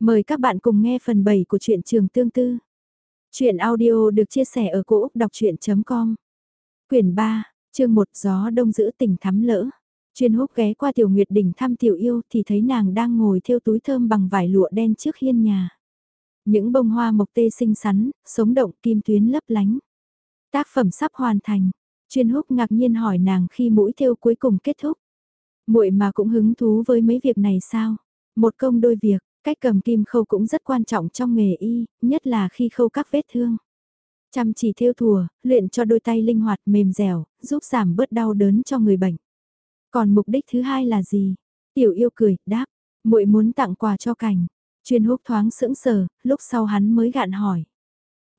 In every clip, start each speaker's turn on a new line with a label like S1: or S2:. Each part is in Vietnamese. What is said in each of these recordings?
S1: Mời các bạn cùng nghe phần 7 của truyện trường tương tư. Chuyện audio được chia sẻ ở cỗ đọc chuyện.com Quyển 3, chương 1 Gió đông giữ tình thắm lỡ. Chuyên húc ghé qua tiểu nguyệt đỉnh thăm tiểu yêu thì thấy nàng đang ngồi theo túi thơm bằng vải lụa đen trước hiên nhà. Những bông hoa mộc tê xinh xắn, sống động kim tuyến lấp lánh. Tác phẩm sắp hoàn thành. Chuyên húc ngạc nhiên hỏi nàng khi mũi theo cuối cùng kết thúc. muội mà cũng hứng thú với mấy việc này sao? Một công đôi việc, Cách cầm kim khâu cũng rất quan trọng trong nghề y, nhất là khi khâu các vết thương. Chăm chỉ theo thùa, luyện cho đôi tay linh hoạt mềm dẻo, giúp giảm bớt đau đớn cho người bệnh. Còn mục đích thứ hai là gì? Tiểu yêu cười, đáp, muội muốn tặng quà cho cảnh. Chuyên húc thoáng sững sờ, lúc sau hắn mới gạn hỏi.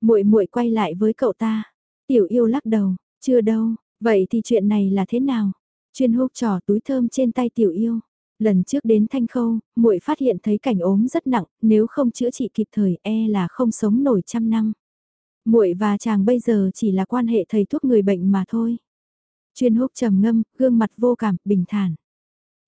S1: Muội muội quay lại với cậu ta. Tiểu yêu lắc đầu, chưa đâu, vậy thì chuyện này là thế nào? Chuyên húc trò túi thơm trên tay tiểu yêu. Lần trước đến Thanh Khâu, muội phát hiện thấy cảnh ốm rất nặng, nếu không chữa trị kịp thời e là không sống nổi trăm năm. Muội và chàng bây giờ chỉ là quan hệ thầy thuốc người bệnh mà thôi. Chuyên húc trầm ngâm, gương mặt vô cảm, bình thản.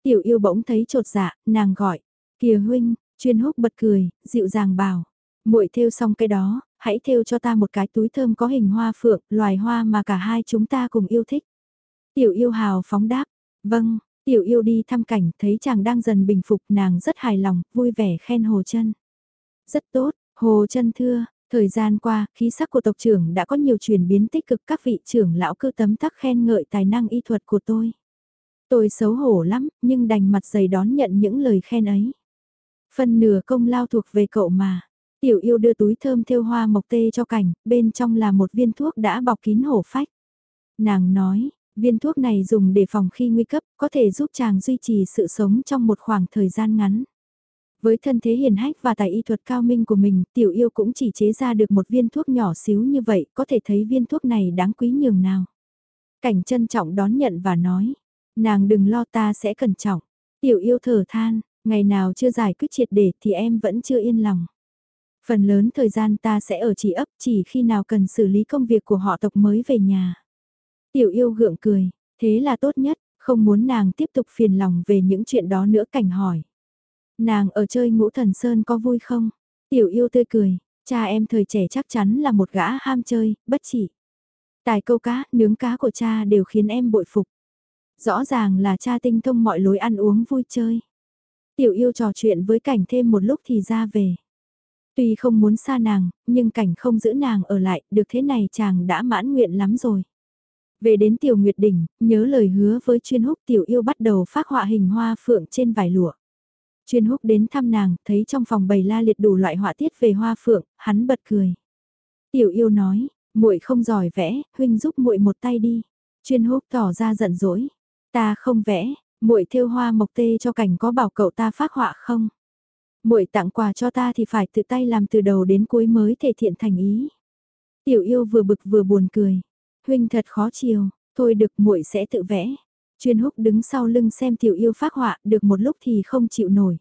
S1: Tiểu yêu bỗng thấy trột dạ, nàng gọi, kìa huynh, chuyên húc bật cười, dịu dàng bảo, muội thêu xong cái đó, hãy thêu cho ta một cái túi thơm có hình hoa phượng, loài hoa mà cả hai chúng ta cùng yêu thích. Tiểu yêu hào phóng đáp, vâng, Tiểu yêu đi thăm cảnh, thấy chàng đang dần bình phục, nàng rất hài lòng, vui vẻ khen Hồ chân. Rất tốt, Hồ chân thưa, thời gian qua, khí sắc của tộc trưởng đã có nhiều chuyển biến tích cực các vị trưởng lão cư tấm tắc khen ngợi tài năng y thuật của tôi. Tôi xấu hổ lắm, nhưng đành mặt dày đón nhận những lời khen ấy. Phần nửa công lao thuộc về cậu mà. Tiểu yêu đưa túi thơm thêu hoa mộc tê cho cảnh, bên trong là một viên thuốc đã bọc kín hổ phách. Nàng nói, Viên thuốc này dùng để phòng khi nguy cấp, có thể giúp chàng duy trì sự sống trong một khoảng thời gian ngắn. Với thân thế hiền hách và tài y thuật cao minh của mình, tiểu yêu cũng chỉ chế ra được một viên thuốc nhỏ xíu như vậy, có thể thấy viên thuốc này đáng quý nhường nào. Cảnh trân trọng đón nhận và nói, nàng đừng lo ta sẽ cẩn trọng. Tiểu yêu thở than, ngày nào chưa giải quyết triệt để thì em vẫn chưa yên lòng. Phần lớn thời gian ta sẽ ở chỉ ấp chỉ khi nào cần xử lý công việc của họ tộc mới về nhà. Tiểu yêu gượng cười, thế là tốt nhất, không muốn nàng tiếp tục phiền lòng về những chuyện đó nữa cảnh hỏi. Nàng ở chơi ngũ thần sơn có vui không? Tiểu yêu tươi cười, cha em thời trẻ chắc chắn là một gã ham chơi, bất chỉ. Tài câu cá, nướng cá của cha đều khiến em bội phục. Rõ ràng là cha tinh thông mọi lối ăn uống vui chơi. Tiểu yêu trò chuyện với cảnh thêm một lúc thì ra về. Tuy không muốn xa nàng, nhưng cảnh không giữ nàng ở lại, được thế này chàng đã mãn nguyện lắm rồi. Về đến tiểu nguyệt đỉnh, nhớ lời hứa với chuyên húc tiểu yêu bắt đầu phát họa hình hoa phượng trên vải lụa. Chuyên húc đến thăm nàng, thấy trong phòng bày la liệt đủ loại họa tiết về hoa phượng, hắn bật cười. Tiểu yêu nói, muội không giỏi vẽ, huynh giúp muội một tay đi. Chuyên húc tỏ ra giận dỗi, ta không vẽ, muội thêu hoa mộc tê cho cảnh có bảo cậu ta phát họa không? Muội tặng quà cho ta thì phải tự tay làm từ đầu đến cuối mới thể thiện thành ý. Tiểu yêu vừa bực vừa buồn cười. Huynh thật khó chiều, thôi được muội sẽ tự vẽ. Chuyên húc đứng sau lưng xem tiểu yêu phát họa, được một lúc thì không chịu nổi.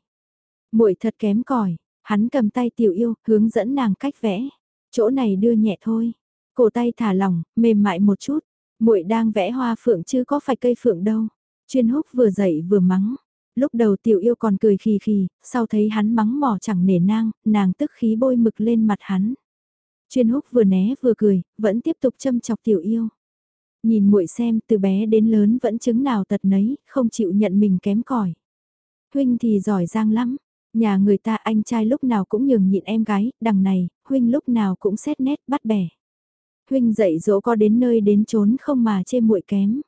S1: Muội thật kém cỏi, hắn cầm tay tiểu yêu, hướng dẫn nàng cách vẽ. Chỗ này đưa nhẹ thôi. Cổ tay thả lỏng, mềm mại một chút. Muội đang vẽ hoa phượng chứ có phải cây phượng đâu. Chuyên húc vừa dậy vừa mắng. Lúc đầu tiểu yêu còn cười khì khì, sau thấy hắn mắng mỏ chẳng nể nang, nàng tức khí bôi mực lên mặt hắn. Chuyên húc vừa né vừa cười, vẫn tiếp tục châm chọc tiểu yêu. Nhìn muội xem từ bé đến lớn vẫn chứng nào tật nấy, không chịu nhận mình kém cỏi. Huynh thì giỏi giang lắm, nhà người ta anh trai lúc nào cũng nhường nhịn em gái, đằng này, Huynh lúc nào cũng xét nét bắt bẻ. Huynh dạy dỗ có đến nơi đến chốn không mà chê muội kém.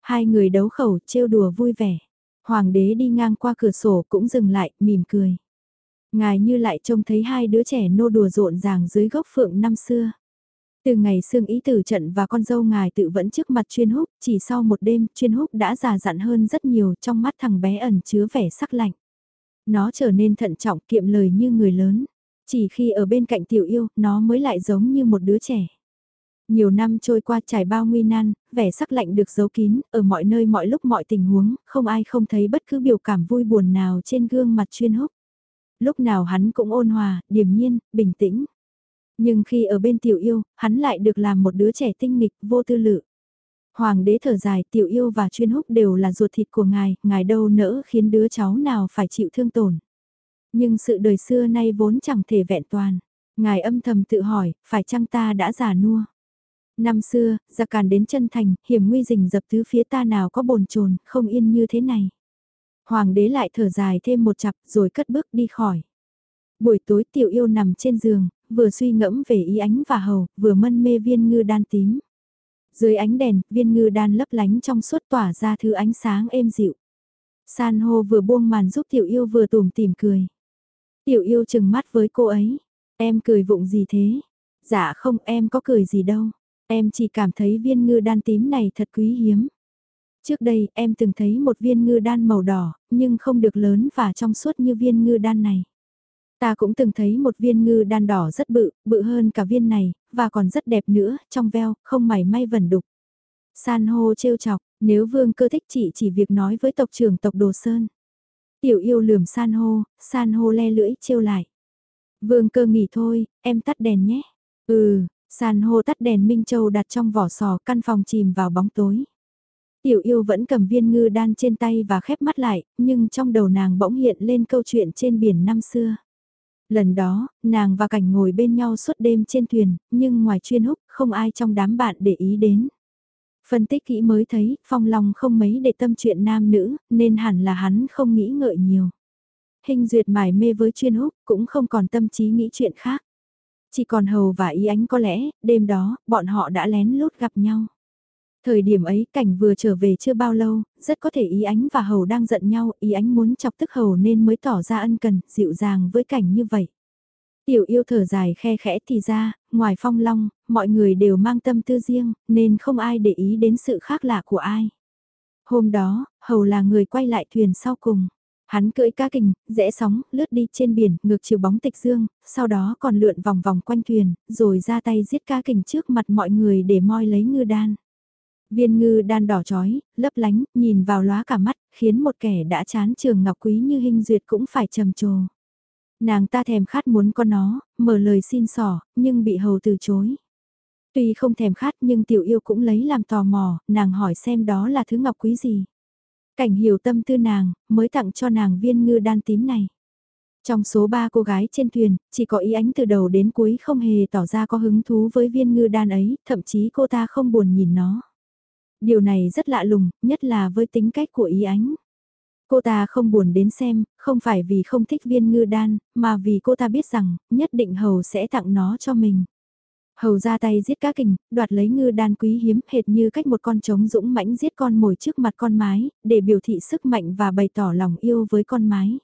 S1: Hai người đấu khẩu trêu đùa vui vẻ. Hoàng đế đi ngang qua cửa sổ cũng dừng lại, mỉm cười. Ngài như lại trông thấy hai đứa trẻ nô đùa rộn ràng dưới gốc phượng năm xưa. Từ ngày xương ý tử trận và con dâu ngài tự vẫn trước mặt chuyên húc, chỉ sau một đêm, chuyên húc đã già dặn hơn rất nhiều trong mắt thằng bé ẩn chứa vẻ sắc lạnh. Nó trở nên thận trọng kiệm lời như người lớn. Chỉ khi ở bên cạnh tiểu yêu, nó mới lại giống như một đứa trẻ. Nhiều năm trôi qua trải bao nguy nan, vẻ sắc lạnh được giấu kín, ở mọi nơi mọi lúc mọi tình huống, không ai không thấy bất cứ biểu cảm vui buồn nào trên gương mặt chuyên húc lúc nào hắn cũng ôn hòa, điềm nhiên, bình tĩnh. Nhưng khi ở bên tiểu yêu, hắn lại được làm một đứa trẻ tinh nghịch, vô tư lự. Hoàng đế thở dài, tiểu yêu và chuyên húc đều là ruột thịt của ngài, ngài đâu nỡ khiến đứa cháu nào phải chịu thương tổn. Nhưng sự đời xưa nay vốn chẳng thể vẹn toàn. Ngài âm thầm tự hỏi, phải chăng ta đã già nua? Năm xưa, ra càn đến chân thành, hiểm nguy rình dập tứ phía ta nào có bồn chồn không yên như thế này. Hoàng đế lại thở dài thêm một chặp rồi cất bước đi khỏi. Buổi tối tiểu yêu nằm trên giường, vừa suy ngẫm về ý ánh và hầu, vừa mân mê viên ngư đan tím. Dưới ánh đèn, viên ngư đan lấp lánh trong suốt tỏa ra thứ ánh sáng êm dịu. San hô vừa buông màn giúp tiểu yêu vừa tủm tìm cười. Tiểu yêu chừng mắt với cô ấy. Em cười vụng gì thế? Dạ không em có cười gì đâu. Em chỉ cảm thấy viên ngư đan tím này thật quý hiếm. Trước đây em từng thấy một viên ngư đan màu đỏ, nhưng không được lớn và trong suốt như viên ngư đan này. Ta cũng từng thấy một viên ngư đan đỏ rất bự, bự hơn cả viên này, và còn rất đẹp nữa, trong veo, không mảy may vẩn đục. San hô trêu chọc, nếu vương cơ thích chị chỉ việc nói với tộc trưởng tộc Đồ Sơn. Tiểu yêu lườm san hô, san hô le lưỡi trêu lại. Vương cơ nghỉ thôi, em tắt đèn nhé. Ừ, san hô tắt đèn Minh Châu đặt trong vỏ sò căn phòng chìm vào bóng tối. Tiểu yêu vẫn cầm viên ngư đan trên tay và khép mắt lại, nhưng trong đầu nàng bỗng hiện lên câu chuyện trên biển năm xưa. Lần đó, nàng và cảnh ngồi bên nhau suốt đêm trên thuyền, nhưng ngoài chuyên húc, không ai trong đám bạn để ý đến. Phân tích kỹ mới thấy, Phong Long không mấy để tâm chuyện nam nữ, nên hẳn là hắn không nghĩ ngợi nhiều. Hình duyệt mải mê với chuyên húc, cũng không còn tâm trí nghĩ chuyện khác. Chỉ còn hầu và ý ánh có lẽ, đêm đó, bọn họ đã lén lút gặp nhau. Thời điểm ấy cảnh vừa trở về chưa bao lâu, rất có thể ý ánh và hầu đang giận nhau, ý ánh muốn chọc tức hầu nên mới tỏ ra ân cần, dịu dàng với cảnh như vậy. Tiểu yêu thở dài khe khẽ thì ra, ngoài phong long, mọi người đều mang tâm tư riêng, nên không ai để ý đến sự khác lạ của ai. Hôm đó, hầu là người quay lại thuyền sau cùng. Hắn cưỡi cá kình, rẽ sóng, lướt đi trên biển, ngược chiều bóng tịch dương, sau đó còn lượn vòng vòng quanh thuyền, rồi ra tay giết cá kình trước mặt mọi người để moi lấy ngư đan. Viên ngư đan đỏ chói, lấp lánh, nhìn vào lóa cả mắt, khiến một kẻ đã chán trường ngọc quý như hình duyệt cũng phải trầm trồ. Nàng ta thèm khát muốn con nó, mở lời xin sỏ, nhưng bị hầu từ chối. Tuy không thèm khát nhưng tiểu yêu cũng lấy làm tò mò, nàng hỏi xem đó là thứ ngọc quý gì. Cảnh hiểu tâm tư nàng, mới tặng cho nàng viên ngư đan tím này. Trong số ba cô gái trên thuyền, chỉ có ý ánh từ đầu đến cuối không hề tỏ ra có hứng thú với viên ngư đan ấy, thậm chí cô ta không buồn nhìn nó. Điều này rất lạ lùng, nhất là với tính cách của ý ánh. Cô ta không buồn đến xem, không phải vì không thích viên ngư đan, mà vì cô ta biết rằng, nhất định Hầu sẽ tặng nó cho mình. Hầu ra tay giết cá kình, đoạt lấy ngư đan quý hiếm hệt như cách một con trống dũng mãnh giết con mồi trước mặt con mái, để biểu thị sức mạnh và bày tỏ lòng yêu với con mái.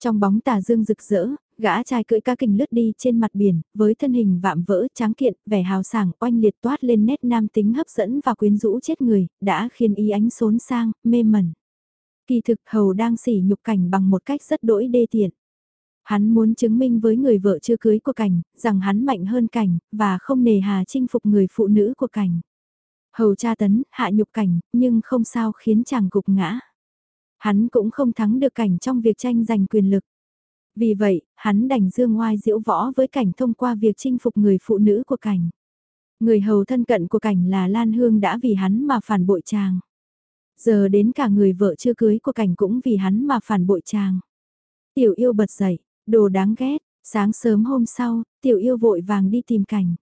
S1: Trong bóng tà dương rực rỡ, gã trai cưỡi cá kình lướt đi trên mặt biển, với thân hình vạm vỡ tráng kiện, vẻ hào sảng oanh liệt toát lên nét nam tính hấp dẫn và quyến rũ chết người, đã khiến ý ánh xốn sang, mê mẩn. Kỳ thực hầu đang sỉ nhục cảnh bằng một cách rất đỗi đê tiện. Hắn muốn chứng minh với người vợ chưa cưới của cảnh, rằng hắn mạnh hơn cảnh, và không nề hà chinh phục người phụ nữ của cảnh. Hầu tra tấn, hạ nhục cảnh, nhưng không sao khiến chàng gục ngã. Hắn cũng không thắng được cảnh trong việc tranh giành quyền lực. Vì vậy, hắn đành dương oai diễu võ với cảnh thông qua việc chinh phục người phụ nữ của cảnh. Người hầu thân cận của cảnh là Lan Hương đã vì hắn mà phản bội chàng. Giờ đến cả người vợ chưa cưới của cảnh cũng vì hắn mà phản bội chàng. Tiểu yêu bật dậy, đồ đáng ghét, sáng sớm hôm sau, tiểu yêu vội vàng đi tìm cảnh.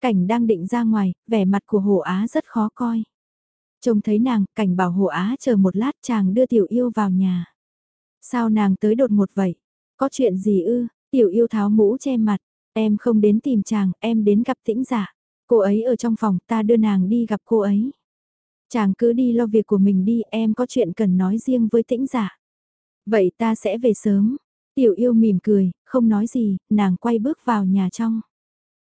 S1: Cảnh đang định ra ngoài, vẻ mặt của hồ Á rất khó coi. Trông thấy nàng, cảnh bảo hồ Á chờ một lát chàng đưa tiểu yêu vào nhà. Sao nàng tới đột một vậy? Có chuyện gì ư? Tiểu yêu tháo mũ che mặt. Em không đến tìm chàng, em đến gặp tĩnh giả. Cô ấy ở trong phòng, ta đưa nàng đi gặp cô ấy. Chàng cứ đi lo việc của mình đi, em có chuyện cần nói riêng với tĩnh giả. Vậy ta sẽ về sớm. Tiểu yêu mỉm cười, không nói gì, nàng quay bước vào nhà trong.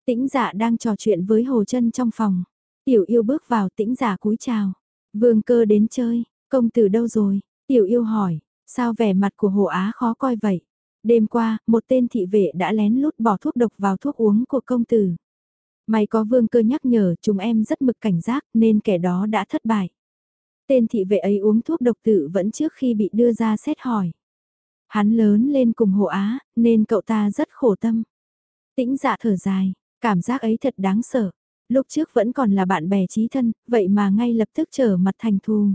S1: Tĩnh giả đang trò chuyện với Hồ chân trong phòng. Tiểu yêu bước vào tĩnh giả cúi chào. Vương cơ đến chơi, công tử đâu rồi? Tiểu yêu hỏi, sao vẻ mặt của Hồ Á khó coi vậy? Đêm qua, một tên thị vệ đã lén lút bỏ thuốc độc vào thuốc uống của công tử. May có vương cơ nhắc nhở chúng em rất mực cảnh giác nên kẻ đó đã thất bại. Tên thị vệ ấy uống thuốc độc tự vẫn trước khi bị đưa ra xét hỏi. Hắn lớn lên cùng hộ á, nên cậu ta rất khổ tâm. Tĩnh dạ thở dài, cảm giác ấy thật đáng sợ. Lúc trước vẫn còn là bạn bè trí thân, vậy mà ngay lập tức trở mặt thành thù.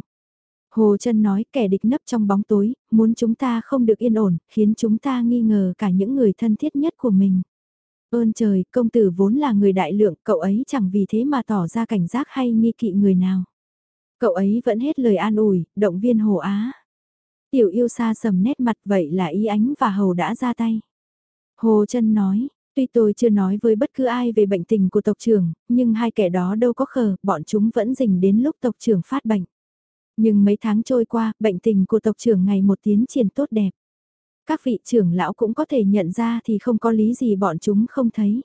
S1: Hồ Trân nói kẻ địch nấp trong bóng tối, muốn chúng ta không được yên ổn, khiến chúng ta nghi ngờ cả những người thân thiết nhất của mình. Ơn trời, công tử vốn là người đại lượng, cậu ấy chẳng vì thế mà tỏ ra cảnh giác hay nghi kỵ người nào. Cậu ấy vẫn hết lời an ủi, động viên Hồ Á. Tiểu yêu xa sầm nét mặt vậy là ý ánh và hầu đã ra tay. Hồ Trân nói, tuy tôi chưa nói với bất cứ ai về bệnh tình của tộc trưởng, nhưng hai kẻ đó đâu có khờ, bọn chúng vẫn dình đến lúc tộc trưởng phát bệnh. Nhưng mấy tháng trôi qua, bệnh tình của tộc trưởng ngày một tiến triển tốt đẹp. Các vị trưởng lão cũng có thể nhận ra thì không có lý gì bọn chúng không thấy.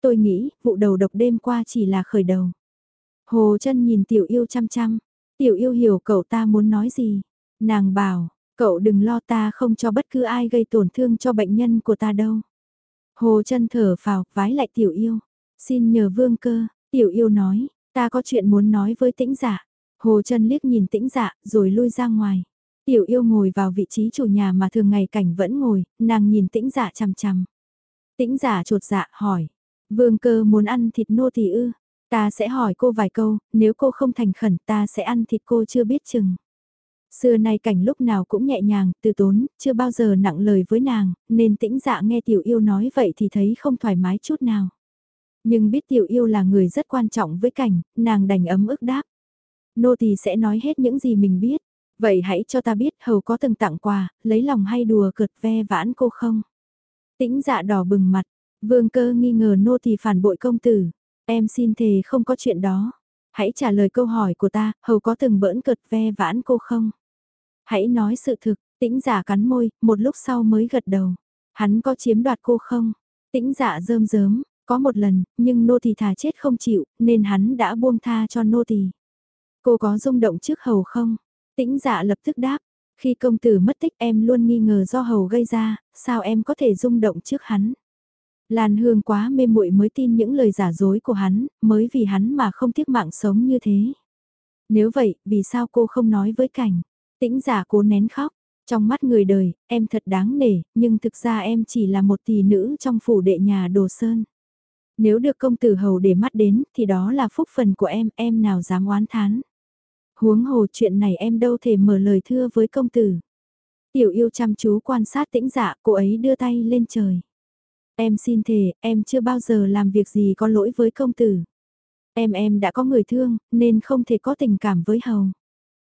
S1: Tôi nghĩ, vụ đầu độc đêm qua chỉ là khởi đầu. Hồ chân nhìn tiểu yêu chăm chăm. Tiểu yêu hiểu cậu ta muốn nói gì. Nàng bảo, cậu đừng lo ta không cho bất cứ ai gây tổn thương cho bệnh nhân của ta đâu. Hồ chân thở phào, vái lại tiểu yêu. Xin nhờ vương cơ, tiểu yêu nói, ta có chuyện muốn nói với tĩnh giả. Hồ chân liếc nhìn tĩnh dạ, rồi lui ra ngoài. Tiểu yêu ngồi vào vị trí chủ nhà mà thường ngày cảnh vẫn ngồi, nàng nhìn tĩnh dạ chằm chằm. Tĩnh dạ giả trột dạ hỏi, vương cơ muốn ăn thịt nô thì ư, ta sẽ hỏi cô vài câu, nếu cô không thành khẩn ta sẽ ăn thịt cô chưa biết chừng. Xưa nay cảnh lúc nào cũng nhẹ nhàng, từ tốn, chưa bao giờ nặng lời với nàng, nên tĩnh dạ nghe tiểu yêu nói vậy thì thấy không thoải mái chút nào. Nhưng biết tiểu yêu là người rất quan trọng với cảnh, nàng đành ấm ức đáp. Nô tỳ sẽ nói hết những gì mình biết. Vậy hãy cho ta biết hầu có từng tặng quà, lấy lòng hay đùa cợt ve vãn cô không? Tĩnh dạ đỏ bừng mặt, vương cơ nghi ngờ nô tỳ phản bội công tử. Em xin thề không có chuyện đó. Hãy trả lời câu hỏi của ta, hầu có từng bỡn cợt ve vãn cô không? Hãy nói sự thực, tĩnh giả cắn môi, một lúc sau mới gật đầu. Hắn có chiếm đoạt cô không? Tĩnh giả rơm rớm, có một lần, nhưng nô tỳ thà chết không chịu, nên hắn đã buông tha cho nô tỳ. Cô có rung động trước hầu không? Tĩnh dạ lập tức đáp, khi công tử mất tích em luôn nghi ngờ do hầu gây ra, sao em có thể rung động trước hắn? Lan Hương quá mê muội mới tin những lời giả dối của hắn, mới vì hắn mà không tiếc mạng sống như thế. Nếu vậy, vì sao cô không nói với cảnh? Tĩnh giả cố nén khóc, trong mắt người đời, em thật đáng nể, nhưng thực ra em chỉ là một tỷ nữ trong phủ đệ nhà đồ sơn. Nếu được công tử hầu để mắt đến, thì đó là phúc phần của em, em nào dám oán thán huống hồ chuyện này em đâu thể mở lời thưa với công tử. Tiểu yêu chăm chú quan sát tĩnh dạ, cô ấy đưa tay lên trời. Em xin thề, em chưa bao giờ làm việc gì có lỗi với công tử. Em em đã có người thương, nên không thể có tình cảm với hầu.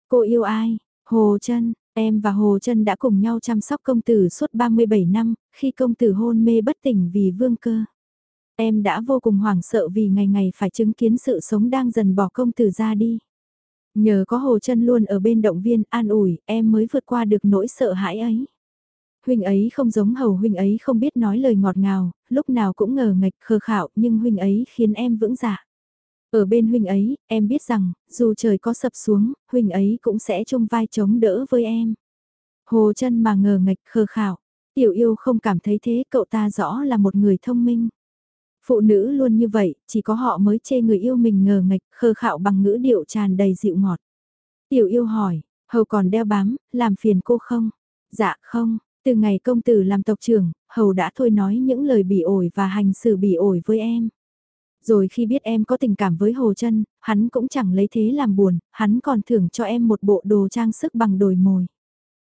S1: Cô yêu ai? Hồ chân em và Hồ chân đã cùng nhau chăm sóc công tử suốt 37 năm, khi công tử hôn mê bất tỉnh vì vương cơ. Em đã vô cùng hoảng sợ vì ngày ngày phải chứng kiến sự sống đang dần bỏ công tử ra đi. Nhờ có Hồ chân luôn ở bên động viên an ủi, em mới vượt qua được nỗi sợ hãi ấy. Huynh ấy không giống hầu huynh ấy không biết nói lời ngọt ngào, lúc nào cũng ngờ ngạch khờ khạo nhưng huynh ấy khiến em vững dạ. Ở bên huynh ấy, em biết rằng, dù trời có sập xuống, huynh ấy cũng sẽ chung vai chống đỡ với em. Hồ chân mà ngờ ngạch khờ khạo, tiểu yêu không cảm thấy thế cậu ta rõ là một người thông minh. Phụ nữ luôn như vậy, chỉ có họ mới chê người yêu mình ngờ ngạch, khờ khạo bằng ngữ điệu tràn đầy dịu ngọt. Tiểu yêu hỏi, hầu còn đeo bám, làm phiền cô không? Dạ không, từ ngày công tử làm tộc trưởng, hầu đã thôi nói những lời bị ổi và hành xử bị ổi với em. Rồi khi biết em có tình cảm với Hồ chân hắn cũng chẳng lấy thế làm buồn, hắn còn thưởng cho em một bộ đồ trang sức bằng đồi mồi.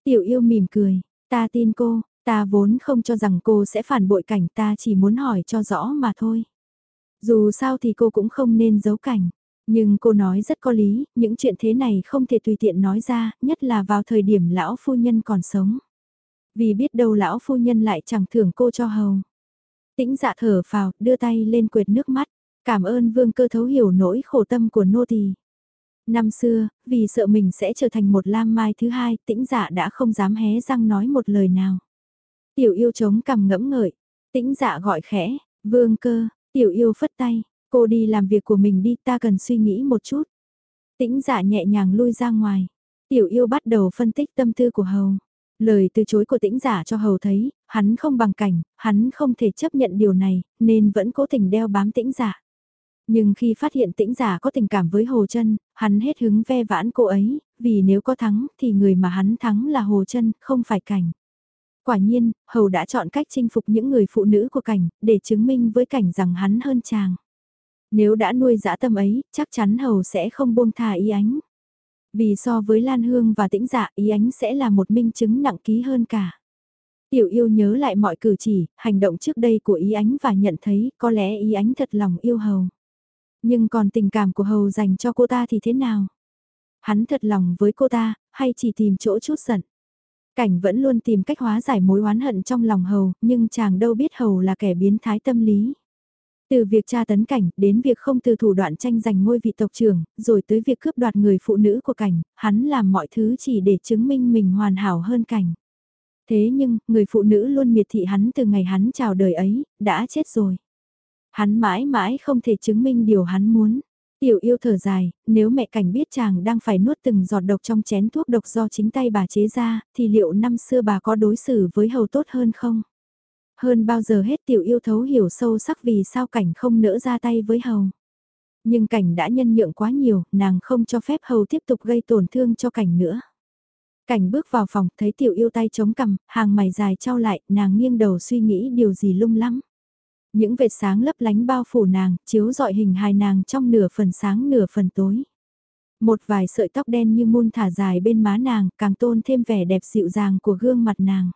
S1: Tiểu yêu mỉm cười, ta tin cô, Ta vốn không cho rằng cô sẽ phản bội cảnh ta chỉ muốn hỏi cho rõ mà thôi. Dù sao thì cô cũng không nên giấu cảnh. Nhưng cô nói rất có lý, những chuyện thế này không thể tùy tiện nói ra, nhất là vào thời điểm lão phu nhân còn sống. Vì biết đâu lão phu nhân lại chẳng thưởng cô cho hầu. Tĩnh dạ thở phào, đưa tay lên quệt nước mắt, cảm ơn vương cơ thấu hiểu nỗi khổ tâm của nô tỳ. Năm xưa, vì sợ mình sẽ trở thành một lam mai thứ hai, tĩnh dạ đã không dám hé răng nói một lời nào. Tiểu yêu chống cằm ngẫm ngợi, tĩnh dạ gọi khẽ, vương cơ, tiểu yêu phất tay, cô đi làm việc của mình đi ta cần suy nghĩ một chút. Tĩnh dạ nhẹ nhàng lui ra ngoài, tiểu yêu bắt đầu phân tích tâm tư của hầu. Lời từ chối của tĩnh giả cho hầu thấy, hắn không bằng cảnh, hắn không thể chấp nhận điều này, nên vẫn cố tình đeo bám tĩnh giả. Nhưng khi phát hiện tĩnh giả có tình cảm với Hồ chân hắn hết hứng ve vãn cô ấy, vì nếu có thắng thì người mà hắn thắng là Hồ chân không phải cảnh. Quả nhiên, Hầu đã chọn cách chinh phục những người phụ nữ của cảnh, để chứng minh với cảnh rằng hắn hơn chàng. Nếu đã nuôi dã tâm ấy, chắc chắn Hầu sẽ không buông thà ý ánh. Vì so với Lan Hương và Tĩnh Dạ ý ánh sẽ là một minh chứng nặng ký hơn cả. Tiểu yêu nhớ lại mọi cử chỉ, hành động trước đây của ý ánh và nhận thấy có lẽ ý ánh thật lòng yêu hầu. Nhưng còn tình cảm của hầu dành cho cô ta thì thế nào? Hắn thật lòng với cô ta, hay chỉ tìm chỗ chút giận? Cảnh vẫn luôn tìm cách hóa giải mối oán hận trong lòng hầu, nhưng chàng đâu biết hầu là kẻ biến thái tâm lý. Từ việc tra tấn cảnh, đến việc không từ thủ đoạn tranh giành ngôi vị tộc trưởng, rồi tới việc cướp đoạt người phụ nữ của cảnh, hắn làm mọi thứ chỉ để chứng minh mình hoàn hảo hơn cảnh. Thế nhưng, người phụ nữ luôn miệt thị hắn từ ngày hắn chào đời ấy, đã chết rồi. Hắn mãi mãi không thể chứng minh điều hắn muốn. Tiểu yêu thở dài, nếu mẹ cảnh biết chàng đang phải nuốt từng giọt độc trong chén thuốc độc do chính tay bà chế ra, thì liệu năm xưa bà có đối xử với hầu tốt hơn không? Hơn bao giờ hết tiểu yêu thấu hiểu sâu sắc vì sao cảnh không nỡ ra tay với hầu. Nhưng cảnh đã nhân nhượng quá nhiều, nàng không cho phép hầu tiếp tục gây tổn thương cho cảnh nữa. Cảnh bước vào phòng, thấy tiểu yêu tay chống cằm, hàng mày dài trao lại, nàng nghiêng đầu suy nghĩ điều gì lung lắm. Những vệt sáng lấp lánh bao phủ nàng, chiếu dọi hình hài nàng trong nửa phần sáng nửa phần tối. Một vài sợi tóc đen như muôn thả dài bên má nàng, càng tôn thêm vẻ đẹp dịu dàng của gương mặt nàng.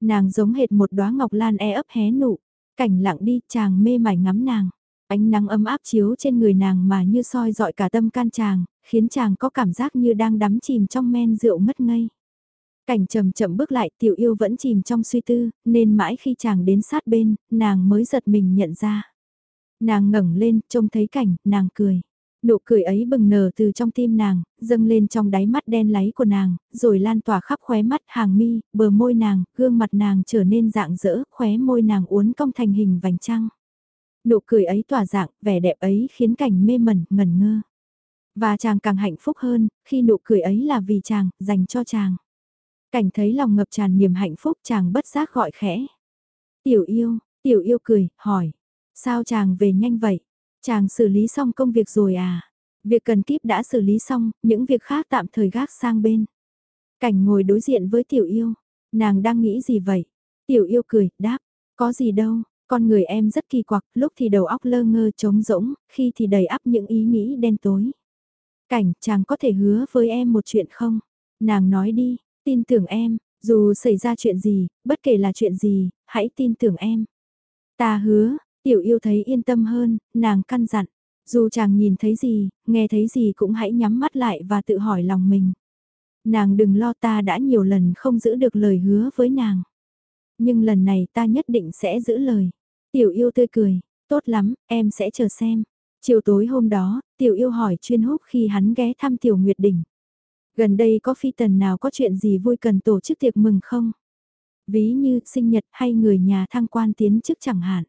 S1: Nàng giống hệt một đóa ngọc lan e ấp hé nụ, cảnh lặng đi, chàng mê mải ngắm nàng. Ánh nắng ấm áp chiếu trên người nàng mà như soi dọi cả tâm can chàng, khiến chàng có cảm giác như đang đắm chìm trong men rượu mất ngây. Cảnh chậm chậm bước lại tiểu yêu vẫn chìm trong suy tư, nên mãi khi chàng đến sát bên, nàng mới giật mình nhận ra. Nàng ngẩng lên, trông thấy cảnh, nàng cười. Nụ cười ấy bừng nở từ trong tim nàng, dâng lên trong đáy mắt đen láy của nàng, rồi lan tỏa khắp khóe mắt hàng mi, bờ môi nàng, gương mặt nàng trở nên dạng dỡ, khóe môi nàng uốn cong thành hình vành trăng. Nụ cười ấy tỏa dạng, vẻ đẹp ấy khiến cảnh mê mẩn, ngẩn ngơ. Và chàng càng hạnh phúc hơn, khi nụ cười ấy là vì chàng, dành cho chàng. Cảnh thấy lòng ngập tràn niềm hạnh phúc chàng bất giác gọi khẽ. Tiểu yêu, tiểu yêu cười, hỏi. Sao chàng về nhanh vậy? Chàng xử lý xong công việc rồi à? Việc cần kíp đã xử lý xong, những việc khác tạm thời gác sang bên. Cảnh ngồi đối diện với tiểu yêu. Nàng đang nghĩ gì vậy? Tiểu yêu cười, đáp. Có gì đâu, con người em rất kỳ quặc, lúc thì đầu óc lơ ngơ trống rỗng, khi thì đầy ắp những ý nghĩ đen tối. Cảnh, chàng có thể hứa với em một chuyện không? Nàng nói đi, tin tưởng em, dù xảy ra chuyện gì, bất kể là chuyện gì, hãy tin tưởng em. Ta hứa, tiểu yêu thấy yên tâm hơn, nàng căn dặn. Dù chàng nhìn thấy gì, nghe thấy gì cũng hãy nhắm mắt lại và tự hỏi lòng mình. Nàng đừng lo ta đã nhiều lần không giữ được lời hứa với nàng. Nhưng lần này ta nhất định sẽ giữ lời. Tiểu yêu tươi cười, tốt lắm, em sẽ chờ xem. Chiều tối hôm đó, tiểu yêu hỏi chuyên húc khi hắn ghé thăm tiểu nguyệt đỉnh. Gần đây có phi tần nào có chuyện gì vui cần tổ chức tiệc mừng không? Ví như sinh nhật hay người nhà thăng quan tiến chức chẳng hạn.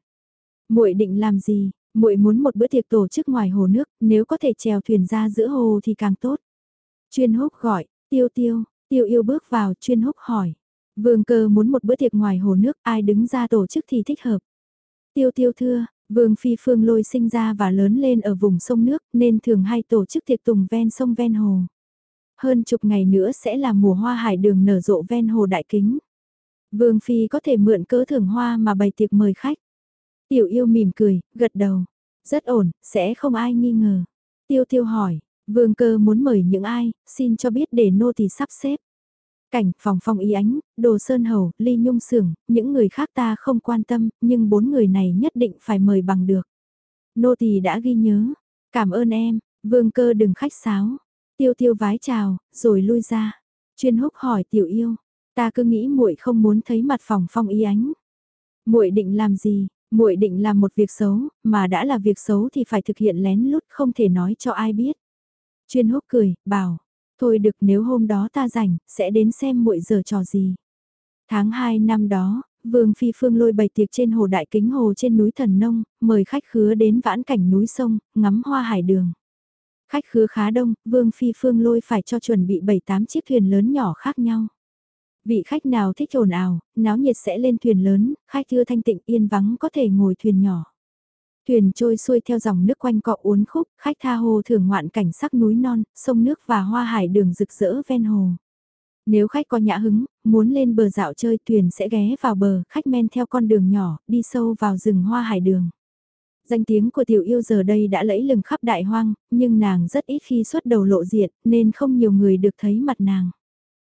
S1: Muội định làm gì? Muội muốn một bữa tiệc tổ chức ngoài hồ nước, nếu có thể chèo thuyền ra giữa hồ thì càng tốt. Chuyên húc gọi, tiêu tiêu, tiêu yêu bước vào chuyên húc hỏi. Vương cơ muốn một bữa tiệc ngoài hồ nước, ai đứng ra tổ chức thì thích hợp. Tiêu tiêu thưa, Vương Phi Phương lôi sinh ra và lớn lên ở vùng sông nước nên thường hay tổ chức tiệc tùng ven sông ven hồ. Hơn chục ngày nữa sẽ là mùa hoa hải đường nở rộ ven hồ đại kính. Vương Phi có thể mượn cỡ thưởng hoa mà bày tiệc mời khách. Tiểu yêu mỉm cười, gật đầu. Rất ổn, sẽ không ai nghi ngờ. Tiêu tiêu hỏi, vương cơ muốn mời những ai, xin cho biết để nô thì sắp xếp. Cảnh, phòng phong y ánh, đồ sơn hầu, ly nhung sưởng, những người khác ta không quan tâm, nhưng bốn người này nhất định phải mời bằng được. Nô tỳ đã ghi nhớ, cảm ơn em, vương cơ đừng khách sáo. Tiêu tiêu vái chào, rồi lui ra. Chuyên húc hỏi tiểu yêu, ta cứ nghĩ muội không muốn thấy mặt phòng phong y ánh. muội định làm gì, muội định làm một việc xấu, mà đã là việc xấu thì phải thực hiện lén lút không thể nói cho ai biết. Chuyên húc cười, bảo, thôi được nếu hôm đó ta rảnh, sẽ đến xem muội giờ trò gì. Tháng 2 năm đó, Vương Phi Phương lôi bày tiệc trên hồ đại kính hồ trên núi Thần Nông, mời khách khứa đến vãn cảnh núi sông, ngắm hoa hải đường. Khách khứa khá đông, Vương Phi Phương lôi phải cho chuẩn bị 7-8 chiếc thuyền lớn nhỏ khác nhau. Vị khách nào thích ồn ào, náo nhiệt sẽ lên thuyền lớn, khách thưa thanh tịnh yên vắng có thể ngồi thuyền nhỏ. Thuyền trôi xuôi theo dòng nước quanh cọ uốn khúc, khách tha hồ thưởng ngoạn cảnh sắc núi non, sông nước và hoa hải đường rực rỡ ven hồ. Nếu khách có nhã hứng, muốn lên bờ dạo chơi thuyền sẽ ghé vào bờ, khách men theo con đường nhỏ, đi sâu vào rừng hoa hải đường. Danh tiếng của tiểu yêu giờ đây đã lẫy lừng khắp đại hoang, nhưng nàng rất ít khi xuất đầu lộ diện nên không nhiều người được thấy mặt nàng.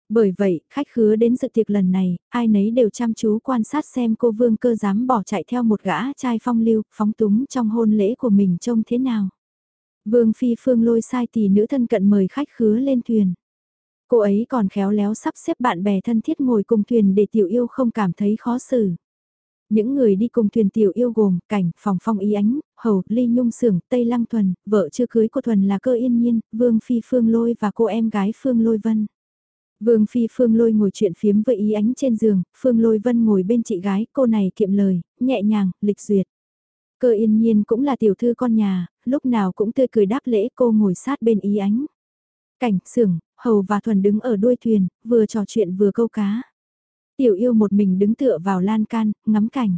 S1: Bởi vậy, khách khứa đến dự tiệc lần này, ai nấy đều chăm chú quan sát xem cô vương cơ dám bỏ chạy theo một gã trai phong lưu, phóng túng trong hôn lễ của mình trông thế nào. Vương Phi Phương lôi sai tỷ nữ thân cận mời khách khứa lên thuyền. Cô ấy còn khéo léo sắp xếp bạn bè thân thiết ngồi cùng thuyền để tiểu yêu không cảm thấy khó xử. Những người đi cùng thuyền tiểu yêu gồm cảnh, phòng phong ý ánh, hầu, ly nhung sưởng, tây lăng thuần, vợ chưa cưới của thuần là cơ yên nhiên, vương phi phương lôi và cô em gái phương lôi vân. Vương phi phương lôi ngồi chuyện phiếm với ý ánh trên giường, phương lôi vân ngồi bên chị gái, cô này kiệm lời, nhẹ nhàng, lịch duyệt. Cơ yên nhiên cũng là tiểu thư con nhà, lúc nào cũng tươi cười đáp lễ cô ngồi sát bên ý ánh. Cảnh, sưởng, hầu và thuần đứng ở đuôi thuyền, vừa trò chuyện vừa câu cá. Tiểu yêu một mình đứng tựa vào lan can, ngắm cảnh.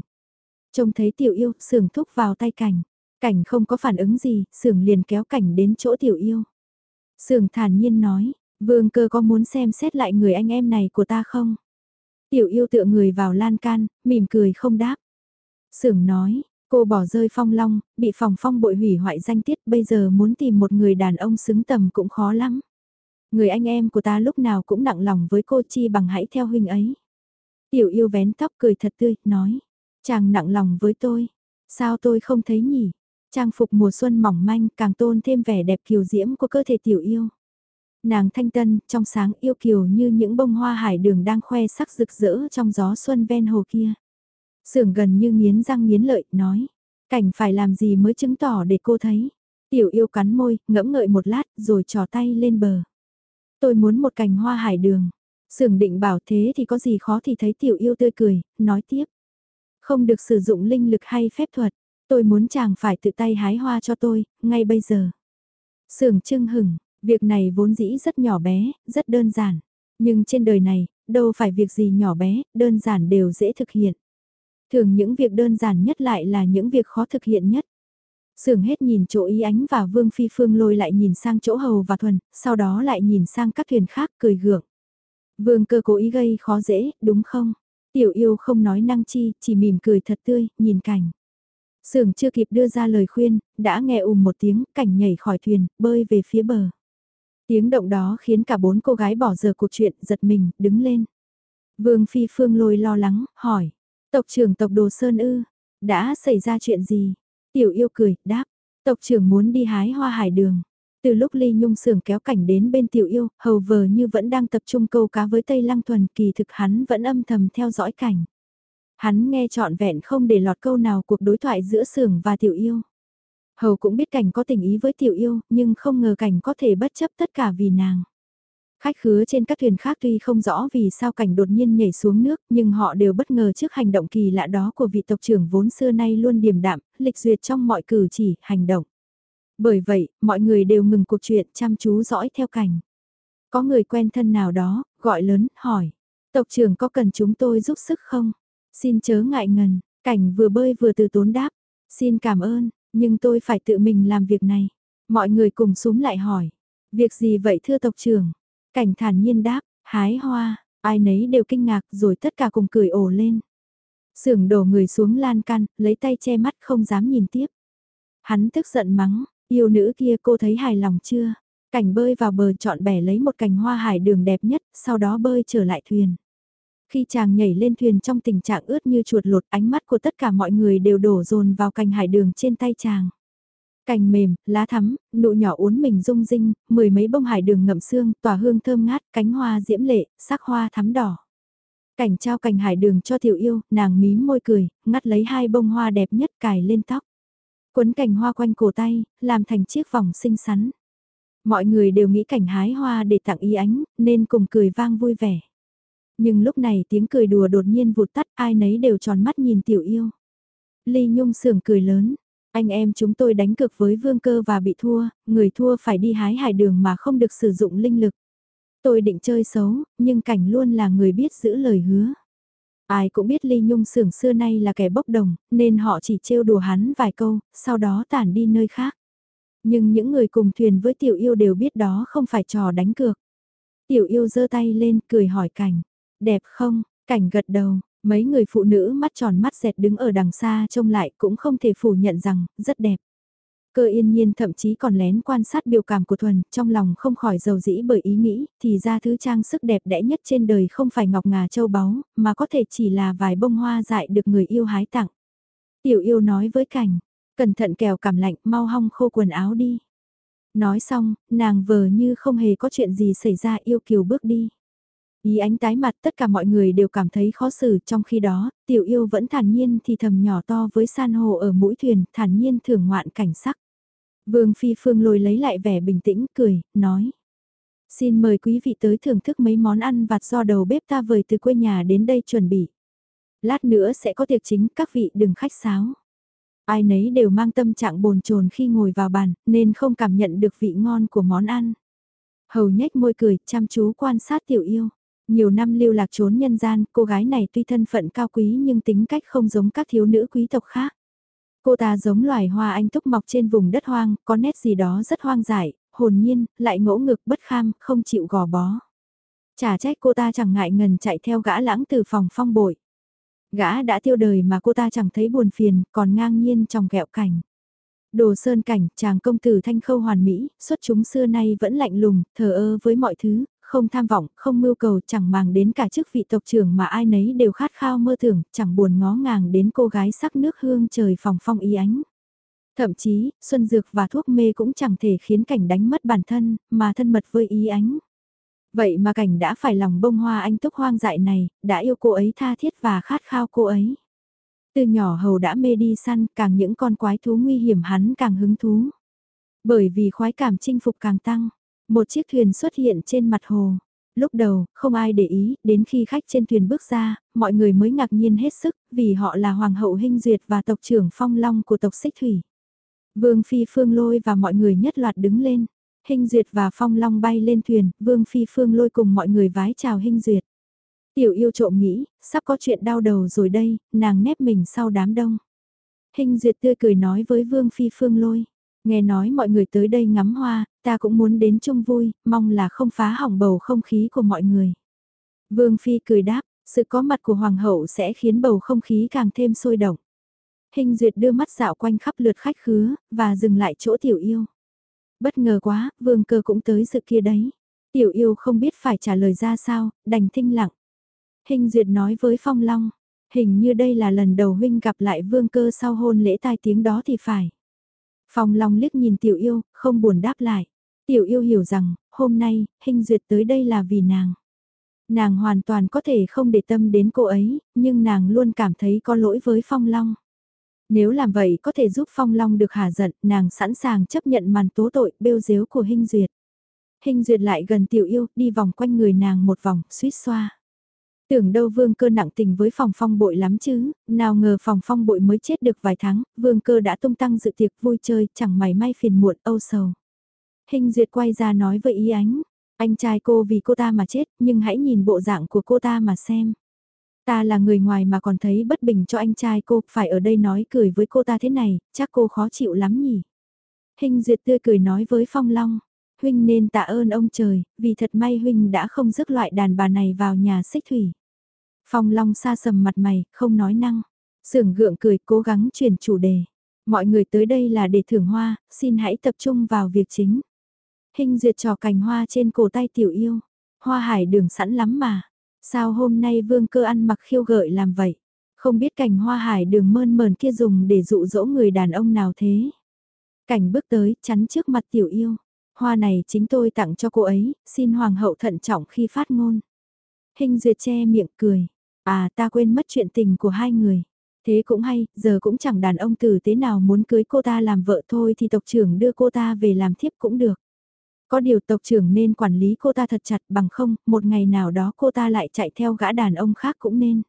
S1: Trông thấy tiểu yêu, sưởng thúc vào tay cảnh. Cảnh không có phản ứng gì, sưởng liền kéo cảnh đến chỗ tiểu yêu. Sưởng thản nhiên nói, vương cơ có muốn xem xét lại người anh em này của ta không? Tiểu yêu tựa người vào lan can, mỉm cười không đáp. Sưởng nói, cô bỏ rơi phong long, bị phòng phong bội hủy hoại danh tiết bây giờ muốn tìm một người đàn ông xứng tầm cũng khó lắm. Người anh em của ta lúc nào cũng nặng lòng với cô chi bằng hãy theo huynh ấy. Tiểu yêu vén tóc cười thật tươi, nói. Chàng nặng lòng với tôi. Sao tôi không thấy nhỉ? Trang phục mùa xuân mỏng manh càng tôn thêm vẻ đẹp kiều diễm của cơ thể tiểu yêu. Nàng thanh tân, trong sáng yêu kiều như những bông hoa hải đường đang khoe sắc rực rỡ trong gió xuân ven hồ kia. Sưởng gần như nghiến răng nghiến lợi, nói. Cảnh phải làm gì mới chứng tỏ để cô thấy. Tiểu yêu cắn môi, ngẫm ngợi một lát, rồi trò tay lên bờ. Tôi muốn một cành hoa hải đường. Sưởng định bảo thế thì có gì khó thì thấy tiểu yêu tươi cười, nói tiếp. Không được sử dụng linh lực hay phép thuật, tôi muốn chàng phải tự tay hái hoa cho tôi, ngay bây giờ. Sưởng trưng hửng, việc này vốn dĩ rất nhỏ bé, rất đơn giản. Nhưng trên đời này, đâu phải việc gì nhỏ bé, đơn giản đều dễ thực hiện. Thường những việc đơn giản nhất lại là những việc khó thực hiện nhất. Sưởng hết nhìn chỗ ý ánh và Vương Phi Phương lôi lại nhìn sang chỗ hầu và thuần, sau đó lại nhìn sang các thuyền khác cười gượng. Vương cơ cố ý gây khó dễ, đúng không? Tiểu yêu không nói năng chi, chỉ mỉm cười thật tươi, nhìn cảnh. Sưởng chưa kịp đưa ra lời khuyên, đã nghe ùm một tiếng, cảnh nhảy khỏi thuyền, bơi về phía bờ. Tiếng động đó khiến cả bốn cô gái bỏ giờ cuộc chuyện, giật mình, đứng lên. Vương Phi Phương lôi lo lắng, hỏi. Tộc trưởng tộc Đồ Sơn ư, đã xảy ra chuyện gì? Tiểu yêu cười, đáp. Tộc trưởng muốn đi hái hoa hải đường. Từ lúc Ly Nhung sưởng kéo cảnh đến bên tiểu yêu, hầu vờ như vẫn đang tập trung câu cá với Tây Lăng Thuần, kỳ thực hắn vẫn âm thầm theo dõi cảnh. Hắn nghe trọn vẹn không để lọt câu nào cuộc đối thoại giữa sưởng và tiểu yêu. Hầu cũng biết cảnh có tình ý với tiểu yêu, nhưng không ngờ cảnh có thể bất chấp tất cả vì nàng. Khách khứa trên các thuyền khác tuy không rõ vì sao cảnh đột nhiên nhảy xuống nước, nhưng họ đều bất ngờ trước hành động kỳ lạ đó của vị tộc trưởng vốn xưa nay luôn điềm đạm, lịch duyệt trong mọi cử chỉ, hành động. Bởi vậy, mọi người đều ngừng cuộc chuyện chăm chú dõi theo cảnh. Có người quen thân nào đó, gọi lớn, hỏi. Tộc trưởng có cần chúng tôi giúp sức không? Xin chớ ngại ngần, cảnh vừa bơi vừa từ tốn đáp. Xin cảm ơn, nhưng tôi phải tự mình làm việc này. Mọi người cùng súng lại hỏi. Việc gì vậy thưa tộc trưởng? Cảnh thản nhiên đáp, hái hoa, ai nấy đều kinh ngạc rồi tất cả cùng cười ồ lên. Sưởng đổ người xuống lan can, lấy tay che mắt không dám nhìn tiếp. Hắn tức giận mắng, Yêu nữ kia cô thấy hài lòng chưa? Cảnh bơi vào bờ chọn bẻ lấy một cành hoa hải đường đẹp nhất, sau đó bơi trở lại thuyền. Khi chàng nhảy lên thuyền trong tình trạng ướt như chuột lột, ánh mắt của tất cả mọi người đều đổ dồn vào cành hải đường trên tay chàng. Cành mềm, lá thắm, nụ nhỏ uốn mình rung rinh, mười mấy bông hải đường ngậm xương, tỏa hương thơm ngát, cánh hoa diễm lệ, sắc hoa thắm đỏ. Cảnh trao cành hải đường cho tiểu yêu, nàng mím môi cười, ngắt lấy hai bông hoa đẹp nhất cài lên tóc. Quấn cành hoa quanh cổ tay, làm thành chiếc vòng xinh xắn. Mọi người đều nghĩ cảnh hái hoa để tặng ý ánh, nên cùng cười vang vui vẻ. Nhưng lúc này tiếng cười đùa đột nhiên vụt tắt ai nấy đều tròn mắt nhìn tiểu yêu. Ly Nhung sưởng cười lớn, anh em chúng tôi đánh cực với vương cơ và bị thua, người thua phải đi hái hải đường mà không được sử dụng linh lực. Tôi định chơi xấu, nhưng cảnh luôn là người biết giữ lời hứa. Ai cũng biết Ly Nhung sưởng xưa nay là kẻ bốc đồng, nên họ chỉ trêu đùa hắn vài câu, sau đó tản đi nơi khác. Nhưng những người cùng thuyền với tiểu yêu đều biết đó không phải trò đánh cược. Tiểu yêu giơ tay lên cười hỏi cảnh, đẹp không, cảnh gật đầu, Mấy người phụ nữ mắt tròn mắt dẹt đứng ở đằng xa trông lại cũng không thể phủ nhận rằng, rất đẹp. Cơ yên nhiên thậm chí còn lén quan sát biểu cảm của Thuần, trong lòng không khỏi dầu dĩ bởi ý nghĩ, thì ra thứ trang sức đẹp đẽ nhất trên đời không phải ngọc ngà châu báu, mà có thể chỉ là vài bông hoa dại được người yêu hái tặng. Tiểu yêu nói với cảnh, cẩn thận kèo cảm lạnh, mau hong khô quần áo đi. Nói xong, nàng vờ như không hề có chuyện gì xảy ra yêu kiều bước đi. Ý ánh tái mặt tất cả mọi người đều cảm thấy khó xử trong khi đó, tiểu yêu vẫn thản nhiên thì thầm nhỏ to với san hô ở mũi thuyền, thản nhiên thưởng ngoạn cảnh sắc. Vương Phi Phương lôi lấy lại vẻ bình tĩnh, cười, nói. Xin mời quý vị tới thưởng thức mấy món ăn vặt do đầu bếp ta vời từ quê nhà đến đây chuẩn bị. Lát nữa sẽ có tiệc chính, các vị đừng khách sáo. Ai nấy đều mang tâm trạng bồn chồn khi ngồi vào bàn, nên không cảm nhận được vị ngon của món ăn. Hầu nhếch môi cười, chăm chú quan sát tiểu yêu. Nhiều năm lưu lạc trốn nhân gian, cô gái này tuy thân phận cao quý nhưng tính cách không giống các thiếu nữ quý tộc khác. Cô ta giống loài hoa anh túc mọc trên vùng đất hoang, có nét gì đó rất hoang dại, hồn nhiên, lại ngỗ ngực bất kham, không chịu gò bó. Chả trách cô ta chẳng ngại ngần chạy theo gã lãng từ phòng phong bội. Gã đã tiêu đời mà cô ta chẳng thấy buồn phiền, còn ngang nhiên trong gẹo cảnh. Đồ sơn cảnh, chàng công tử thanh khâu hoàn mỹ, xuất chúng xưa nay vẫn lạnh lùng, thờ ơ với mọi thứ, không tham vọng, không mưu cầu, chẳng màng đến cả chức vị tộc trưởng mà ai nấy đều khát khao mơ tưởng, chẳng buồn ngó ngàng đến cô gái sắc nước hương trời phòng phong ý ánh. Thậm chí, xuân dược và thuốc mê cũng chẳng thể khiến cảnh đánh mất bản thân, mà thân mật với ý ánh. Vậy mà cảnh đã phải lòng bông hoa anh túc hoang dại này, đã yêu cô ấy tha thiết và khát khao cô ấy. Từ nhỏ hầu đã mê đi săn, càng những con quái thú nguy hiểm hắn càng hứng thú. Bởi vì khoái cảm chinh phục càng tăng, một chiếc thuyền xuất hiện trên mặt hồ. Lúc đầu, không ai để ý, đến khi khách trên thuyền bước ra, mọi người mới ngạc nhiên hết sức, vì họ là Hoàng hậu Hinh Duyệt và tộc trưởng Phong Long của tộc Xích Thủy. Vương Phi Phương Lôi và mọi người nhất loạt đứng lên. Hinh Duyệt và Phong Long bay lên thuyền, Vương Phi Phương Lôi cùng mọi người vái chào Hinh Duyệt. Tiểu yêu trộm nghĩ, sắp có chuyện đau đầu rồi đây, nàng nép mình sau đám đông. Hinh Duyệt tươi cười nói với Vương Phi Phương Lôi. Nghe nói mọi người tới đây ngắm hoa, ta cũng muốn đến chung vui, mong là không phá hỏng bầu không khí của mọi người. Vương Phi cười đáp, sự có mặt của Hoàng hậu sẽ khiến bầu không khí càng thêm sôi động. Hình duyệt đưa mắt dạo quanh khắp lượt khách khứa, và dừng lại chỗ tiểu yêu. Bất ngờ quá, vương cơ cũng tới sự kia đấy. Tiểu yêu không biết phải trả lời ra sao, đành thinh lặng. Hình duyệt nói với Phong Long, hình như đây là lần đầu huynh gặp lại vương cơ sau hôn lễ tai tiếng đó thì phải. Phong Long liếc nhìn tiểu yêu, không buồn đáp lại. Tiểu yêu hiểu rằng, hôm nay, hình duyệt tới đây là vì nàng. Nàng hoàn toàn có thể không để tâm đến cô ấy, nhưng nàng luôn cảm thấy có lỗi với Phong Long. Nếu làm vậy có thể giúp Phong Long được hả giận, nàng sẵn sàng chấp nhận màn tố tội, bêu dếu của Hinh Duyệt. Hinh Duyệt lại gần tiểu yêu, đi vòng quanh người nàng một vòng, suýt xoa. Tưởng đâu vương cơ nặng tình với phòng phong bội lắm chứ, nào ngờ phòng phong bội mới chết được vài tháng, vương cơ đã tung tăng dự tiệc vui chơi, chẳng mày may phiền muộn âu sầu. Hình duyệt quay ra nói với ý ánh, anh trai cô vì cô ta mà chết, nhưng hãy nhìn bộ dạng của cô ta mà xem. Ta là người ngoài mà còn thấy bất bình cho anh trai cô, phải ở đây nói cười với cô ta thế này, chắc cô khó chịu lắm nhỉ. Hình duyệt tươi cười nói với Phong Long, Huynh nên tạ ơn ông trời, vì thật may Huynh đã không rước loại đàn bà này vào nhà xích thủy. Phong Long xa sầm mặt mày, không nói năng. Sưởng gượng cười cố gắng chuyển chủ đề. Mọi người tới đây là để thưởng hoa, xin hãy tập trung vào việc chính. Hình duyệt trò cành hoa trên cổ tay tiểu yêu. Hoa hải đường sẵn lắm mà. Sao hôm nay vương cơ ăn mặc khiêu gợi làm vậy? Không biết cành hoa hải đường mơn mờn kia dùng để dụ dỗ người đàn ông nào thế? Cảnh bước tới, chắn trước mặt tiểu yêu. Hoa này chính tôi tặng cho cô ấy, xin hoàng hậu thận trọng khi phát ngôn. Hình duyệt che miệng cười. À ta quên mất chuyện tình của hai người. Thế cũng hay, giờ cũng chẳng đàn ông tử thế nào muốn cưới cô ta làm vợ thôi thì tộc trưởng đưa cô ta về làm thiếp cũng được. Có điều tộc trưởng nên quản lý cô ta thật chặt bằng không, một ngày nào đó cô ta lại chạy theo gã đàn ông khác cũng nên.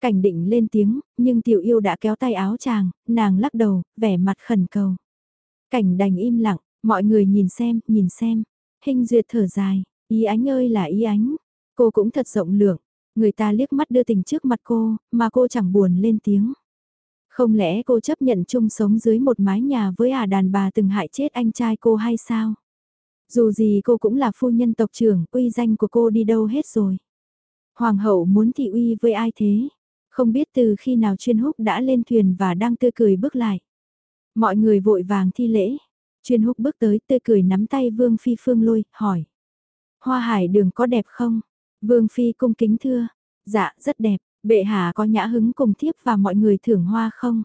S1: Cảnh định lên tiếng, nhưng tiểu yêu đã kéo tay áo chàng, nàng lắc đầu, vẻ mặt khẩn cầu. Cảnh đành im lặng, mọi người nhìn xem, nhìn xem. Hình duyệt thở dài, ý ánh ơi là ý ánh. Cô cũng thật rộng lượng, người ta liếc mắt đưa tình trước mặt cô, mà cô chẳng buồn lên tiếng. Không lẽ cô chấp nhận chung sống dưới một mái nhà với à đàn bà từng hại chết anh trai cô hay sao? Dù gì cô cũng là phu nhân tộc trưởng, uy danh của cô đi đâu hết rồi. Hoàng hậu muốn thị uy với ai thế? Không biết từ khi nào chuyên húc đã lên thuyền và đang tươi cười bước lại. Mọi người vội vàng thi lễ. Chuyên húc bước tới tươi cười nắm tay Vương Phi Phương Lôi, hỏi. Hoa hải đường có đẹp không? Vương Phi cung kính thưa. Dạ, rất đẹp. Bệ hạ có nhã hứng cùng thiếp và mọi người thưởng hoa không?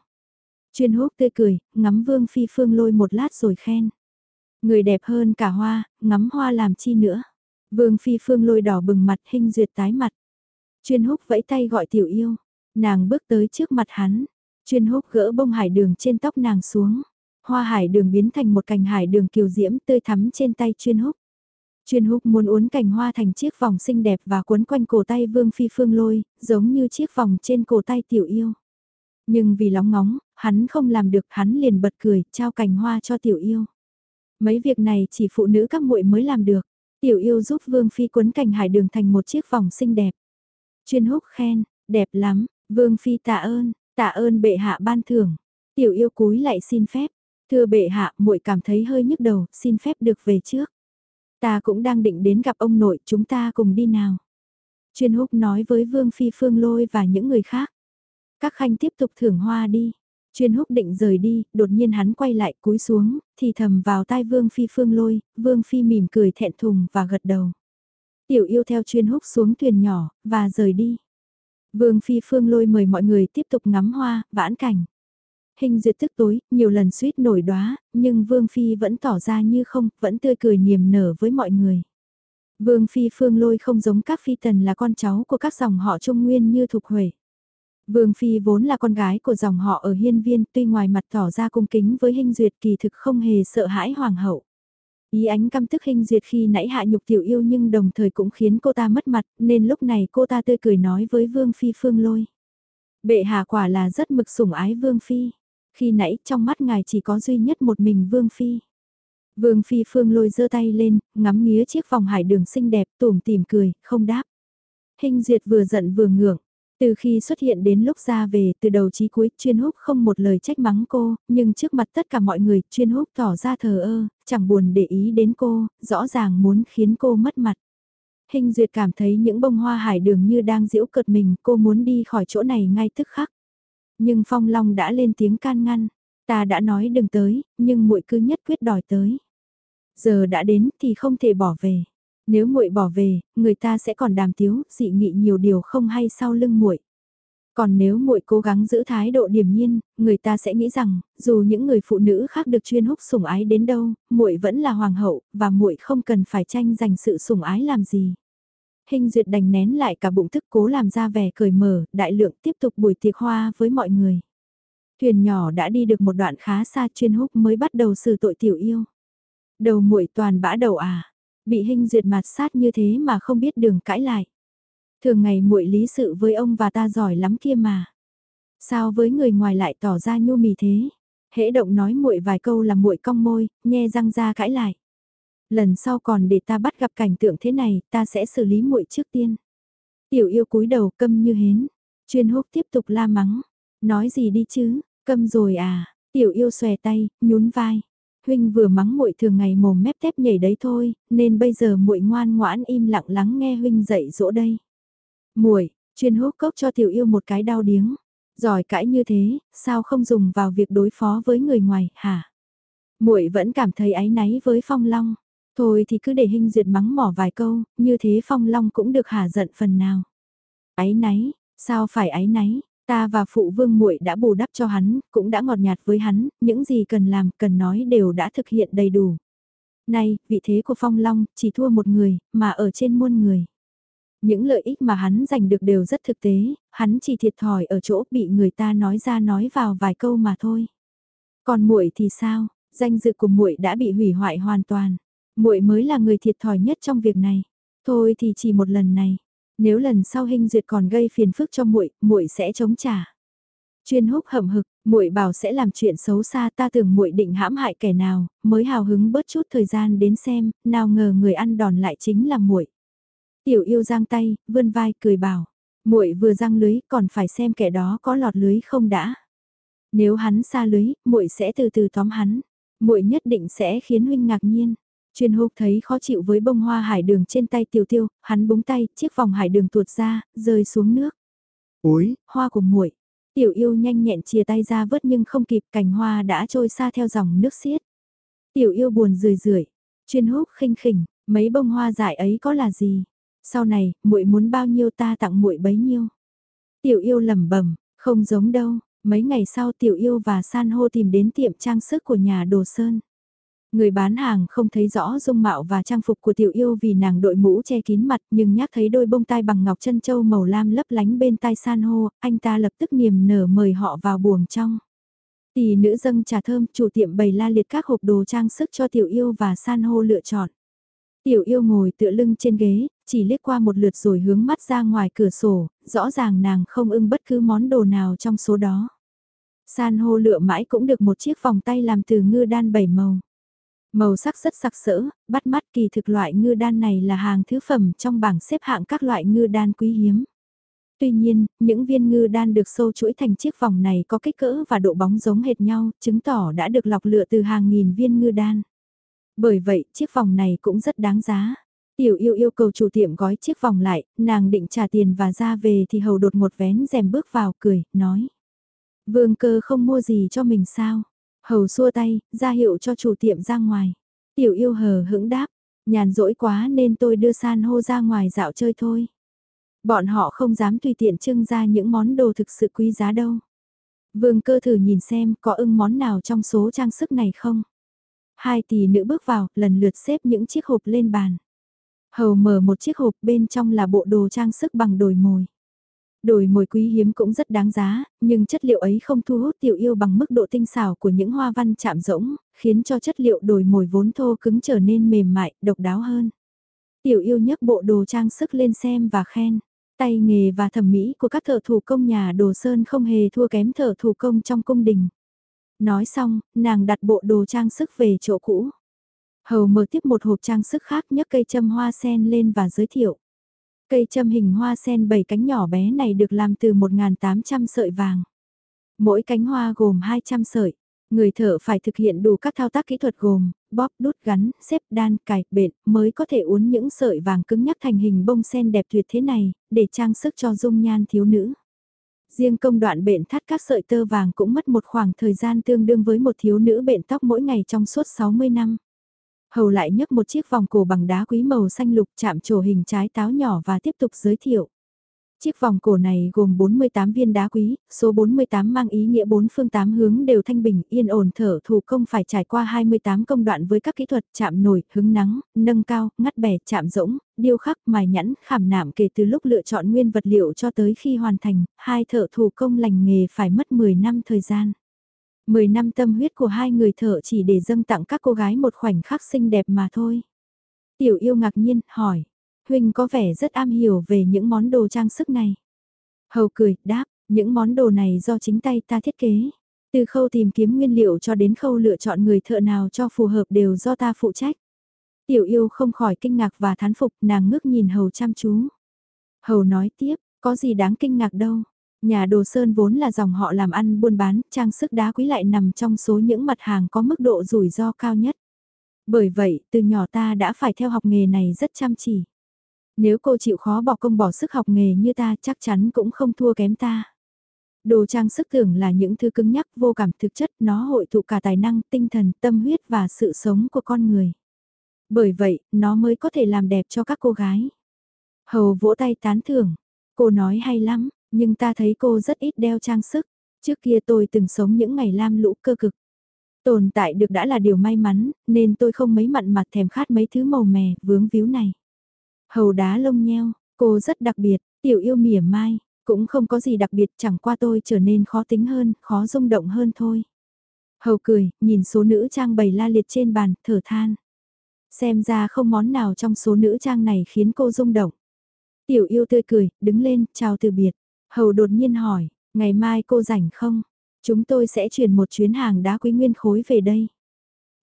S1: Chuyên húc tươi cười, ngắm Vương Phi Phương Lôi một lát rồi khen. Người đẹp hơn cả hoa, ngắm hoa làm chi nữa. Vương Phi Phương Lôi đỏ bừng mặt hình duyệt tái mặt. Chuyên húc vẫy tay gọi tiểu yêu. Nàng bước tới trước mặt hắn. Chuyên húc gỡ bông hải đường trên tóc nàng xuống. Hoa hải đường biến thành một cành hải đường kiều diễm tươi thắm trên tay chuyên húc. Chuyên húc muốn uốn cành hoa thành chiếc vòng xinh đẹp và cuốn quanh cổ tay vương phi phương lôi, giống như chiếc vòng trên cổ tay tiểu yêu. Nhưng vì lóng ngóng, hắn không làm được, hắn liền bật cười, trao cành hoa cho tiểu yêu. Mấy việc này chỉ phụ nữ các muội mới làm được. Tiểu yêu giúp vương phi cuốn cành hải đường thành một chiếc vòng xinh đẹp. Chuyên húc khen, đẹp lắm, vương phi tạ ơn, tạ ơn bệ hạ ban thưởng. Tiểu yêu cúi lại xin phép, thưa bệ hạ muội cảm thấy hơi nhức đầu, xin phép được về trước. Ta cũng đang định đến gặp ông nội, chúng ta cùng đi nào. Chuyên húc nói với Vương Phi Phương Lôi và những người khác. Các khanh tiếp tục thưởng hoa đi. Chuyên húc định rời đi, đột nhiên hắn quay lại cúi xuống, thì thầm vào tai Vương Phi Phương Lôi, Vương Phi mỉm cười thẹn thùng và gật đầu. Tiểu yêu theo chuyên húc xuống thuyền nhỏ, và rời đi. Vương Phi Phương Lôi mời mọi người tiếp tục ngắm hoa, vãn cảnh. Hình duyệt tức tối, nhiều lần suýt nổi đóa, nhưng Vương Phi vẫn tỏ ra như không, vẫn tươi cười niềm nở với mọi người. Vương Phi Phương Lôi không giống các phi tần là con cháu của các dòng họ Trung Nguyên như Thục Huệ. Vương Phi vốn là con gái của dòng họ ở hiên viên tuy ngoài mặt tỏ ra cung kính với hình duyệt kỳ thực không hề sợ hãi hoàng hậu. Ý ánh căm tức hình duyệt khi nãy hạ nhục tiểu yêu nhưng đồng thời cũng khiến cô ta mất mặt nên lúc này cô ta tươi cười nói với Vương Phi Phương Lôi. Bệ hạ quả là rất mực sủng ái Vương Phi. Khi nãy trong mắt ngài chỉ có duy nhất một mình Vương Phi. Vương Phi Phương Lôi giơ tay lên, ngắm nghía chiếc vòng hải đường xinh đẹp tủm tìm cười, không đáp. Hình duyệt vừa giận vừa ngưỡng, từ khi xuất hiện đến lúc ra về, từ đầu chí cuối, chuyên húc không một lời trách mắng cô, nhưng trước mặt tất cả mọi người, chuyên húc tỏ ra thờ ơ, chẳng buồn để ý đến cô, rõ ràng muốn khiến cô mất mặt. Hình duyệt cảm thấy những bông hoa hải đường như đang giễu cợt mình, cô muốn đi khỏi chỗ này ngay tức khắc. Nhưng Phong Long đã lên tiếng can ngăn, ta đã nói đừng tới, nhưng muội cứ nhất quyết đòi tới. Giờ đã đến thì không thể bỏ về. Nếu muội bỏ về, người ta sẽ còn đàm tiếu, dị nghị nhiều điều không hay sau lưng muội. Còn nếu muội cố gắng giữ thái độ điềm nhiên, người ta sẽ nghĩ rằng, dù những người phụ nữ khác được chuyên húc sủng ái đến đâu, muội vẫn là hoàng hậu, và muội không cần phải tranh giành sự sủng ái làm gì. Hình duyệt đành nén lại cả bụng thức cố làm ra vẻ cười mở, đại lượng tiếp tục buổi tiệc hoa với mọi người. Thuyền nhỏ đã đi được một đoạn khá xa chuyên húc mới bắt đầu xử tội tiểu yêu. Đầu muội toàn bã đầu à, bị hình duyệt mặt sát như thế mà không biết đường cãi lại. Thường ngày muội lý sự với ông và ta giỏi lắm kia mà. Sao với người ngoài lại tỏ ra nhu mì thế? Hễ động nói muội vài câu là muội cong môi, nhe răng ra cãi lại. Lần sau còn để ta bắt gặp cảnh tượng thế này, ta sẽ xử lý muội trước tiên. Tiểu yêu cúi đầu câm như hến. Chuyên húc tiếp tục la mắng. Nói gì đi chứ, câm rồi à. Tiểu yêu xòe tay, nhún vai huynh vừa mắng muội thường ngày mồm mép tép nhảy đấy thôi, nên bây giờ muội ngoan ngoãn im lặng lắng nghe huynh dạy dỗ đây. Muội, chuyên hút cốc cho tiểu yêu một cái đau điếng. Giỏi cãi như thế, sao không dùng vào việc đối phó với người ngoài, hả? Muội vẫn cảm thấy áy náy với Phong Long. Thôi thì cứ để hình duyệt mắng mỏ vài câu, như thế Phong Long cũng được hả giận phần nào. Ái náy, sao phải ái náy? Ta và phụ vương muội đã bù đắp cho hắn, cũng đã ngọt nhạt với hắn, những gì cần làm, cần nói đều đã thực hiện đầy đủ. Nay, vị thế của Phong Long chỉ thua một người, mà ở trên muôn người. Những lợi ích mà hắn giành được đều rất thực tế, hắn chỉ thiệt thòi ở chỗ bị người ta nói ra nói vào vài câu mà thôi. Còn muội thì sao? Danh dự của muội đã bị hủy hoại hoàn toàn. Muội mới là người thiệt thòi nhất trong việc này. Thôi thì chỉ một lần này, nếu lần sau hình duyệt còn gây phiền phức cho muội, muội sẽ chống trả. Chuyên húc hậm hực, muội bảo sẽ làm chuyện xấu xa, ta tưởng muội định hãm hại kẻ nào, mới hào hứng bớt chút thời gian đến xem, nào ngờ người ăn đòn lại chính là muội. Tiểu yêu giang tay, vươn vai cười bảo, muội vừa giăng lưới, còn phải xem kẻ đó có lọt lưới không đã. Nếu hắn xa lưới, muội sẽ từ từ tóm hắn. Muội nhất định sẽ khiến huynh ngạc nhiên. Chuyên húc thấy khó chịu với bông hoa hải đường trên tay tiểu tiêu, hắn búng tay, chiếc vòng hải đường tuột ra, rơi xuống nước.
S2: Ối,
S1: hoa của muội. Tiểu yêu nhanh nhẹn chia tay ra vớt nhưng không kịp cành hoa đã trôi xa theo dòng nước xiết. Tiểu yêu buồn rười rượi, chuyên húc khinh khỉnh, mấy bông hoa dại ấy có là gì? Sau này, muội muốn bao nhiêu ta tặng muội bấy nhiêu. Tiểu yêu lẩm bẩm, không giống đâu, mấy ngày sau tiểu yêu và san hô tìm đến tiệm trang sức của nhà đồ sơn. Người bán hàng không thấy rõ dung mạo và trang phục của tiểu yêu vì nàng đội mũ che kín mặt nhưng nhắc thấy đôi bông tai bằng ngọc chân châu màu lam lấp lánh bên tai san hô, anh ta lập tức niềm nở mời họ vào buồng trong. Tỷ nữ dâng trà thơm, chủ tiệm bày la liệt các hộp đồ trang sức cho tiểu yêu và san hô lựa chọn. Tiểu yêu ngồi tựa lưng trên ghế, chỉ liếc qua một lượt rồi hướng mắt ra ngoài cửa sổ, rõ ràng nàng không ưng bất cứ món đồ nào trong số đó. San hô lựa mãi cũng được một chiếc vòng tay làm từ ngư đan bảy màu. Màu sắc rất sặc sỡ, bắt mắt kỳ thực loại ngư đan này là hàng thứ phẩm trong bảng xếp hạng các loại ngư đan quý hiếm. Tuy nhiên, những viên ngư đan được sâu chuỗi thành chiếc vòng này có kích cỡ và độ bóng giống hệt nhau, chứng tỏ đã được lọc lựa từ hàng nghìn viên ngư đan. Bởi vậy, chiếc vòng này cũng rất đáng giá. Tiểu yêu yêu cầu chủ tiệm gói chiếc vòng lại, nàng định trả tiền và ra về thì hầu đột một vén rèm bước vào cười, nói. Vương cơ không mua gì cho mình sao? Hầu xua tay, ra hiệu cho chủ tiệm ra ngoài. Tiểu yêu hờ hững đáp, nhàn rỗi quá nên tôi đưa san hô ra ngoài dạo chơi thôi. Bọn họ không dám tùy tiện trưng ra những món đồ thực sự quý giá đâu. Vương cơ thử nhìn xem có ưng món nào trong số trang sức này không. Hai tỷ nữ bước vào, lần lượt xếp những chiếc hộp lên bàn. Hầu mở một chiếc hộp bên trong là bộ đồ trang sức bằng đồi mồi. Đồi mồi quý hiếm cũng rất đáng giá, nhưng chất liệu ấy không thu hút tiểu yêu bằng mức độ tinh xảo của những hoa văn chạm rỗng, khiến cho chất liệu đồi mồi vốn thô cứng trở nên mềm mại, độc đáo hơn. Tiểu yêu nhấc bộ đồ trang sức lên xem và khen. Tay nghề và thẩm mỹ của các thợ thủ công nhà đồ sơn không hề thua kém thợ thủ công trong cung đình. Nói xong, nàng đặt bộ đồ trang sức về chỗ cũ. Hầu mở tiếp một hộp trang sức khác nhấc cây châm hoa sen lên và giới thiệu. Cây châm hình hoa sen bảy cánh nhỏ bé này được làm từ 1.800 sợi vàng. Mỗi cánh hoa gồm 200 sợi. Người thợ phải thực hiện đủ các thao tác kỹ thuật gồm, bóp, đút, gắn, xếp, đan, cài, bện, mới có thể uốn những sợi vàng cứng nhắc thành hình bông sen đẹp tuyệt thế này, để trang sức cho dung nhan thiếu nữ. Riêng công đoạn bện thắt các sợi tơ vàng cũng mất một khoảng thời gian tương đương với một thiếu nữ bện tóc mỗi ngày trong suốt 60 năm. Hầu lại nhấc một chiếc vòng cổ bằng đá quý màu xanh lục chạm trổ hình trái táo nhỏ và tiếp tục giới thiệu. Chiếc vòng cổ này gồm 48 viên đá quý, số 48 mang ý nghĩa bốn phương tám hướng đều thanh bình, yên ổn thở thủ công phải trải qua 28 công đoạn với các kỹ thuật chạm nổi, hứng nắng, nâng cao, ngắt bẻ, chạm rỗng, điêu khắc, mài nhẵn, khảm nạm kể từ lúc lựa chọn nguyên vật liệu cho tới khi hoàn thành, hai thợ thủ công lành nghề phải mất 10 năm thời gian. 10 năm tâm huyết của hai người thợ chỉ để dâng tặng các cô gái một khoảnh khắc xinh đẹp mà thôi. Tiểu yêu ngạc nhiên, hỏi, Huynh có vẻ rất am hiểu về những món đồ trang sức này. Hầu cười, đáp, những món đồ này do chính tay ta thiết kế. Từ khâu tìm kiếm nguyên liệu cho đến khâu lựa chọn người thợ nào cho phù hợp đều do ta phụ trách. Tiểu yêu không khỏi kinh ngạc và thán phục nàng ngước nhìn hầu chăm chú. Hầu nói tiếp, có gì đáng kinh ngạc đâu. Nhà đồ sơn vốn là dòng họ làm ăn buôn bán, trang sức đá quý lại nằm trong số những mặt hàng có mức độ rủi ro cao nhất. Bởi vậy, từ nhỏ ta đã phải theo học nghề này rất chăm chỉ. Nếu cô chịu khó bỏ công bỏ sức học nghề như ta chắc chắn cũng không thua kém ta. Đồ trang sức tưởng là những thứ cứng nhắc vô cảm thực chất nó hội tụ cả tài năng, tinh thần, tâm huyết và sự sống của con người. Bởi vậy, nó mới có thể làm đẹp cho các cô gái. Hầu vỗ tay tán thưởng. Cô nói hay lắm, nhưng ta thấy cô rất ít đeo trang sức. Trước kia tôi từng sống những ngày lam lũ cơ cực. Tồn tại được đã là điều may mắn, nên tôi không mấy mặn mặt thèm khát mấy thứ màu mè, vướng víu này. Hầu đá lông nheo, cô rất đặc biệt, tiểu yêu mỉa mai, cũng không có gì đặc biệt chẳng qua tôi trở nên khó tính hơn, khó rung động hơn thôi. Hầu cười, nhìn số nữ trang bày la liệt trên bàn, thở than. Xem ra không món nào trong số nữ trang này khiến cô rung động. Tiểu yêu tươi cười, đứng lên, chào từ biệt. Hầu đột nhiên hỏi, ngày mai cô rảnh không? Chúng tôi sẽ chuyển một chuyến hàng đá quý nguyên khối về đây.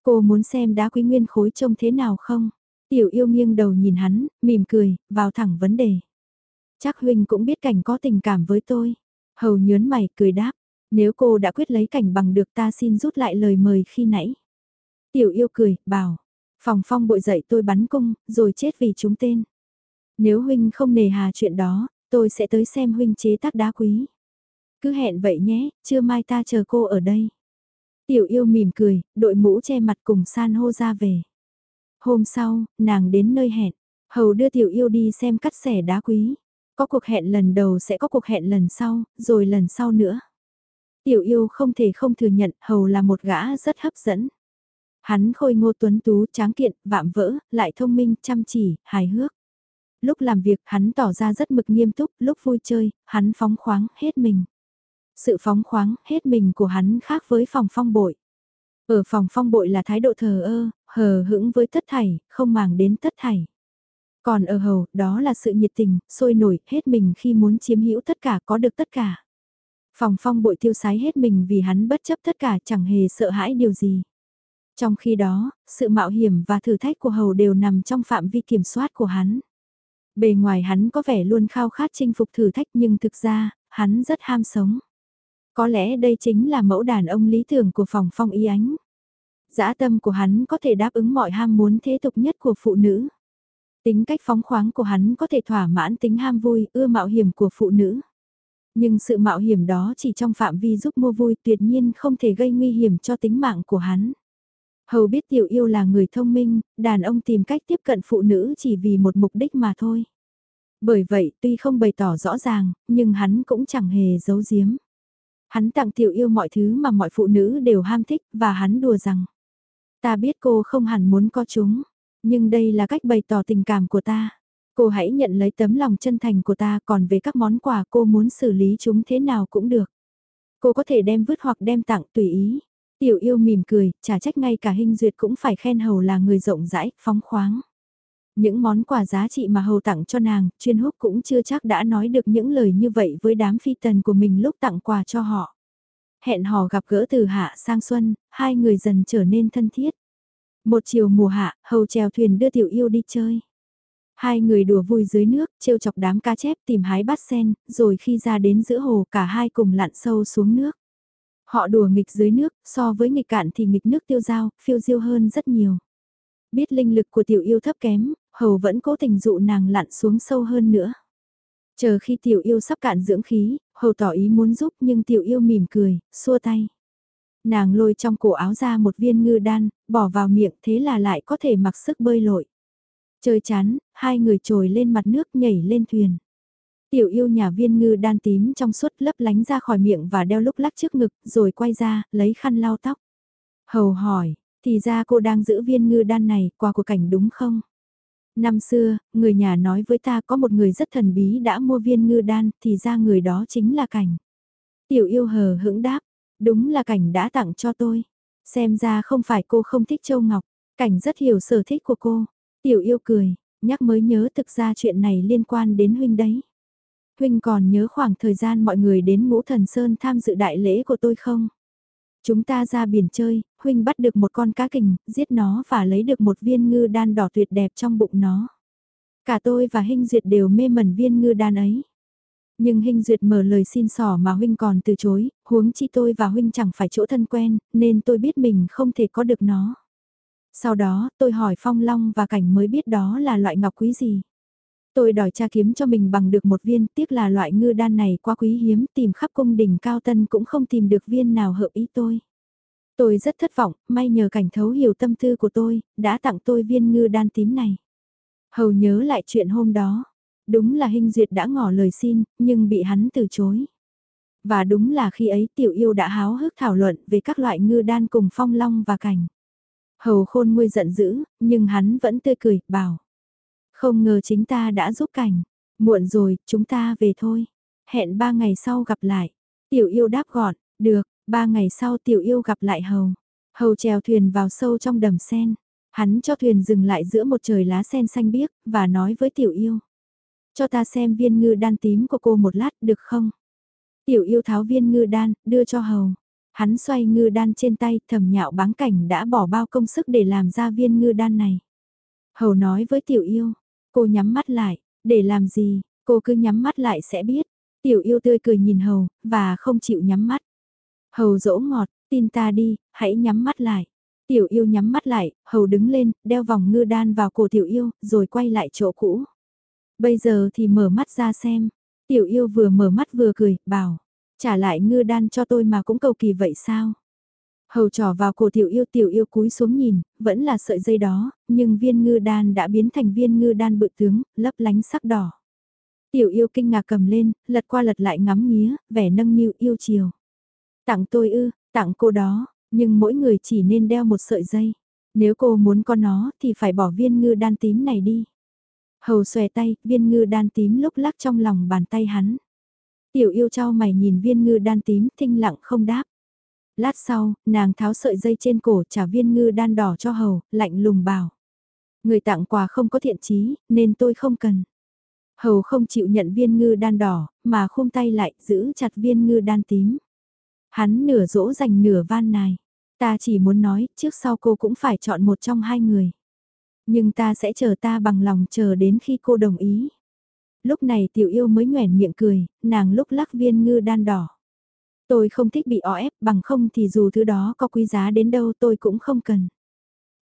S1: Cô muốn xem đá quý nguyên khối trông thế nào không? Tiểu yêu nghiêng đầu nhìn hắn, mỉm cười, vào thẳng vấn đề. Chắc huynh cũng biết cảnh có tình cảm với tôi. Hầu nhớn mày, cười đáp. Nếu cô đã quyết lấy cảnh bằng được ta xin rút lại lời mời khi nãy. Tiểu yêu cười, bảo. Phòng phong bội dậy tôi bắn cung, rồi chết vì chúng tên. Nếu huynh không nề hà chuyện đó, tôi sẽ tới xem huynh chế tác đá quý. Cứ hẹn vậy nhé, trưa mai ta chờ cô ở đây. Tiểu yêu mỉm cười, đội mũ che mặt cùng san hô ra về. Hôm sau, nàng đến nơi hẹn, hầu đưa tiểu yêu đi xem cắt xẻ đá quý. Có cuộc hẹn lần đầu sẽ có cuộc hẹn lần sau, rồi lần sau nữa. Tiểu yêu không thể không thừa nhận hầu là một gã rất hấp dẫn. Hắn khôi ngô tuấn tú tráng kiện, vạm vỡ, lại thông minh, chăm chỉ, hài hước. Lúc làm việc hắn tỏ ra rất mực nghiêm túc, lúc vui chơi, hắn phóng khoáng hết mình. Sự phóng khoáng hết mình của hắn khác với phòng phong bội. Ở phòng phong bội là thái độ thờ ơ, hờ hững với tất thảy, không màng đến tất thảy. Còn ở hầu, đó là sự nhiệt tình, sôi nổi, hết mình khi muốn chiếm hữu tất cả có được tất cả. Phòng phong bội tiêu sái hết mình vì hắn bất chấp tất cả chẳng hề sợ hãi điều gì. Trong khi đó, sự mạo hiểm và thử thách của hầu đều nằm trong phạm vi kiểm soát của hắn. Bề ngoài hắn có vẻ luôn khao khát chinh phục thử thách nhưng thực ra, hắn rất ham sống. Có lẽ đây chính là mẫu đàn ông lý tưởng của phòng phong y ánh. Dã tâm của hắn có thể đáp ứng mọi ham muốn thế tục nhất của phụ nữ. Tính cách phóng khoáng của hắn có thể thỏa mãn tính ham vui, ưa mạo hiểm của phụ nữ. Nhưng sự mạo hiểm đó chỉ trong phạm vi giúp mua vui tuyệt nhiên không thể gây nguy hiểm cho tính mạng của hắn. Hầu biết tiểu yêu là người thông minh, đàn ông tìm cách tiếp cận phụ nữ chỉ vì một mục đích mà thôi. Bởi vậy tuy không bày tỏ rõ ràng, nhưng hắn cũng chẳng hề giấu giếm. Hắn tặng tiểu yêu mọi thứ mà mọi phụ nữ đều ham thích và hắn đùa rằng. Ta biết cô không hẳn muốn có chúng, nhưng đây là cách bày tỏ tình cảm của ta. Cô hãy nhận lấy tấm lòng chân thành của ta còn về các món quà cô muốn xử lý chúng thế nào cũng được. Cô có thể đem vứt hoặc đem tặng tùy ý. Tiểu yêu mỉm cười, trả trách ngay cả hình duyệt cũng phải khen hầu là người rộng rãi, phóng khoáng. Những món quà giá trị mà hầu tặng cho nàng, chuyên húc cũng chưa chắc đã nói được những lời như vậy với đám phi tần của mình lúc tặng quà cho họ. Hẹn hò gặp gỡ từ hạ sang xuân, hai người dần trở nên thân thiết. Một chiều mùa hạ, hầu chèo thuyền đưa tiểu yêu đi chơi. Hai người đùa vui dưới nước, trêu chọc đám cá chép tìm hái bắt sen, rồi khi ra đến giữa hồ cả hai cùng lặn sâu xuống nước. Họ đùa nghịch dưới nước, so với nghịch cạn thì nghịch nước tiêu dao, phiêu diêu hơn rất nhiều. Biết linh lực của tiểu yêu thấp kém, hầu vẫn cố tình dụ nàng lặn xuống sâu hơn nữa. Chờ khi tiểu yêu sắp cạn dưỡng khí, hầu tỏ ý muốn giúp nhưng tiểu yêu mỉm cười, xua tay. Nàng lôi trong cổ áo ra một viên ngư đan, bỏ vào miệng thế là lại có thể mặc sức bơi lội. Chơi chán, hai người trồi lên mặt nước nhảy lên thuyền. Tiểu yêu nhà viên ngư đan tím trong suốt lấp lánh ra khỏi miệng và đeo lúc lắc trước ngực, rồi quay ra, lấy khăn lau tóc. Hầu hỏi, thì ra cô đang giữ viên ngư đan này, qua của cảnh đúng không? Năm xưa, người nhà nói với ta có một người rất thần bí đã mua viên ngư đan, thì ra người đó chính là cảnh. Tiểu yêu hờ hững đáp, đúng là cảnh đã tặng cho tôi. Xem ra không phải cô không thích Châu Ngọc, cảnh rất hiểu sở thích của cô. Tiểu yêu cười, nhắc mới nhớ thực ra chuyện này liên quan đến huynh đấy. Huynh còn nhớ khoảng thời gian mọi người đến ngũ thần sơn tham dự đại lễ của tôi không? Chúng ta ra biển chơi, Huynh bắt được một con cá kình, giết nó và lấy được một viên ngư đan đỏ tuyệt đẹp trong bụng nó. Cả tôi và Hinh Duyệt đều mê mẩn viên ngư đan ấy. Nhưng Hinh Duyệt mở lời xin sỏ mà Huynh còn từ chối, huống chi tôi và Huynh chẳng phải chỗ thân quen, nên tôi biết mình không thể có được nó. Sau đó, tôi hỏi Phong Long và Cảnh mới biết đó là loại ngọc quý gì. Tôi đòi cha kiếm cho mình bằng được một viên, tiếc là loại ngư đan này quá quý hiếm, tìm khắp cung đình cao tân cũng không tìm được viên nào hợp ý tôi. Tôi rất thất vọng, may nhờ cảnh thấu hiểu tâm tư của tôi, đã tặng tôi viên ngư đan tím này. Hầu nhớ lại chuyện hôm đó. Đúng là Hinh Duyệt đã ngỏ lời xin, nhưng bị hắn từ chối. Và đúng là khi ấy tiểu yêu đã háo hức thảo luận về các loại ngư đan cùng phong long và cảnh. Hầu khôn nguôi giận dữ, nhưng hắn vẫn tươi cười, bảo. Không ngờ chính ta đã giúp cảnh. Muộn rồi, chúng ta về thôi. Hẹn ba ngày sau gặp lại. Tiểu yêu đáp gọn, được, ba ngày sau tiểu yêu gặp lại hầu. Hầu chèo thuyền vào sâu trong đầm sen. Hắn cho thuyền dừng lại giữa một trời lá sen xanh biếc, và nói với tiểu yêu. Cho ta xem viên ngư đan tím của cô một lát được không? Tiểu yêu tháo viên ngư đan, đưa cho hầu. Hắn xoay ngư đan trên tay, thầm nhạo báng cảnh đã bỏ bao công sức để làm ra viên ngư đan này. Hầu nói với tiểu yêu, Cô nhắm mắt lại, để làm gì, cô cứ nhắm mắt lại sẽ biết. Tiểu yêu tươi cười nhìn hầu, và không chịu nhắm mắt. Hầu dỗ ngọt, tin ta đi, hãy nhắm mắt lại. Tiểu yêu nhắm mắt lại, hầu đứng lên, đeo vòng ngư đan vào cổ tiểu yêu, rồi quay lại chỗ cũ. Bây giờ thì mở mắt ra xem. Tiểu yêu vừa mở mắt vừa cười, bảo, trả lại ngư đan cho tôi mà cũng cầu kỳ vậy sao? Hầu trò vào cổ tiểu yêu tiểu yêu cúi xuống nhìn, vẫn là sợi dây đó, nhưng viên ngư đan đã biến thành viên ngư đan bự tướng, lấp lánh sắc đỏ. Tiểu yêu kinh ngạc cầm lên, lật qua lật lại ngắm nghía, vẻ nâng niu yêu chiều. Tặng tôi ư, tặng cô đó, nhưng mỗi người chỉ nên đeo một sợi dây. Nếu cô muốn có nó thì phải bỏ viên ngư đan tím này đi. Hầu xòe tay, viên ngư đan tím lúc lắc trong lòng bàn tay hắn. Tiểu yêu trao mày nhìn viên ngư đan tím thinh lặng không đáp. Lát sau, nàng tháo sợi dây trên cổ trả viên ngư đan đỏ cho hầu, lạnh lùng bảo. Người tặng quà không có thiện chí, nên tôi không cần. Hầu không chịu nhận viên ngư đan đỏ, mà khung tay lại giữ chặt viên ngư đan tím. Hắn nửa dỗ dành nửa van nài. Ta chỉ muốn nói, trước sau cô cũng phải chọn một trong hai người. Nhưng ta sẽ chờ ta bằng lòng chờ đến khi cô đồng ý. Lúc này tiểu yêu mới nhoẻn miệng cười, nàng lúc lắc viên ngư đan đỏ. Tôi không thích bị o ép bằng không thì dù thứ đó có quý giá đến đâu tôi cũng không cần.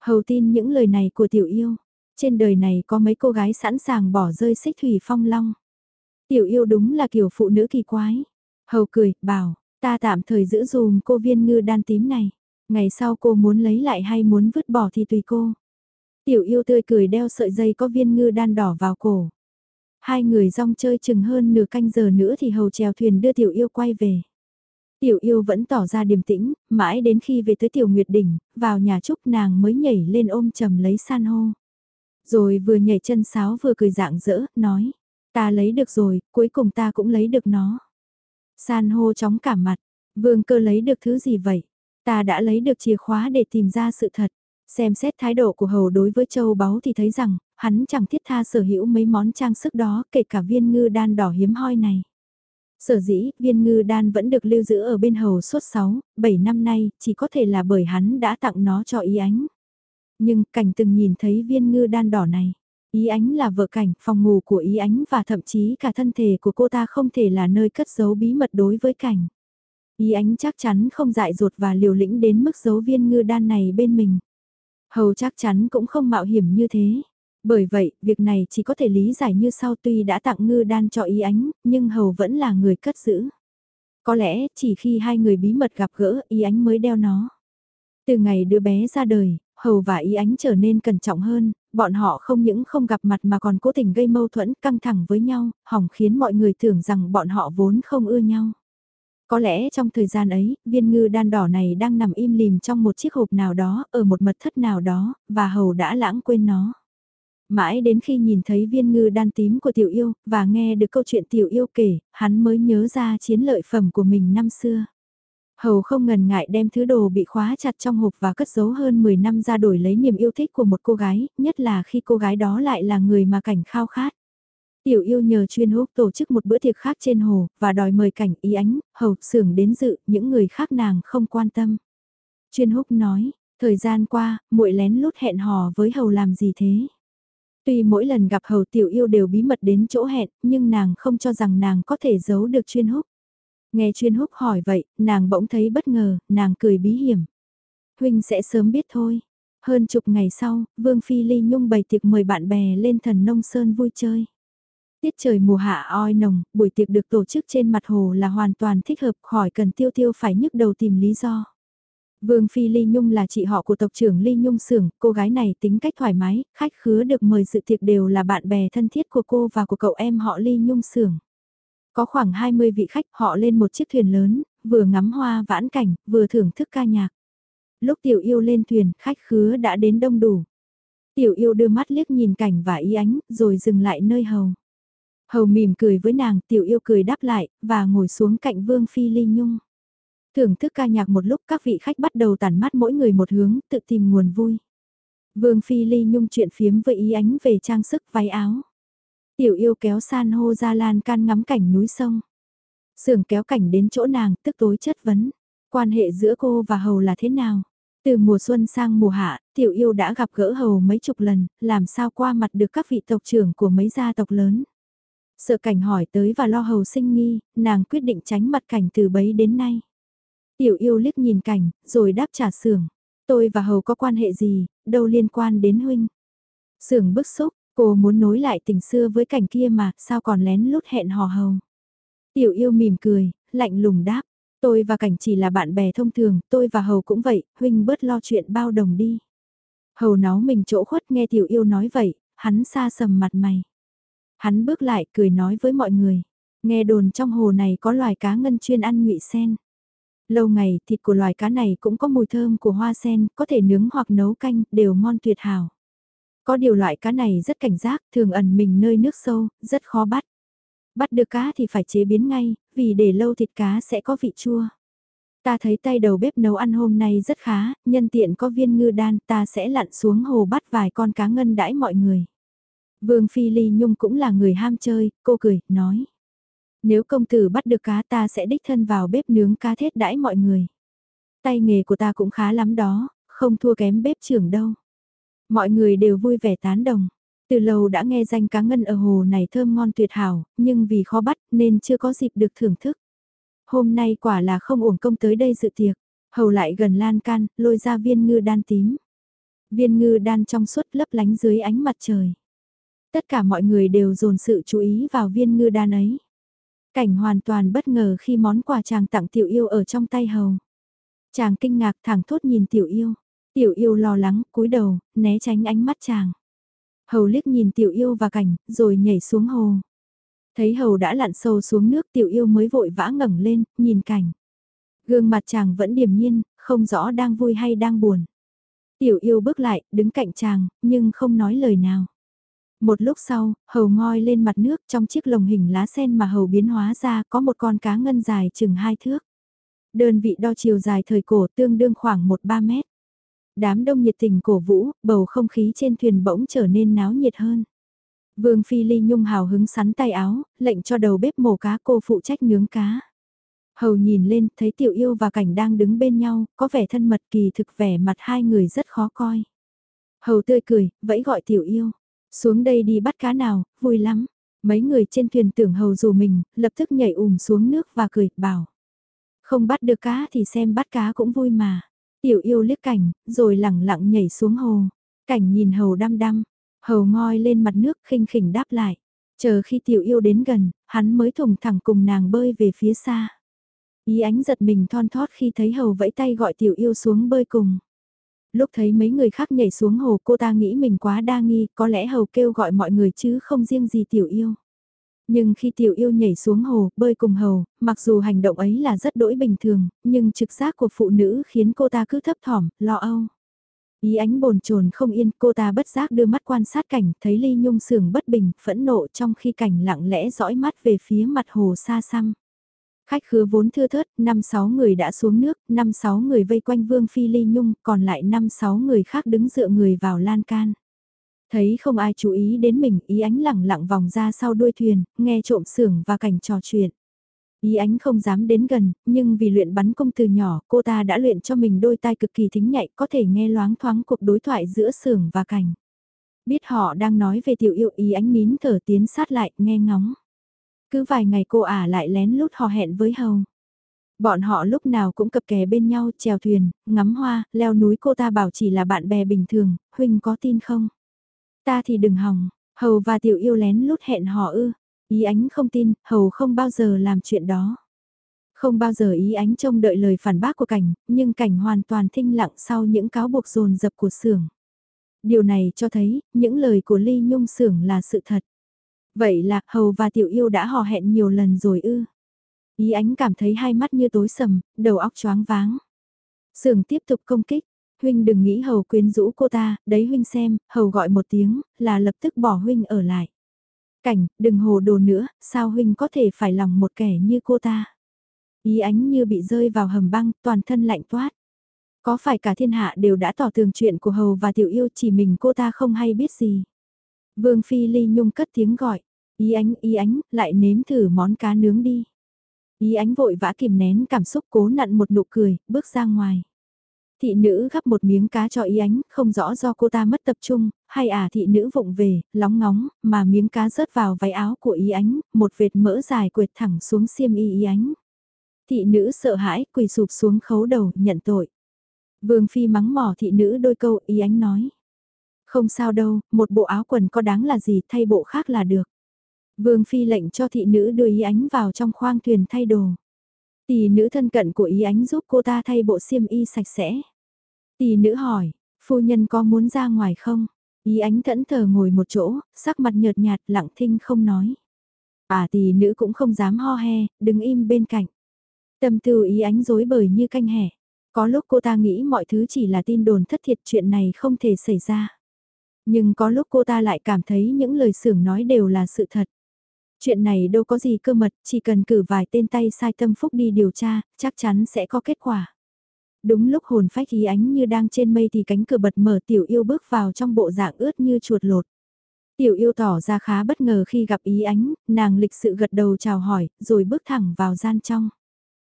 S1: Hầu tin những lời này của tiểu yêu. Trên đời này có mấy cô gái sẵn sàng bỏ rơi xích thủy phong long. Tiểu yêu đúng là kiểu phụ nữ kỳ quái. Hầu cười, bảo, ta tạm thời giữ dùm cô viên ngư đan tím này. Ngày sau cô muốn lấy lại hay muốn vứt bỏ thì tùy cô. Tiểu yêu tươi cười đeo sợi dây có viên ngư đan đỏ vào cổ. Hai người rong chơi chừng hơn nửa canh giờ nữa thì hầu chèo thuyền đưa tiểu yêu quay về. Tiểu yêu vẫn tỏ ra điềm tĩnh, mãi đến khi về tới tiểu nguyệt đỉnh, vào nhà trúc nàng mới nhảy lên ôm chầm lấy san hô. Rồi vừa nhảy chân sáo vừa cười dạng dỡ, nói, ta lấy được rồi, cuối cùng ta cũng lấy được nó. San hô chóng cả mặt, vương cơ lấy được thứ gì vậy? Ta đã lấy được chìa khóa để tìm ra sự thật. Xem xét thái độ của hầu đối với châu báu thì thấy rằng, hắn chẳng thiết tha sở hữu mấy món trang sức đó kể cả viên ngư đan đỏ hiếm hoi này. Sở dĩ, viên ngư đan vẫn được lưu giữ ở bên hầu suốt 6, 7 năm nay, chỉ có thể là bởi hắn đã tặng nó cho ý ánh. Nhưng cảnh từng nhìn thấy viên ngư đan đỏ này. Ý ánh là vợ cảnh, phòng ngủ của ý ánh và thậm chí cả thân thể của cô ta không thể là nơi cất giấu bí mật đối với cảnh. Ý ánh chắc chắn không dại dột và liều lĩnh đến mức giấu viên ngư đan này bên mình. Hầu chắc chắn cũng không mạo hiểm như thế. Bởi vậy, việc này chỉ có thể lý giải như sau tuy đã tặng ngư đan cho ý ánh, nhưng Hầu vẫn là người cất giữ. Có lẽ, chỉ khi hai người bí mật gặp gỡ, ý ánh mới đeo nó. Từ ngày đứa bé ra đời, Hầu và ý ánh trở nên cẩn trọng hơn, bọn họ không những không gặp mặt mà còn cố tình gây mâu thuẫn căng thẳng với nhau, hỏng khiến mọi người tưởng rằng bọn họ vốn không ưa nhau. Có lẽ trong thời gian ấy, viên ngư đan đỏ này đang nằm im lìm trong một chiếc hộp nào đó, ở một mật thất nào đó, và hầu đã lãng quên nó. Mãi đến khi nhìn thấy viên ngư đan tím của tiểu yêu, và nghe được câu chuyện tiểu yêu kể, hắn mới nhớ ra chiến lợi phẩm của mình năm xưa. Hầu không ngần ngại đem thứ đồ bị khóa chặt trong hộp và cất giấu hơn 10 năm ra đổi lấy niềm yêu thích của một cô gái, nhất là khi cô gái đó lại là người mà cảnh khao khát. Tiểu yêu nhờ chuyên húc tổ chức một bữa tiệc khác trên hồ, và đòi mời cảnh ý ánh, hầu, sưởng đến dự, những người khác nàng không quan tâm. Chuyên húc nói, thời gian qua, muội lén lút hẹn hò với hầu làm gì thế? Tuy mỗi lần gặp hầu tiểu yêu đều bí mật đến chỗ hẹn, nhưng nàng không cho rằng nàng có thể giấu được chuyên húc. Nghe chuyên húc hỏi vậy, nàng bỗng thấy bất ngờ, nàng cười bí hiểm. Huynh sẽ sớm biết thôi. Hơn chục ngày sau, Vương Phi Ly Nhung bày tiệc mời bạn bè lên thần nông sơn vui chơi. Tiết trời mùa hạ oi nồng, buổi tiệc được tổ chức trên mặt hồ là hoàn toàn thích hợp khỏi cần tiêu tiêu phải nhức đầu tìm lý do. Vương Phi Ly Nhung là chị họ của tộc trưởng Ly Nhung Sưởng, cô gái này tính cách thoải mái, khách khứa được mời dự tiệc đều là bạn bè thân thiết của cô và của cậu em họ Ly Nhung Sưởng. Có khoảng 20 vị khách họ lên một chiếc thuyền lớn, vừa ngắm hoa vãn cảnh, vừa thưởng thức ca nhạc. Lúc tiểu yêu lên thuyền, khách khứa đã đến đông đủ. Tiểu yêu đưa mắt liếc nhìn cảnh và ý ánh, rồi dừng lại nơi hầu. Hầu mỉm cười với nàng, tiểu yêu cười đáp lại, và ngồi xuống cạnh Vương Phi Ly Nhung. Thưởng thức ca nhạc một lúc các vị khách bắt đầu tản mắt mỗi người một hướng, tự tìm nguồn vui. Vương Phi Ly Nhung chuyện phiếm với ý ánh về trang sức váy áo. Tiểu yêu kéo san hô ra lan can ngắm cảnh núi sông. Sưởng kéo cảnh đến chỗ nàng, tức tối chất vấn. Quan hệ giữa cô và Hầu là thế nào? Từ mùa xuân sang mùa hạ, tiểu yêu đã gặp gỡ Hầu mấy chục lần, làm sao qua mặt được các vị tộc trưởng của mấy gia tộc lớn. Sợ cảnh hỏi tới và lo hầu sinh nghi, nàng quyết định tránh mặt cảnh từ bấy đến nay. Tiểu yêu liếc nhìn cảnh, rồi đáp trả sưởng. Tôi và hầu có quan hệ gì, đâu liên quan đến huynh. Sưởng bức xúc, cô muốn nối lại tình xưa với cảnh kia mà, sao còn lén lút hẹn hò hầu. Tiểu yêu mỉm cười, lạnh lùng đáp. Tôi và cảnh chỉ là bạn bè thông thường, tôi và hầu cũng vậy, huynh bớt lo chuyện bao đồng đi. Hầu náu mình chỗ khuất nghe tiểu yêu nói vậy, hắn xa sầm mặt mày. Hắn bước lại cười nói với mọi người. Nghe đồn trong hồ này có loài cá ngân chuyên ăn ngụy sen. Lâu ngày thịt của loài cá này cũng có mùi thơm của hoa sen, có thể nướng hoặc nấu canh, đều ngon tuyệt hảo. Có điều loại cá này rất cảnh giác, thường ẩn mình nơi nước sâu, rất khó bắt. Bắt được cá thì phải chế biến ngay, vì để lâu thịt cá sẽ có vị chua. Ta thấy tay đầu bếp nấu ăn hôm nay rất khá, nhân tiện có viên ngư đan ta sẽ lặn xuống hồ bắt vài con cá ngân đãi mọi người. Vương Phi Ly Nhung cũng là người ham chơi, cô cười, nói. Nếu công tử bắt được cá ta sẽ đích thân vào bếp nướng cá thết đãi mọi người. Tay nghề của ta cũng khá lắm đó, không thua kém bếp trưởng đâu. Mọi người đều vui vẻ tán đồng. Từ lâu đã nghe danh cá ngân ở hồ này thơm ngon tuyệt hảo, nhưng vì khó bắt nên chưa có dịp được thưởng thức. Hôm nay quả là không uổng công tới đây dự tiệc, hầu lại gần lan can, lôi ra viên ngư đan tím. Viên ngư đan trong suốt lấp lánh dưới ánh mặt trời. Tất cả mọi người đều dồn sự chú ý vào viên ngư đan ấy. Cảnh hoàn toàn bất ngờ khi món quà chàng tặng tiểu yêu ở trong tay hầu. Chàng kinh ngạc thẳng thốt nhìn tiểu yêu. Tiểu yêu lo lắng, cúi đầu, né tránh ánh mắt chàng. Hầu liếc nhìn tiểu yêu và cảnh, rồi nhảy xuống hồ. Thấy hầu đã lặn sâu xuống nước tiểu yêu mới vội vã ngẩng lên, nhìn cảnh. Gương mặt chàng vẫn điềm nhiên, không rõ đang vui hay đang buồn. Tiểu yêu bước lại, đứng cạnh chàng, nhưng không nói lời nào. Một lúc sau, hầu ngoi lên mặt nước trong chiếc lồng hình lá sen mà hầu biến hóa ra có một con cá ngân dài chừng hai thước. Đơn vị đo chiều dài thời cổ tương đương khoảng 1-3 mét. Đám đông nhiệt tình cổ vũ, bầu không khí trên thuyền bỗng trở nên náo nhiệt hơn. Vương Phi Ly Nhung hào hứng sắn tay áo, lệnh cho đầu bếp mổ cá cô phụ trách nướng cá. Hầu nhìn lên, thấy tiểu yêu và cảnh đang đứng bên nhau, có vẻ thân mật kỳ thực vẻ mặt hai người rất khó coi. Hầu tươi cười, vẫy gọi tiểu yêu. Xuống đây đi bắt cá nào, vui lắm. Mấy người trên thuyền tưởng hầu dù mình, lập tức nhảy ùm xuống nước và cười, bảo. Không bắt được cá thì xem bắt cá cũng vui mà. Tiểu yêu liếc cảnh, rồi lẳng lặng nhảy xuống hồ. Cảnh nhìn hầu đăm đăm, hầu ngoi lên mặt nước khinh khỉnh đáp lại. Chờ khi tiểu yêu đến gần, hắn mới thùng thẳng cùng nàng bơi về phía xa. Ý ánh giật mình thon thót khi thấy hầu vẫy tay gọi tiểu yêu xuống bơi cùng. Lúc thấy mấy người khác nhảy xuống hồ cô ta nghĩ mình quá đa nghi, có lẽ hầu kêu gọi mọi người chứ không riêng gì tiểu yêu. Nhưng khi tiểu yêu nhảy xuống hồ, bơi cùng hầu, mặc dù hành động ấy là rất đỗi bình thường, nhưng trực giác của phụ nữ khiến cô ta cứ thấp thỏm, lo âu. Ý ánh bồn chồn không yên, cô ta bất giác đưa mắt quan sát cảnh, thấy ly nhung sườn bất bình, phẫn nộ trong khi cảnh lặng lẽ dõi mắt về phía mặt hồ xa xăm. Khách khứa vốn thưa thớt, năm sáu người đã xuống nước, năm sáu người vây quanh Vương Phi Ly Nhung, còn lại năm sáu người khác đứng dựa người vào lan can. Thấy không ai chú ý đến mình, ý ánh lẳng lặng vòng ra sau đuôi thuyền, nghe trộm sưởng và cảnh trò chuyện. Ý ánh không dám đến gần, nhưng vì luyện bắn cung từ nhỏ, cô ta đã luyện cho mình đôi tai cực kỳ thính nhạy, có thể nghe loáng thoáng cuộc đối thoại giữa sưởng và cảnh. Biết họ đang nói về tiểu yêu ý ánh nín thở tiến sát lại, nghe ngóng. Cứ vài ngày cô ả lại lén lút hò hẹn với hầu. Bọn họ lúc nào cũng cập kè bên nhau, chèo thuyền, ngắm hoa, leo núi cô ta bảo chỉ là bạn bè bình thường, huynh có tin không? Ta thì đừng hòng, hầu và tiểu yêu lén lút hẹn hò ư. Ý ánh không tin, hầu không bao giờ làm chuyện đó. Không bao giờ ý ánh trông đợi lời phản bác của cảnh, nhưng cảnh hoàn toàn thinh lặng sau những cáo buộc dồn dập của sưởng. Điều này cho thấy, những lời của Ly Nhung sưởng là sự thật. Vậy là Hầu và Tiểu Yêu đã hò hẹn nhiều lần rồi ư. Ý ánh cảm thấy hai mắt như tối sầm, đầu óc choáng váng. Sưởng tiếp tục công kích. Huynh đừng nghĩ Hầu quyến rũ cô ta, đấy Huynh xem, Hầu gọi một tiếng, là lập tức bỏ Huynh ở lại. Cảnh, đừng hồ đồ nữa, sao Huynh có thể phải lòng một kẻ như cô ta. Ý ánh như bị rơi vào hầm băng, toàn thân lạnh toát. Có phải cả thiên hạ đều đã tỏ tường chuyện của Hầu và Tiểu Yêu chỉ mình cô ta không hay biết gì. Vương Phi Ly Nhung cất tiếng gọi, ý ánh ý ánh, lại nếm thử món cá nướng đi. Ý ánh vội vã kìm nén cảm xúc cố nặn một nụ cười, bước ra ngoài. Thị nữ gắp một miếng cá cho ý ánh, không rõ do cô ta mất tập trung, hay à thị nữ vụng về, lóng ngóng, mà miếng cá rớt vào váy áo của ý ánh, một vệt mỡ dài quệt thẳng xuống xiêm y ý ánh. Thị nữ sợ hãi, quỳ sụp xuống khấu đầu, nhận tội. Vương Phi mắng mỏ thị nữ đôi câu, ý ánh nói. Không sao đâu, một bộ áo quần có đáng là gì thay bộ khác là được. Vương Phi lệnh cho thị nữ đưa ý ánh vào trong khoang thuyền thay đồ. Tỷ nữ thân cận của ý ánh giúp cô ta thay bộ xiêm y sạch sẽ. Tỷ nữ hỏi, phu nhân có muốn ra ngoài không? Ý ánh thẫn thờ ngồi một chỗ, sắc mặt nhợt nhạt lặng thinh không nói. À tỷ nữ cũng không dám ho he, đứng im bên cạnh. Tâm tư ý ánh dối bời như canh hẻ. Có lúc cô ta nghĩ mọi thứ chỉ là tin đồn thất thiệt chuyện này không thể xảy ra. Nhưng có lúc cô ta lại cảm thấy những lời sưởng nói đều là sự thật. Chuyện này đâu có gì cơ mật, chỉ cần cử vài tên tay sai tâm phúc đi điều tra, chắc chắn sẽ có kết quả. Đúng lúc hồn phách ý ánh như đang trên mây thì cánh cửa bật mở tiểu yêu bước vào trong bộ dạng ướt như chuột lột. Tiểu yêu tỏ ra khá bất ngờ khi gặp ý ánh, nàng lịch sự gật đầu chào hỏi, rồi bước thẳng vào gian trong.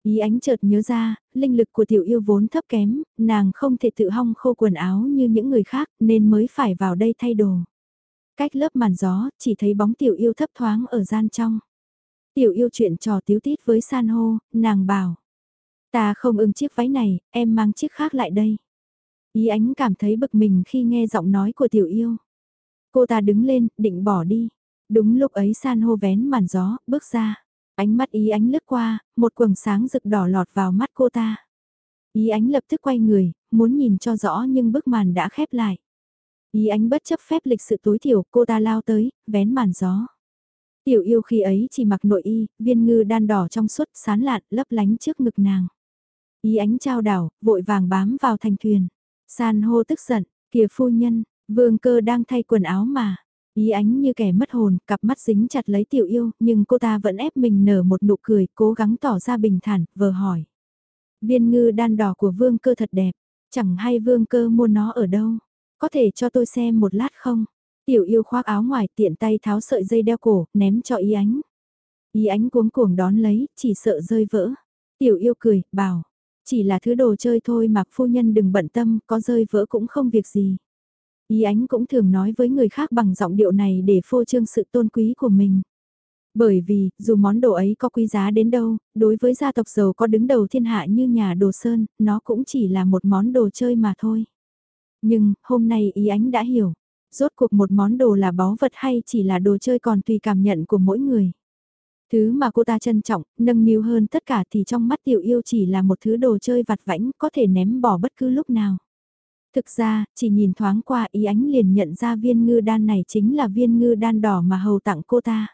S1: Ý ánh chợt nhớ ra, linh lực của tiểu yêu vốn thấp kém, nàng không thể tự hong khô quần áo như những người khác nên mới phải vào đây thay đồ. Cách lớp màn gió, chỉ thấy bóng tiểu yêu thấp thoáng ở gian trong. Tiểu yêu chuyện trò tiếu tít với san hô, nàng bảo. Ta không ưng chiếc váy này, em mang chiếc khác lại đây. Ý ánh cảm thấy bực mình khi nghe giọng nói của tiểu yêu. Cô ta đứng lên, định bỏ đi. Đúng lúc ấy san hô vén màn gió, bước ra. Ánh mắt ý ánh lướt qua, một quầng sáng rực đỏ lọt vào mắt cô ta. Ý ánh lập tức quay người, muốn nhìn cho rõ nhưng bức màn đã khép lại. Ý ánh bất chấp phép lịch sự tối thiểu, cô ta lao tới, vén màn gió. Tiểu yêu khi ấy chỉ mặc nội y, viên ngư đan đỏ trong suốt, sán lạn, lấp lánh trước ngực nàng. Ý ánh trao đảo, vội vàng bám vào thành thuyền. San hô tức giận, kìa phu nhân, vương cơ đang thay quần áo mà. Ý ánh như kẻ mất hồn, cặp mắt dính chặt lấy tiểu yêu, nhưng cô ta vẫn ép mình nở một nụ cười, cố gắng tỏ ra bình thản, vờ hỏi. Viên ngư đan đỏ của vương cơ thật đẹp, chẳng hay vương cơ mua nó ở đâu, có thể cho tôi xem một lát không? Tiểu yêu khoác áo ngoài tiện tay tháo sợi dây đeo cổ, ném cho ý ánh. Ý ánh cuống cuồng đón lấy, chỉ sợ rơi vỡ. Tiểu yêu cười, bảo, chỉ là thứ đồ chơi thôi mà phu nhân đừng bận tâm, có rơi vỡ cũng không việc gì. Ý ánh cũng thường nói với người khác bằng giọng điệu này để phô trương sự tôn quý của mình. Bởi vì, dù món đồ ấy có quý giá đến đâu, đối với gia tộc giàu có đứng đầu thiên hạ như nhà đồ sơn, nó cũng chỉ là một món đồ chơi mà thôi. Nhưng, hôm nay ý ánh đã hiểu, rốt cuộc một món đồ là báu vật hay chỉ là đồ chơi còn tùy cảm nhận của mỗi người. Thứ mà cô ta trân trọng, nâng niu hơn tất cả thì trong mắt tiểu yêu chỉ là một thứ đồ chơi vặt vãnh có thể ném bỏ bất cứ lúc nào. Thực ra, chỉ nhìn thoáng qua ý ánh liền nhận ra viên ngư đan này chính là viên ngư đan đỏ mà hầu tặng cô ta.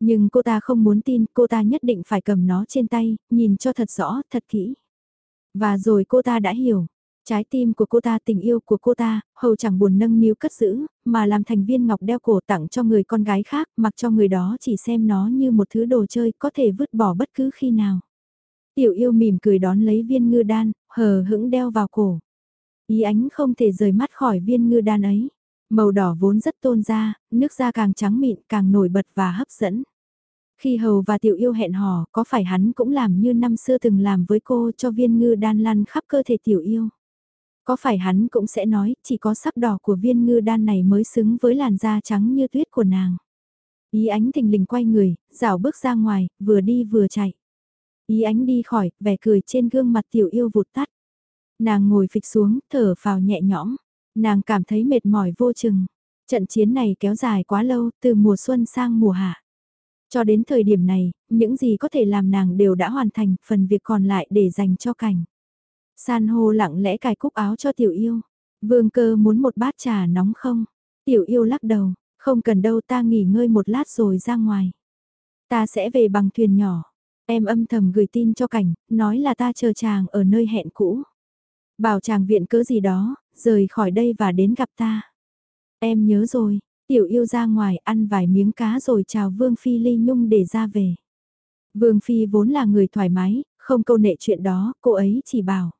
S1: Nhưng cô ta không muốn tin, cô ta nhất định phải cầm nó trên tay, nhìn cho thật rõ, thật kỹ. Và rồi cô ta đã hiểu, trái tim của cô ta tình yêu của cô ta, hầu chẳng buồn nâng niu cất giữ, mà làm thành viên ngọc đeo cổ tặng cho người con gái khác, mặc cho người đó chỉ xem nó như một thứ đồ chơi có thể vứt bỏ bất cứ khi nào. Tiểu yêu mỉm cười đón lấy viên ngư đan, hờ hững đeo vào cổ. Ý ánh không thể rời mắt khỏi viên ngư đan ấy. Màu đỏ vốn rất tôn da, nước da càng trắng mịn càng nổi bật và hấp dẫn. Khi Hầu và Tiểu Yêu hẹn hò, có phải hắn cũng làm như năm xưa từng làm với cô cho viên ngư đan lăn khắp cơ thể Tiểu Yêu? Có phải hắn cũng sẽ nói, chỉ có sắc đỏ của viên ngư đan này mới xứng với làn da trắng như tuyết của nàng. Ý ánh thình lình quay người, rảo bước ra ngoài, vừa đi vừa chạy. Ý ánh đi khỏi, vẻ cười trên gương mặt Tiểu Yêu vụt tắt. Nàng ngồi phịch xuống, thở phào nhẹ nhõm. Nàng cảm thấy mệt mỏi vô chừng. Trận chiến này kéo dài quá lâu, từ mùa xuân sang mùa hạ. Cho đến thời điểm này, những gì có thể làm nàng đều đã hoàn thành, phần việc còn lại để dành cho cảnh. San hô lặng lẽ cài cúc áo cho tiểu yêu. Vương cơ muốn một bát trà nóng không? Tiểu yêu lắc đầu, không cần đâu ta nghỉ ngơi một lát rồi ra ngoài. Ta sẽ về bằng thuyền nhỏ. Em âm thầm gửi tin cho cảnh, nói là ta chờ chàng ở nơi hẹn cũ. Bảo chàng viện cớ gì đó, rời khỏi đây và đến gặp ta. Em nhớ rồi, tiểu yêu ra ngoài ăn vài miếng cá rồi chào Vương Phi Ly Nhung để ra về. Vương Phi vốn là người thoải mái, không câu nệ chuyện đó, cô ấy chỉ bảo.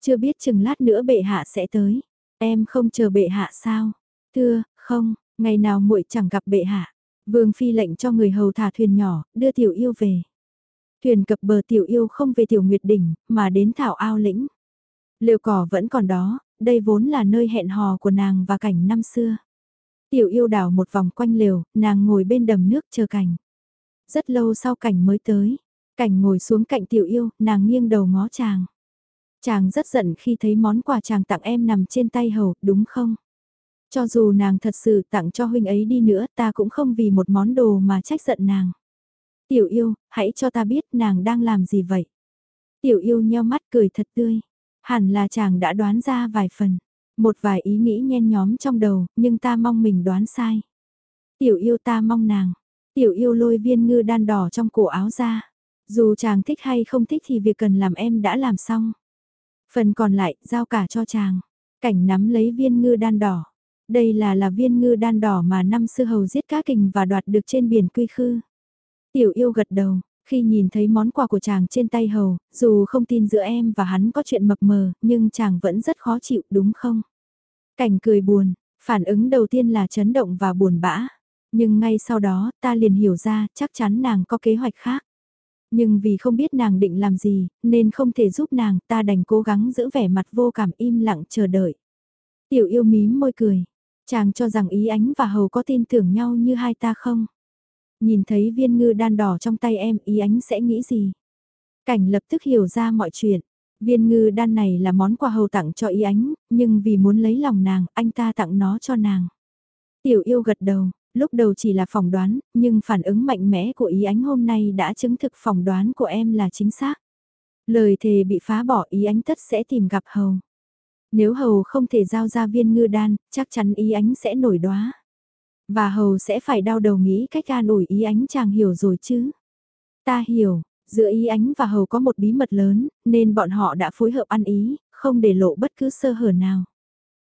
S1: Chưa biết chừng lát nữa bệ hạ sẽ tới. Em không chờ bệ hạ sao? Thưa, không, ngày nào muội chẳng gặp bệ hạ. Vương Phi lệnh cho người hầu thả thuyền nhỏ, đưa tiểu yêu về. Thuyền cập bờ tiểu yêu không về tiểu nguyệt đỉnh, mà đến thảo ao lĩnh. Liều cỏ vẫn còn đó, đây vốn là nơi hẹn hò của nàng và cảnh năm xưa. Tiểu yêu đảo một vòng quanh lều, nàng ngồi bên đầm nước chờ cảnh. Rất lâu sau cảnh mới tới, cảnh ngồi xuống cạnh tiểu yêu, nàng nghiêng đầu ngó chàng. Chàng rất giận khi thấy món quà chàng tặng em nằm trên tay hầu, đúng không? Cho dù nàng thật sự tặng cho huynh ấy đi nữa ta cũng không vì một món đồ mà trách giận nàng. Tiểu yêu, hãy cho ta biết nàng đang làm gì vậy. Tiểu yêu nheo mắt cười thật tươi. Hẳn là chàng đã đoán ra vài phần. Một vài ý nghĩ nhen nhóm trong đầu, nhưng ta mong mình đoán sai. Tiểu yêu ta mong nàng. Tiểu yêu lôi viên ngư đan đỏ trong cổ áo ra. Dù chàng thích hay không thích thì việc cần làm em đã làm xong. Phần còn lại, giao cả cho chàng. Cảnh nắm lấy viên ngư đan đỏ. Đây là là viên ngư đan đỏ mà năm sư hầu giết cá kình và đoạt được trên biển quy khư. Tiểu yêu gật đầu, khi nhìn thấy món quà của chàng trên tay hầu, dù không tin giữa em và hắn có chuyện mập mờ, nhưng chàng vẫn rất khó chịu đúng không? Cảnh cười buồn, phản ứng đầu tiên là chấn động và buồn bã. Nhưng ngay sau đó ta liền hiểu ra chắc chắn nàng có kế hoạch khác. Nhưng vì không biết nàng định làm gì, nên không thể giúp nàng, ta đành cố gắng giữ vẻ mặt vô cảm im lặng chờ đợi. Tiểu yêu mím môi cười. Chàng cho rằng ý ánh và hầu có tin tưởng nhau như hai ta không? Nhìn thấy viên ngư đan đỏ trong tay em ý ánh sẽ nghĩ gì? Cảnh lập tức hiểu ra mọi chuyện. Viên ngư đan này là món quà hầu tặng cho ý ánh, nhưng vì muốn lấy lòng nàng, anh ta tặng nó cho nàng. Tiểu yêu gật đầu, lúc đầu chỉ là phỏng đoán, nhưng phản ứng mạnh mẽ của ý ánh hôm nay đã chứng thực phỏng đoán của em là chính xác. Lời thề bị phá bỏ ý ánh tất sẽ tìm gặp hầu. Nếu hầu không thể giao ra viên ngư đan, chắc chắn ý ánh sẽ nổi đoá. Và hầu sẽ phải đau đầu nghĩ cách an ủi ý ánh chàng hiểu rồi chứ. Ta hiểu, giữa ý ánh và hầu có một bí mật lớn, nên bọn họ đã phối hợp ăn ý, không để lộ bất cứ sơ hở nào.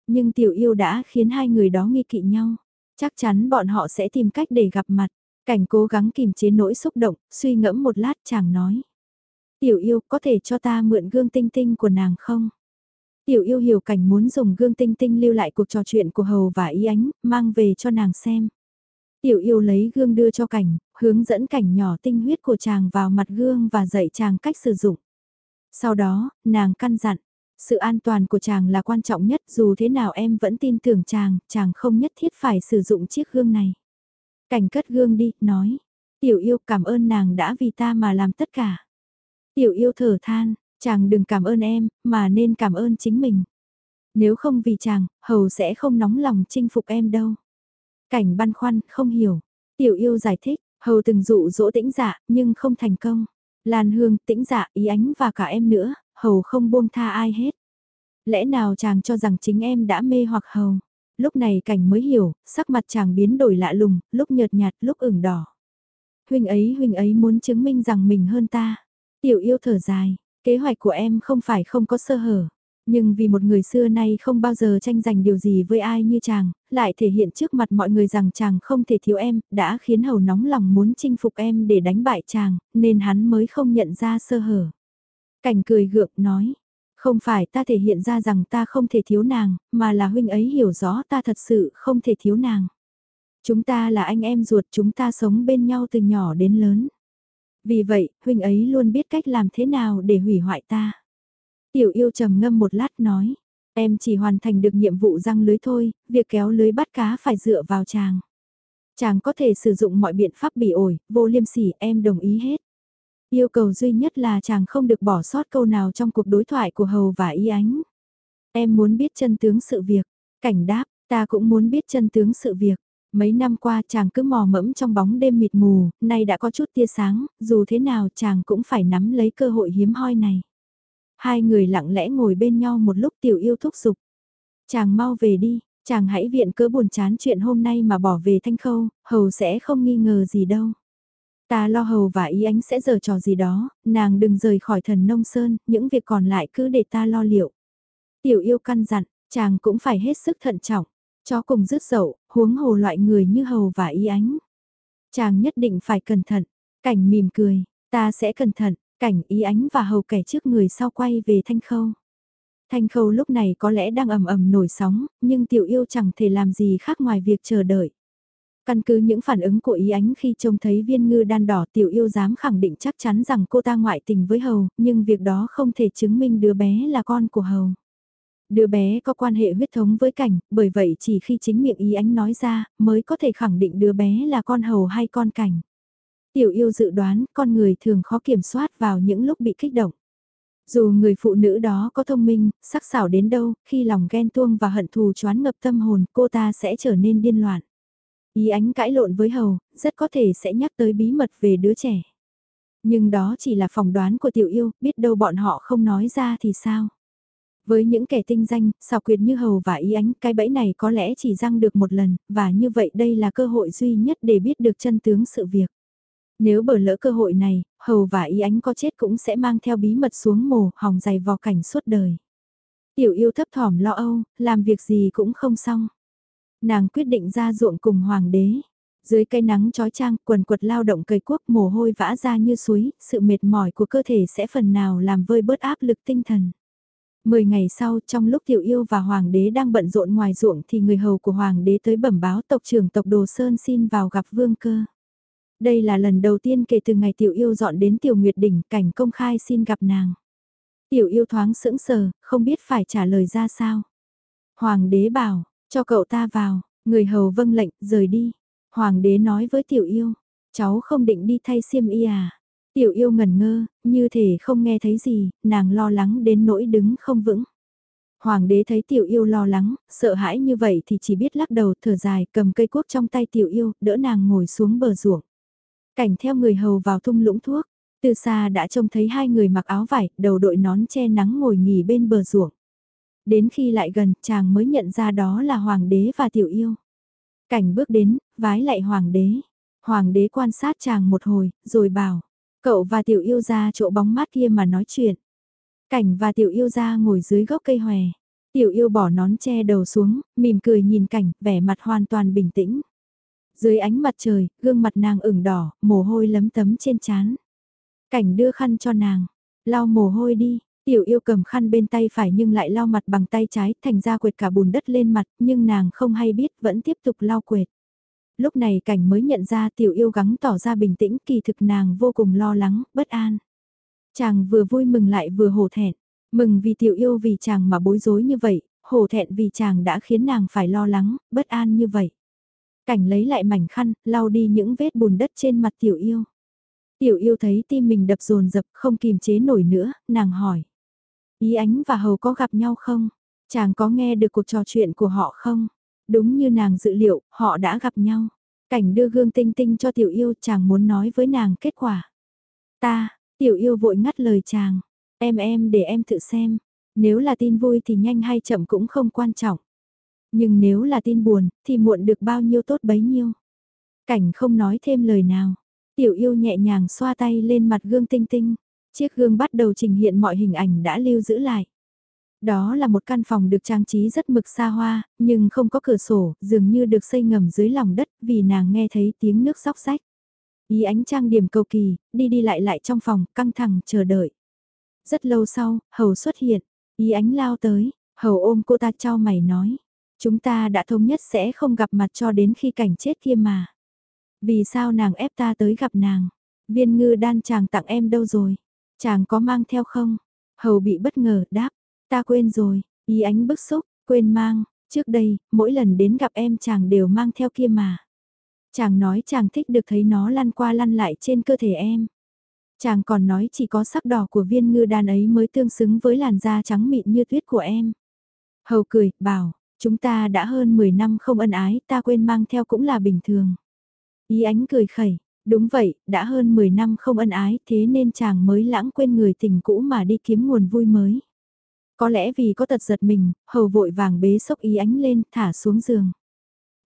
S1: Nhưng tiểu yêu đã khiến hai người đó nghi kỵ nhau. Chắc chắn bọn họ sẽ tìm cách để gặp mặt. Cảnh cố gắng kìm chế nỗi xúc động, suy ngẫm một lát chàng nói. Tiểu yêu có thể cho ta mượn gương tinh tinh của nàng không? Tiểu yêu hiểu cảnh muốn dùng gương tinh tinh lưu lại cuộc trò chuyện của Hầu và y Ánh, mang về cho nàng xem. Tiểu yêu lấy gương đưa cho cảnh, hướng dẫn cảnh nhỏ tinh huyết của chàng vào mặt gương và dạy chàng cách sử dụng. Sau đó, nàng căn dặn, sự an toàn của chàng là quan trọng nhất dù thế nào em vẫn tin tưởng chàng, chàng không nhất thiết phải sử dụng chiếc gương này. Cảnh cất gương đi, nói. Tiểu yêu cảm ơn nàng đã vì ta mà làm tất cả. Tiểu yêu thở than, chàng đừng cảm ơn em, mà nên cảm ơn chính mình. Nếu không vì chàng, hầu sẽ không nóng lòng chinh phục em đâu. Cảnh băn khoăn, không hiểu. Tiểu yêu giải thích, hầu từng dụ dỗ tĩnh dạ, nhưng không thành công. Lan hương, tĩnh dạ, ý ánh và cả em nữa, hầu không buông tha ai hết. Lẽ nào chàng cho rằng chính em đã mê hoặc hầu? Lúc này cảnh mới hiểu, sắc mặt chàng biến đổi lạ lùng, lúc nhợt nhạt, lúc ửng đỏ. Huynh ấy, huynh ấy muốn chứng minh rằng mình hơn ta. Tiểu yêu thở dài, kế hoạch của em không phải không có sơ hở. Nhưng vì một người xưa nay không bao giờ tranh giành điều gì với ai như chàng, lại thể hiện trước mặt mọi người rằng chàng không thể thiếu em, đã khiến hầu nóng lòng muốn chinh phục em để đánh bại chàng, nên hắn mới không nhận ra sơ hở. Cảnh cười gượng nói, không phải ta thể hiện ra rằng ta không thể thiếu nàng, mà là huynh ấy hiểu rõ ta thật sự không thể thiếu nàng. Chúng ta là anh em ruột chúng ta sống bên nhau từ nhỏ đến lớn. Vì vậy, huynh ấy luôn biết cách làm thế nào để hủy hoại ta. Tiểu yêu trầm ngâm một lát nói, em chỉ hoàn thành được nhiệm vụ răng lưới thôi, việc kéo lưới bắt cá phải dựa vào chàng. Chàng có thể sử dụng mọi biện pháp bị ổi, vô liêm sỉ em đồng ý hết. Yêu cầu duy nhất là chàng không được bỏ sót câu nào trong cuộc đối thoại của Hầu và Y Ánh. Em muốn biết chân tướng sự việc. Cảnh đáp, ta cũng muốn biết chân tướng sự việc. Mấy năm qua chàng cứ mò mẫm trong bóng đêm mịt mù, nay đã có chút tia sáng, dù thế nào chàng cũng phải nắm lấy cơ hội hiếm hoi này. Hai người lặng lẽ ngồi bên nhau một lúc tiểu yêu thúc giục. Chàng mau về đi, chàng hãy viện cớ buồn chán chuyện hôm nay mà bỏ về thanh khâu, hầu sẽ không nghi ngờ gì đâu. Ta lo hầu và ý ánh sẽ giờ trò gì đó, nàng đừng rời khỏi thần nông sơn, những việc còn lại cứ để ta lo liệu. Tiểu yêu căn dặn, chàng cũng phải hết sức thận trọng, chó cùng rứt dậu, huống hồ loại người như hầu và ý ánh. Chàng nhất định phải cẩn thận, cảnh mỉm cười, ta sẽ cẩn thận, cảnh ý ánh và hầu kẻ trước người sau quay về thanh khâu. Thanh khâu lúc này có lẽ đang ầm ầm nổi sóng, nhưng tiểu yêu chẳng thể làm gì khác ngoài việc chờ đợi. Căn cứ những phản ứng của ý ánh khi trông thấy viên ngư đan đỏ tiểu yêu dám khẳng định chắc chắn rằng cô ta ngoại tình với Hầu, nhưng việc đó không thể chứng minh đứa bé là con của Hầu. Đứa bé có quan hệ huyết thống với cảnh, bởi vậy chỉ khi chính miệng ý ánh nói ra, mới có thể khẳng định đứa bé là con Hầu hay con cảnh. Tiểu yêu dự đoán con người thường khó kiểm soát vào những lúc bị kích động. Dù người phụ nữ đó có thông minh, sắc sảo đến đâu, khi lòng ghen tuông và hận thù choán ngập tâm hồn, cô ta sẽ trở nên điên loạn. Ý ánh cãi lộn với Hầu, rất có thể sẽ nhắc tới bí mật về đứa trẻ. Nhưng đó chỉ là phỏng đoán của tiểu yêu, biết đâu bọn họ không nói ra thì sao. Với những kẻ tinh danh, xảo quyệt như Hầu và Ý Ánh, cái bẫy này có lẽ chỉ răng được một lần, và như vậy đây là cơ hội duy nhất để biết được chân tướng sự việc. Nếu bở lỡ cơ hội này, Hầu và Ý Ánh có chết cũng sẽ mang theo bí mật xuống mồ, hòng dày vò cảnh suốt đời. Tiểu yêu thấp thỏm lo âu, làm việc gì cũng không xong. Nàng quyết định ra ruộng cùng hoàng đế. Dưới cây nắng trói trang, quần quật lao động cây quốc mồ hôi vã ra như suối, sự mệt mỏi của cơ thể sẽ phần nào làm vơi bớt áp lực tinh thần. Mười ngày sau, trong lúc tiểu yêu và hoàng đế đang bận rộn ngoài ruộng thì người hầu của hoàng đế tới bẩm báo tộc trưởng tộc Đồ Sơn xin vào gặp vương cơ. Đây là lần đầu tiên kể từ ngày tiểu yêu dọn đến tiểu nguyệt đỉnh cảnh công khai xin gặp nàng. Tiểu yêu thoáng sững sờ, không biết phải trả lời ra sao. Hoàng đế bảo, cho cậu ta vào, người hầu vâng lệnh, rời đi. Hoàng đế nói với tiểu yêu, cháu không định đi thay xiêm y à. Tiểu yêu ngẩn ngơ, như thể không nghe thấy gì, nàng lo lắng đến nỗi đứng không vững. Hoàng đế thấy tiểu yêu lo lắng, sợ hãi như vậy thì chỉ biết lắc đầu thở dài cầm cây cuốc trong tay tiểu yêu, đỡ nàng ngồi xuống bờ ruộng. Cảnh theo người hầu vào thung lũng thuốc, từ xa đã trông thấy hai người mặc áo vải, đầu đội nón che nắng ngồi nghỉ bên bờ ruộng. Đến khi lại gần, chàng mới nhận ra đó là hoàng đế và tiểu yêu. Cảnh bước đến, vái lại hoàng đế. Hoàng đế quan sát chàng một hồi, rồi bảo, cậu và tiểu yêu ra chỗ bóng mát kia mà nói chuyện. Cảnh và tiểu yêu ra ngồi dưới gốc cây hòe. Tiểu yêu bỏ nón che đầu xuống, mỉm cười nhìn cảnh, vẻ mặt hoàn toàn bình tĩnh. Dưới ánh mặt trời, gương mặt nàng ửng đỏ, mồ hôi lấm tấm trên trán. Cảnh đưa khăn cho nàng, lau mồ hôi đi, Tiểu yêu cầm khăn bên tay phải nhưng lại lau mặt bằng tay trái, thành ra quệt cả bùn đất lên mặt, nhưng nàng không hay biết vẫn tiếp tục lau quệt. Lúc này cảnh mới nhận ra tiểu yêu gắng tỏ ra bình tĩnh kỳ thực nàng vô cùng lo lắng, bất an. Chàng vừa vui mừng lại vừa hổ thẹn, mừng vì tiểu yêu vì chàng mà bối rối như vậy, hổ thẹn vì chàng đã khiến nàng phải lo lắng, bất an như vậy. Cảnh lấy lại mảnh khăn, lau đi những vết bùn đất trên mặt tiểu yêu. Tiểu yêu thấy tim mình đập dồn dập không kìm chế nổi nữa, nàng hỏi. Ý ánh và hầu có gặp nhau không? Chàng có nghe được cuộc trò chuyện của họ không? Đúng như nàng dự liệu, họ đã gặp nhau. Cảnh đưa gương tinh tinh cho tiểu yêu chàng muốn nói với nàng kết quả. Ta, tiểu yêu vội ngắt lời chàng. Em em để em tự xem. Nếu là tin vui thì nhanh hay chậm cũng không quan trọng. Nhưng nếu là tin buồn, thì muộn được bao nhiêu tốt bấy nhiêu. Cảnh không nói thêm lời nào. Tiểu yêu nhẹ nhàng xoa tay lên mặt gương tinh tinh. Chiếc gương bắt đầu trình hiện mọi hình ảnh đã lưu giữ lại. Đó là một căn phòng được trang trí rất mực xa hoa, nhưng không có cửa sổ, dường như được xây ngầm dưới lòng đất vì nàng nghe thấy tiếng nước sóc sách. Ý ánh trang điểm cầu kỳ, đi đi lại lại trong phòng, căng thẳng, chờ đợi. Rất lâu sau, Hầu xuất hiện, ý ánh lao tới, Hầu ôm cô ta trao mày nói. Chúng ta đã thống nhất sẽ không gặp mặt cho đến khi cảnh chết kia mà. Vì sao nàng ép ta tới gặp nàng? Viên ngư đan chàng tặng em đâu rồi? Chàng có mang theo không? Hầu bị bất ngờ, đáp. Ta quên rồi, ý ánh bức xúc, quên mang. Trước đây, mỗi lần đến gặp em chàng đều mang theo kia mà. Chàng nói chàng thích được thấy nó lăn qua lăn lại trên cơ thể em. Chàng còn nói chỉ có sắc đỏ của viên ngư đàn ấy mới tương xứng với làn da trắng mịn như tuyết của em. Hầu cười, bảo, chúng ta đã hơn 10 năm không ân ái, ta quên mang theo cũng là bình thường. Ý ánh cười khẩy, Đúng vậy, đã hơn 10 năm không ân ái thế nên chàng mới lãng quên người tình cũ mà đi kiếm nguồn vui mới. Có lẽ vì có tật giật mình, hầu vội vàng bế sốc ý ánh lên thả xuống giường.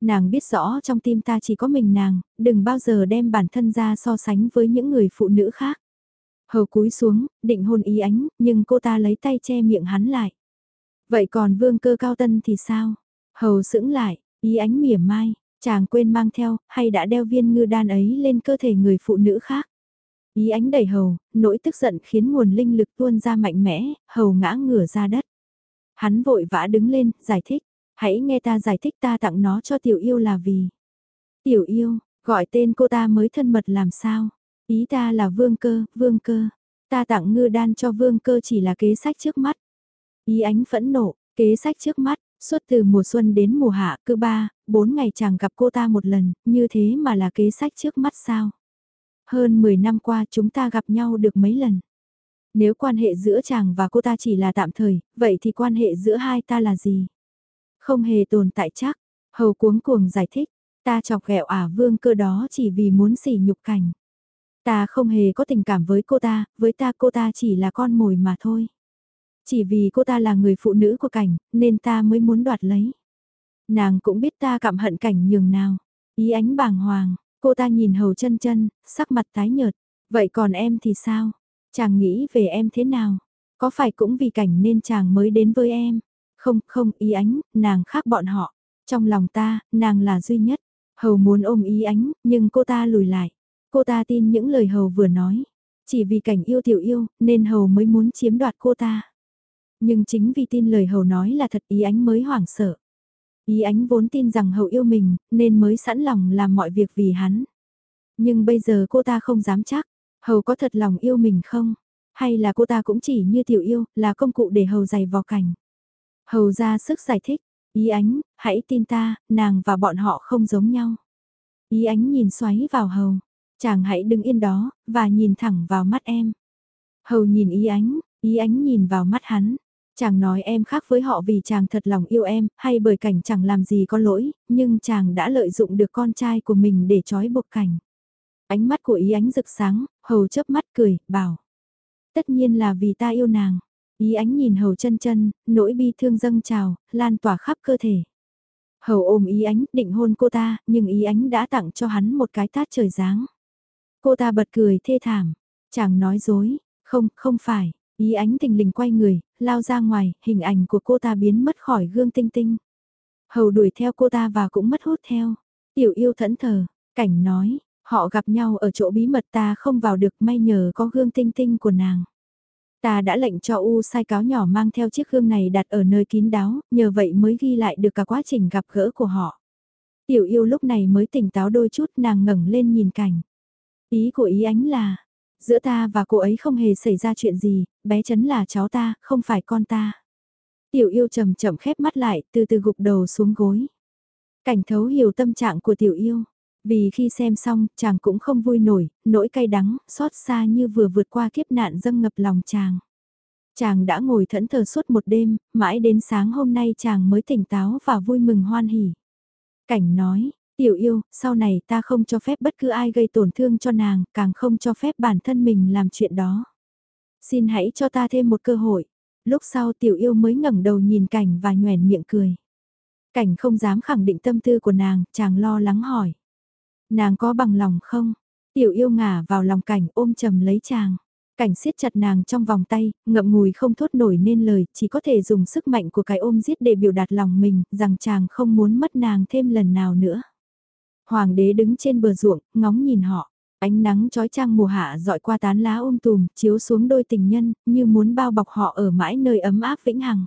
S1: Nàng biết rõ trong tim ta chỉ có mình nàng, đừng bao giờ đem bản thân ra so sánh với những người phụ nữ khác. Hầu cúi xuống, định hôn ý ánh, nhưng cô ta lấy tay che miệng hắn lại. Vậy còn vương cơ cao tân thì sao? Hầu sững lại, ý ánh mỉa mai, Chàng quên mang theo, hay đã đeo viên ngư đan ấy lên cơ thể người phụ nữ khác. Ý ánh đầy hầu, nỗi tức giận khiến nguồn linh lực tuôn ra mạnh mẽ, hầu ngã ngửa ra đất. Hắn vội vã đứng lên, giải thích. Hãy nghe ta giải thích ta tặng nó cho tiểu yêu là vì. Tiểu yêu, gọi tên cô ta mới thân mật làm sao. Ý ta là vương cơ, vương cơ. Ta tặng ngư đan cho vương cơ chỉ là kế sách trước mắt. Ý ánh phẫn nộ, kế sách trước mắt, Suốt từ mùa xuân đến mùa hạ, cứ ba, bốn ngày chàng gặp cô ta một lần, như thế mà là kế sách trước mắt sao. Hơn 10 năm qua chúng ta gặp nhau được mấy lần. Nếu quan hệ giữa chàng và cô ta chỉ là tạm thời, vậy thì quan hệ giữa hai ta là gì? Không hề tồn tại chắc. Hầu cuống cuồng giải thích, ta chọc ghẹo ả vương cơ đó chỉ vì muốn sỉ nhục cảnh. Ta không hề có tình cảm với cô ta, với ta cô ta chỉ là con mồi mà thôi. Chỉ vì cô ta là người phụ nữ của cảnh, nên ta mới muốn đoạt lấy. Nàng cũng biết ta cảm hận cảnh nhường nào. Ý ánh bàng hoàng, cô ta nhìn hầu chân chân, sắc mặt tái nhợt. Vậy còn em thì sao? Chàng nghĩ về em thế nào? Có phải cũng vì cảnh nên chàng mới đến với em? Không, không, ý ánh, nàng khác bọn họ. Trong lòng ta, nàng là duy nhất. Hầu muốn ôm ý ánh, nhưng cô ta lùi lại. Cô ta tin những lời Hầu vừa nói. Chỉ vì cảnh yêu tiểu yêu, nên Hầu mới muốn chiếm đoạt cô ta. Nhưng chính vì tin lời Hầu nói là thật ý ánh mới hoảng sợ. Ý ánh vốn tin rằng Hầu yêu mình, nên mới sẵn lòng làm mọi việc vì hắn. Nhưng bây giờ cô ta không dám chắc, Hầu có thật lòng yêu mình không? Hay là cô ta cũng chỉ như tiểu yêu, là công cụ để Hầu giày vào cảnh? Hầu ra sức giải thích, ý ánh, hãy tin ta, nàng và bọn họ không giống nhau. Ý ánh nhìn xoáy vào Hầu, chàng hãy đứng yên đó, và nhìn thẳng vào mắt em. Hầu nhìn ý ánh, ý ánh nhìn vào mắt hắn. Chàng nói em khác với họ vì chàng thật lòng yêu em, hay bởi cảnh chẳng làm gì có lỗi, nhưng chàng đã lợi dụng được con trai của mình để trói buộc cảnh. Ánh mắt của ý ánh rực sáng, hầu chớp mắt cười, bảo. Tất nhiên là vì ta yêu nàng. Ý ánh nhìn hầu chân chân, nỗi bi thương dâng trào, lan tỏa khắp cơ thể. Hầu ôm ý ánh, định hôn cô ta, nhưng ý ánh đã tặng cho hắn một cái tát trời giáng. Cô ta bật cười thê thảm. Chàng nói dối, không, không phải. Ý ánh tình lình quay người, lao ra ngoài, hình ảnh của cô ta biến mất khỏi gương tinh tinh. Hầu đuổi theo cô ta và cũng mất hút theo. Tiểu yêu thẫn thờ, cảnh nói, họ gặp nhau ở chỗ bí mật ta không vào được may nhờ có gương tinh tinh của nàng. Ta đã lệnh cho U sai cáo nhỏ mang theo chiếc gương này đặt ở nơi kín đáo, nhờ vậy mới ghi lại được cả quá trình gặp gỡ của họ. Tiểu yêu lúc này mới tỉnh táo đôi chút nàng ngẩng lên nhìn cảnh. Ý của ý ánh là, giữa ta và cô ấy không hề xảy ra chuyện gì, bé chấn là cháu ta, không phải con ta. Tiểu yêu chậm chậm khép mắt lại, từ từ gục đầu xuống gối. Cảnh thấu hiểu tâm trạng của tiểu yêu. Vì khi xem xong, chàng cũng không vui nổi, nỗi cay đắng, xót xa như vừa vượt qua kiếp nạn dâng ngập lòng chàng. Chàng đã ngồi thẫn thờ suốt một đêm, mãi đến sáng hôm nay chàng mới tỉnh táo và vui mừng hoan hỉ. Cảnh nói, Tiểu yêu, sau này ta không cho phép bất cứ ai gây tổn thương cho nàng, càng không cho phép bản thân mình làm chuyện đó. Xin hãy cho ta thêm một cơ hội. Lúc sau tiểu yêu mới ngẩng đầu nhìn cảnh và nhoèn miệng cười. Cảnh không dám khẳng định tâm tư của nàng, chàng lo lắng hỏi. Nàng có bằng lòng không? Tiểu yêu ngả vào lòng cảnh ôm chầm lấy chàng. Cảnh siết chặt nàng trong vòng tay, ngậm ngùi không thốt nổi nên lời, chỉ có thể dùng sức mạnh của cái ôm giết để biểu đạt lòng mình, rằng chàng không muốn mất nàng thêm lần nào nữa. Hoàng đế đứng trên bờ ruộng, ngóng nhìn họ. Ánh nắng trói trang mùa hạ dọi qua tán lá ôm tùm, chiếu xuống đôi tình nhân, như muốn bao bọc họ ở mãi nơi ấm áp vĩnh hằng.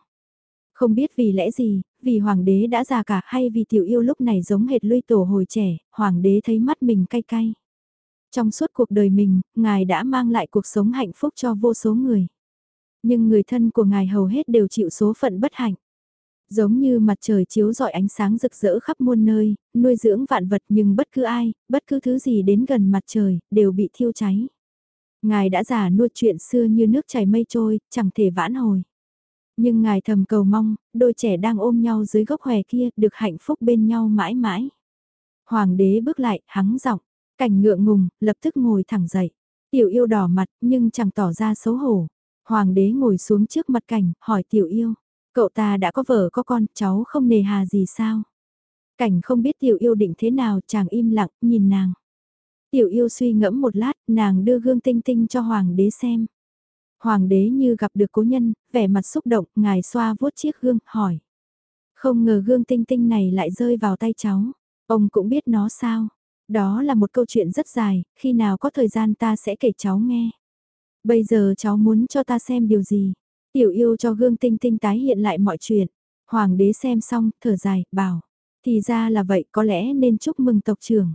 S1: Không biết vì lẽ gì, vì hoàng đế đã già cả hay vì tiểu yêu lúc này giống hệt luy tổ hồi trẻ, hoàng đế thấy mắt mình cay cay. Trong suốt cuộc đời mình, ngài đã mang lại cuộc sống hạnh phúc cho vô số người. Nhưng người thân của ngài hầu hết đều chịu số phận bất hạnh. Giống như mặt trời chiếu rọi ánh sáng rực rỡ khắp muôn nơi, nuôi dưỡng vạn vật nhưng bất cứ ai, bất cứ thứ gì đến gần mặt trời, đều bị thiêu cháy. Ngài đã giả nuôi chuyện xưa như nước chảy mây trôi, chẳng thể vãn hồi. Nhưng ngài thầm cầu mong, đôi trẻ đang ôm nhau dưới gốc hòe kia, được hạnh phúc bên nhau mãi mãi. Hoàng đế bước lại, hắng giọng, cảnh ngượng ngùng, lập tức ngồi thẳng dậy. Tiểu yêu đỏ mặt, nhưng chẳng tỏ ra xấu hổ. Hoàng đế ngồi xuống trước mặt cảnh, hỏi tiểu yêu. Cậu ta đã có vợ có con, cháu không nề hà gì sao? Cảnh không biết tiểu yêu định thế nào, chàng im lặng, nhìn nàng. Tiểu yêu suy ngẫm một lát, nàng đưa gương tinh tinh cho hoàng đế xem. Hoàng đế như gặp được cố nhân, vẻ mặt xúc động, ngài xoa vuốt chiếc gương, hỏi. Không ngờ gương tinh tinh này lại rơi vào tay cháu. Ông cũng biết nó sao. Đó là một câu chuyện rất dài, khi nào có thời gian ta sẽ kể cháu nghe. Bây giờ cháu muốn cho ta xem điều gì? Tiểu yêu cho gương tinh tinh tái hiện lại mọi chuyện. Hoàng đế xem xong, thở dài, bảo. Thì ra là vậy, có lẽ nên chúc mừng tộc trưởng.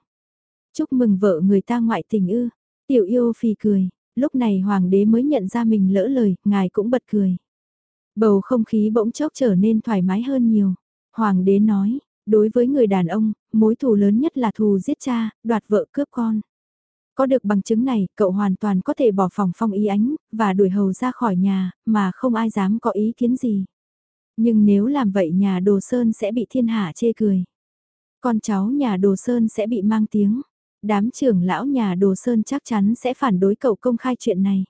S1: Chúc mừng vợ người ta ngoại tình ư. Tiểu yêu phì cười. Lúc này hoàng đế mới nhận ra mình lỡ lời, ngài cũng bật cười. Bầu không khí bỗng chốc trở nên thoải mái hơn nhiều. Hoàng đế nói, đối với người đàn ông, mối thù lớn nhất là thù giết cha, đoạt vợ cướp con. Có được bằng chứng này, cậu hoàn toàn có thể bỏ phòng phong ý ánh, và đuổi hầu ra khỏi nhà, mà không ai dám có ý kiến gì. Nhưng nếu làm vậy nhà đồ sơn sẽ bị thiên hạ chê cười. Con cháu nhà đồ sơn sẽ bị mang tiếng. Đám trưởng lão nhà đồ sơn chắc chắn sẽ phản đối cậu công khai chuyện này.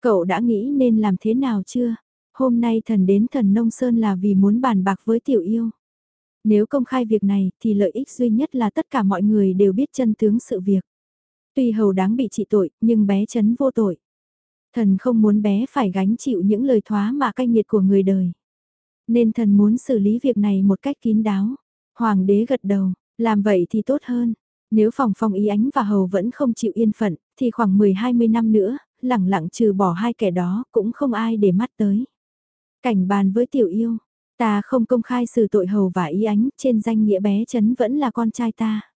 S1: Cậu đã nghĩ nên làm thế nào chưa? Hôm nay thần đến thần nông sơn là vì muốn bàn bạc với tiểu yêu. Nếu công khai việc này thì lợi ích duy nhất là tất cả mọi người đều biết chân tướng sự việc. Tuy hầu đáng bị trị tội, nhưng bé chấn vô tội. Thần không muốn bé phải gánh chịu những lời thoá mà cay nghiệt của người đời. Nên thần muốn xử lý việc này một cách kín đáo. Hoàng đế gật đầu, làm vậy thì tốt hơn. Nếu phòng phong ý ánh và hầu vẫn không chịu yên phận, thì khoảng 10-20 năm nữa, lẳng lặng trừ bỏ hai kẻ đó cũng không ai để mắt tới. Cảnh bàn với tiểu yêu, ta không công khai xử tội hầu và ý ánh trên danh nghĩa bé chấn vẫn là con trai ta.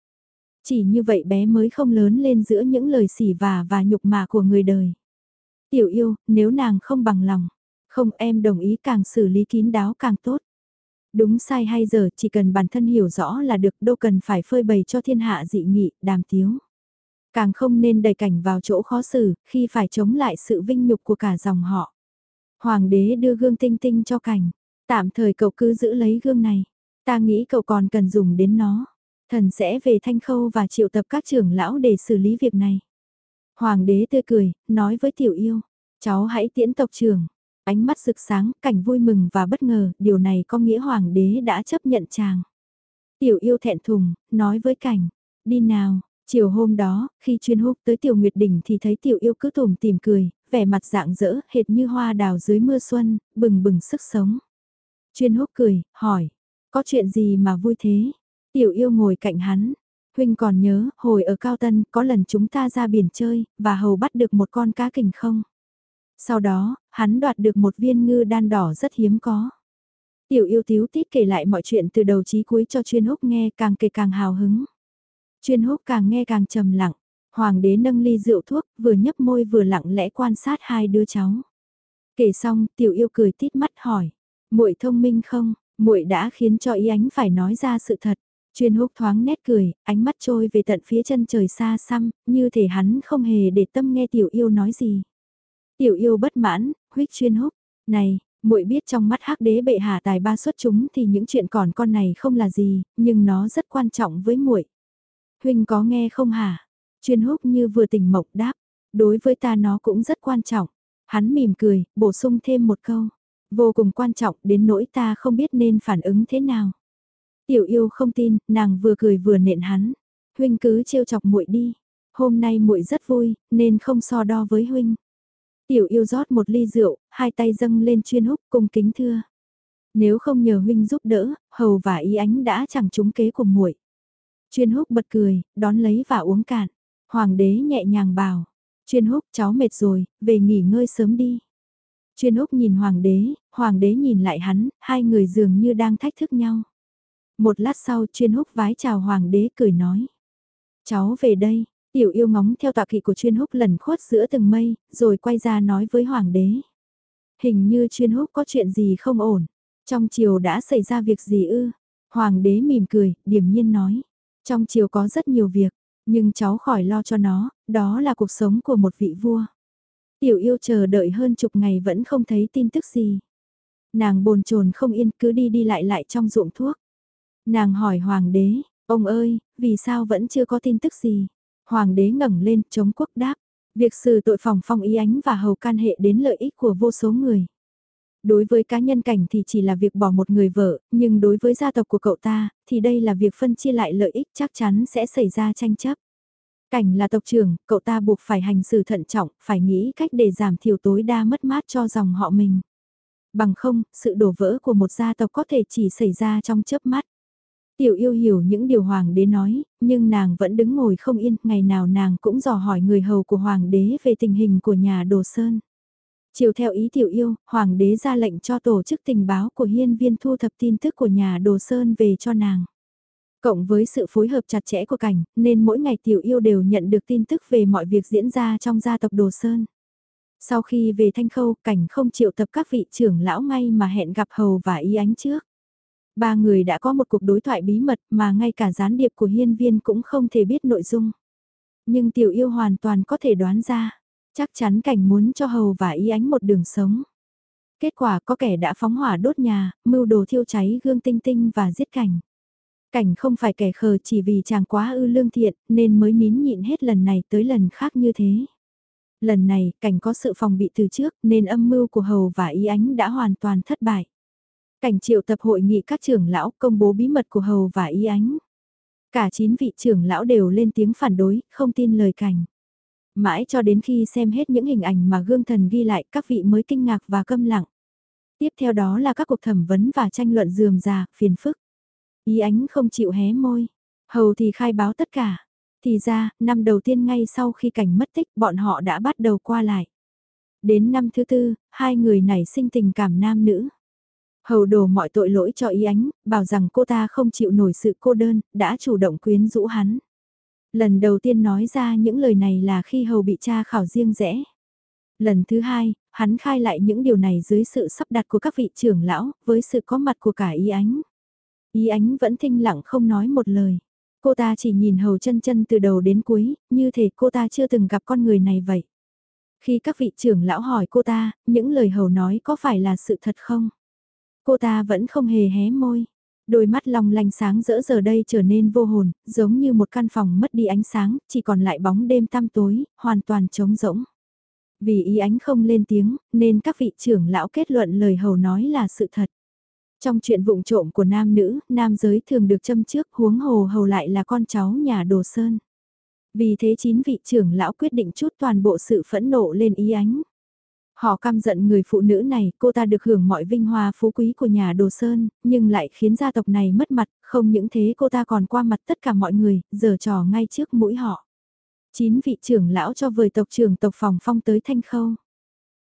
S1: Chỉ như vậy bé mới không lớn lên giữa những lời xỉ vả và nhục mạ của người đời. Tiểu yêu, nếu nàng không bằng lòng, không em đồng ý càng xử lý kín đáo càng tốt. Đúng sai hay giờ chỉ cần bản thân hiểu rõ là được đâu cần phải phơi bày cho thiên hạ dị nghị, đàm tiếu. Càng không nên đẩy cảnh vào chỗ khó xử khi phải chống lại sự vinh nhục của cả dòng họ. Hoàng đế đưa gương tinh tinh cho cảnh, tạm thời cậu cứ giữ lấy gương này, ta nghĩ cậu còn cần dùng đến nó. Thần sẽ về thanh khâu và triệu tập các trưởng lão để xử lý việc này. Hoàng đế tươi cười, nói với tiểu yêu, cháu hãy tiễn tộc trưởng. Ánh mắt rực sáng, cảnh vui mừng và bất ngờ, điều này có nghĩa hoàng đế đã chấp nhận chàng. Tiểu yêu thẹn thùng, nói với cảnh, đi nào, chiều hôm đó, khi chuyên húc tới tiểu nguyệt đỉnh thì thấy tiểu yêu cứ tủm tìm cười, vẻ mặt dạng dỡ, hệt như hoa đào dưới mưa xuân, bừng bừng sức sống. Chuyên húc cười, hỏi, có chuyện gì mà vui thế? Tiểu yêu ngồi cạnh hắn. Huynh còn nhớ, hồi ở Cao Tân, có lần chúng ta ra biển chơi, và hầu bắt được một con cá kình không? Sau đó, hắn đoạt được một viên ngư đan đỏ rất hiếm có. Tiểu yêu tiếu tít kể lại mọi chuyện từ đầu chí cuối cho chuyên húc nghe càng kể càng hào hứng. Chuyên húc càng nghe càng trầm lặng. Hoàng đế nâng ly rượu thuốc, vừa nhấp môi vừa lặng lẽ quan sát hai đứa cháu. Kể xong, tiểu yêu cười tít mắt hỏi, muội thông minh không? Muội đã khiến cho Y ánh phải nói ra sự thật. Chuyên húc thoáng nét cười, ánh mắt trôi về tận phía chân trời xa xăm, như thể hắn không hề để tâm nghe tiểu yêu nói gì. Tiểu yêu bất mãn, huyết chuyên húc, này, muội biết trong mắt hắc đế bệ hạ tài ba xuất chúng thì những chuyện còn con này không là gì, nhưng nó rất quan trọng với muội. Huynh có nghe không hả? Chuyên húc như vừa tỉnh mộc đáp, đối với ta nó cũng rất quan trọng. Hắn mỉm cười, bổ sung thêm một câu. Vô cùng quan trọng đến nỗi ta không biết nên phản ứng thế nào. Tiểu yêu không tin, nàng vừa cười vừa nện hắn. Huynh cứ trêu chọc muội đi. Hôm nay muội rất vui, nên không so đo với huynh. Tiểu yêu rót một ly rượu, hai tay dâng lên chuyên húc cung kính thưa. Nếu không nhờ huynh giúp đỡ, hầu và ý ánh đã chẳng trúng kế của muội. Chuyên húc bật cười, đón lấy và uống cạn. Hoàng đế nhẹ nhàng bảo. Chuyên húc cháu mệt rồi, về nghỉ ngơi sớm đi. Chuyên húc nhìn hoàng đế, hoàng đế nhìn lại hắn, hai người dường như đang thách thức nhau. Một lát sau chuyên húc vái chào hoàng đế cười nói. Cháu về đây, tiểu yêu ngóng theo tọa kỵ của chuyên húc lần khuất giữa từng mây, rồi quay ra nói với hoàng đế. Hình như chuyên húc có chuyện gì không ổn. Trong chiều đã xảy ra việc gì ư? Hoàng đế mỉm cười, điềm nhiên nói. Trong chiều có rất nhiều việc, nhưng cháu khỏi lo cho nó, đó là cuộc sống của một vị vua. Tiểu yêu chờ đợi hơn chục ngày vẫn không thấy tin tức gì. Nàng bồn chồn không yên cứ đi đi lại lại trong ruộng thuốc. Nàng hỏi hoàng đế, ông ơi, vì sao vẫn chưa có tin tức gì? Hoàng đế ngẩng lên, chống quốc đáp. Việc xử tội phòng phong ý ánh và hầu can hệ đến lợi ích của vô số người. Đối với cá nhân cảnh thì chỉ là việc bỏ một người vợ, nhưng đối với gia tộc của cậu ta, thì đây là việc phân chia lại lợi ích chắc chắn sẽ xảy ra tranh chấp. Cảnh là tộc trưởng, cậu ta buộc phải hành xử thận trọng, phải nghĩ cách để giảm thiểu tối đa mất mát cho dòng họ mình. Bằng không, sự đổ vỡ của một gia tộc có thể chỉ xảy ra trong chớp mắt. Tiểu yêu hiểu những điều hoàng đế nói, nhưng nàng vẫn đứng ngồi không yên, ngày nào nàng cũng dò hỏi người hầu của hoàng đế về tình hình của nhà đồ sơn. Chiều theo ý tiểu yêu, hoàng đế ra lệnh cho tổ chức tình báo của hiên viên thu thập tin tức của nhà đồ sơn về cho nàng. Cộng với sự phối hợp chặt chẽ của cảnh, nên mỗi ngày tiểu yêu đều nhận được tin tức về mọi việc diễn ra trong gia tộc đồ sơn. Sau khi về thanh khâu, cảnh không chịu tập các vị trưởng lão ngay mà hẹn gặp hầu và ý ánh trước. Ba người đã có một cuộc đối thoại bí mật mà ngay cả gián điệp của hiên viên cũng không thể biết nội dung. Nhưng tiểu yêu hoàn toàn có thể đoán ra, chắc chắn cảnh muốn cho hầu và Y ánh một đường sống. Kết quả có kẻ đã phóng hỏa đốt nhà, mưu đồ thiêu cháy gương tinh tinh và giết cảnh. Cảnh không phải kẻ khờ chỉ vì chàng quá ư lương thiện nên mới nín nhịn hết lần này tới lần khác như thế. Lần này, cảnh có sự phòng bị từ trước nên âm mưu của Hầu và Y Ánh đã hoàn toàn thất bại. Cảnh triệu tập hội nghị các trưởng lão công bố bí mật của Hầu và Ý Ánh. Cả 9 vị trưởng lão đều lên tiếng phản đối, không tin lời cảnh. Mãi cho đến khi xem hết những hình ảnh mà gương thần ghi lại các vị mới kinh ngạc và câm lặng. Tiếp theo đó là các cuộc thẩm vấn và tranh luận dườm già, phiền phức. Ý ánh không chịu hé môi. Hầu thì khai báo tất cả. Thì ra, năm đầu tiên ngay sau khi cảnh mất tích bọn họ đã bắt đầu qua lại. Đến năm thứ tư, hai người nảy sinh tình cảm nam nữ. Hầu đổ mọi tội lỗi cho ý ánh, bảo rằng cô ta không chịu nổi sự cô đơn, đã chủ động quyến rũ hắn. Lần đầu tiên nói ra những lời này là khi hầu bị cha khảo riêng rẽ. Lần thứ hai, hắn khai lại những điều này dưới sự sắp đặt của các vị trưởng lão, với sự có mặt của cả ý ánh. Ý ánh vẫn thinh lặng không nói một lời. Cô ta chỉ nhìn hầu chân chân từ đầu đến cuối, như thể cô ta chưa từng gặp con người này vậy. Khi các vị trưởng lão hỏi cô ta, những lời hầu nói có phải là sự thật không? Cô ta vẫn không hề hé môi. Đôi mắt long lanh sáng rỡ giờ đây trở nên vô hồn, giống như một căn phòng mất đi ánh sáng, chỉ còn lại bóng đêm tăm tối, hoàn toàn trống rỗng. Vì ý ánh không lên tiếng, nên các vị trưởng lão kết luận lời hầu nói là sự thật. Trong chuyện vụng trộm của nam nữ, nam giới thường được châm trước huống hồ hầu lại là con cháu nhà đồ sơn. Vì thế chín vị trưởng lão quyết định chút toàn bộ sự phẫn nộ lên ý ánh. Họ căm giận người phụ nữ này, cô ta được hưởng mọi vinh hoa phú quý của nhà Đồ Sơn, nhưng lại khiến gia tộc này mất mặt, không những thế cô ta còn qua mặt tất cả mọi người, giờ trò ngay trước mũi họ. Chín vị trưởng lão cho vời tộc trưởng tộc phòng phong tới thanh khâu.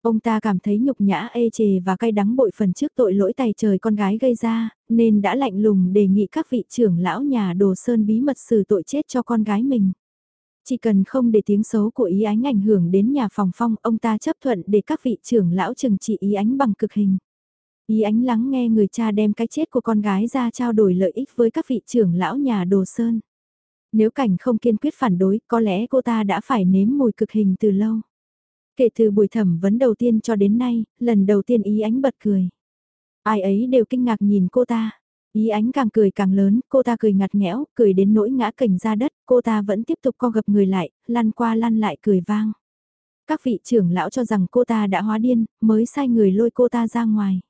S1: Ông ta cảm thấy nhục nhã ê chề và cay đắng bội phần trước tội lỗi tài trời con gái gây ra, nên đã lạnh lùng đề nghị các vị trưởng lão nhà Đồ Sơn bí mật xử tội chết cho con gái mình. Chỉ cần không để tiếng xấu của ý ánh ảnh hưởng đến nhà phòng phong, ông ta chấp thuận để các vị trưởng lão trừng trị ý ánh bằng cực hình. Ý ánh lắng nghe người cha đem cái chết của con gái ra trao đổi lợi ích với các vị trưởng lão nhà đồ sơn. Nếu cảnh không kiên quyết phản đối, có lẽ cô ta đã phải nếm mùi cực hình từ lâu. Kể từ buổi thẩm vấn đầu tiên cho đến nay, lần đầu tiên ý ánh bật cười. Ai ấy đều kinh ngạc nhìn cô ta. Ý ánh càng cười càng lớn, cô ta cười ngặt nghẽo, cười đến nỗi ngã cảnh ra đất, cô ta vẫn tiếp tục co gập người lại, lăn qua lăn lại cười vang. Các vị trưởng lão cho rằng cô ta đã hóa điên, mới sai người lôi cô ta ra ngoài.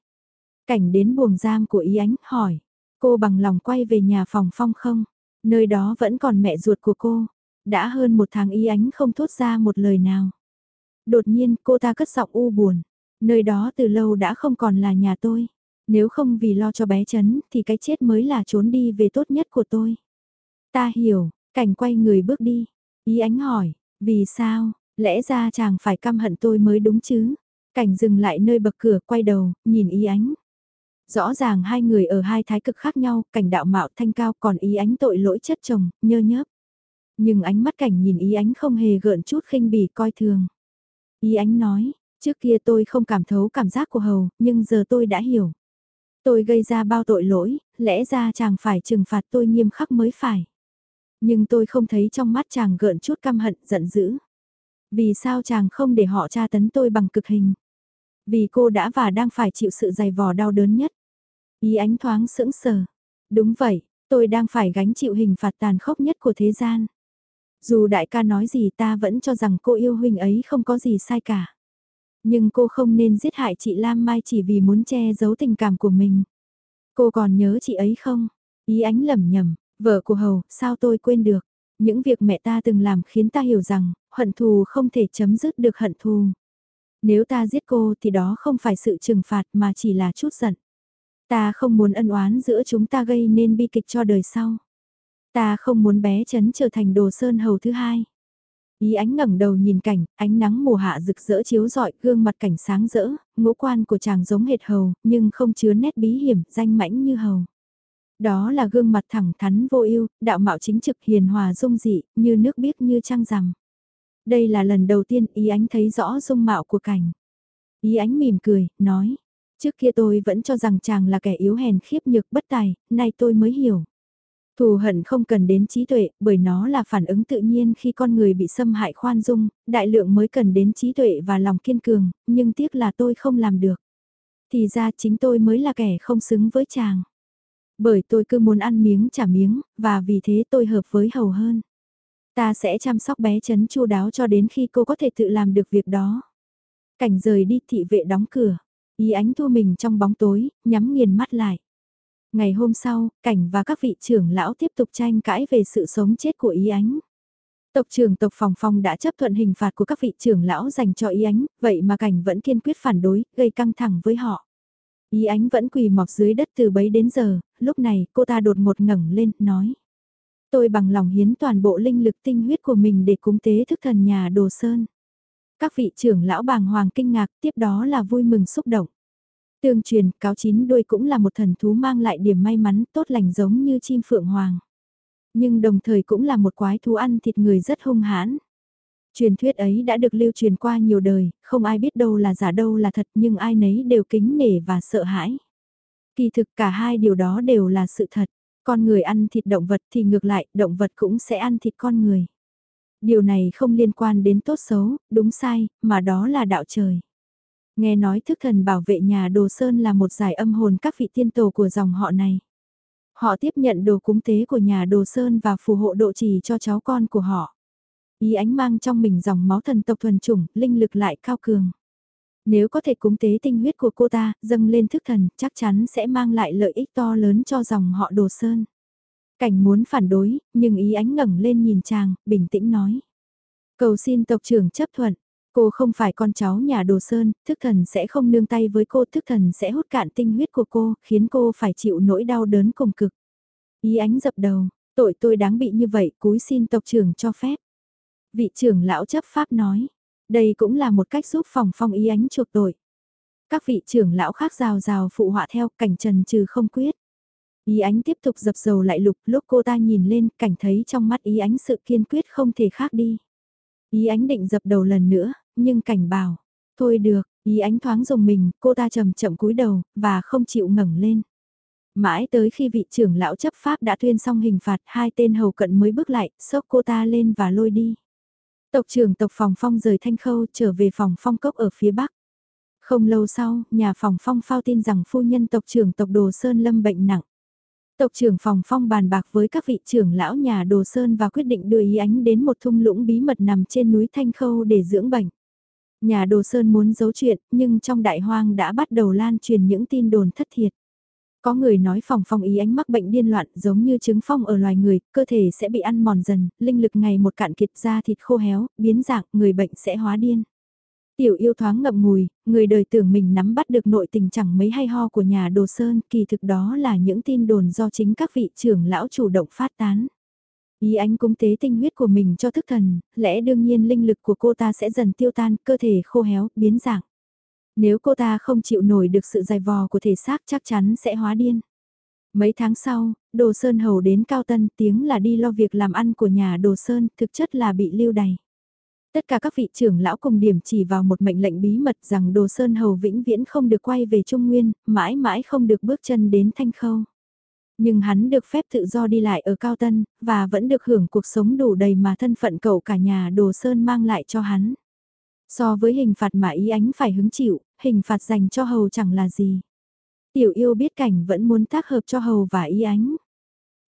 S1: Cảnh đến buồng giam của ý ánh, hỏi, cô bằng lòng quay về nhà phòng phong không? Nơi đó vẫn còn mẹ ruột của cô. Đã hơn một tháng ý ánh không thốt ra một lời nào. Đột nhiên cô ta cất giọng u buồn. Nơi đó từ lâu đã không còn là nhà tôi. Nếu không vì lo cho bé chấn thì cái chết mới là trốn đi về tốt nhất của tôi. Ta hiểu, cảnh quay người bước đi. Ý ánh hỏi, vì sao, lẽ ra chàng phải căm hận tôi mới đúng chứ? Cảnh dừng lại nơi bậc cửa quay đầu, nhìn ý ánh. Rõ ràng hai người ở hai thái cực khác nhau, cảnh đạo mạo thanh cao còn ý ánh tội lỗi chất chồng, nhơ nhớp. Nhưng ánh mắt cảnh nhìn ý ánh không hề gợn chút khinh bỉ coi thường. Ý ánh nói, trước kia tôi không cảm thấu cảm giác của hầu, nhưng giờ tôi đã hiểu. Tôi gây ra bao tội lỗi, lẽ ra chàng phải trừng phạt tôi nghiêm khắc mới phải. Nhưng tôi không thấy trong mắt chàng gợn chút căm hận, giận dữ. Vì sao chàng không để họ tra tấn tôi bằng cực hình? Vì cô đã và đang phải chịu sự dày vò đau đớn nhất. Ý ánh thoáng sững sờ. Đúng vậy, tôi đang phải gánh chịu hình phạt tàn khốc nhất của thế gian. Dù đại ca nói gì ta vẫn cho rằng cô yêu huynh ấy không có gì sai cả. Nhưng cô không nên giết hại chị Lam Mai chỉ vì muốn che giấu tình cảm của mình. Cô còn nhớ chị ấy không? Ý ánh lầm nhầm, vợ của Hầu, sao tôi quên được? Những việc mẹ ta từng làm khiến ta hiểu rằng, hận thù không thể chấm dứt được hận thù. Nếu ta giết cô thì đó không phải sự trừng phạt mà chỉ là chút giận. Ta không muốn ân oán giữa chúng ta gây nên bi kịch cho đời sau. Ta không muốn bé chấn trở thành đồ sơn hầu thứ hai. Ý ánh ngẩng đầu nhìn cảnh, ánh nắng mùa hạ rực rỡ chiếu rọi, gương mặt cảnh sáng rỡ, ngũ quan của chàng giống hệt hầu, nhưng không chứa nét bí hiểm, danh mãnh như hầu. Đó là gương mặt thẳng thắn vô ưu, đạo mạo chính trực hiền hòa dung dị, như nước biếc như trăng rằm. Đây là lần đầu tiên ý ánh thấy rõ dung mạo của cảnh. Ý ánh mỉm cười, nói, trước kia tôi vẫn cho rằng chàng là kẻ yếu hèn khiếp nhược bất tài, nay tôi mới hiểu. Thù hận không cần đến trí tuệ, bởi nó là phản ứng tự nhiên khi con người bị xâm hại khoan dung, đại lượng mới cần đến trí tuệ và lòng kiên cường, nhưng tiếc là tôi không làm được. Thì ra chính tôi mới là kẻ không xứng với chàng. Bởi tôi cứ muốn ăn miếng trả miếng, và vì thế tôi hợp với hầu hơn. Ta sẽ chăm sóc bé chấn chu đáo cho đến khi cô có thể tự làm được việc đó. Cảnh rời đi thị vệ đóng cửa. Ý ánh thu mình trong bóng tối, nhắm nghiền mắt lại. Ngày hôm sau, Cảnh và các vị trưởng lão tiếp tục tranh cãi về sự sống chết của Ý Ánh. Tộc trưởng tộc phòng phòng đã chấp thuận hình phạt của các vị trưởng lão dành cho Ý Ánh, vậy mà Cảnh vẫn kiên quyết phản đối, gây căng thẳng với họ. Ý Ánh vẫn quỳ mọc dưới đất từ bấy đến giờ, lúc này cô ta đột ngột ngẩng lên, nói. Tôi bằng lòng hiến toàn bộ linh lực tinh huyết của mình để cúng tế thức thần nhà Đồ Sơn. Các vị trưởng lão bàng hoàng kinh ngạc, tiếp đó là vui mừng xúc động. Tương truyền, cáo chín đuôi cũng là một thần thú mang lại điểm may mắn tốt lành giống như chim phượng hoàng. Nhưng đồng thời cũng là một quái thú ăn thịt người rất hung hãn. Truyền thuyết ấy đã được lưu truyền qua nhiều đời, không ai biết đâu là giả đâu là thật nhưng ai nấy đều kính nể và sợ hãi. Kỳ thực cả hai điều đó đều là sự thật. Con người ăn thịt động vật thì ngược lại, động vật cũng sẽ ăn thịt con người. Điều này không liên quan đến tốt xấu, đúng sai, mà đó là đạo trời. Nghe nói thức thần bảo vệ nhà Đồ Sơn là một giải âm hồn các vị tiên tổ của dòng họ này. Họ tiếp nhận đồ cúng tế của nhà Đồ Sơn và phù hộ độ trì cho cháu con của họ. Ý ánh mang trong mình dòng máu thần tộc thuần chủng, linh lực lại cao cường. Nếu có thể cúng tế tinh huyết của cô ta, dâng lên thức thần, chắc chắn sẽ mang lại lợi ích to lớn cho dòng họ Đồ Sơn. Cảnh muốn phản đối, nhưng ý ánh ngẩng lên nhìn chàng, bình tĩnh nói. Cầu xin tộc trưởng chấp thuận, Cô không phải con cháu nhà đồ sơn, thức thần sẽ không nương tay với cô, thức thần sẽ hút cạn tinh huyết của cô, khiến cô phải chịu nỗi đau đớn cùng cực. Ý ánh dập đầu, tội tôi đáng bị như vậy, cúi xin tộc trưởng cho phép. Vị trưởng lão chấp pháp nói, đây cũng là một cách giúp phòng phong ý ánh chuộc tội. Các vị trưởng lão khác rào rào phụ họa theo cảnh trần trừ không quyết. Ý ánh tiếp tục dập dầu lại lục lúc cô ta nhìn lên cảnh thấy trong mắt ý ánh sự kiên quyết không thể khác đi. Ý ánh định dập đầu lần nữa, nhưng cảnh bảo, thôi được, ý ánh thoáng dùng mình, cô ta chậm chậm cúi đầu, và không chịu ngẩng lên. Mãi tới khi vị trưởng lão chấp pháp đã tuyên xong hình phạt, hai tên hầu cận mới bước lại, xốc cô ta lên và lôi đi. Tộc trưởng tộc phòng phong rời thanh khâu trở về phòng phong cốc ở phía bắc. Không lâu sau, nhà phòng phong phao tin rằng phu nhân tộc trưởng tộc Đồ Sơn lâm bệnh nặng. Tộc trưởng phòng phong bàn bạc với các vị trưởng lão nhà Đồ Sơn và quyết định đưa ý ánh đến một thung lũng bí mật nằm trên núi Thanh Khâu để dưỡng bệnh. Nhà Đồ Sơn muốn giấu chuyện, nhưng trong đại hoang đã bắt đầu lan truyền những tin đồn thất thiệt. Có người nói phòng phong ý ánh mắc bệnh điên loạn giống như chứng phong ở loài người, cơ thể sẽ bị ăn mòn dần, linh lực ngày một cạn kiệt ra thịt khô héo, biến dạng, người bệnh sẽ hóa điên. Tiểu yêu thoáng ngậm ngùi, người đời tưởng mình nắm bắt được nội tình chẳng mấy hay ho của nhà Đồ Sơn, kỳ thực đó là những tin đồn do chính các vị trưởng lão chủ động phát tán. Ý ánh cúng tế tinh huyết của mình cho thức thần, lẽ đương nhiên linh lực của cô ta sẽ dần tiêu tan, cơ thể khô héo, biến dạng. Nếu cô ta không chịu nổi được sự dài vò của thể xác chắc chắn sẽ hóa điên. Mấy tháng sau, Đồ Sơn hầu đến Cao Tân tiếng là đi lo việc làm ăn của nhà Đồ Sơn, thực chất là bị lưu đày. Tất cả các vị trưởng lão cùng điểm chỉ vào một mệnh lệnh bí mật rằng Đồ Sơn hầu vĩnh viễn không được quay về Trung Nguyên, mãi mãi không được bước chân đến Thanh Khâu. Nhưng hắn được phép tự do đi lại ở Cao Tân, và vẫn được hưởng cuộc sống đủ đầy mà thân phận cậu cả nhà Đồ Sơn mang lại cho hắn. So với hình phạt mà ý ánh phải hứng chịu, hình phạt dành cho hầu chẳng là gì. Tiểu yêu biết cảnh vẫn muốn tác hợp cho hầu và ý ánh.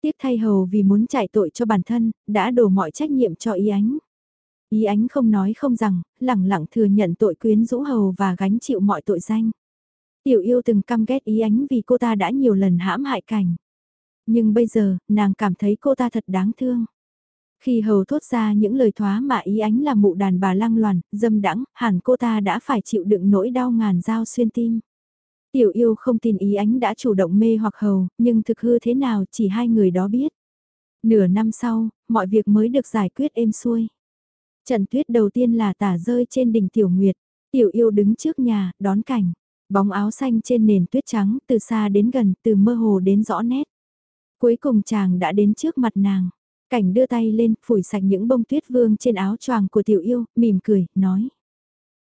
S1: Tiếc thay hầu vì muốn chạy tội cho bản thân, đã đổ mọi trách nhiệm cho ý ánh. Ý ánh không nói không rằng, lẳng lặng thừa nhận tội quyến rũ hầu và gánh chịu mọi tội danh. Tiểu yêu từng căm ghét ý ánh vì cô ta đã nhiều lần hãm hại cảnh. Nhưng bây giờ, nàng cảm thấy cô ta thật đáng thương. Khi hầu thốt ra những lời thoá mà ý ánh là mụ đàn bà lăng loàn, dâm đãng, hẳn cô ta đã phải chịu đựng nỗi đau ngàn dao xuyên tim. Tiểu yêu không tin ý ánh đã chủ động mê hoặc hầu, nhưng thực hư thế nào chỉ hai người đó biết. Nửa năm sau, mọi việc mới được giải quyết êm xuôi. Trận tuyết đầu tiên là tả rơi trên đỉnh Tiểu Nguyệt. Tiểu yêu đứng trước nhà, đón cảnh. Bóng áo xanh trên nền tuyết trắng, từ xa đến gần, từ mơ hồ đến rõ nét. Cuối cùng chàng đã đến trước mặt nàng. Cảnh đưa tay lên, phủi sạch những bông tuyết vương trên áo choàng của tiểu yêu, mỉm cười, nói.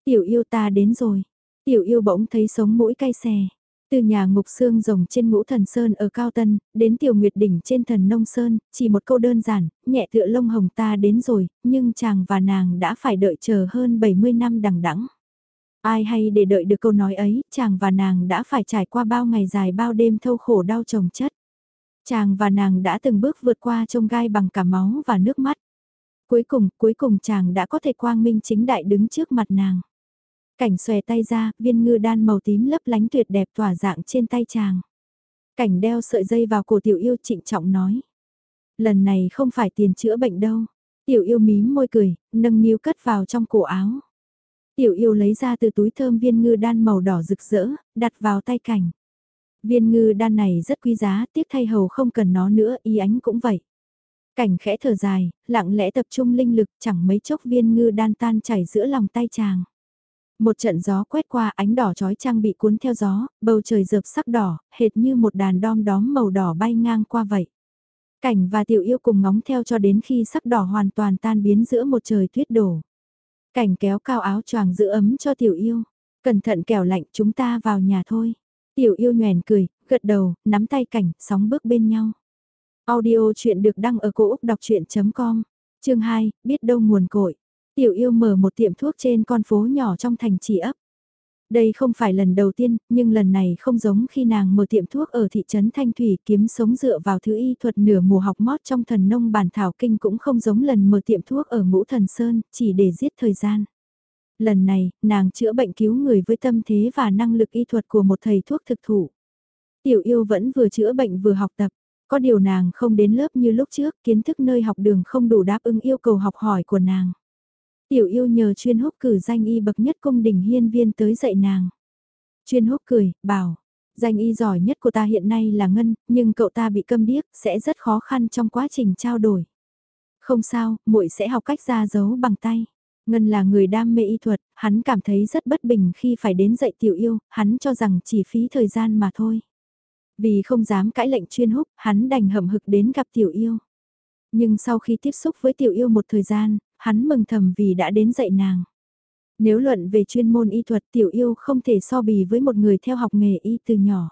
S1: Tiểu yêu ta đến rồi. Tiểu yêu bỗng thấy sống mũi cay xè. Từ nhà ngục xương rồng trên ngũ thần sơn ở Cao Tân, đến tiểu nguyệt đỉnh trên thần nông sơn, chỉ một câu đơn giản, nhẹ tựa lông hồng ta đến rồi, nhưng chàng và nàng đã phải đợi chờ hơn 70 năm đằng đẵng. Ai hay để đợi được câu nói ấy, chàng và nàng đã phải trải qua bao ngày dài bao đêm thâu khổ đau chồng chất. Chàng và nàng đã từng bước vượt qua trông gai bằng cả máu và nước mắt. Cuối cùng, cuối cùng chàng đã có thể quang minh chính đại đứng trước mặt nàng. Cảnh xòe tay ra, viên ngư đan màu tím lấp lánh tuyệt đẹp tỏa dạng trên tay chàng. Cảnh đeo sợi dây vào cổ tiểu yêu trịnh trọng nói. Lần này không phải tiền chữa bệnh đâu. Tiểu yêu mím môi cười, nâng niu cất vào trong cổ áo. Tiểu yêu lấy ra từ túi thơm viên ngư đan màu đỏ rực rỡ, đặt vào tay cảnh. Viên ngư đan này rất quý giá, tiếc thay hầu không cần nó nữa, y ánh cũng vậy. Cảnh khẽ thở dài, lặng lẽ tập trung linh lực chẳng mấy chốc viên ngư đan tan chảy giữa lòng tay chàng. Một trận gió quét qua ánh đỏ trói trang bị cuốn theo gió, bầu trời rợp sắc đỏ, hệt như một đàn đom đóm màu đỏ bay ngang qua vậy. Cảnh và tiểu yêu cùng ngóng theo cho đến khi sắc đỏ hoàn toàn tan biến giữa một trời tuyết đổ. Cảnh kéo cao áo choàng giữ ấm cho tiểu yêu. Cẩn thận kẻo lạnh chúng ta vào nhà thôi. Tiểu yêu nhoèn cười, gật đầu, nắm tay cảnh, sóng bước bên nhau. Audio chuyện được đăng ở cổ Úc đọc chuyện.com, chương 2, biết đâu nguồn cội. Tiểu yêu mở một tiệm thuốc trên con phố nhỏ trong thành trì ấp. Đây không phải lần đầu tiên, nhưng lần này không giống khi nàng mở tiệm thuốc ở thị trấn Thanh Thủy kiếm sống dựa vào thứ y thuật nửa mùa học mót trong thần nông bản thảo kinh cũng không giống lần mở tiệm thuốc ở ngũ thần sơn, chỉ để giết thời gian. Lần này, nàng chữa bệnh cứu người với tâm thế và năng lực y thuật của một thầy thuốc thực thụ. Tiểu yêu vẫn vừa chữa bệnh vừa học tập, có điều nàng không đến lớp như lúc trước, kiến thức nơi học đường không đủ đáp ứng yêu cầu học hỏi của nàng. Tiểu yêu nhờ chuyên húc cử danh y bậc nhất cung đình hiên viên tới dạy nàng. Chuyên húc cười, bảo, danh y giỏi nhất của ta hiện nay là Ngân, nhưng cậu ta bị câm điếc, sẽ rất khó khăn trong quá trình trao đổi. Không sao, muội sẽ học cách ra dấu bằng tay. Ngân là người đam mê y thuật, hắn cảm thấy rất bất bình khi phải đến dạy tiểu yêu, hắn cho rằng chỉ phí thời gian mà thôi. Vì không dám cãi lệnh chuyên húc, hắn đành hậm hực đến gặp tiểu yêu. Nhưng sau khi tiếp xúc với tiểu yêu một thời gian, hắn mừng thầm vì đã đến dạy nàng. Nếu luận về chuyên môn y thuật tiểu yêu không thể so bì với một người theo học nghề y từ nhỏ.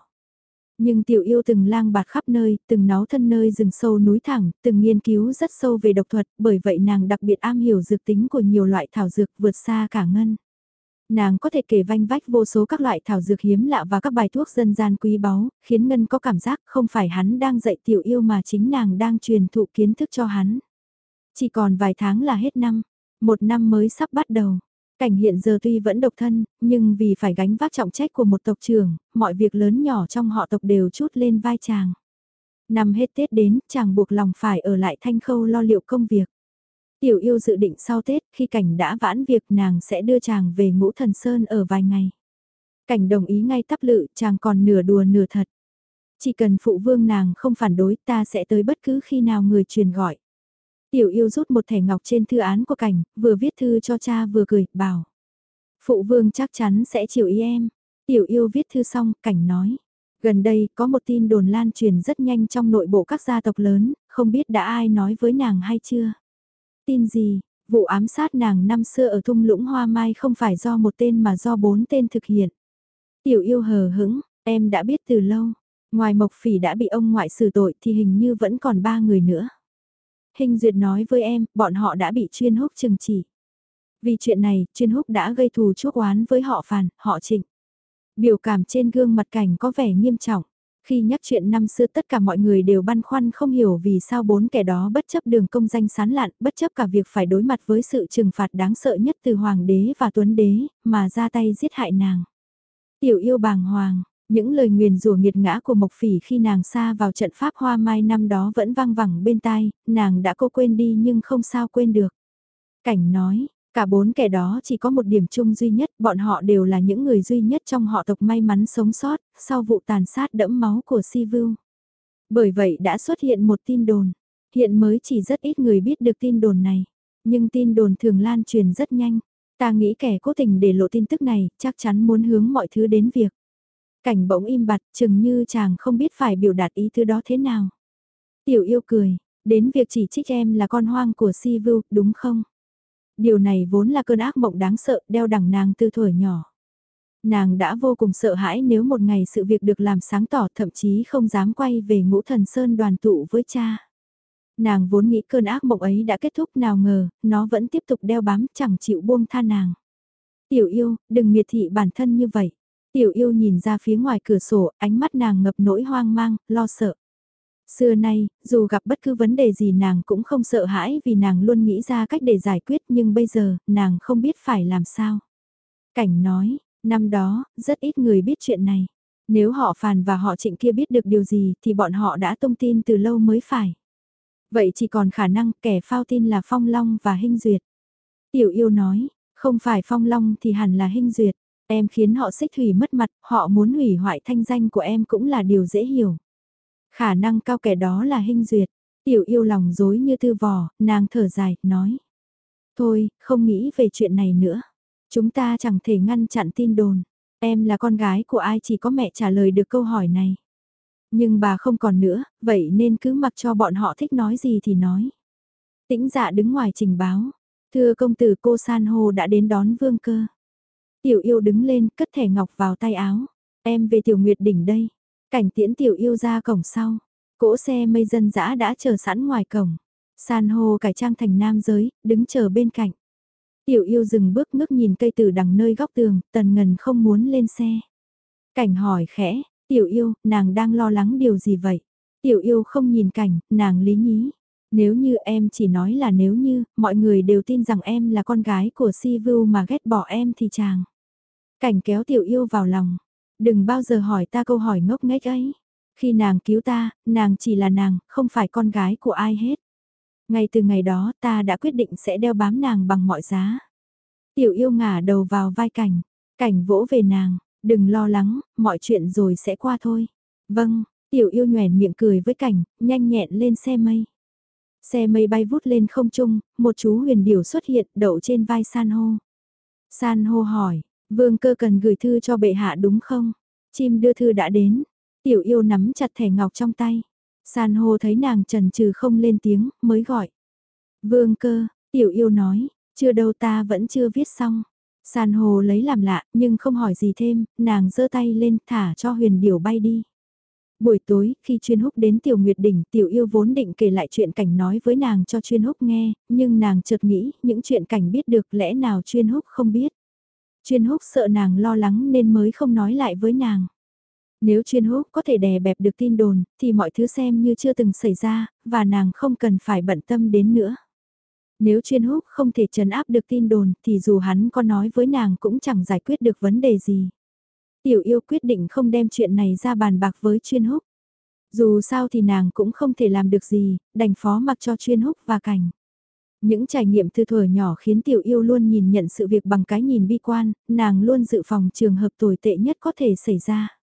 S1: Nhưng tiểu yêu từng lang bạt khắp nơi, từng náo thân nơi rừng sâu núi thẳng, từng nghiên cứu rất sâu về độc thuật, bởi vậy nàng đặc biệt am hiểu dược tính của nhiều loại thảo dược vượt xa cả ngân. Nàng có thể kể vanh vách vô số các loại thảo dược hiếm lạ và các bài thuốc dân gian quý báu, khiến Ngân có cảm giác không phải hắn đang dạy tiểu yêu mà chính nàng đang truyền thụ kiến thức cho hắn. Chỉ còn vài tháng là hết năm, một năm mới sắp bắt đầu. Cảnh hiện giờ tuy vẫn độc thân, nhưng vì phải gánh vác trọng trách của một tộc trưởng, mọi việc lớn nhỏ trong họ tộc đều chút lên vai chàng. Năm hết Tết đến, chàng buộc lòng phải ở lại thanh khâu lo liệu công việc. Tiểu yêu dự định sau Tết, khi cảnh đã vãn việc nàng sẽ đưa chàng về ngũ thần sơn ở vài ngày. Cảnh đồng ý ngay tắp lự, chàng còn nửa đùa nửa thật. Chỉ cần phụ vương nàng không phản đối ta sẽ tới bất cứ khi nào người truyền gọi. Tiểu yêu rút một thẻ ngọc trên thư án của cảnh, vừa viết thư cho cha vừa cười, bảo. Phụ vương chắc chắn sẽ chịu ý em. Tiểu yêu viết thư xong, cảnh nói. Gần đây có một tin đồn lan truyền rất nhanh trong nội bộ các gia tộc lớn, không biết đã ai nói với nàng hay chưa. Tin gì, vụ ám sát nàng năm xưa ở thung lũng hoa mai không phải do một tên mà do bốn tên thực hiện. Tiểu yêu hờ hững, em đã biết từ lâu. Ngoài Mộc Phỉ đã bị ông ngoại xử tội thì hình như vẫn còn ba người nữa. Hình Duyệt nói với em, bọn họ đã bị chuyên húc trừng chỉ. Vì chuyện này, chuyên húc đã gây thù chuốc oán với họ phàn, họ trịnh. Biểu cảm trên gương mặt cảnh có vẻ nghiêm trọng. Khi nhắc chuyện năm xưa tất cả mọi người đều băn khoăn không hiểu vì sao bốn kẻ đó bất chấp đường công danh sán lạn, bất chấp cả việc phải đối mặt với sự trừng phạt đáng sợ nhất từ Hoàng đế và Tuấn đế, mà ra tay giết hại nàng. Tiểu yêu bàng hoàng, những lời nguyền rủa nghiệt ngã của Mộc Phỉ khi nàng xa vào trận pháp hoa mai năm đó vẫn vang vẳng bên tai, nàng đã cô quên đi nhưng không sao quên được. Cảnh nói, cả bốn kẻ đó chỉ có một điểm chung duy nhất, bọn họ đều là những người duy nhất trong họ tộc may mắn sống sót, sau vụ tàn sát đẫm máu của Si Vưu. Bởi vậy đã xuất hiện một tin đồn, hiện mới chỉ rất ít người biết được tin đồn này, nhưng tin đồn thường lan truyền rất nhanh. Ta nghĩ kẻ cố tình để lộ tin tức này, chắc chắn muốn hướng mọi thứ đến việc. Cảnh bỗng im bặt chừng như chàng không biết phải biểu đạt ý thứ đó thế nào. Tiểu yêu cười, đến việc chỉ trích em là con hoang của Si Vu, đúng không? Điều này vốn là cơn ác mộng đáng sợ đeo đẳng nàng từ thuở nhỏ. Nàng đã vô cùng sợ hãi nếu một ngày sự việc được làm sáng tỏ thậm chí không dám quay về ngũ thần sơn đoàn tụ với cha. Nàng vốn nghĩ cơn ác mộng ấy đã kết thúc nào ngờ, nó vẫn tiếp tục đeo bám chẳng chịu buông tha nàng. Tiểu yêu, đừng miệt thị bản thân như vậy. Tiểu yêu nhìn ra phía ngoài cửa sổ, ánh mắt nàng ngập nỗi hoang mang, lo sợ. Xưa nay, dù gặp bất cứ vấn đề gì nàng cũng không sợ hãi vì nàng luôn nghĩ ra cách để giải quyết nhưng bây giờ, nàng không biết phải làm sao. Cảnh nói, năm đó, rất ít người biết chuyện này. Nếu họ phàn và họ trịnh kia biết được điều gì thì bọn họ đã tung tin từ lâu mới phải. Vậy chỉ còn khả năng kẻ phao tin là Phong Long và Hinh Duyệt. Tiểu yêu nói, không phải Phong Long thì hẳn là Hinh Duyệt. Em khiến họ xích thủy mất mặt, họ muốn hủy hoại thanh danh của em cũng là điều dễ hiểu. Khả năng cao kẻ đó là Hinh Duyệt. Tiểu yêu lòng dối như tư vò, nàng thở dài, nói. Thôi, không nghĩ về chuyện này nữa. Chúng ta chẳng thể ngăn chặn tin đồn. Em là con gái của ai chỉ có mẹ trả lời được câu hỏi này. Nhưng bà không còn nữa, vậy nên cứ mặc cho bọn họ thích nói gì thì nói. Tĩnh dạ đứng ngoài trình báo. Thưa công tử cô San hô đã đến đón vương cơ. Tiểu yêu đứng lên cất thẻ ngọc vào tay áo. Em về tiểu nguyệt đỉnh đây. Cảnh tiễn tiểu yêu ra cổng sau. Cỗ xe mây dân dã đã chờ sẵn ngoài cổng. San hô cải trang thành nam giới, đứng chờ bên cạnh. Tiểu yêu dừng bước ngước nhìn cây từ đằng nơi góc tường, tần ngần không muốn lên xe. Cảnh hỏi khẽ, tiểu yêu, nàng đang lo lắng điều gì vậy? Tiểu yêu không nhìn cảnh, nàng lý nhí. Nếu như em chỉ nói là nếu như, mọi người đều tin rằng em là con gái của Si vưu mà ghét bỏ em thì chàng. Cảnh kéo tiểu yêu vào lòng. Đừng bao giờ hỏi ta câu hỏi ngốc nghếch ấy. Khi nàng cứu ta, nàng chỉ là nàng, không phải con gái của ai hết. Ngay từ ngày đó ta đã quyết định sẽ đeo bám nàng bằng mọi giá. Tiểu yêu ngả đầu vào vai cảnh, cảnh vỗ về nàng, đừng lo lắng, mọi chuyện rồi sẽ qua thôi. Vâng, tiểu yêu nhoèn miệng cười với cảnh, nhanh nhẹn lên xe mây. Xe mây bay vút lên không trung, một chú huyền điểu xuất hiện đậu trên vai san hô. San hô hỏi, vương cơ cần gửi thư cho bệ hạ đúng không? Chim đưa thư đã đến, tiểu yêu nắm chặt thẻ ngọc trong tay. San hô thấy nàng trần trừ không lên tiếng, mới gọi. Vương cơ, tiểu yêu nói, chưa đâu ta vẫn chưa viết xong. San hô lấy làm lạ, nhưng không hỏi gì thêm, nàng giơ tay lên thả cho huyền điểu bay đi. Buổi tối, khi chuyên húc đến tiểu nguyệt đỉnh, tiểu yêu vốn định kể lại chuyện cảnh nói với nàng cho chuyên húc nghe, nhưng nàng chợt nghĩ, những chuyện cảnh biết được lẽ nào chuyên húc không biết. Chuyên húc sợ nàng lo lắng nên mới không nói lại với nàng. Nếu chuyên húc có thể đè bẹp được tin đồn, thì mọi thứ xem như chưa từng xảy ra, và nàng không cần phải bận tâm đến nữa. Nếu chuyên húc không thể trấn áp được tin đồn, thì dù hắn có nói với nàng cũng chẳng giải quyết được vấn đề gì. Tiểu yêu quyết định không đem chuyện này ra bàn bạc với chuyên húc. Dù sao thì nàng cũng không thể làm được gì, đành phó mặc cho chuyên húc và cảnh. Những trải nghiệm từ thuở nhỏ khiến tiểu yêu luôn nhìn nhận sự việc bằng cái nhìn bi quan, nàng luôn dự phòng trường hợp tồi tệ nhất có thể xảy ra.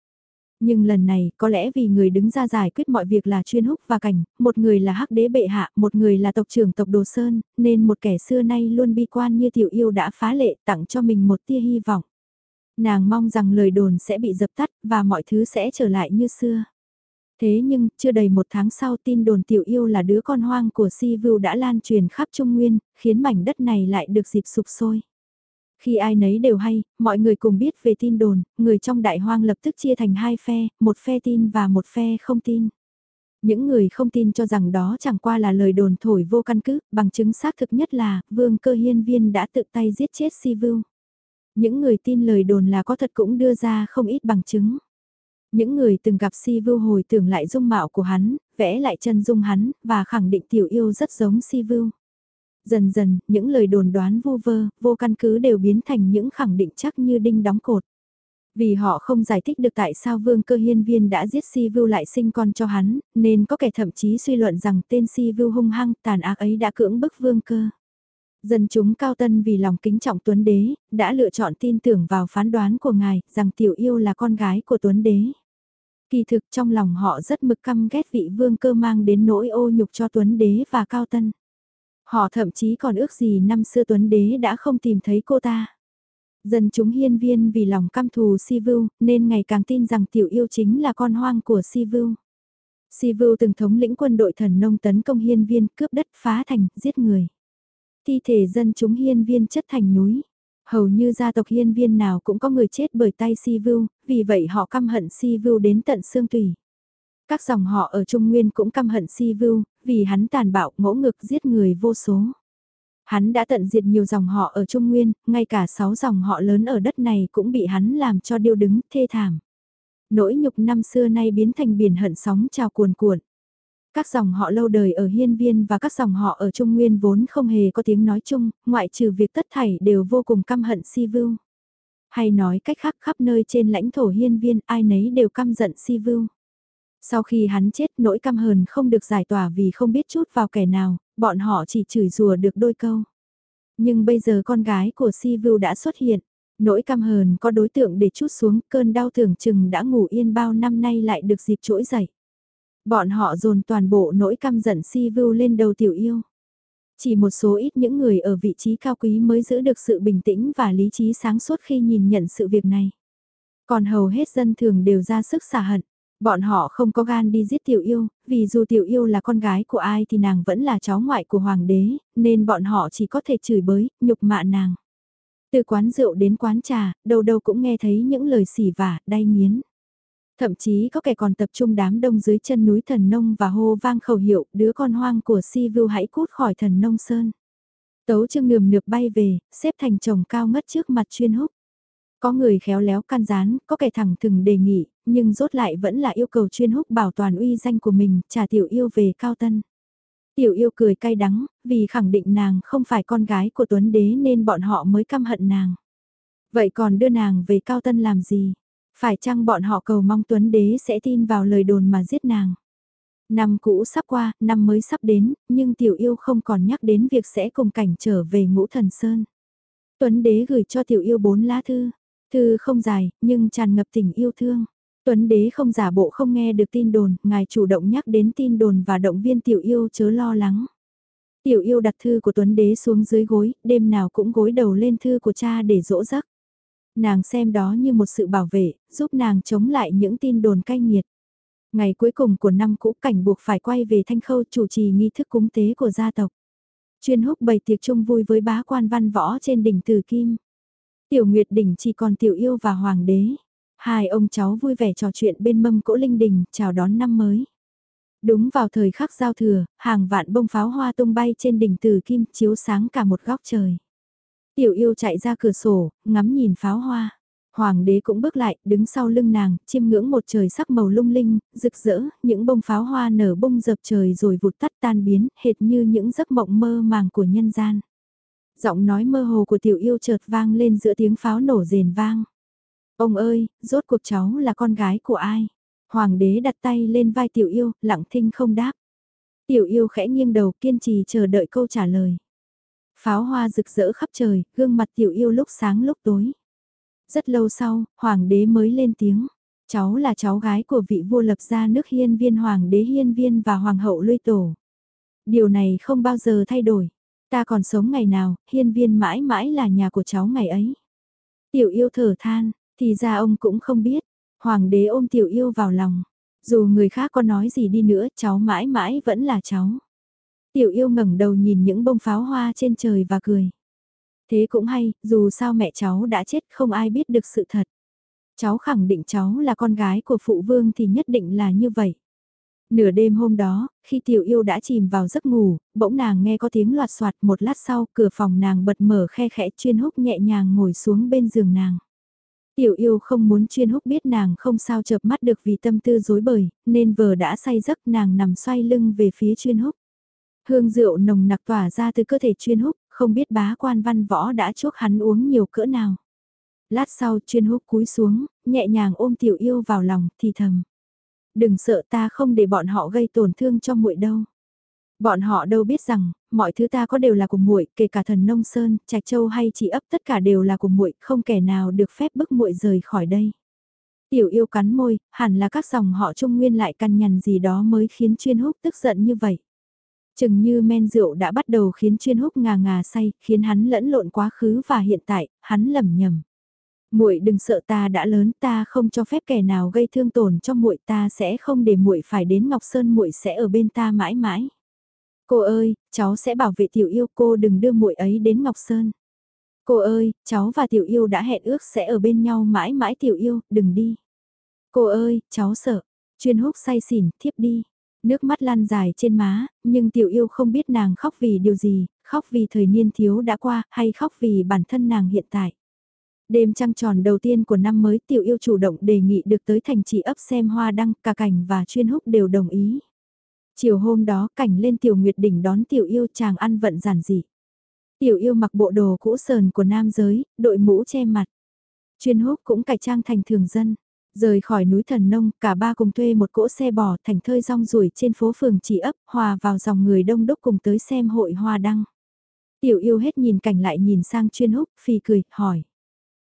S1: Nhưng lần này, có lẽ vì người đứng ra giải quyết mọi việc là chuyên húc và cảnh, một người là hắc đế bệ hạ, một người là tộc trưởng tộc Đồ Sơn, nên một kẻ xưa nay luôn bi quan như tiểu yêu đã phá lệ tặng cho mình một tia hy vọng. Nàng mong rằng lời đồn sẽ bị dập tắt và mọi thứ sẽ trở lại như xưa. Thế nhưng, chưa đầy một tháng sau tin đồn tiểu yêu là đứa con hoang của Si Vưu đã lan truyền khắp Trung Nguyên, khiến mảnh đất này lại được dịp sụp sôi. Khi ai nấy đều hay, mọi người cùng biết về tin đồn, người trong đại hoang lập tức chia thành hai phe, một phe tin và một phe không tin. Những người không tin cho rằng đó chẳng qua là lời đồn thổi vô căn cứ, bằng chứng xác thực nhất là, vương cơ hiên viên đã tự tay giết chết si vưu. Những người tin lời đồn là có thật cũng đưa ra không ít bằng chứng. Những người từng gặp si vưu hồi tưởng lại dung mạo của hắn, vẽ lại chân dung hắn, và khẳng định tiểu yêu rất giống si vưu. Dần dần, những lời đồn đoán vô vơ, vô căn cứ đều biến thành những khẳng định chắc như đinh đóng cột. Vì họ không giải thích được tại sao vương cơ hiên viên đã giết si vưu lại sinh con cho hắn, nên có kẻ thậm chí suy luận rằng tên si vưu hung hăng tàn ác ấy đã cưỡng bức vương cơ. Dân chúng cao tân vì lòng kính trọng Tuấn Đế, đã lựa chọn tin tưởng vào phán đoán của ngài rằng tiểu yêu là con gái của Tuấn Đế. Kỳ thực trong lòng họ rất mực căm ghét vị vương cơ mang đến nỗi ô nhục cho Tuấn Đế và cao tân. Họ thậm chí còn ước gì năm xưa Tuấn Đế đã không tìm thấy cô ta. Dân chúng hiên viên vì lòng căm thù Si Vưu, nên ngày càng tin rằng tiểu yêu chính là con hoang của Si Vưu. Si Vưu từng thống lĩnh quân đội thần nông tấn công hiên viên, cướp đất phá thành, giết người. Thi thể dân chúng hiên viên chất thành núi. Hầu như gia tộc hiên viên nào cũng có người chết bởi tay si vưu, vì vậy họ căm hận si vưu đến tận xương tùy. Các dòng họ ở Trung Nguyên cũng căm hận si vưu, vì hắn tàn bạo ngỗ ngực giết người vô số. Hắn đã tận diệt nhiều dòng họ ở Trung Nguyên, ngay cả sáu dòng họ lớn ở đất này cũng bị hắn làm cho điêu đứng, thê thảm. Nỗi nhục năm xưa nay biến thành biển hận sóng trào cuồn cuộn. Các dòng họ lâu đời ở Hiên Viên và các dòng họ ở Trung Nguyên vốn không hề có tiếng nói chung, ngoại trừ việc tất thảy đều vô cùng căm hận Si Vưu. Hay nói cách khác khắp nơi trên lãnh thổ Hiên Viên ai nấy đều căm giận Si Vưu. Sau khi hắn chết nỗi căm hờn không được giải tỏa vì không biết chút vào kẻ nào, bọn họ chỉ chửi rùa được đôi câu. Nhưng bây giờ con gái của Si Vưu đã xuất hiện, nỗi căm hờn có đối tượng để chút xuống cơn đau tưởng chừng đã ngủ yên bao năm nay lại được dịp trỗi dậy. Bọn họ dồn toàn bộ nỗi căm giận si vưu lên đầu tiểu yêu. Chỉ một số ít những người ở vị trí cao quý mới giữ được sự bình tĩnh và lý trí sáng suốt khi nhìn nhận sự việc này. Còn hầu hết dân thường đều ra sức xả hận. Bọn họ không có gan đi giết tiểu yêu, vì dù tiểu yêu là con gái của ai thì nàng vẫn là cháu ngoại của hoàng đế, nên bọn họ chỉ có thể chửi bới, nhục mạ nàng. Từ quán rượu đến quán trà, đâu đâu cũng nghe thấy những lời xỉ vả, đay nghiến. Thậm chí có kẻ còn tập trung đám đông dưới chân núi thần nông và hô vang khẩu hiệu đứa con hoang của si vưu hãy cút khỏi thần nông sơn. Tấu chương nườm nượp bay về, xếp thành chồng cao ngất trước mặt chuyên húc. Có người khéo léo can gián, có kẻ thẳng thừng đề nghị, nhưng rốt lại vẫn là yêu cầu chuyên húc bảo toàn uy danh của mình, trả tiểu yêu về cao tân. Tiểu yêu cười cay đắng, vì khẳng định nàng không phải con gái của Tuấn Đế nên bọn họ mới căm hận nàng. Vậy còn đưa nàng về cao tân làm gì? Phải chăng bọn họ cầu mong Tuấn Đế sẽ tin vào lời đồn mà giết nàng? Năm cũ sắp qua, năm mới sắp đến, nhưng tiểu yêu không còn nhắc đến việc sẽ cùng cảnh trở về ngũ thần sơn. Tuấn Đế gửi cho tiểu yêu bốn lá thư. Thư không dài, nhưng tràn ngập tình yêu thương. Tuấn Đế không giả bộ không nghe được tin đồn, ngài chủ động nhắc đến tin đồn và động viên tiểu yêu chớ lo lắng. Tiểu yêu đặt thư của Tuấn Đế xuống dưới gối, đêm nào cũng gối đầu lên thư của cha để dỗ giấc. Nàng xem đó như một sự bảo vệ, giúp nàng chống lại những tin đồn cay nghiệt. Ngày cuối cùng của năm cũ cảnh buộc phải quay về thanh khâu chủ trì nghi thức cúng tế của gia tộc. Chuyên húc bày tiệc chung vui với bá quan văn võ trên đỉnh Từ Kim. Tiểu Nguyệt đỉnh chỉ còn tiểu yêu và hoàng đế. Hai ông cháu vui vẻ trò chuyện bên mâm cỗ linh đình chào đón năm mới. Đúng vào thời khắc giao thừa, hàng vạn bông pháo hoa tung bay trên đỉnh Từ Kim chiếu sáng cả một góc trời. Tiểu yêu chạy ra cửa sổ, ngắm nhìn pháo hoa. Hoàng đế cũng bước lại, đứng sau lưng nàng, chiêm ngưỡng một trời sắc màu lung linh, rực rỡ, những bông pháo hoa nở bông dập trời rồi vụt tắt tan biến, hệt như những giấc mộng mơ màng của nhân gian. Giọng nói mơ hồ của tiểu yêu chợt vang lên giữa tiếng pháo nổ rền vang. Ông ơi, rốt cuộc cháu là con gái của ai? Hoàng đế đặt tay lên vai tiểu yêu, lặng thinh không đáp. Tiểu yêu khẽ nghiêng đầu kiên trì chờ đợi câu trả lời. Pháo hoa rực rỡ khắp trời, gương mặt tiểu yêu lúc sáng lúc tối. Rất lâu sau, hoàng đế mới lên tiếng. Cháu là cháu gái của vị vua lập ra nước hiên viên hoàng đế hiên viên và hoàng hậu lôi tổ. Điều này không bao giờ thay đổi. Ta còn sống ngày nào, hiên viên mãi mãi là nhà của cháu ngày ấy. Tiểu yêu thở than, thì ra ông cũng không biết. Hoàng đế ôm tiểu yêu vào lòng. Dù người khác có nói gì đi nữa, cháu mãi mãi vẫn là cháu. Tiểu yêu ngẩng đầu nhìn những bông pháo hoa trên trời và cười. Thế cũng hay, dù sao mẹ cháu đã chết không ai biết được sự thật. Cháu khẳng định cháu là con gái của phụ vương thì nhất định là như vậy. Nửa đêm hôm đó, khi tiểu yêu đã chìm vào giấc ngủ, bỗng nàng nghe có tiếng loạt soạt một lát sau cửa phòng nàng bật mở khe khẽ chuyên húc nhẹ nhàng ngồi xuống bên giường nàng. Tiểu yêu không muốn chuyên húc biết nàng không sao chợp mắt được vì tâm tư dối bời, nên vờ đã say giấc nàng nằm xoay lưng về phía chuyên húc. Hương rượu nồng nặc tỏa ra từ cơ thể chuyên húc, không biết bá quan văn võ đã chuốc hắn uống nhiều cỡ nào. Lát sau chuyên húc cúi xuống, nhẹ nhàng ôm tiểu yêu vào lòng, thì thầm. Đừng sợ ta không để bọn họ gây tổn thương cho muội đâu. Bọn họ đâu biết rằng, mọi thứ ta có đều là của muội, kể cả thần nông sơn, trạch châu hay chỉ ấp tất cả đều là của muội, không kẻ nào được phép bức muội rời khỏi đây. Tiểu yêu cắn môi, hẳn là các dòng họ trung nguyên lại căn nhằn gì đó mới khiến chuyên húc tức giận như vậy. Chừng như men rượu đã bắt đầu khiến chuyên húc ngà ngà say, khiến hắn lẫn lộn quá khứ và hiện tại, hắn lầm nhầm. Muội đừng sợ ta đã lớn, ta không cho phép kẻ nào gây thương tổn cho muội, ta sẽ không để muội phải đến Ngọc Sơn, muội sẽ ở bên ta mãi mãi. Cô ơi, cháu sẽ bảo vệ tiểu yêu cô đừng đưa muội ấy đến Ngọc Sơn. Cô ơi, cháu và tiểu yêu đã hẹn ước sẽ ở bên nhau mãi mãi tiểu yêu, đừng đi. Cô ơi, cháu sợ. Chuyên húc say xỉn, thiếp đi. Nước mắt lan dài trên má, nhưng tiểu yêu không biết nàng khóc vì điều gì, khóc vì thời niên thiếu đã qua, hay khóc vì bản thân nàng hiện tại. Đêm trăng tròn đầu tiên của năm mới tiểu yêu chủ động đề nghị được tới thành trì ấp xem hoa đăng, cả cảnh và chuyên húc đều đồng ý. Chiều hôm đó cảnh lên tiểu nguyệt đỉnh đón tiểu yêu chàng ăn vận giản dị. Tiểu yêu mặc bộ đồ cũ sờn của nam giới, đội mũ che mặt. Chuyên húc cũng cải trang thành thường dân. Rời khỏi núi thần nông, cả ba cùng thuê một cỗ xe bò thành thơi rong ruổi trên phố phường chỉ ấp, hòa vào dòng người đông đúc cùng tới xem hội hoa đăng. Tiểu yêu hết nhìn cảnh lại nhìn sang chuyên húc, phi cười, hỏi.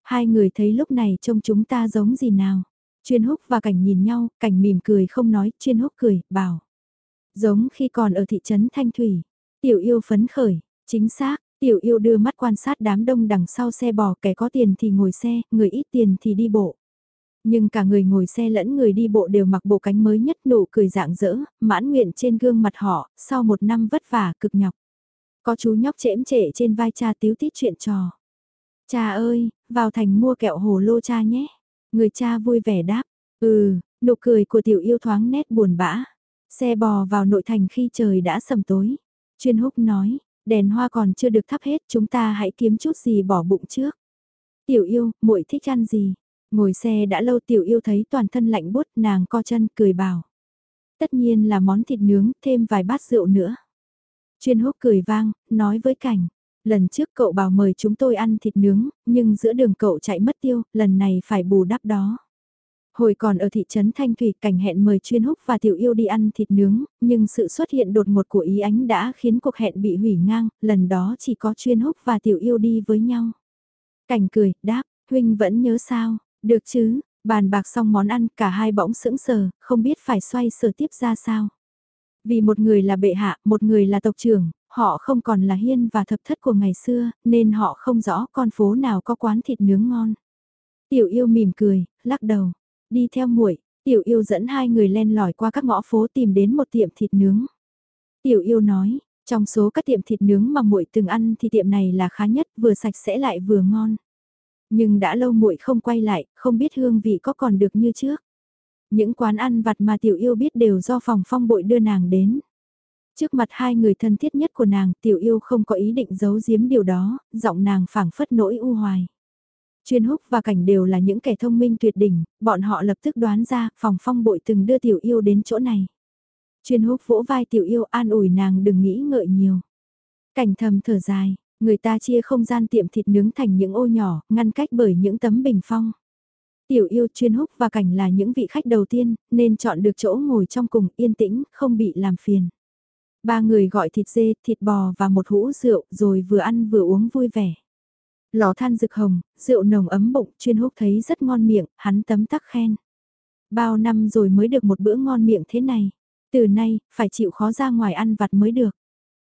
S1: Hai người thấy lúc này trông chúng ta giống gì nào? Chuyên húc và cảnh nhìn nhau, cảnh mỉm cười không nói, chuyên húc cười, bảo. Giống khi còn ở thị trấn Thanh Thủy. Tiểu yêu phấn khởi, chính xác, tiểu yêu đưa mắt quan sát đám đông đằng sau xe bò kẻ có tiền thì ngồi xe, người ít tiền thì đi bộ. Nhưng cả người ngồi xe lẫn người đi bộ đều mặc bộ cánh mới nhất nụ cười dạng dỡ, mãn nguyện trên gương mặt họ, sau một năm vất vả cực nhọc. Có chú nhóc chễm trễ trên vai cha tiếu tít chuyện trò. Cha ơi, vào thành mua kẹo hồ lô cha nhé. Người cha vui vẻ đáp, ừ, nụ cười của tiểu yêu thoáng nét buồn bã. Xe bò vào nội thành khi trời đã sầm tối. Chuyên húc nói, đèn hoa còn chưa được thắp hết chúng ta hãy kiếm chút gì bỏ bụng trước. Tiểu yêu, muội thích ăn gì? Ngồi xe đã lâu tiểu yêu thấy toàn thân lạnh bút nàng co chân cười bảo. Tất nhiên là món thịt nướng thêm vài bát rượu nữa. Chuyên húc cười vang, nói với cảnh. Lần trước cậu bảo mời chúng tôi ăn thịt nướng, nhưng giữa đường cậu chạy mất tiêu, lần này phải bù đắp đó. Hồi còn ở thị trấn Thanh Thủy cảnh hẹn mời chuyên húc và tiểu yêu đi ăn thịt nướng, nhưng sự xuất hiện đột ngột của ý ánh đã khiến cuộc hẹn bị hủy ngang, lần đó chỉ có chuyên húc và tiểu yêu đi với nhau. Cảnh cười, đáp, huynh vẫn nhớ sao, được chứ, bàn bạc xong món ăn cả hai bỗng sững sờ, không biết phải xoay sở tiếp ra sao. Vì một người là bệ hạ, một người là tộc trưởng, họ không còn là hiên và thập thất của ngày xưa, nên họ không rõ con phố nào có quán thịt nướng ngon. Tiểu yêu mỉm cười, lắc đầu, đi theo muội. Tiểu yêu dẫn hai người len lỏi qua các ngõ phố tìm đến một tiệm thịt nướng. Tiểu yêu nói, trong số các tiệm thịt nướng mà muội từng ăn thì tiệm này là khá nhất, vừa sạch sẽ lại vừa ngon. Nhưng đã lâu muội không quay lại, không biết hương vị có còn được như trước. Những quán ăn vặt mà tiểu yêu biết đều do phòng phong bội đưa nàng đến. Trước mặt hai người thân thiết nhất của nàng, tiểu yêu không có ý định giấu giếm điều đó, giọng nàng phảng phất nỗi u hoài. Chuyên húc và cảnh đều là những kẻ thông minh tuyệt đỉnh, bọn họ lập tức đoán ra phòng phong bội từng đưa tiểu yêu đến chỗ này. Chuyên húc vỗ vai tiểu yêu an ủi nàng đừng nghĩ ngợi nhiều. Cảnh thầm thở dài, người ta chia không gian tiệm thịt nướng thành những ô nhỏ, ngăn cách bởi những tấm bình phong. Tiểu yêu chuyên húc và cảnh là những vị khách đầu tiên, nên chọn được chỗ ngồi trong cùng yên tĩnh, không bị làm phiền. Ba người gọi thịt dê, thịt bò và một hũ rượu rồi vừa ăn vừa uống vui vẻ. Lò than rực hồng, rượu nồng ấm bụng, chuyên húc thấy rất ngon miệng, hắn tấm tắc khen. Bao năm rồi mới được một bữa ngon miệng thế này. Từ nay, phải chịu khó ra ngoài ăn vặt mới được.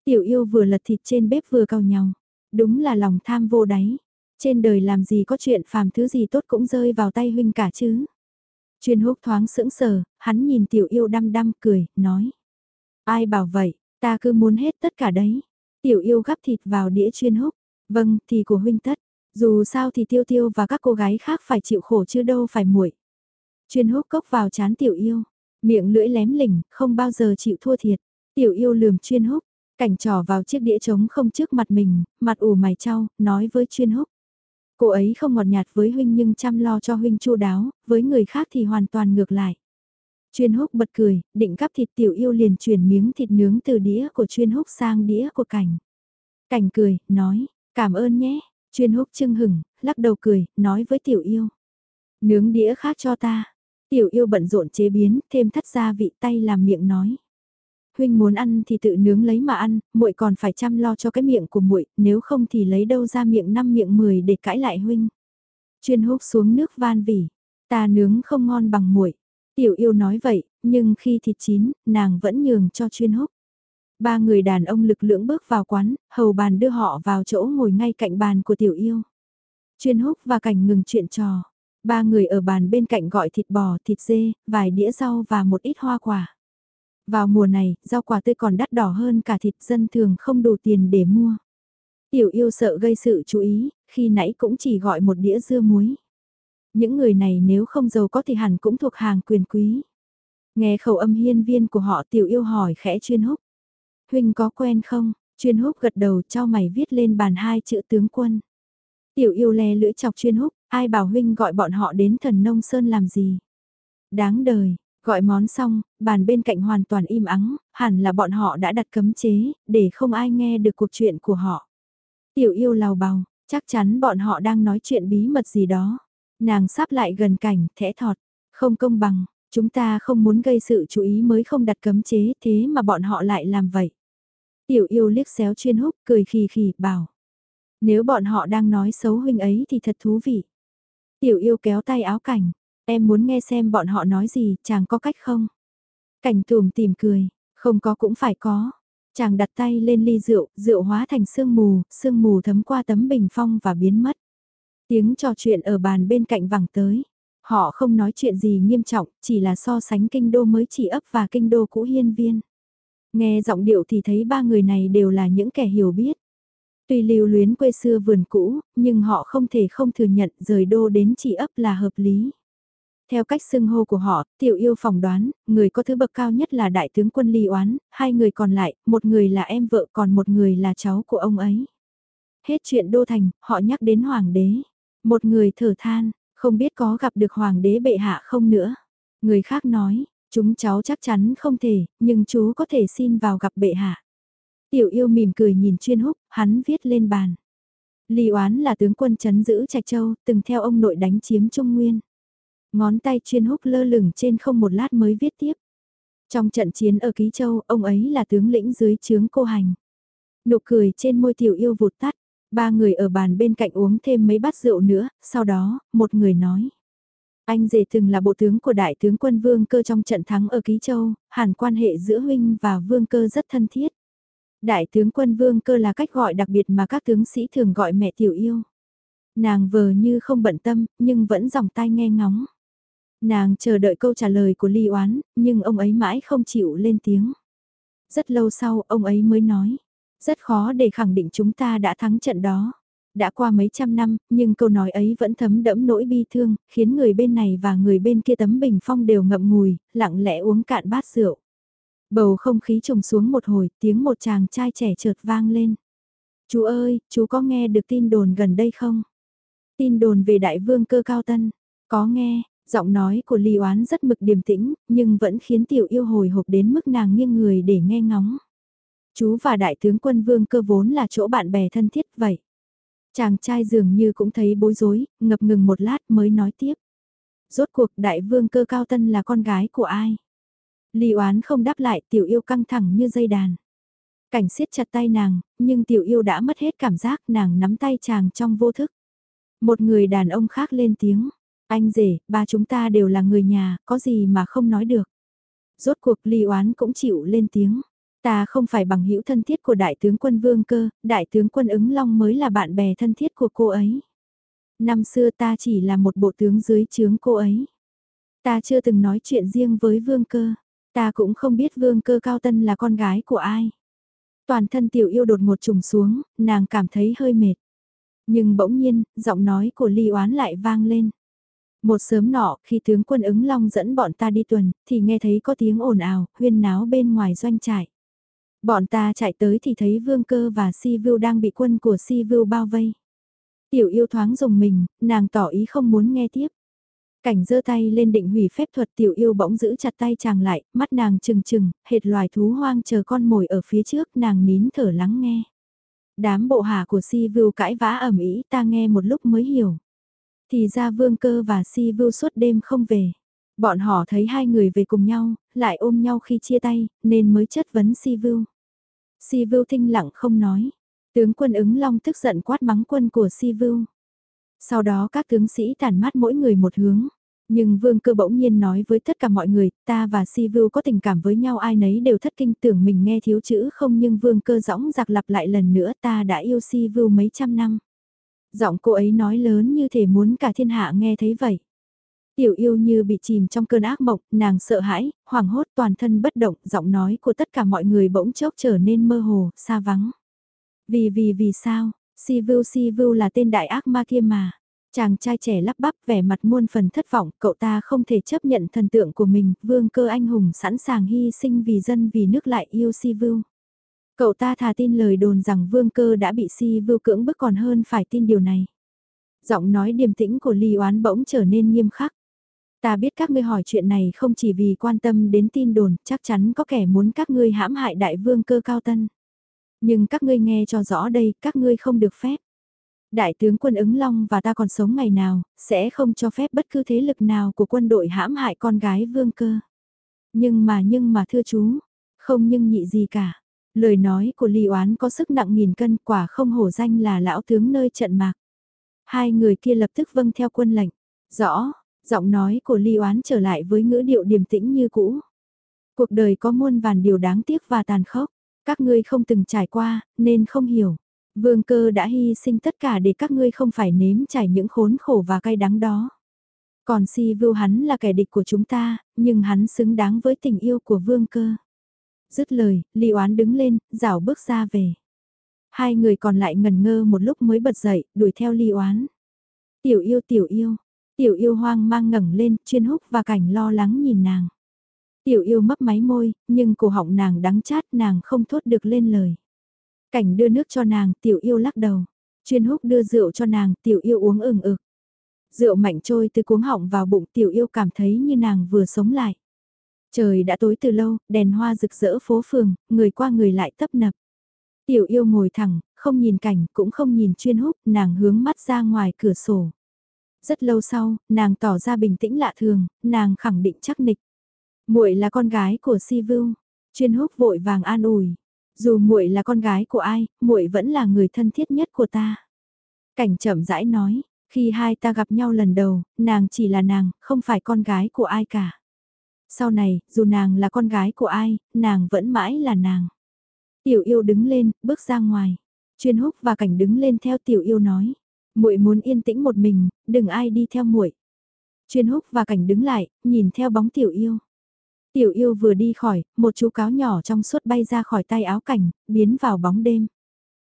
S1: Tiểu yêu vừa lật thịt trên bếp vừa cau nhau. Đúng là lòng tham vô đáy. Trên đời làm gì có chuyện phàm thứ gì tốt cũng rơi vào tay huynh cả chứ. Chuyên húc thoáng sững sờ, hắn nhìn tiểu yêu đăm đăm cười, nói. Ai bảo vậy, ta cứ muốn hết tất cả đấy. Tiểu yêu gắp thịt vào đĩa chuyên húc. Vâng, thì của huynh tất. Dù sao thì tiêu tiêu và các cô gái khác phải chịu khổ chứ đâu phải muội. Chuyên húc cốc vào chán tiểu yêu. Miệng lưỡi lém lỉnh, không bao giờ chịu thua thiệt. Tiểu yêu lườm chuyên húc. Cảnh trò vào chiếc đĩa trống không trước mặt mình, mặt ủ mày trao, nói với chuyên húc. Cô ấy không ngọt nhạt với huynh nhưng chăm lo cho huynh chu đáo, với người khác thì hoàn toàn ngược lại. Chuyên húc bật cười, định cắp thịt tiểu yêu liền chuyển miếng thịt nướng từ đĩa của chuyên húc sang đĩa của cảnh. Cảnh cười, nói, cảm ơn nhé, chuyên húc chưng hửng, lắc đầu cười, nói với tiểu yêu. Nướng đĩa khác cho ta. Tiểu yêu bận rộn chế biến, thêm thắt gia vị tay làm miệng nói. Huynh muốn ăn thì tự nướng lấy mà ăn, muội còn phải chăm lo cho cái miệng của muội, nếu không thì lấy đâu ra miệng năm miệng 10 để cãi lại huynh. Chuyên húc xuống nước van vỉ, ta nướng không ngon bằng muội. Tiểu yêu nói vậy, nhưng khi thịt chín, nàng vẫn nhường cho chuyên húc. Ba người đàn ông lực lưỡng bước vào quán, hầu bàn đưa họ vào chỗ ngồi ngay cạnh bàn của tiểu yêu. Chuyên húc và cảnh ngừng chuyện trò. Ba người ở bàn bên cạnh gọi thịt bò, thịt dê, vài đĩa rau và một ít hoa quả. Vào mùa này, rau quả tươi còn đắt đỏ hơn cả thịt dân thường không đủ tiền để mua. Tiểu yêu sợ gây sự chú ý, khi nãy cũng chỉ gọi một đĩa dưa muối. Những người này nếu không giàu có thì hẳn cũng thuộc hàng quyền quý. Nghe khẩu âm hiên viên của họ tiểu yêu hỏi khẽ chuyên húc. Huynh có quen không? Chuyên húc gật đầu cho mày viết lên bàn hai chữ tướng quân. Tiểu yêu le lưỡi chọc chuyên húc, ai bảo huynh gọi bọn họ đến thần nông sơn làm gì? Đáng đời, gọi món xong, bàn bên cạnh hoàn toàn im ắng, hẳn là bọn họ đã đặt cấm chế, để không ai nghe được cuộc chuyện của họ. Tiểu yêu lào bào, chắc chắn bọn họ đang nói chuyện bí mật gì đó. Nàng sắp lại gần cảnh, thẽ thọt, không công bằng, chúng ta không muốn gây sự chú ý mới không đặt cấm chế thế mà bọn họ lại làm vậy. Tiểu yêu liếc xéo chuyên húc, cười khì khì, bảo. Nếu bọn họ đang nói xấu huynh ấy thì thật thú vị. Tiểu yêu kéo tay áo cảnh, em muốn nghe xem bọn họ nói gì, chàng có cách không? Cảnh tùm tìm cười, không có cũng phải có. Chàng đặt tay lên ly rượu, rượu hóa thành sương mù, sương mù thấm qua tấm bình phong và biến mất. Tiếng trò chuyện ở bàn bên cạnh vẳng tới. Họ không nói chuyện gì nghiêm trọng, chỉ là so sánh kinh đô mới chỉ ấp và kinh đô cũ hiên viên. Nghe giọng điệu thì thấy ba người này đều là những kẻ hiểu biết. Tuy lưu luyến quê xưa vườn cũ, nhưng họ không thể không thừa nhận rời đô đến chỉ ấp là hợp lý. Theo cách xưng hô của họ, tiểu yêu phỏng đoán, người có thứ bậc cao nhất là đại tướng quân Ly Oán, hai người còn lại, một người là em vợ còn một người là cháu của ông ấy. Hết chuyện đô thành, họ nhắc đến hoàng đế. Một người thở than, không biết có gặp được hoàng đế bệ hạ không nữa. Người khác nói, chúng cháu chắc chắn không thể, nhưng chú có thể xin vào gặp bệ hạ. Tiểu yêu mỉm cười nhìn chuyên húc, hắn viết lên bàn. Lý Oán là tướng quân chấn giữ Trạch Châu, từng theo ông nội đánh chiếm Trung Nguyên. Ngón tay chuyên húc lơ lửng trên không một lát mới viết tiếp. Trong trận chiến ở Ký Châu, ông ấy là tướng lĩnh dưới trướng cô hành. Nụ cười trên môi tiểu yêu vụt tắt, ba người ở bàn bên cạnh uống thêm mấy bát rượu nữa, sau đó, một người nói. Anh rể từng là bộ tướng của đại tướng quân Vương Cơ trong trận thắng ở Ký Châu, hẳn quan hệ giữa huynh và Vương Cơ rất thân thiết. Đại tướng quân Vương Cơ là cách gọi đặc biệt mà các tướng sĩ thường gọi mẹ tiểu yêu. Nàng vờ như không bận tâm, nhưng vẫn dòng tai nghe ngóng. Nàng chờ đợi câu trả lời của Ly Oán, nhưng ông ấy mãi không chịu lên tiếng. Rất lâu sau, ông ấy mới nói. Rất khó để khẳng định chúng ta đã thắng trận đó. Đã qua mấy trăm năm, nhưng câu nói ấy vẫn thấm đẫm nỗi bi thương, khiến người bên này và người bên kia tấm bình phong đều ngậm ngùi, lặng lẽ uống cạn bát rượu. Bầu không khí trùng xuống một hồi, tiếng một chàng trai trẻ chợt vang lên. Chú ơi, chú có nghe được tin đồn gần đây không? Tin đồn về đại vương cơ cao tân. Có nghe, giọng nói của Ly Oán rất mực điềm tĩnh, nhưng vẫn khiến tiểu yêu hồi hộp đến mức nàng nghiêng người để nghe ngóng. Chú và đại tướng quân vương cơ vốn là chỗ bạn bè thân thiết vậy. Chàng trai dường như cũng thấy bối rối, ngập ngừng một lát mới nói tiếp. Rốt cuộc đại vương cơ cao tân là con gái của ai? Lý oán không đáp lại tiểu yêu căng thẳng như dây đàn. Cảnh siết chặt tay nàng, nhưng tiểu yêu đã mất hết cảm giác nàng nắm tay chàng trong vô thức. Một người đàn ông khác lên tiếng, anh rể, ba chúng ta đều là người nhà, có gì mà không nói được. Rốt cuộc ly oán cũng chịu lên tiếng. Ta không phải bằng hữu thân thiết của đại tướng quân Vương Cơ, đại tướng quân ứng long mới là bạn bè thân thiết của cô ấy. Năm xưa ta chỉ là một bộ tướng dưới trướng cô ấy. Ta chưa từng nói chuyện riêng với Vương Cơ. Ta cũng không biết Vương Cơ Cao Tân là con gái của ai. Toàn thân tiểu yêu đột một trùng xuống, nàng cảm thấy hơi mệt. Nhưng bỗng nhiên, giọng nói của Ly Oán lại vang lên. Một sớm nọ, khi tướng quân ứng long dẫn bọn ta đi tuần, thì nghe thấy có tiếng ồn ào, huyên náo bên ngoài doanh trại. Bọn ta chạy tới thì thấy Vương Cơ và Si Vưu đang bị quân của Si Vưu bao vây. Tiểu yêu thoáng dùng mình, nàng tỏ ý không muốn nghe tiếp. Cảnh giơ tay lên định hủy phép thuật tiểu yêu bỗng giữ chặt tay chàng lại, mắt nàng trừng trừng, hệt loài thú hoang chờ con mồi ở phía trước, nàng nín thở lắng nghe. Đám bộ hạ của Si Vưu cãi vã ẩm ý ta nghe một lúc mới hiểu. Thì ra Vương Cơ và Si Vưu suốt đêm không về. Bọn họ thấy hai người về cùng nhau, lại ôm nhau khi chia tay, nên mới chất vấn Si Vưu. Si Vưu thinh lặng không nói. Tướng quân ứng long tức giận quát mắng quân của Si Vưu. Sau đó các tướng sĩ tàn mắt mỗi người một hướng. Nhưng vương cơ bỗng nhiên nói với tất cả mọi người, ta và si vưu có tình cảm với nhau ai nấy đều thất kinh tưởng mình nghe thiếu chữ không nhưng vương cơ rõng giặc lặp lại lần nữa ta đã yêu si vưu mấy trăm năm. Giọng cô ấy nói lớn như thể muốn cả thiên hạ nghe thấy vậy. Tiểu yêu như bị chìm trong cơn ác mộng, nàng sợ hãi, hoảng hốt toàn thân bất động, giọng nói của tất cả mọi người bỗng chốc trở nên mơ hồ, xa vắng. Vì vì vì sao, Si Sivu là tên đại ác ma kia mà. Chàng trai trẻ lắp bắp vẻ mặt muôn phần thất vọng, cậu ta không thể chấp nhận thần tượng của mình, vương cơ anh hùng sẵn sàng hy sinh vì dân vì nước lại yêu Si Cậu ta thà tin lời đồn rằng vương cơ đã bị Si Vưu cưỡng bức còn hơn phải tin điều này. Giọng nói điềm tĩnh của Ly Oán bỗng trở nên nghiêm khắc. Ta biết các ngươi hỏi chuyện này không chỉ vì quan tâm đến tin đồn, chắc chắn có kẻ muốn các ngươi hãm hại đại vương cơ cao tân. Nhưng các ngươi nghe cho rõ đây, các ngươi không được phép. Đại tướng quân ứng long và ta còn sống ngày nào, sẽ không cho phép bất cứ thế lực nào của quân đội hãm hại con gái vương cơ. Nhưng mà nhưng mà thưa chú, không nhưng nhị gì cả. Lời nói của Lý Oán có sức nặng nghìn cân quả không hổ danh là lão tướng nơi trận mạc. Hai người kia lập tức vâng theo quân lệnh. Rõ, giọng nói của Lý Oán trở lại với ngữ điệu điềm tĩnh như cũ. Cuộc đời có muôn vàn điều đáng tiếc và tàn khốc. Các ngươi không từng trải qua, nên không hiểu. Vương cơ đã hy sinh tất cả để các ngươi không phải nếm trải những khốn khổ và cay đắng đó. Còn si vưu hắn là kẻ địch của chúng ta, nhưng hắn xứng đáng với tình yêu của vương cơ. Dứt lời, Lý Oán đứng lên, rảo bước ra về. Hai người còn lại ngần ngơ một lúc mới bật dậy, đuổi theo Lý Oán. Tiểu yêu tiểu yêu, tiểu yêu hoang mang ngẩng lên, chuyên húc và cảnh lo lắng nhìn nàng. Tiểu yêu mấp máy môi, nhưng cổ họng nàng đắng chát nàng không thốt được lên lời. Cảnh đưa nước cho nàng, tiểu yêu lắc đầu. Chuyên húc đưa rượu cho nàng, tiểu yêu uống ừng ực. Rượu mạnh trôi từ cuống họng vào bụng tiểu yêu cảm thấy như nàng vừa sống lại. Trời đã tối từ lâu, đèn hoa rực rỡ phố phường, người qua người lại tấp nập. Tiểu yêu ngồi thẳng, không nhìn cảnh, cũng không nhìn chuyên húc, nàng hướng mắt ra ngoài cửa sổ. Rất lâu sau, nàng tỏ ra bình tĩnh lạ thường, nàng khẳng định chắc nịch. muội là con gái của Si Vưu. Chuyên húc vội vàng an ủi. Dù muội là con gái của ai, muội vẫn là người thân thiết nhất của ta. Cảnh chậm rãi nói, khi hai ta gặp nhau lần đầu, nàng chỉ là nàng, không phải con gái của ai cả. Sau này, dù nàng là con gái của ai, nàng vẫn mãi là nàng. Tiểu yêu đứng lên, bước ra ngoài. Chuyên húc và cảnh đứng lên theo tiểu yêu nói. muội muốn yên tĩnh một mình, đừng ai đi theo muội. Chuyên húc và cảnh đứng lại, nhìn theo bóng tiểu yêu. Tiểu yêu vừa đi khỏi, một chú cáo nhỏ trong suốt bay ra khỏi tay áo cảnh, biến vào bóng đêm.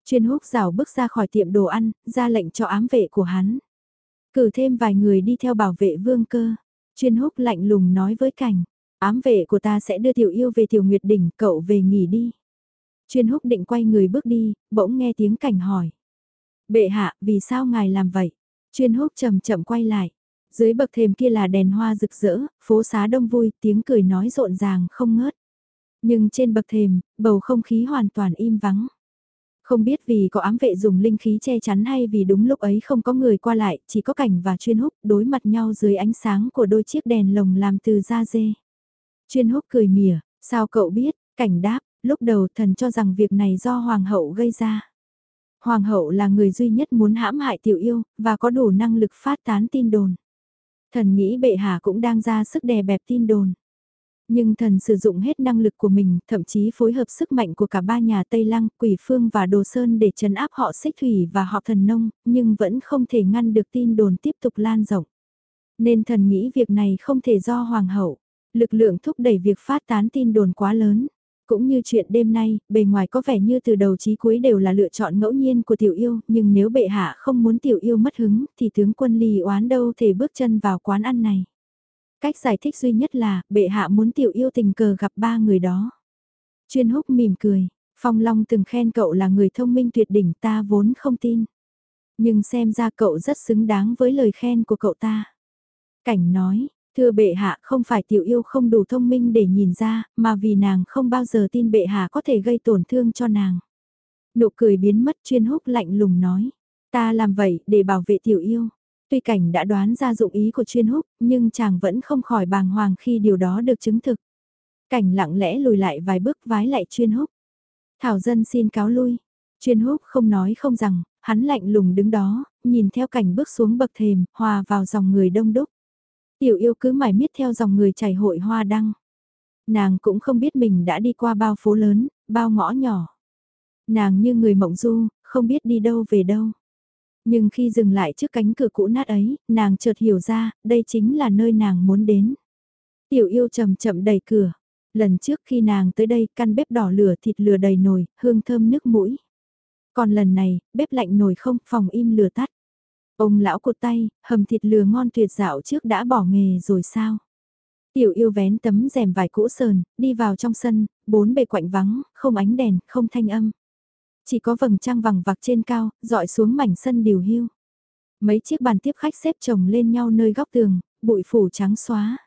S1: Chuyên húc rào bước ra khỏi tiệm đồ ăn, ra lệnh cho ám vệ của hắn. Cử thêm vài người đi theo bảo vệ vương cơ. Chuyên húc lạnh lùng nói với cảnh, ám vệ của ta sẽ đưa tiểu yêu về tiểu nguyệt đỉnh, cậu về nghỉ đi. Chuyên húc định quay người bước đi, bỗng nghe tiếng cảnh hỏi. Bệ hạ, vì sao ngài làm vậy? Chuyên húc chậm chậm quay lại. Dưới bậc thềm kia là đèn hoa rực rỡ, phố xá đông vui, tiếng cười nói rộn ràng không ngớt. Nhưng trên bậc thềm, bầu không khí hoàn toàn im vắng. Không biết vì có ám vệ dùng linh khí che chắn hay vì đúng lúc ấy không có người qua lại, chỉ có cảnh và chuyên húc đối mặt nhau dưới ánh sáng của đôi chiếc đèn lồng làm từ da dê. Chuyên húc cười mỉa, sao cậu biết, cảnh đáp, lúc đầu thần cho rằng việc này do hoàng hậu gây ra. Hoàng hậu là người duy nhất muốn hãm hại tiểu yêu, và có đủ năng lực phát tán tin đồn. Thần nghĩ bệ hạ cũng đang ra sức đè bẹp tin đồn. Nhưng thần sử dụng hết năng lực của mình, thậm chí phối hợp sức mạnh của cả ba nhà Tây Lăng, Quỷ Phương và Đồ Sơn để trấn áp họ xích thủy và họ thần nông, nhưng vẫn không thể ngăn được tin đồn tiếp tục lan rộng. Nên thần nghĩ việc này không thể do Hoàng hậu, lực lượng thúc đẩy việc phát tán tin đồn quá lớn. Cũng như chuyện đêm nay, bề ngoài có vẻ như từ đầu chí cuối đều là lựa chọn ngẫu nhiên của tiểu yêu, nhưng nếu bệ hạ không muốn tiểu yêu mất hứng, thì tướng quân lì oán đâu thể bước chân vào quán ăn này. Cách giải thích duy nhất là, bệ hạ muốn tiểu yêu tình cờ gặp ba người đó. Chuyên húc mỉm cười, Phong Long từng khen cậu là người thông minh tuyệt đỉnh ta vốn không tin. Nhưng xem ra cậu rất xứng đáng với lời khen của cậu ta. Cảnh nói, Thưa bệ hạ không phải tiểu yêu không đủ thông minh để nhìn ra, mà vì nàng không bao giờ tin bệ hạ có thể gây tổn thương cho nàng. Nụ cười biến mất chuyên húc lạnh lùng nói. Ta làm vậy để bảo vệ tiểu yêu. Tuy cảnh đã đoán ra dụng ý của chuyên húc, nhưng chàng vẫn không khỏi bàng hoàng khi điều đó được chứng thực. Cảnh lặng lẽ lùi lại vài bước vái lại chuyên húc. Thảo dân xin cáo lui. Chuyên húc không nói không rằng, hắn lạnh lùng đứng đó, nhìn theo cảnh bước xuống bậc thềm, hòa vào dòng người đông đúc. Tiểu yêu cứ mải miết theo dòng người chảy hội hoa đăng. Nàng cũng không biết mình đã đi qua bao phố lớn, bao ngõ nhỏ. Nàng như người mộng du, không biết đi đâu về đâu. Nhưng khi dừng lại trước cánh cửa cũ nát ấy, nàng chợt hiểu ra, đây chính là nơi nàng muốn đến. Tiểu yêu chậm chậm đẩy cửa. Lần trước khi nàng tới đây, căn bếp đỏ lửa thịt lửa đầy nồi, hương thơm nước mũi. Còn lần này, bếp lạnh nồi không, phòng im lửa tắt. Ông lão cột tay, hầm thịt lừa ngon tuyệt dạo trước đã bỏ nghề rồi sao? Tiểu yêu vén tấm rèm vải cũ sờn, đi vào trong sân, bốn bề quạnh vắng, không ánh đèn, không thanh âm. Chỉ có vầng trăng vằng vặc trên cao, dọi xuống mảnh sân điều hưu. Mấy chiếc bàn tiếp khách xếp chồng lên nhau nơi góc tường, bụi phủ trắng xóa.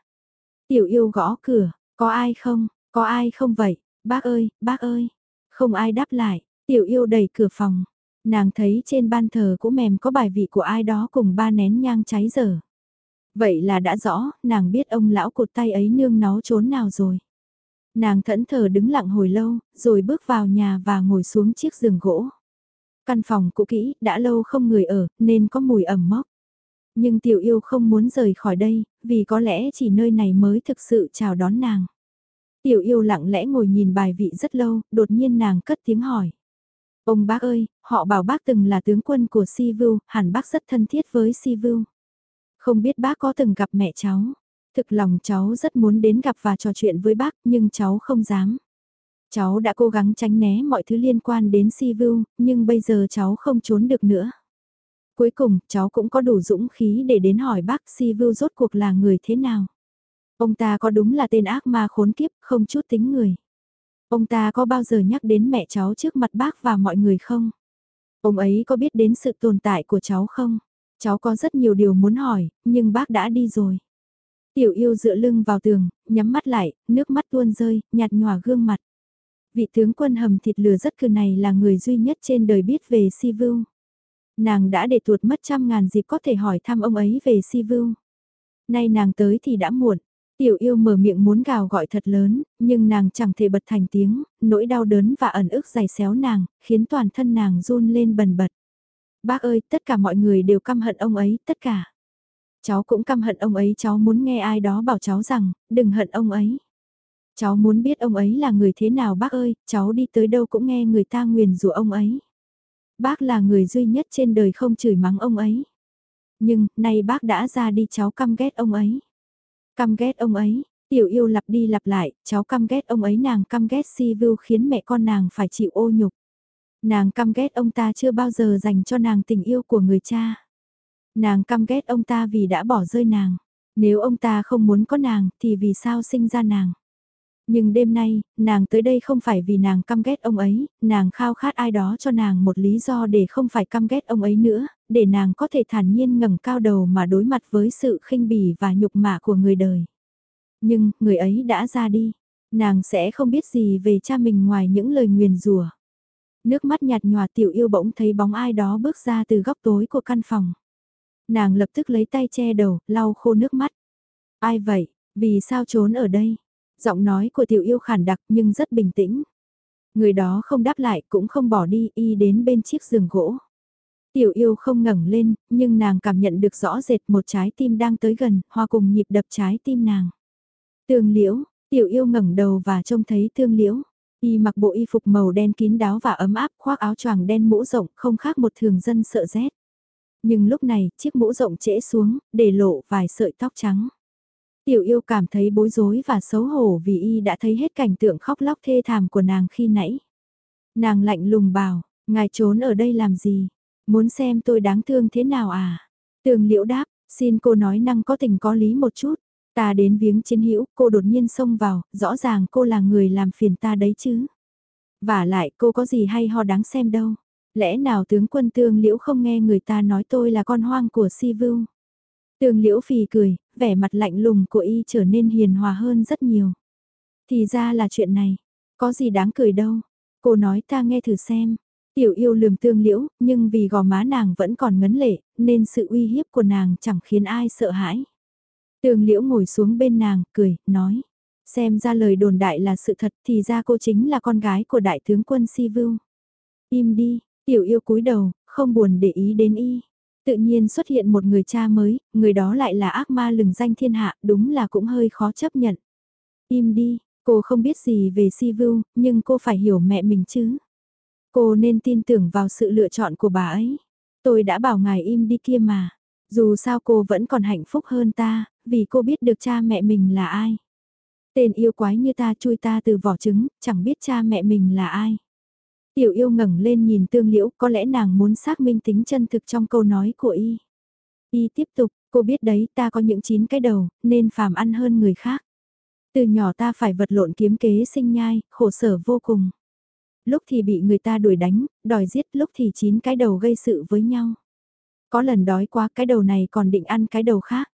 S1: Tiểu yêu gõ cửa, có ai không, có ai không vậy, bác ơi, bác ơi. Không ai đáp lại, tiểu yêu đẩy cửa phòng. Nàng thấy trên ban thờ cũ mềm có bài vị của ai đó cùng ba nén nhang cháy dở. Vậy là đã rõ, nàng biết ông lão cột tay ấy nương nó trốn nào rồi. Nàng thẫn thờ đứng lặng hồi lâu, rồi bước vào nhà và ngồi xuống chiếc giường gỗ. Căn phòng cũ kỹ, đã lâu không người ở, nên có mùi ẩm mốc. Nhưng tiểu yêu không muốn rời khỏi đây, vì có lẽ chỉ nơi này mới thực sự chào đón nàng. Tiểu yêu lặng lẽ ngồi nhìn bài vị rất lâu, đột nhiên nàng cất tiếng hỏi. Ông bác ơi, họ bảo bác từng là tướng quân của Si Vưu, hẳn bác rất thân thiết với Si Vưu. Không biết bác có từng gặp mẹ cháu. Thực lòng cháu rất muốn đến gặp và trò chuyện với bác nhưng cháu không dám. Cháu đã cố gắng tránh né mọi thứ liên quan đến Si Vưu, nhưng bây giờ cháu không trốn được nữa. Cuối cùng, cháu cũng có đủ dũng khí để đến hỏi bác Si Vưu rốt cuộc là người thế nào. Ông ta có đúng là tên ác ma khốn kiếp, không chút tính người. Ông ta có bao giờ nhắc đến mẹ cháu trước mặt bác và mọi người không? Ông ấy có biết đến sự tồn tại của cháu không? Cháu có rất nhiều điều muốn hỏi, nhưng bác đã đi rồi. Tiểu yêu dựa lưng vào tường, nhắm mắt lại, nước mắt tuôn rơi, nhạt nhòa gương mặt. Vị tướng quân hầm thịt lừa rất cừ này là người duy nhất trên đời biết về Si Vưu. Nàng đã để tuột mất trăm ngàn dịp có thể hỏi thăm ông ấy về Si Vưu. Nay nàng tới thì đã muộn, Tiểu yêu mở miệng muốn gào gọi thật lớn, nhưng nàng chẳng thể bật thành tiếng, nỗi đau đớn và ẩn ức dày xéo nàng, khiến toàn thân nàng run lên bần bật. Bác ơi, tất cả mọi người đều căm hận ông ấy, tất cả. Cháu cũng căm hận ông ấy, cháu muốn nghe ai đó bảo cháu rằng, đừng hận ông ấy. Cháu muốn biết ông ấy là người thế nào bác ơi, cháu đi tới đâu cũng nghe người ta nguyền rủa ông ấy. Bác là người duy nhất trên đời không chửi mắng ông ấy. Nhưng, nay bác đã ra đi cháu căm ghét ông ấy. Căm ghét ông ấy, tiểu yêu lặp đi lặp lại, cháu căm ghét ông ấy nàng căm ghét si vưu khiến mẹ con nàng phải chịu ô nhục. Nàng căm ghét ông ta chưa bao giờ dành cho nàng tình yêu của người cha. Nàng căm ghét ông ta vì đã bỏ rơi nàng. Nếu ông ta không muốn có nàng thì vì sao sinh ra nàng. Nhưng đêm nay, nàng tới đây không phải vì nàng căm ghét ông ấy, nàng khao khát ai đó cho nàng một lý do để không phải căm ghét ông ấy nữa, để nàng có thể thản nhiên ngẩng cao đầu mà đối mặt với sự khinh bỉ và nhục mạ của người đời. Nhưng, người ấy đã ra đi, nàng sẽ không biết gì về cha mình ngoài những lời nguyền rủa. Nước mắt nhạt nhòa tiểu yêu bỗng thấy bóng ai đó bước ra từ góc tối của căn phòng. Nàng lập tức lấy tay che đầu, lau khô nước mắt. Ai vậy, vì sao trốn ở đây? Giọng nói của tiểu yêu khản đặc nhưng rất bình tĩnh. Người đó không đáp lại cũng không bỏ đi y đến bên chiếc giường gỗ. Tiểu yêu không ngẩng lên, nhưng nàng cảm nhận được rõ rệt một trái tim đang tới gần, hòa cùng nhịp đập trái tim nàng. Tương liễu, tiểu yêu ngẩng đầu và trông thấy tương liễu. Y mặc bộ y phục màu đen kín đáo và ấm áp, khoác áo choàng đen mũ rộng, không khác một thường dân sợ rét. Nhưng lúc này, chiếc mũ rộng trễ xuống, để lộ vài sợi tóc trắng. Tiểu yêu cảm thấy bối rối và xấu hổ vì y đã thấy hết cảnh tượng khóc lóc thê thảm của nàng khi nãy. Nàng lạnh lùng bảo, ngài trốn ở đây làm gì? Muốn xem tôi đáng thương thế nào à? Tường liễu đáp, xin cô nói năng có tình có lý một chút. Ta đến viếng chiến hữu, cô đột nhiên xông vào, rõ ràng cô là người làm phiền ta đấy chứ. Và lại cô có gì hay ho đáng xem đâu. Lẽ nào tướng quân tương liễu không nghe người ta nói tôi là con hoang của si vưu. Tương liễu phì cười, vẻ mặt lạnh lùng của y trở nên hiền hòa hơn rất nhiều. Thì ra là chuyện này, có gì đáng cười đâu. Cô nói ta nghe thử xem. Tiểu yêu lườm tương liễu, nhưng vì gò má nàng vẫn còn ngấn lệ, nên sự uy hiếp của nàng chẳng khiến ai sợ hãi. Tương liễu ngồi xuống bên nàng, cười, nói. Xem ra lời đồn đại là sự thật thì ra cô chính là con gái của đại tướng quân Si Vưu. Im đi, tiểu yêu cúi đầu, không buồn để ý đến y. Tự nhiên xuất hiện một người cha mới, người đó lại là ác ma lừng danh thiên hạ, đúng là cũng hơi khó chấp nhận. Im đi, cô không biết gì về Si nhưng cô phải hiểu mẹ mình chứ. Cô nên tin tưởng vào sự lựa chọn của bà ấy. Tôi đã bảo ngài im đi kia mà. Dù sao cô vẫn còn hạnh phúc hơn ta, vì cô biết được cha mẹ mình là ai. Tên yêu quái như ta chui ta từ vỏ trứng, chẳng biết cha mẹ mình là ai. Tiểu yêu ngẩng lên nhìn tương liễu có lẽ nàng muốn xác minh tính chân thực trong câu nói của y. Y tiếp tục, cô biết đấy ta có những chín cái đầu, nên phàm ăn hơn người khác. Từ nhỏ ta phải vật lộn kiếm kế sinh nhai, khổ sở vô cùng. Lúc thì bị người ta đuổi đánh, đòi giết, lúc thì chín cái đầu gây sự với nhau. Có lần đói quá cái đầu này còn định ăn cái đầu khác.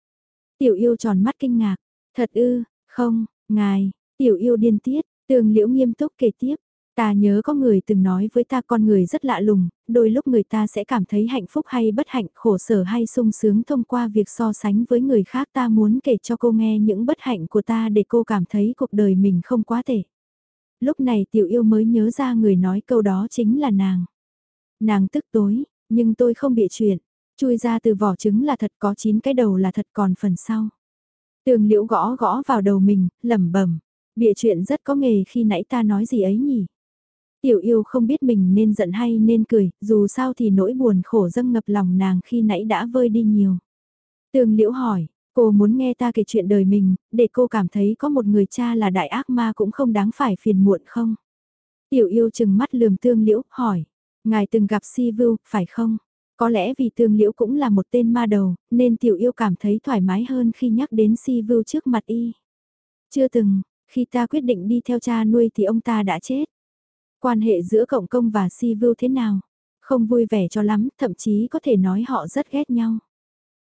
S1: Tiểu yêu tròn mắt kinh ngạc, thật ư, không, ngài, tiểu yêu điên tiết, tường liễu nghiêm túc kể tiếp. Ta nhớ có người từng nói với ta con người rất lạ lùng, đôi lúc người ta sẽ cảm thấy hạnh phúc hay bất hạnh, khổ sở hay sung sướng thông qua việc so sánh với người khác ta muốn kể cho cô nghe những bất hạnh của ta để cô cảm thấy cuộc đời mình không quá tệ. Lúc này tiểu yêu mới nhớ ra người nói câu đó chính là nàng. Nàng tức tối, nhưng tôi không bịa chuyện, chui ra từ vỏ trứng là thật có 9 cái đầu là thật còn phần sau. Tường liễu gõ gõ vào đầu mình, lẩm bẩm bịa chuyện rất có nghề khi nãy ta nói gì ấy nhỉ. Tiểu yêu không biết mình nên giận hay nên cười, dù sao thì nỗi buồn khổ dâng ngập lòng nàng khi nãy đã vơi đi nhiều. Tường liễu hỏi, cô muốn nghe ta kể chuyện đời mình, để cô cảm thấy có một người cha là đại ác ma cũng không đáng phải phiền muộn không? Tiểu yêu chừng mắt lườm tương liễu, hỏi, ngài từng gặp si vưu, phải không? Có lẽ vì tương liễu cũng là một tên ma đầu, nên tiểu yêu cảm thấy thoải mái hơn khi nhắc đến si vưu trước mặt y. Chưa từng, khi ta quyết định đi theo cha nuôi thì ông ta đã chết. Quan hệ giữa cộng công và si vưu thế nào? Không vui vẻ cho lắm, thậm chí có thể nói họ rất ghét nhau.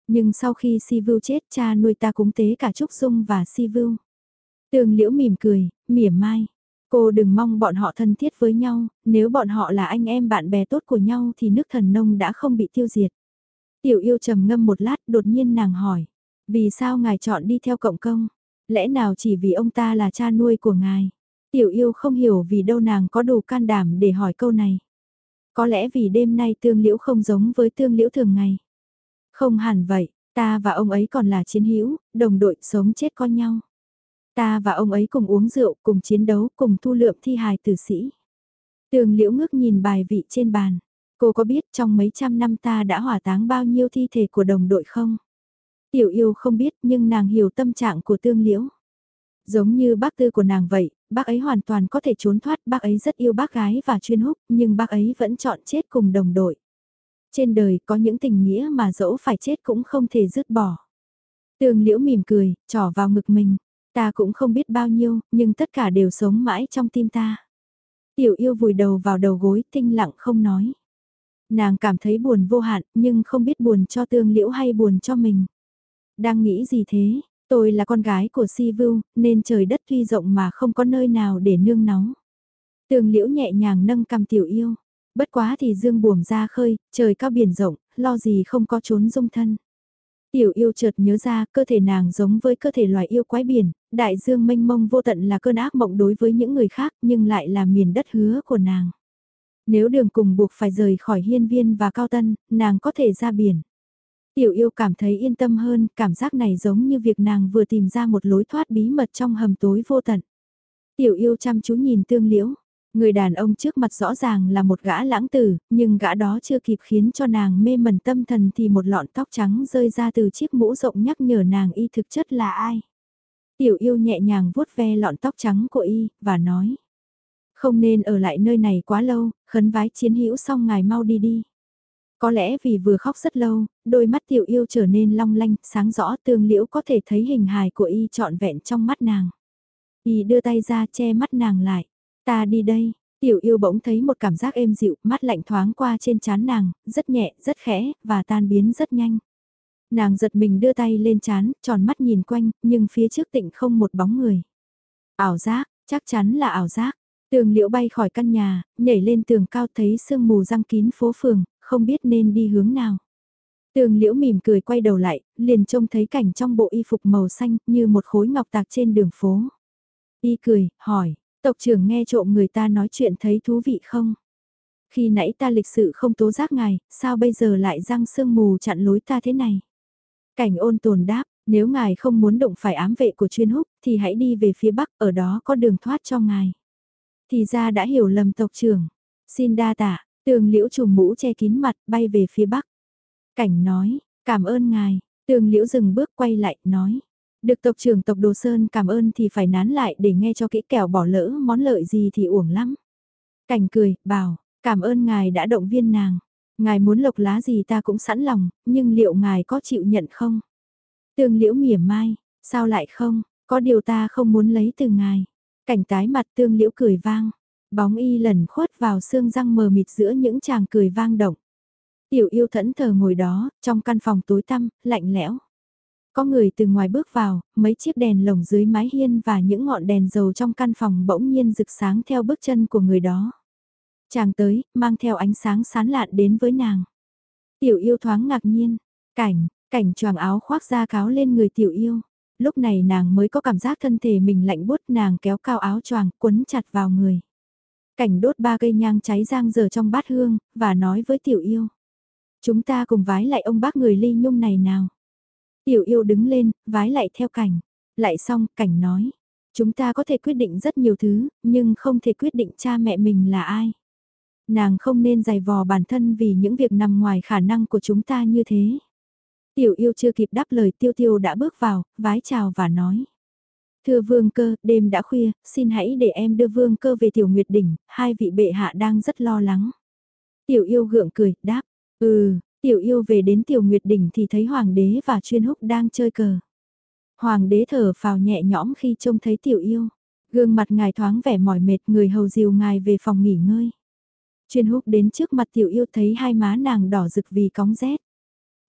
S1: Nhưng sau khi si vưu chết cha nuôi ta cúng tế cả Trúc Dung và si vưu. Tường liễu mỉm cười, mỉa mai. Cô đừng mong bọn họ thân thiết với nhau, nếu bọn họ là anh em bạn bè tốt của nhau thì nước thần nông đã không bị tiêu diệt. Tiểu yêu trầm ngâm một lát đột nhiên nàng hỏi, vì sao ngài chọn đi theo cộng công? Lẽ nào chỉ vì ông ta là cha nuôi của ngài? Tiểu yêu không hiểu vì đâu nàng có đủ can đảm để hỏi câu này. Có lẽ vì đêm nay tương liễu không giống với tương liễu thường ngày. Không hẳn vậy, ta và ông ấy còn là chiến hữu, đồng đội sống chết con nhau. Ta và ông ấy cùng uống rượu, cùng chiến đấu, cùng thu lượm thi hài tử sĩ. Tường liễu ngước nhìn bài vị trên bàn. Cô có biết trong mấy trăm năm ta đã hỏa táng bao nhiêu thi thể của đồng đội không? Tiểu yêu không biết nhưng nàng hiểu tâm trạng của tương liễu. Giống như bác tư của nàng vậy, bác ấy hoàn toàn có thể trốn thoát, bác ấy rất yêu bác gái và chuyên húc, nhưng bác ấy vẫn chọn chết cùng đồng đội. Trên đời có những tình nghĩa mà dẫu phải chết cũng không thể dứt bỏ. Tường liễu mỉm cười, trỏ vào ngực mình. Ta cũng không biết bao nhiêu, nhưng tất cả đều sống mãi trong tim ta. Tiểu yêu vùi đầu vào đầu gối, tinh lặng không nói. Nàng cảm thấy buồn vô hạn, nhưng không biết buồn cho tương liễu hay buồn cho mình. Đang nghĩ gì thế? Tôi là con gái của Si Vưu, nên trời đất tuy rộng mà không có nơi nào để nương náu. Tường liễu nhẹ nhàng nâng cầm tiểu yêu. Bất quá thì dương buồm ra khơi, trời cao biển rộng, lo gì không có trốn dung thân. Tiểu yêu chợt nhớ ra cơ thể nàng giống với cơ thể loài yêu quái biển, đại dương mênh mông vô tận là cơn ác mộng đối với những người khác nhưng lại là miền đất hứa của nàng. Nếu đường cùng buộc phải rời khỏi hiên viên và cao tân, nàng có thể ra biển. Tiểu yêu cảm thấy yên tâm hơn, cảm giác này giống như việc nàng vừa tìm ra một lối thoát bí mật trong hầm tối vô tận. Tiểu yêu chăm chú nhìn tương liễu, người đàn ông trước mặt rõ ràng là một gã lãng tử, nhưng gã đó chưa kịp khiến cho nàng mê mẩn tâm thần thì một lọn tóc trắng rơi ra từ chiếc mũ rộng nhắc nhở nàng y thực chất là ai. Tiểu yêu nhẹ nhàng vuốt ve lọn tóc trắng của y, và nói. Không nên ở lại nơi này quá lâu, khấn vái chiến hữu xong ngài mau đi đi. Có lẽ vì vừa khóc rất lâu, đôi mắt tiểu yêu trở nên long lanh, sáng rõ tương liễu có thể thấy hình hài của y trọn vẹn trong mắt nàng. Y đưa tay ra che mắt nàng lại. Ta đi đây, tiểu yêu bỗng thấy một cảm giác êm dịu, mắt lạnh thoáng qua trên trán nàng, rất nhẹ, rất khẽ, và tan biến rất nhanh. Nàng giật mình đưa tay lên chán, tròn mắt nhìn quanh, nhưng phía trước tịnh không một bóng người. Ảo giác, chắc chắn là ảo giác. Tường liễu bay khỏi căn nhà, nhảy lên tường cao thấy sương mù răng kín phố phường, không biết nên đi hướng nào. Tường liễu mỉm cười quay đầu lại, liền trông thấy cảnh trong bộ y phục màu xanh như một khối ngọc tạc trên đường phố. Y cười, hỏi, tộc trưởng nghe trộm người ta nói chuyện thấy thú vị không? Khi nãy ta lịch sự không tố giác ngài, sao bây giờ lại răng sương mù chặn lối ta thế này? Cảnh ôn tồn đáp, nếu ngài không muốn động phải ám vệ của chuyên húc thì hãy đi về phía bắc, ở đó có đường thoát cho ngài. Thì ra đã hiểu lầm tộc trưởng. Xin đa tạ, tường liễu trùm mũ che kín mặt bay về phía bắc. Cảnh nói, cảm ơn ngài, tường liễu dừng bước quay lại, nói. Được tộc trưởng tộc Đồ Sơn cảm ơn thì phải nán lại để nghe cho kỹ kẻo bỏ lỡ món lợi gì thì uổng lắm. Cảnh cười, bảo, cảm ơn ngài đã động viên nàng. Ngài muốn lộc lá gì ta cũng sẵn lòng, nhưng liệu ngài có chịu nhận không? Tương liễu mỉa mai, sao lại không, có điều ta không muốn lấy từ ngài. Cảnh tái mặt tương liễu cười vang, bóng y lẩn khuất vào xương răng mờ mịt giữa những chàng cười vang động. Tiểu yêu thẫn thờ ngồi đó, trong căn phòng tối tăm, lạnh lẽo. Có người từ ngoài bước vào, mấy chiếc đèn lồng dưới mái hiên và những ngọn đèn dầu trong căn phòng bỗng nhiên rực sáng theo bước chân của người đó. Chàng tới, mang theo ánh sáng sán lạn đến với nàng. Tiểu yêu thoáng ngạc nhiên, cảnh, cảnh choàng áo khoác da cáo lên người tiểu yêu. Lúc này nàng mới có cảm giác thân thể mình lạnh bút nàng kéo cao áo choàng quấn chặt vào người. Cảnh đốt ba cây nhang cháy giang dở trong bát hương, và nói với tiểu yêu. Chúng ta cùng vái lại ông bác người ly nhung này nào. Tiểu yêu đứng lên, vái lại theo cảnh. Lại xong, cảnh nói. Chúng ta có thể quyết định rất nhiều thứ, nhưng không thể quyết định cha mẹ mình là ai. Nàng không nên giày vò bản thân vì những việc nằm ngoài khả năng của chúng ta như thế. Tiểu yêu chưa kịp đáp lời tiêu tiêu đã bước vào, vái chào và nói. Thưa vương cơ, đêm đã khuya, xin hãy để em đưa vương cơ về tiểu nguyệt đỉnh, hai vị bệ hạ đang rất lo lắng. Tiểu yêu gượng cười, đáp, ừ, tiểu yêu về đến tiểu nguyệt đỉnh thì thấy hoàng đế và chuyên húc đang chơi cờ. Hoàng đế thở phào nhẹ nhõm khi trông thấy tiểu yêu. Gương mặt ngài thoáng vẻ mỏi mệt người hầu dìu ngài về phòng nghỉ ngơi. Chuyên húc đến trước mặt tiểu yêu thấy hai má nàng đỏ rực vì cóng rét.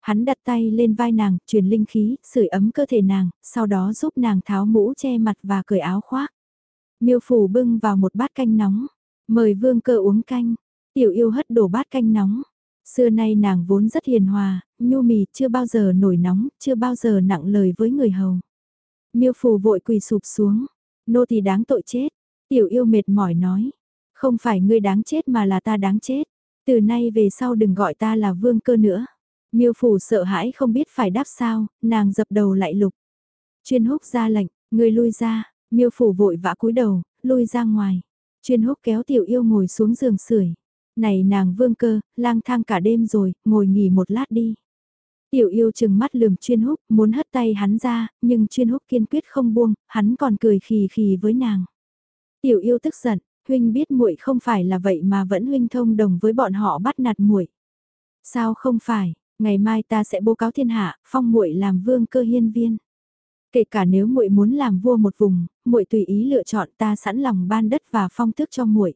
S1: Hắn đặt tay lên vai nàng, truyền linh khí, sưởi ấm cơ thể nàng, sau đó giúp nàng tháo mũ che mặt và cởi áo khoác. Miêu phủ bưng vào một bát canh nóng, mời vương cơ uống canh, tiểu yêu hất đổ bát canh nóng. Xưa nay nàng vốn rất hiền hòa, nhu mì chưa bao giờ nổi nóng, chưa bao giờ nặng lời với người hầu. Miêu phù vội quỳ sụp xuống, nô tỳ đáng tội chết, tiểu yêu mệt mỏi nói, không phải ngươi đáng chết mà là ta đáng chết, từ nay về sau đừng gọi ta là vương cơ nữa. Miêu phủ sợ hãi không biết phải đáp sao, nàng dập đầu lại lục. Chuyên húc ra lệnh, người lui ra, miêu phủ vội vã cúi đầu, lui ra ngoài. Chuyên húc kéo tiểu yêu ngồi xuống giường sưởi. Này nàng vương cơ, lang thang cả đêm rồi, ngồi nghỉ một lát đi. Tiểu yêu chừng mắt lườm chuyên húc, muốn hất tay hắn ra, nhưng chuyên húc kiên quyết không buông, hắn còn cười khì khì với nàng. Tiểu yêu tức giận, huynh biết muội không phải là vậy mà vẫn huynh thông đồng với bọn họ bắt nạt muội. Sao không phải, ngày mai ta sẽ bố cáo thiên hạ, phong muội làm vương cơ hiên viên. Kể cả nếu muội muốn làm vua một vùng, muội tùy ý lựa chọn ta sẵn lòng ban đất và phong tước cho muội.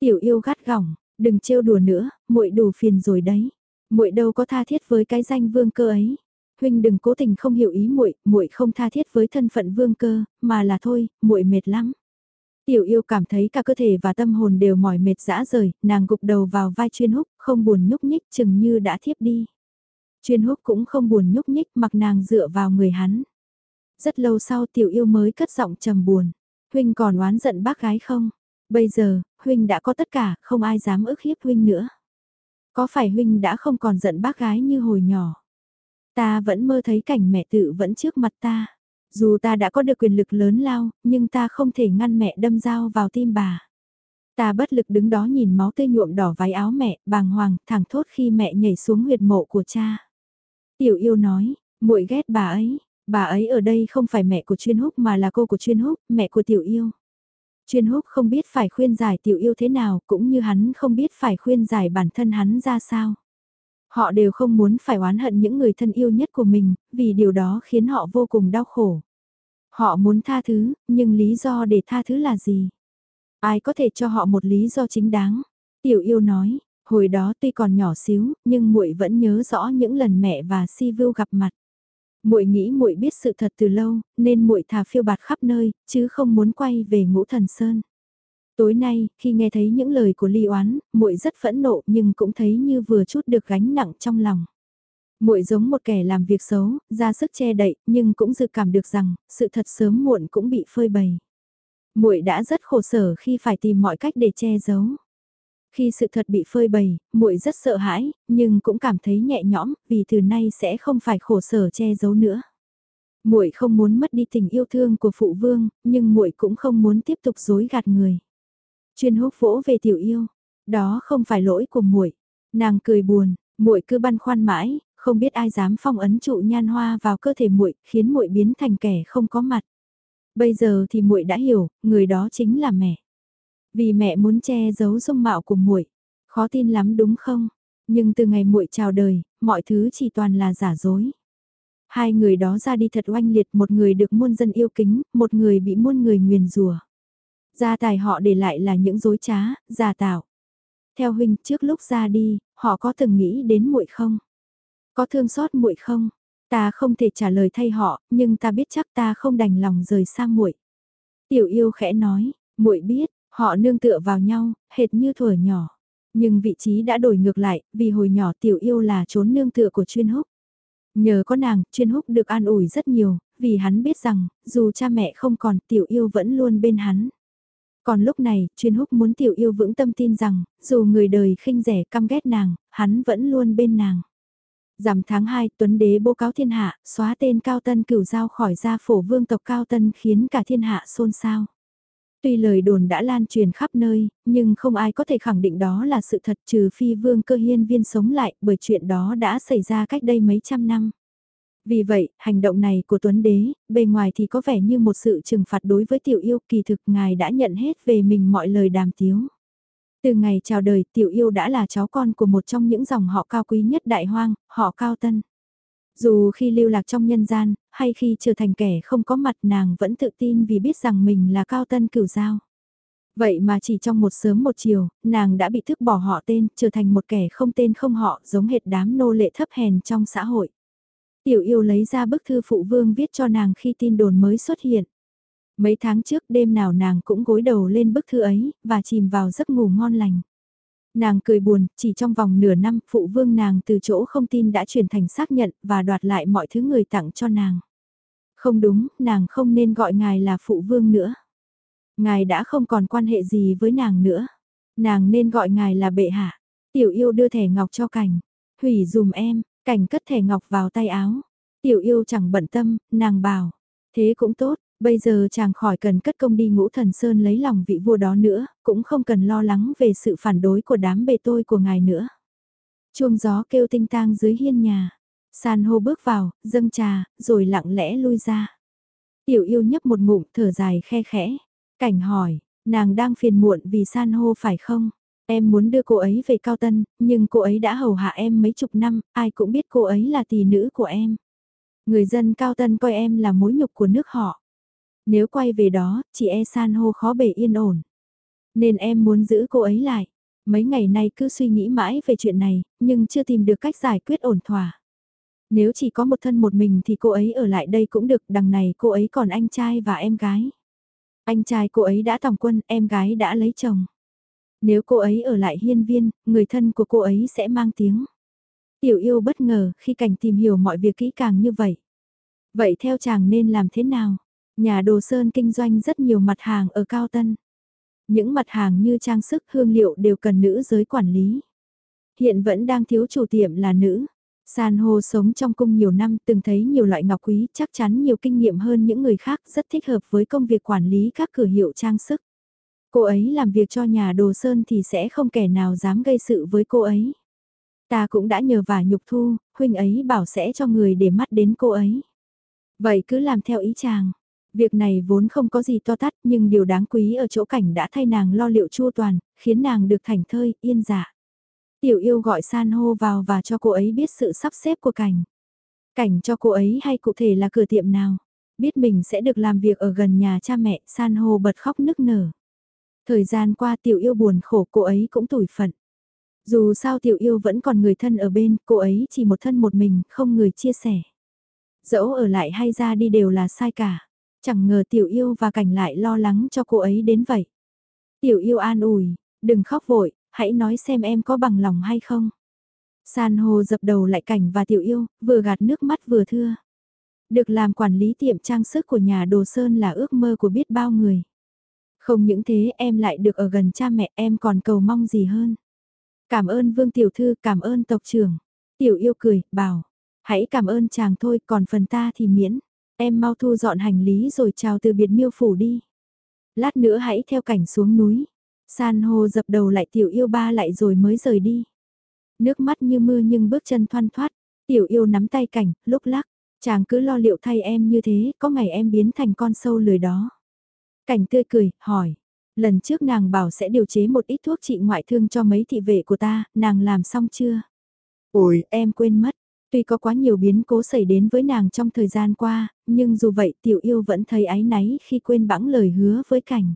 S1: Tiểu yêu gắt gỏng, đừng trêu đùa nữa, muội đủ phiền rồi đấy. Muội đâu có tha thiết với cái danh vương cơ ấy. Huynh đừng cố tình không hiểu ý muội, muội không tha thiết với thân phận vương cơ, mà là thôi, muội mệt lắm. Tiểu yêu cảm thấy cả cơ thể và tâm hồn đều mỏi mệt dã rời, nàng gục đầu vào vai chuyên húc, không buồn nhúc nhích chừng như đã thiếp đi. Chuyên húc cũng không buồn nhúc nhích mặc nàng dựa vào người hắn. Rất lâu sau tiểu yêu mới cất giọng trầm buồn. Huynh còn oán giận bác gái không? Bây giờ, Huynh đã có tất cả, không ai dám ức hiếp Huynh nữa. Có phải Huynh đã không còn giận bác gái như hồi nhỏ? Ta vẫn mơ thấy cảnh mẹ tự vẫn trước mặt ta. Dù ta đã có được quyền lực lớn lao, nhưng ta không thể ngăn mẹ đâm dao vào tim bà. Ta bất lực đứng đó nhìn máu tươi nhuộm đỏ váy áo mẹ, bàng hoàng, thẳng thốt khi mẹ nhảy xuống huyệt mộ của cha. Tiểu yêu nói, muội ghét bà ấy, bà ấy ở đây không phải mẹ của chuyên húc mà là cô của chuyên húc, mẹ của tiểu yêu. Chuyên húc không biết phải khuyên giải tiểu yêu thế nào, cũng như hắn không biết phải khuyên giải bản thân hắn ra sao. Họ đều không muốn phải oán hận những người thân yêu nhất của mình, vì điều đó khiến họ vô cùng đau khổ. Họ muốn tha thứ, nhưng lý do để tha thứ là gì? Ai có thể cho họ một lý do chính đáng? Tiểu yêu nói, hồi đó tuy còn nhỏ xíu, nhưng muội vẫn nhớ rõ những lần mẹ và Si Vưu gặp mặt. Muội nghĩ muội biết sự thật từ lâu, nên muội thà phiêu bạt khắp nơi, chứ không muốn quay về Ngũ Thần Sơn. Tối nay, khi nghe thấy những lời của Ly Oán, muội rất phẫn nộ nhưng cũng thấy như vừa chút được gánh nặng trong lòng. Muội giống một kẻ làm việc xấu, ra sức che đậy, nhưng cũng dự cảm được rằng sự thật sớm muộn cũng bị phơi bày. Muội đã rất khổ sở khi phải tìm mọi cách để che giấu. Khi sự thật bị phơi bày, muội rất sợ hãi, nhưng cũng cảm thấy nhẹ nhõm, vì từ nay sẽ không phải khổ sở che giấu nữa. Muội không muốn mất đi tình yêu thương của phụ vương, nhưng muội cũng không muốn tiếp tục dối gạt người. Chuyên húc vỗ về tiểu yêu, đó không phải lỗi của muội. Nàng cười buồn, muội cứ băn khoăn mãi, không biết ai dám phong ấn trụ nhan hoa vào cơ thể muội, khiến muội biến thành kẻ không có mặt. Bây giờ thì muội đã hiểu, người đó chính là mẹ. Vì mẹ muốn che giấu dung mạo của muội, khó tin lắm đúng không? Nhưng từ ngày muội chào đời, mọi thứ chỉ toàn là giả dối. Hai người đó ra đi thật oanh liệt, một người được muôn dân yêu kính, một người bị muôn người nguyền rủa. Gia tài họ để lại là những dối trá, giả tạo. Theo huynh, trước lúc ra đi, họ có từng nghĩ đến muội không? Có thương xót muội không? Ta không thể trả lời thay họ, nhưng ta biết chắc ta không đành lòng rời xa muội. Tiểu yêu khẽ nói, muội biết, họ nương tựa vào nhau, hệt như thuở nhỏ. Nhưng vị trí đã đổi ngược lại, vì hồi nhỏ tiểu yêu là trốn nương tựa của chuyên húc. Nhờ có nàng, chuyên húc được an ủi rất nhiều, vì hắn biết rằng, dù cha mẹ không còn, tiểu yêu vẫn luôn bên hắn. Còn lúc này, chuyên húc muốn tiểu yêu vững tâm tin rằng, dù người đời khinh rẻ căm ghét nàng, hắn vẫn luôn bên nàng. Giảm tháng 2, Tuấn Đế bố cáo thiên hạ, xóa tên Cao Tân cửu giao khỏi gia phổ vương tộc Cao Tân khiến cả thiên hạ xôn xao. Tuy lời đồn đã lan truyền khắp nơi, nhưng không ai có thể khẳng định đó là sự thật trừ phi vương cơ hiên viên sống lại bởi chuyện đó đã xảy ra cách đây mấy trăm năm. Vì vậy, hành động này của Tuấn Đế, bề ngoài thì có vẻ như một sự trừng phạt đối với tiểu yêu kỳ thực ngài đã nhận hết về mình mọi lời đàm tiếu. Từ ngày chào đời tiểu yêu đã là cháu con của một trong những dòng họ cao quý nhất đại hoang, họ cao tân. Dù khi lưu lạc trong nhân gian, hay khi trở thành kẻ không có mặt nàng vẫn tự tin vì biết rằng mình là cao tân cửu giao. Vậy mà chỉ trong một sớm một chiều, nàng đã bị thức bỏ họ tên, trở thành một kẻ không tên không họ, giống hệt đám nô lệ thấp hèn trong xã hội. Tiểu yêu lấy ra bức thư phụ vương viết cho nàng khi tin đồn mới xuất hiện. Mấy tháng trước đêm nào nàng cũng gối đầu lên bức thư ấy, và chìm vào giấc ngủ ngon lành. Nàng cười buồn, chỉ trong vòng nửa năm, phụ vương nàng từ chỗ không tin đã chuyển thành xác nhận và đoạt lại mọi thứ người tặng cho nàng. Không đúng, nàng không nên gọi ngài là phụ vương nữa. Ngài đã không còn quan hệ gì với nàng nữa. Nàng nên gọi ngài là bệ hạ. Tiểu yêu đưa thẻ ngọc cho cảnh. Hủy dùm em, cảnh cất thẻ ngọc vào tay áo. Tiểu yêu chẳng bận tâm, nàng bảo. Thế cũng tốt, Bây giờ chàng khỏi cần cất công đi ngũ thần sơn lấy lòng vị vua đó nữa, cũng không cần lo lắng về sự phản đối của đám bề tôi của ngài nữa. Chuông gió kêu tinh tang dưới hiên nhà. San hô bước vào, dâng trà, rồi lặng lẽ lui ra. Tiểu yêu nhấp một ngụm thở dài khe khẽ. Cảnh hỏi, nàng đang phiền muộn vì san hô phải không? Em muốn đưa cô ấy về Cao Tân, nhưng cô ấy đã hầu hạ em mấy chục năm, ai cũng biết cô ấy là tỷ nữ của em. Người dân Cao Tân coi em là mối nhục của nước họ. Nếu quay về đó, chị e san hô khó bề yên ổn. Nên em muốn giữ cô ấy lại. Mấy ngày nay cứ suy nghĩ mãi về chuyện này, nhưng chưa tìm được cách giải quyết ổn thỏa. Nếu chỉ có một thân một mình thì cô ấy ở lại đây cũng được, đằng này cô ấy còn anh trai và em gái. Anh trai cô ấy đã tòng quân, em gái đã lấy chồng. Nếu cô ấy ở lại hiên viên, người thân của cô ấy sẽ mang tiếng. Tiểu yêu bất ngờ khi cảnh tìm hiểu mọi việc kỹ càng như vậy. Vậy theo chàng nên làm thế nào? Nhà đồ sơn kinh doanh rất nhiều mặt hàng ở Cao Tân. Những mặt hàng như trang sức hương liệu đều cần nữ giới quản lý. Hiện vẫn đang thiếu chủ tiệm là nữ. San hô sống trong cung nhiều năm từng thấy nhiều loại ngọc quý chắc chắn nhiều kinh nghiệm hơn những người khác rất thích hợp với công việc quản lý các cửa hiệu trang sức. Cô ấy làm việc cho nhà đồ sơn thì sẽ không kẻ nào dám gây sự với cô ấy. Ta cũng đã nhờ vả nhục thu, huynh ấy bảo sẽ cho người để mắt đến cô ấy. Vậy cứ làm theo ý chàng. Việc này vốn không có gì to tát nhưng điều đáng quý ở chỗ cảnh đã thay nàng lo liệu chua toàn, khiến nàng được thành thơi, yên dạ. Tiểu yêu gọi san hô vào và cho cô ấy biết sự sắp xếp của cảnh. Cảnh cho cô ấy hay cụ thể là cửa tiệm nào. Biết mình sẽ được làm việc ở gần nhà cha mẹ, san hô bật khóc nức nở. Thời gian qua tiểu yêu buồn khổ cô ấy cũng tủi phận. Dù sao tiểu yêu vẫn còn người thân ở bên, cô ấy chỉ một thân một mình, không người chia sẻ. Dẫu ở lại hay ra đi đều là sai cả. Chẳng ngờ tiểu yêu và cảnh lại lo lắng cho cô ấy đến vậy. Tiểu yêu an ủi, đừng khóc vội, hãy nói xem em có bằng lòng hay không. San hô dập đầu lại cảnh và tiểu yêu, vừa gạt nước mắt vừa thưa. Được làm quản lý tiệm trang sức của nhà đồ sơn là ước mơ của biết bao người. Không những thế em lại được ở gần cha mẹ em còn cầu mong gì hơn. Cảm ơn vương tiểu thư, cảm ơn tộc trưởng. Tiểu yêu cười, bảo, hãy cảm ơn chàng thôi, còn phần ta thì miễn. Em mau thu dọn hành lý rồi chào từ biệt miêu phủ đi. Lát nữa hãy theo cảnh xuống núi. San hô dập đầu lại tiểu yêu ba lại rồi mới rời đi. Nước mắt như mưa nhưng bước chân thoăn thoát. Tiểu yêu nắm tay cảnh, lúc lắc. Chàng cứ lo liệu thay em như thế, có ngày em biến thành con sâu lười đó. Cảnh tươi cười, hỏi. Lần trước nàng bảo sẽ điều chế một ít thuốc trị ngoại thương cho mấy thị vệ của ta, nàng làm xong chưa? Ôi, em quên mất. Tuy có quá nhiều biến cố xảy đến với nàng trong thời gian qua, nhưng dù vậy tiểu yêu vẫn thấy áy náy khi quên bẵng lời hứa với cảnh.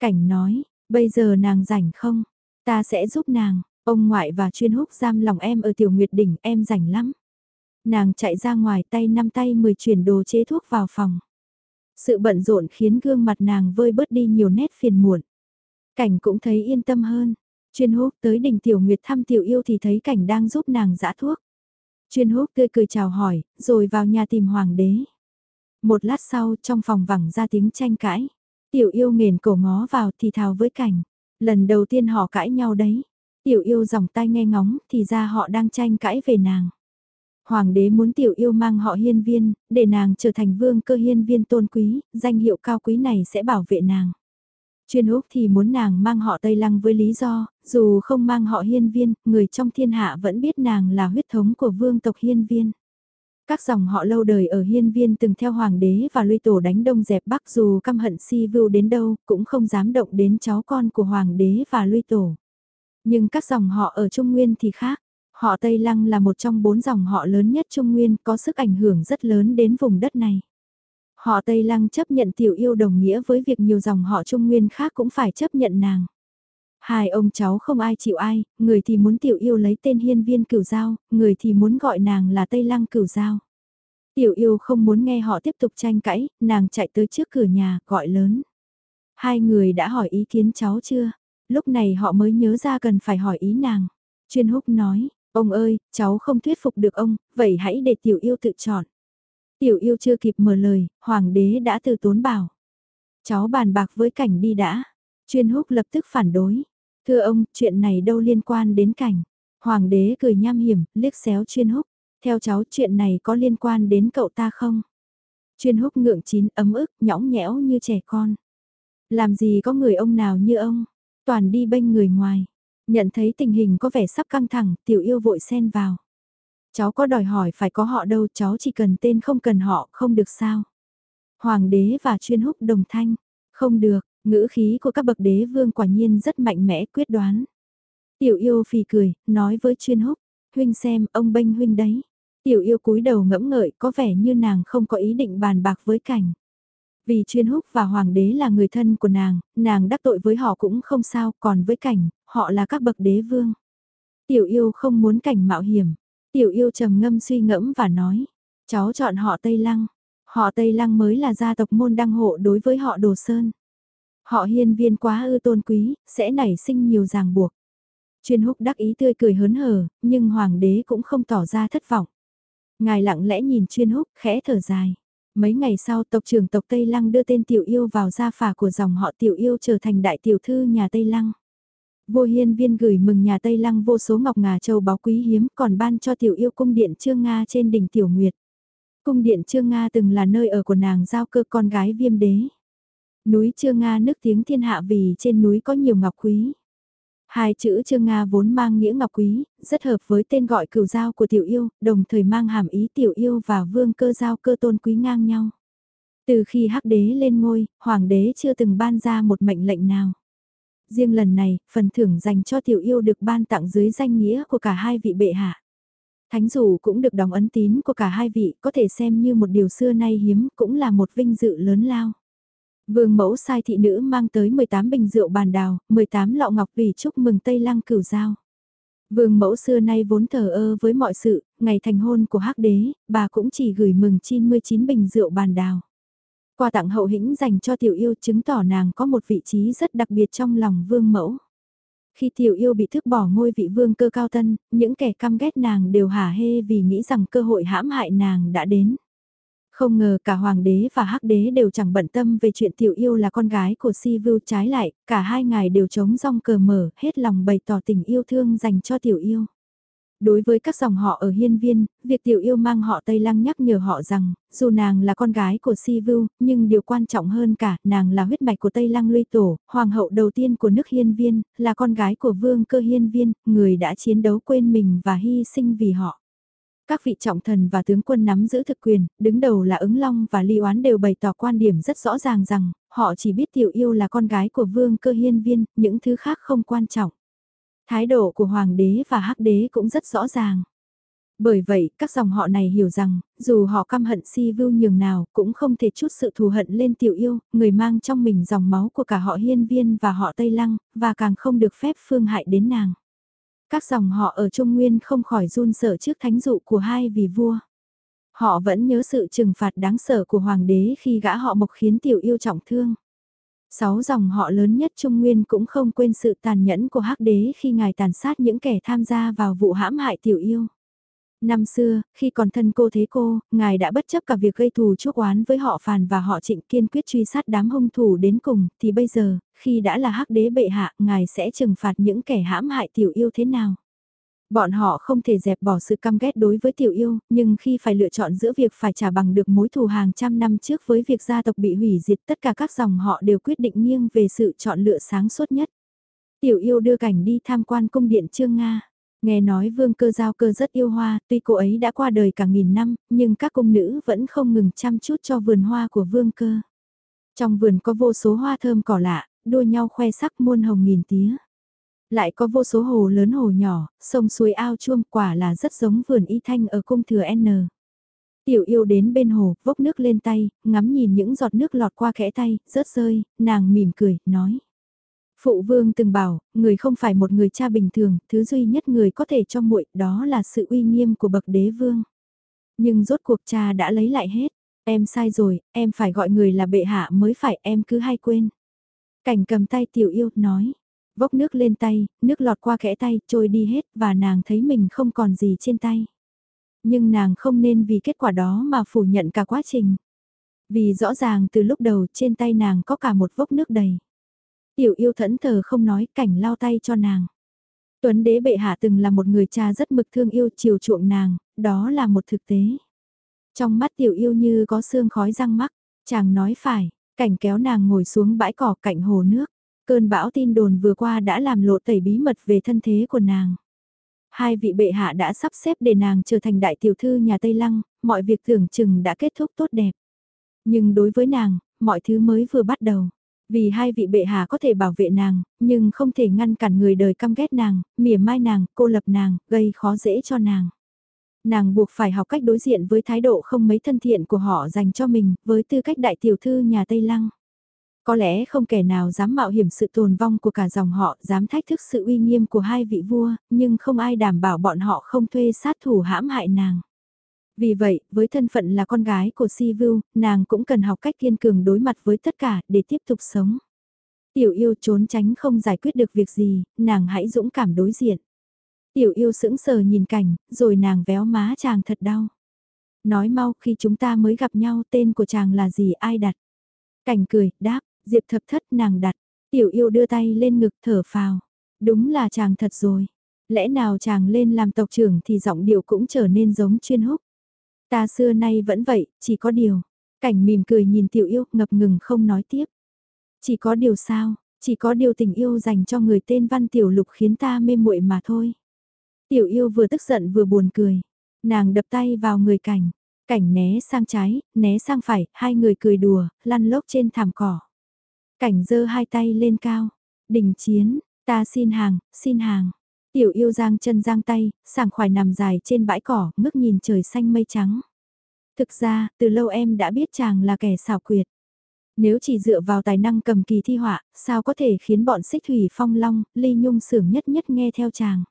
S1: Cảnh nói, bây giờ nàng rảnh không? Ta sẽ giúp nàng, ông ngoại và chuyên húc giam lòng em ở tiểu nguyệt đỉnh em rảnh lắm. Nàng chạy ra ngoài tay năm tay mười chuyển đồ chế thuốc vào phòng. Sự bận rộn khiến gương mặt nàng vơi bớt đi nhiều nét phiền muộn. Cảnh cũng thấy yên tâm hơn. Chuyên húc tới đỉnh tiểu nguyệt thăm tiểu yêu thì thấy cảnh đang giúp nàng giã thuốc. Chuyên húc tươi cười chào hỏi, rồi vào nhà tìm hoàng đế. Một lát sau trong phòng vẳng ra tiếng tranh cãi. Tiểu yêu nghền cổ ngó vào thì thào với cảnh. Lần đầu tiên họ cãi nhau đấy. Tiểu yêu dòng tai nghe ngóng thì ra họ đang tranh cãi về nàng. Hoàng đế muốn tiểu yêu mang họ hiên viên, để nàng trở thành vương cơ hiên viên tôn quý, danh hiệu cao quý này sẽ bảo vệ nàng. Chuyên Úc thì muốn nàng mang họ Tây Lăng với lý do, dù không mang họ hiên viên, người trong thiên hạ vẫn biết nàng là huyết thống của vương tộc hiên viên. Các dòng họ lâu đời ở hiên viên từng theo hoàng đế và lui tổ đánh đông dẹp bắc dù căm hận si vưu đến đâu cũng không dám động đến cháu con của hoàng đế và lui tổ. Nhưng các dòng họ ở Trung Nguyên thì khác. Họ Tây Lăng là một trong bốn dòng họ lớn nhất Trung Nguyên có sức ảnh hưởng rất lớn đến vùng đất này. Họ Tây Lăng chấp nhận tiểu yêu đồng nghĩa với việc nhiều dòng họ Trung Nguyên khác cũng phải chấp nhận nàng. Hai ông cháu không ai chịu ai, người thì muốn tiểu yêu lấy tên hiên viên cửu giao, người thì muốn gọi nàng là Tây Lăng cửu giao. Tiểu yêu không muốn nghe họ tiếp tục tranh cãi, nàng chạy tới trước cửa nhà, gọi lớn. Hai người đã hỏi ý kiến cháu chưa? Lúc này họ mới nhớ ra cần phải hỏi ý nàng. Chuyên húc nói, ông ơi, cháu không thuyết phục được ông, vậy hãy để tiểu yêu tự chọn. Tiểu yêu chưa kịp mở lời, hoàng đế đã từ tốn bảo. Cháu bàn bạc với cảnh đi đã. Chuyên húc lập tức phản đối. Thưa ông, chuyện này đâu liên quan đến cảnh. Hoàng đế cười nham hiểm, liếc xéo chuyên húc. Theo cháu chuyện này có liên quan đến cậu ta không? Chuyên húc ngượng chín ấm ức, nhõng nhẽo như trẻ con. Làm gì có người ông nào như ông? Toàn đi bênh người ngoài. Nhận thấy tình hình có vẻ sắp căng thẳng, tiểu yêu vội xen vào. Cháu có đòi hỏi phải có họ đâu, cháu chỉ cần tên không cần họ, không được sao. Hoàng đế và chuyên húc đồng thanh, không được, ngữ khí của các bậc đế vương quả nhiên rất mạnh mẽ quyết đoán. Tiểu yêu phì cười, nói với chuyên húc, huynh xem, ông bênh huynh đấy. Tiểu yêu cúi đầu ngẫm ngợi có vẻ như nàng không có ý định bàn bạc với cảnh. Vì chuyên húc và hoàng đế là người thân của nàng, nàng đắc tội với họ cũng không sao, còn với cảnh, họ là các bậc đế vương. Tiểu yêu không muốn cảnh mạo hiểm, Tiểu yêu trầm ngâm suy ngẫm và nói, cháu chọn họ Tây Lăng. Họ Tây Lăng mới là gia tộc môn đăng hộ đối với họ Đồ Sơn. Họ hiên viên quá ư tôn quý, sẽ nảy sinh nhiều ràng buộc. Chuyên húc đắc ý tươi cười hớn hở, nhưng hoàng đế cũng không tỏ ra thất vọng. Ngài lặng lẽ nhìn chuyên húc, khẽ thở dài. Mấy ngày sau tộc trưởng tộc Tây Lăng đưa tên tiểu yêu vào gia phả của dòng họ tiểu yêu trở thành đại tiểu thư nhà Tây Lăng. Vô hiên viên gửi mừng nhà Tây Lăng vô số ngọc ngà châu báu quý hiếm còn ban cho tiểu yêu cung điện Trương Nga trên đỉnh Tiểu Nguyệt. Cung điện Trương Nga từng là nơi ở của nàng giao cơ con gái viêm đế. Núi Trương Nga nức tiếng thiên hạ vì trên núi có nhiều ngọc quý. Hai chữ Trương Nga vốn mang nghĩa ngọc quý, rất hợp với tên gọi cửu giao của tiểu yêu, đồng thời mang hàm ý tiểu yêu và vương cơ giao cơ tôn quý ngang nhau. Từ khi hắc đế lên ngôi, hoàng đế chưa từng ban ra một mệnh lệnh nào. Riêng lần này, phần thưởng dành cho tiểu yêu được ban tặng dưới danh nghĩa của cả hai vị bệ hạ. Thánh dù cũng được đóng ấn tín của cả hai vị có thể xem như một điều xưa nay hiếm cũng là một vinh dự lớn lao. Vương mẫu sai thị nữ mang tới 18 bình rượu bàn đào, 18 lọ ngọc vì chúc mừng Tây Lăng cửu giao. Vương mẫu xưa nay vốn thờ ơ với mọi sự, ngày thành hôn của hắc đế, bà cũng chỉ gửi mừng 99 bình rượu bàn đào. Quà tặng hậu hĩnh dành cho tiểu yêu chứng tỏ nàng có một vị trí rất đặc biệt trong lòng vương mẫu. Khi tiểu yêu bị thức bỏ ngôi vị vương cơ cao tân, những kẻ căm ghét nàng đều hả hê vì nghĩ rằng cơ hội hãm hại nàng đã đến. Không ngờ cả hoàng đế và hắc đế đều chẳng bận tâm về chuyện tiểu yêu là con gái của si vưu trái lại, cả hai ngài đều chống rong cờ mở, hết lòng bày tỏ tình yêu thương dành cho tiểu yêu. Đối với các dòng họ ở hiên viên, việc tiểu yêu mang họ Tây Lăng nhắc nhở họ rằng, dù nàng là con gái của Si Vu, nhưng điều quan trọng hơn cả, nàng là huyết mạch của Tây Lăng Luy Tổ, hoàng hậu đầu tiên của nước hiên viên, là con gái của vương cơ hiên viên, người đã chiến đấu quên mình và hy sinh vì họ. Các vị trọng thần và tướng quân nắm giữ thực quyền, đứng đầu là ứng long và ly oán đều bày tỏ quan điểm rất rõ ràng rằng, họ chỉ biết tiểu yêu là con gái của vương cơ hiên viên, những thứ khác không quan trọng. Thái độ của hoàng đế và hắc đế cũng rất rõ ràng. Bởi vậy, các dòng họ này hiểu rằng, dù họ căm hận si vưu nhường nào, cũng không thể chút sự thù hận lên tiểu yêu, người mang trong mình dòng máu của cả họ hiên viên và họ Tây Lăng, và càng không được phép phương hại đến nàng. Các dòng họ ở Trung Nguyên không khỏi run sợ trước thánh dụ của hai vị vua. Họ vẫn nhớ sự trừng phạt đáng sợ của hoàng đế khi gã họ mộc khiến tiểu yêu trọng thương. Sáu dòng họ lớn nhất Trung Nguyên cũng không quên sự tàn nhẫn của hắc đế khi ngài tàn sát những kẻ tham gia vào vụ hãm hại tiểu yêu. Năm xưa, khi còn thân cô thế cô, ngài đã bất chấp cả việc gây thù chuốc oán với họ phàn và họ trịnh kiên quyết truy sát đám hung thủ đến cùng, thì bây giờ, khi đã là hắc đế bệ hạ, ngài sẽ trừng phạt những kẻ hãm hại tiểu yêu thế nào? Bọn họ không thể dẹp bỏ sự căm ghét đối với tiểu yêu, nhưng khi phải lựa chọn giữa việc phải trả bằng được mối thù hàng trăm năm trước với việc gia tộc bị hủy diệt tất cả các dòng họ đều quyết định nghiêng về sự chọn lựa sáng suốt nhất. Tiểu yêu đưa cảnh đi tham quan cung điện Trương Nga. Nghe nói vương cơ giao cơ rất yêu hoa, tuy cô ấy đã qua đời cả nghìn năm, nhưng các cung nữ vẫn không ngừng chăm chút cho vườn hoa của vương cơ. Trong vườn có vô số hoa thơm cỏ lạ, đua nhau khoe sắc muôn hồng nghìn tía. Lại có vô số hồ lớn hồ nhỏ, sông suối ao chuông quả là rất giống vườn y thanh ở cung thừa N. Tiểu yêu đến bên hồ, vốc nước lên tay, ngắm nhìn những giọt nước lọt qua khẽ tay, rớt rơi, nàng mỉm cười, nói. Phụ vương từng bảo, người không phải một người cha bình thường, thứ duy nhất người có thể cho muội đó là sự uy nghiêm của bậc đế vương. Nhưng rốt cuộc cha đã lấy lại hết, em sai rồi, em phải gọi người là bệ hạ mới phải em cứ hay quên. Cảnh cầm tay tiểu yêu, nói, vốc nước lên tay, nước lọt qua kẽ tay, trôi đi hết và nàng thấy mình không còn gì trên tay. Nhưng nàng không nên vì kết quả đó mà phủ nhận cả quá trình. Vì rõ ràng từ lúc đầu trên tay nàng có cả một vốc nước đầy. Tiểu yêu thẫn thờ không nói cảnh lao tay cho nàng. Tuấn đế bệ hạ từng là một người cha rất mực thương yêu chiều chuộng nàng, đó là một thực tế. Trong mắt tiểu yêu như có sương khói răng mắc, chàng nói phải, cảnh kéo nàng ngồi xuống bãi cỏ cạnh hồ nước. Cơn bão tin đồn vừa qua đã làm lộ tẩy bí mật về thân thế của nàng. Hai vị bệ hạ đã sắp xếp để nàng trở thành đại tiểu thư nhà Tây Lăng, mọi việc tưởng chừng đã kết thúc tốt đẹp. Nhưng đối với nàng, mọi thứ mới vừa bắt đầu. Vì hai vị bệ hạ có thể bảo vệ nàng, nhưng không thể ngăn cản người đời căm ghét nàng, mỉa mai nàng, cô lập nàng, gây khó dễ cho nàng. Nàng buộc phải học cách đối diện với thái độ không mấy thân thiện của họ dành cho mình, với tư cách đại tiểu thư nhà Tây Lăng. Có lẽ không kẻ nào dám mạo hiểm sự tồn vong của cả dòng họ, dám thách thức sự uy nghiêm của hai vị vua, nhưng không ai đảm bảo bọn họ không thuê sát thủ hãm hại nàng. Vì vậy, với thân phận là con gái của Si Vu, nàng cũng cần học cách kiên cường đối mặt với tất cả để tiếp tục sống. Tiểu yêu trốn tránh không giải quyết được việc gì, nàng hãy dũng cảm đối diện. Tiểu yêu sững sờ nhìn cảnh, rồi nàng véo má chàng thật đau. Nói mau khi chúng ta mới gặp nhau tên của chàng là gì ai đặt. Cảnh cười, đáp, diệp thập thất nàng đặt. Tiểu yêu đưa tay lên ngực thở phào. Đúng là chàng thật rồi. Lẽ nào chàng lên làm tộc trưởng thì giọng điệu cũng trở nên giống chuyên húc. Ta xưa nay vẫn vậy, chỉ có điều. Cảnh mỉm cười nhìn tiểu yêu, ngập ngừng không nói tiếp. Chỉ có điều sao, chỉ có điều tình yêu dành cho người tên văn tiểu lục khiến ta mê muội mà thôi. Tiểu yêu vừa tức giận vừa buồn cười. Nàng đập tay vào người cảnh. Cảnh né sang trái, né sang phải, hai người cười đùa, lăn lốc trên thảm cỏ. Cảnh giơ hai tay lên cao. Đình chiến, ta xin hàng, xin hàng. Tiểu yêu giang chân giang tay, sảng khoái nằm dài trên bãi cỏ, ngước nhìn trời xanh mây trắng. Thực ra, từ lâu em đã biết chàng là kẻ xảo quyệt. Nếu chỉ dựa vào tài năng cầm kỳ thi họa, sao có thể khiến bọn xích thủy phong long, ly nhung sưởng nhất nhất nghe theo chàng.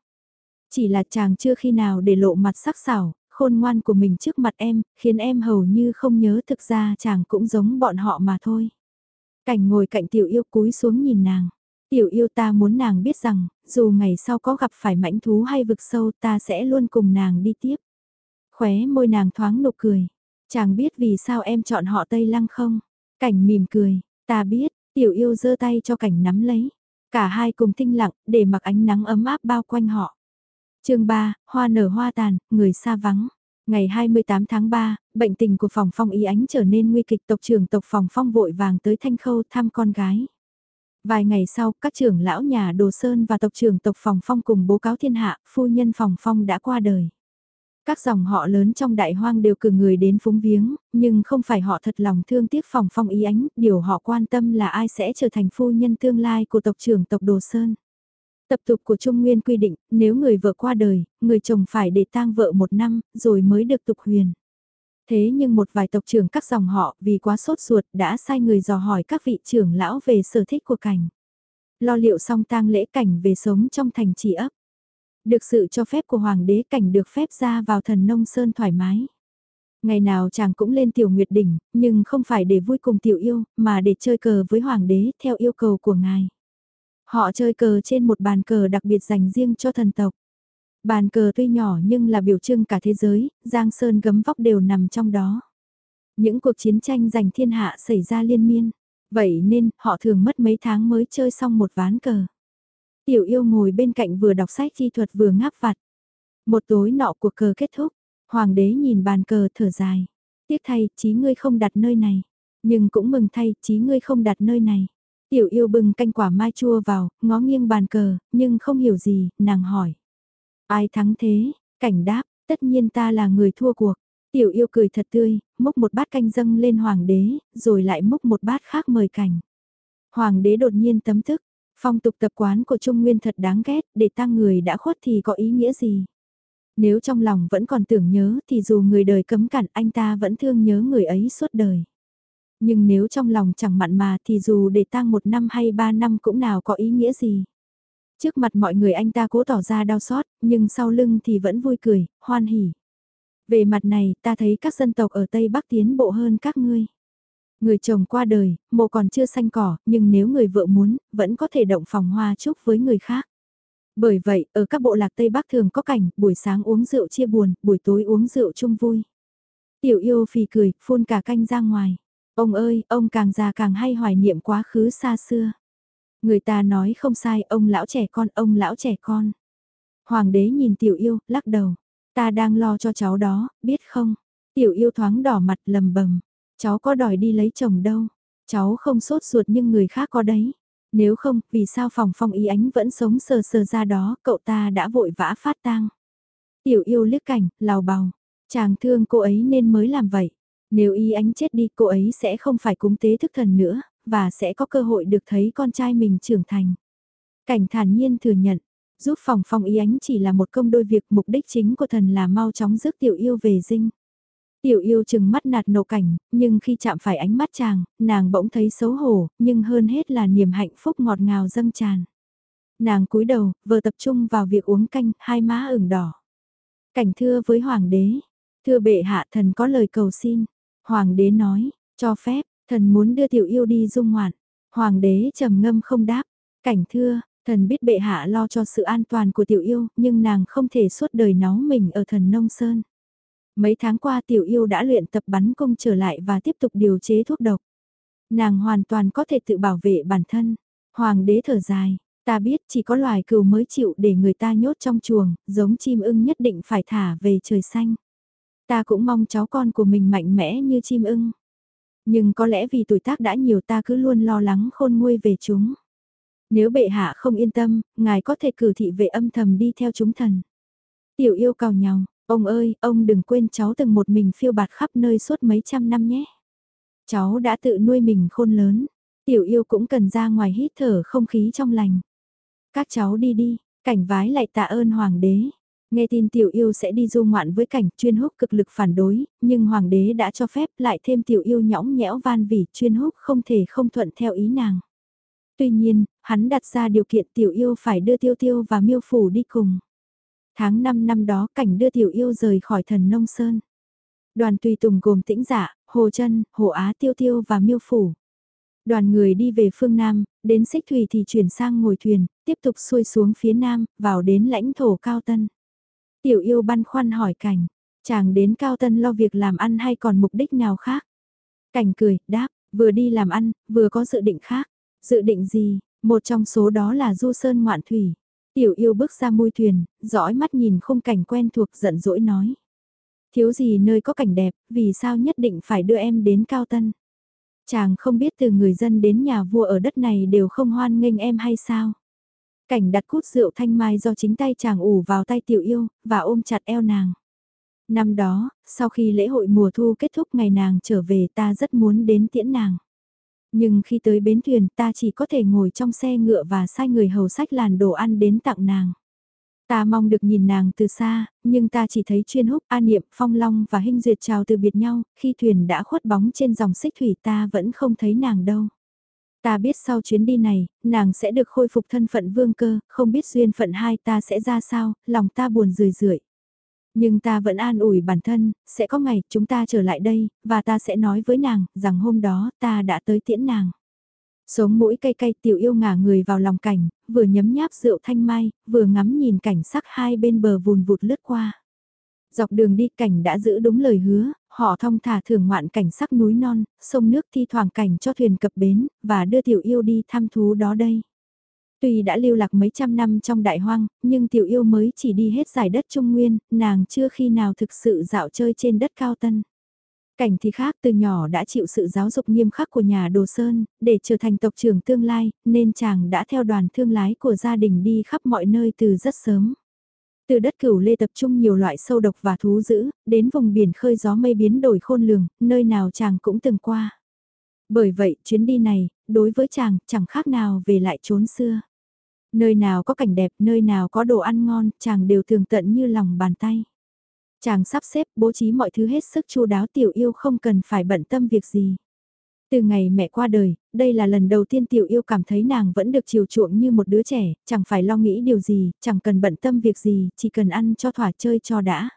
S1: Chỉ là chàng chưa khi nào để lộ mặt sắc sảo, khôn ngoan của mình trước mặt em, khiến em hầu như không nhớ thực ra chàng cũng giống bọn họ mà thôi. Cảnh ngồi cạnh tiểu yêu cúi xuống nhìn nàng. Tiểu yêu ta muốn nàng biết rằng, dù ngày sau có gặp phải mãnh thú hay vực sâu ta sẽ luôn cùng nàng đi tiếp. Khóe môi nàng thoáng nụ cười. Chàng biết vì sao em chọn họ Tây Lăng không? Cảnh mỉm cười, ta biết, tiểu yêu giơ tay cho cảnh nắm lấy. Cả hai cùng tinh lặng, để mặc ánh nắng ấm áp bao quanh họ. chương 3, hoa nở hoa tàn, người xa vắng. Ngày 28 tháng 3, bệnh tình của phòng phong ý ánh trở nên nguy kịch tộc trưởng tộc phòng phong vội vàng tới Thanh Khâu thăm con gái. Vài ngày sau, các trưởng lão nhà Đồ Sơn và tộc trưởng tộc phòng phong cùng bố cáo thiên hạ, phu nhân phòng phong đã qua đời. Các dòng họ lớn trong đại hoang đều cử người đến phúng viếng, nhưng không phải họ thật lòng thương tiếc phòng phong ý ánh, điều họ quan tâm là ai sẽ trở thành phu nhân tương lai của tộc trưởng tộc Đồ Sơn. Tập tục của Trung Nguyên quy định, nếu người vợ qua đời, người chồng phải để tang vợ một năm, rồi mới được tục huyền. Thế nhưng một vài tộc trưởng các dòng họ vì quá sốt ruột đã sai người dò hỏi các vị trưởng lão về sở thích của cảnh. Lo liệu xong tang lễ cảnh về sống trong thành trì ấp. Được sự cho phép của hoàng đế cảnh được phép ra vào thần nông sơn thoải mái. Ngày nào chàng cũng lên tiểu nguyệt đỉnh, nhưng không phải để vui cùng tiểu yêu, mà để chơi cờ với hoàng đế theo yêu cầu của ngài. Họ chơi cờ trên một bàn cờ đặc biệt dành riêng cho thần tộc. Bàn cờ tuy nhỏ nhưng là biểu trưng cả thế giới, Giang Sơn gấm vóc đều nằm trong đó. Những cuộc chiến tranh giành thiên hạ xảy ra liên miên, vậy nên họ thường mất mấy tháng mới chơi xong một ván cờ. Tiểu yêu ngồi bên cạnh vừa đọc sách chi thuật vừa ngáp vặt. Một tối nọ cuộc cờ kết thúc, hoàng đế nhìn bàn cờ thở dài. Tiếc thay, chí ngươi không đặt nơi này. Nhưng cũng mừng thay, chí ngươi không đặt nơi này. Tiểu yêu bưng canh quả mai chua vào, ngó nghiêng bàn cờ, nhưng không hiểu gì, nàng hỏi. Ai thắng thế? Cảnh đáp, tất nhiên ta là người thua cuộc. Tiểu yêu cười thật tươi, múc một bát canh dâng lên hoàng đế, rồi lại múc một bát khác mời cảnh. Hoàng đế đột nhiên tấm thức, phong tục tập quán của Trung Nguyên thật đáng ghét, để tăng người đã khuất thì có ý nghĩa gì? Nếu trong lòng vẫn còn tưởng nhớ thì dù người đời cấm cản anh ta vẫn thương nhớ người ấy suốt đời. Nhưng nếu trong lòng chẳng mặn mà thì dù để tang một năm hay ba năm cũng nào có ý nghĩa gì. Trước mặt mọi người anh ta cố tỏ ra đau xót, nhưng sau lưng thì vẫn vui cười, hoan hỉ. Về mặt này, ta thấy các dân tộc ở Tây Bắc tiến bộ hơn các ngươi. Người chồng qua đời, mộ còn chưa xanh cỏ, nhưng nếu người vợ muốn, vẫn có thể động phòng hoa chúc với người khác. Bởi vậy, ở các bộ lạc Tây Bắc thường có cảnh, buổi sáng uống rượu chia buồn, buổi tối uống rượu chung vui. Tiểu yêu phì cười, phun cả canh ra ngoài. Ông ơi, ông càng già càng hay hoài niệm quá khứ xa xưa. Người ta nói không sai, ông lão trẻ con, ông lão trẻ con. Hoàng đế nhìn tiểu yêu, lắc đầu. Ta đang lo cho cháu đó, biết không? Tiểu yêu thoáng đỏ mặt lầm bầm. Cháu có đòi đi lấy chồng đâu. Cháu không sốt ruột nhưng người khác có đấy. Nếu không, vì sao phòng phong ý ánh vẫn sống sờ sờ ra đó, cậu ta đã vội vã phát tang. Tiểu yêu liếc cảnh, lào bào. Chàng thương cô ấy nên mới làm vậy. Nếu ý ánh chết đi cô ấy sẽ không phải cúng tế thức thần nữa, và sẽ có cơ hội được thấy con trai mình trưởng thành. Cảnh thản nhiên thừa nhận, giúp phòng phong ý ánh chỉ là một công đôi việc mục đích chính của thần là mau chóng rước tiểu yêu về dinh. Tiểu yêu chừng mắt nạt nộ cảnh, nhưng khi chạm phải ánh mắt chàng, nàng bỗng thấy xấu hổ, nhưng hơn hết là niềm hạnh phúc ngọt ngào dâng tràn. Nàng cúi đầu, vừa tập trung vào việc uống canh, hai má ửng đỏ. Cảnh thưa với hoàng đế, thưa bệ hạ thần có lời cầu xin. Hoàng đế nói, cho phép, thần muốn đưa tiểu yêu đi dung ngoạn. Hoàng đế trầm ngâm không đáp, cảnh thưa, thần biết bệ hạ lo cho sự an toàn của tiểu yêu, nhưng nàng không thể suốt đời náu mình ở thần nông sơn. Mấy tháng qua tiểu yêu đã luyện tập bắn cung trở lại và tiếp tục điều chế thuốc độc. Nàng hoàn toàn có thể tự bảo vệ bản thân. Hoàng đế thở dài, ta biết chỉ có loài cừu mới chịu để người ta nhốt trong chuồng, giống chim ưng nhất định phải thả về trời xanh. Ta cũng mong cháu con của mình mạnh mẽ như chim ưng. Nhưng có lẽ vì tuổi tác đã nhiều ta cứ luôn lo lắng khôn nguôi về chúng. Nếu bệ hạ không yên tâm, ngài có thể cử thị vệ âm thầm đi theo chúng thần. Tiểu yêu cào nhau, ông ơi, ông đừng quên cháu từng một mình phiêu bạt khắp nơi suốt mấy trăm năm nhé. Cháu đã tự nuôi mình khôn lớn, tiểu yêu cũng cần ra ngoài hít thở không khí trong lành. Các cháu đi đi, cảnh vái lại tạ ơn hoàng đế. Nghe tin tiểu yêu sẽ đi du ngoạn với cảnh chuyên húc cực lực phản đối, nhưng hoàng đế đã cho phép lại thêm tiểu yêu nhõng nhẽo van vì chuyên húc không thể không thuận theo ý nàng. Tuy nhiên, hắn đặt ra điều kiện tiểu yêu phải đưa tiêu tiêu và miêu phủ đi cùng. Tháng 5 năm đó cảnh đưa tiểu yêu rời khỏi thần nông sơn. Đoàn tùy tùng gồm tĩnh giả, dạ, hồ chân, hồ á tiêu tiêu và miêu phủ. Đoàn người đi về phương Nam, đến xích thủy thì chuyển sang ngồi thuyền, tiếp tục xuôi xuống phía Nam, vào đến lãnh thổ cao tân. Tiểu yêu băn khoăn hỏi cảnh, chàng đến cao tân lo việc làm ăn hay còn mục đích nào khác? Cảnh cười, đáp, vừa đi làm ăn, vừa có dự định khác. Dự định gì? Một trong số đó là du sơn ngoạn thủy. Tiểu yêu bước ra môi thuyền, dõi mắt nhìn khung cảnh quen thuộc giận dỗi nói. Thiếu gì nơi có cảnh đẹp, vì sao nhất định phải đưa em đến cao tân? Chàng không biết từ người dân đến nhà vua ở đất này đều không hoan nghênh em hay sao? Cảnh đặt cút rượu thanh mai do chính tay chàng ủ vào tay tiểu yêu, và ôm chặt eo nàng. Năm đó, sau khi lễ hội mùa thu kết thúc ngày nàng trở về ta rất muốn đến tiễn nàng. Nhưng khi tới bến thuyền ta chỉ có thể ngồi trong xe ngựa và sai người hầu sách làn đồ ăn đến tặng nàng. Ta mong được nhìn nàng từ xa, nhưng ta chỉ thấy chuyên húc, an niệm, phong long và hình duyệt chào từ biệt nhau, khi thuyền đã khuất bóng trên dòng xích thủy ta vẫn không thấy nàng đâu. Ta biết sau chuyến đi này, nàng sẽ được khôi phục thân phận vương cơ, không biết duyên phận hai ta sẽ ra sao, lòng ta buồn rười rượi. Nhưng ta vẫn an ủi bản thân, sẽ có ngày chúng ta trở lại đây, và ta sẽ nói với nàng, rằng hôm đó ta đã tới tiễn nàng. Sống mũi cay cay tiểu yêu ngả người vào lòng cảnh, vừa nhấm nháp rượu thanh mai, vừa ngắm nhìn cảnh sắc hai bên bờ vùn vụt lướt qua. Dọc đường đi cảnh đã giữ đúng lời hứa, họ thong thả thưởng ngoạn cảnh sắc núi non, sông nước thi thoảng cảnh cho thuyền cập bến, và đưa tiểu yêu đi thăm thú đó đây. Tuy đã lưu lạc mấy trăm năm trong đại hoang, nhưng tiểu yêu mới chỉ đi hết giải đất Trung Nguyên, nàng chưa khi nào thực sự dạo chơi trên đất cao tân. Cảnh thì khác từ nhỏ đã chịu sự giáo dục nghiêm khắc của nhà Đồ Sơn, để trở thành tộc trưởng tương lai, nên chàng đã theo đoàn thương lái của gia đình đi khắp mọi nơi từ rất sớm. Từ đất cửu lê tập trung nhiều loại sâu độc và thú dữ, đến vùng biển khơi gió mây biến đổi khôn lường, nơi nào chàng cũng từng qua. Bởi vậy, chuyến đi này, đối với chàng, chẳng khác nào về lại chốn xưa. Nơi nào có cảnh đẹp, nơi nào có đồ ăn ngon, chàng đều thường tận như lòng bàn tay. Chàng sắp xếp bố trí mọi thứ hết sức chu đáo tiểu yêu không cần phải bận tâm việc gì. Từ ngày mẹ qua đời, đây là lần đầu tiên tiểu yêu cảm thấy nàng vẫn được chiều chuộng như một đứa trẻ, chẳng phải lo nghĩ điều gì, chẳng cần bận tâm việc gì, chỉ cần ăn cho thỏa chơi cho đã.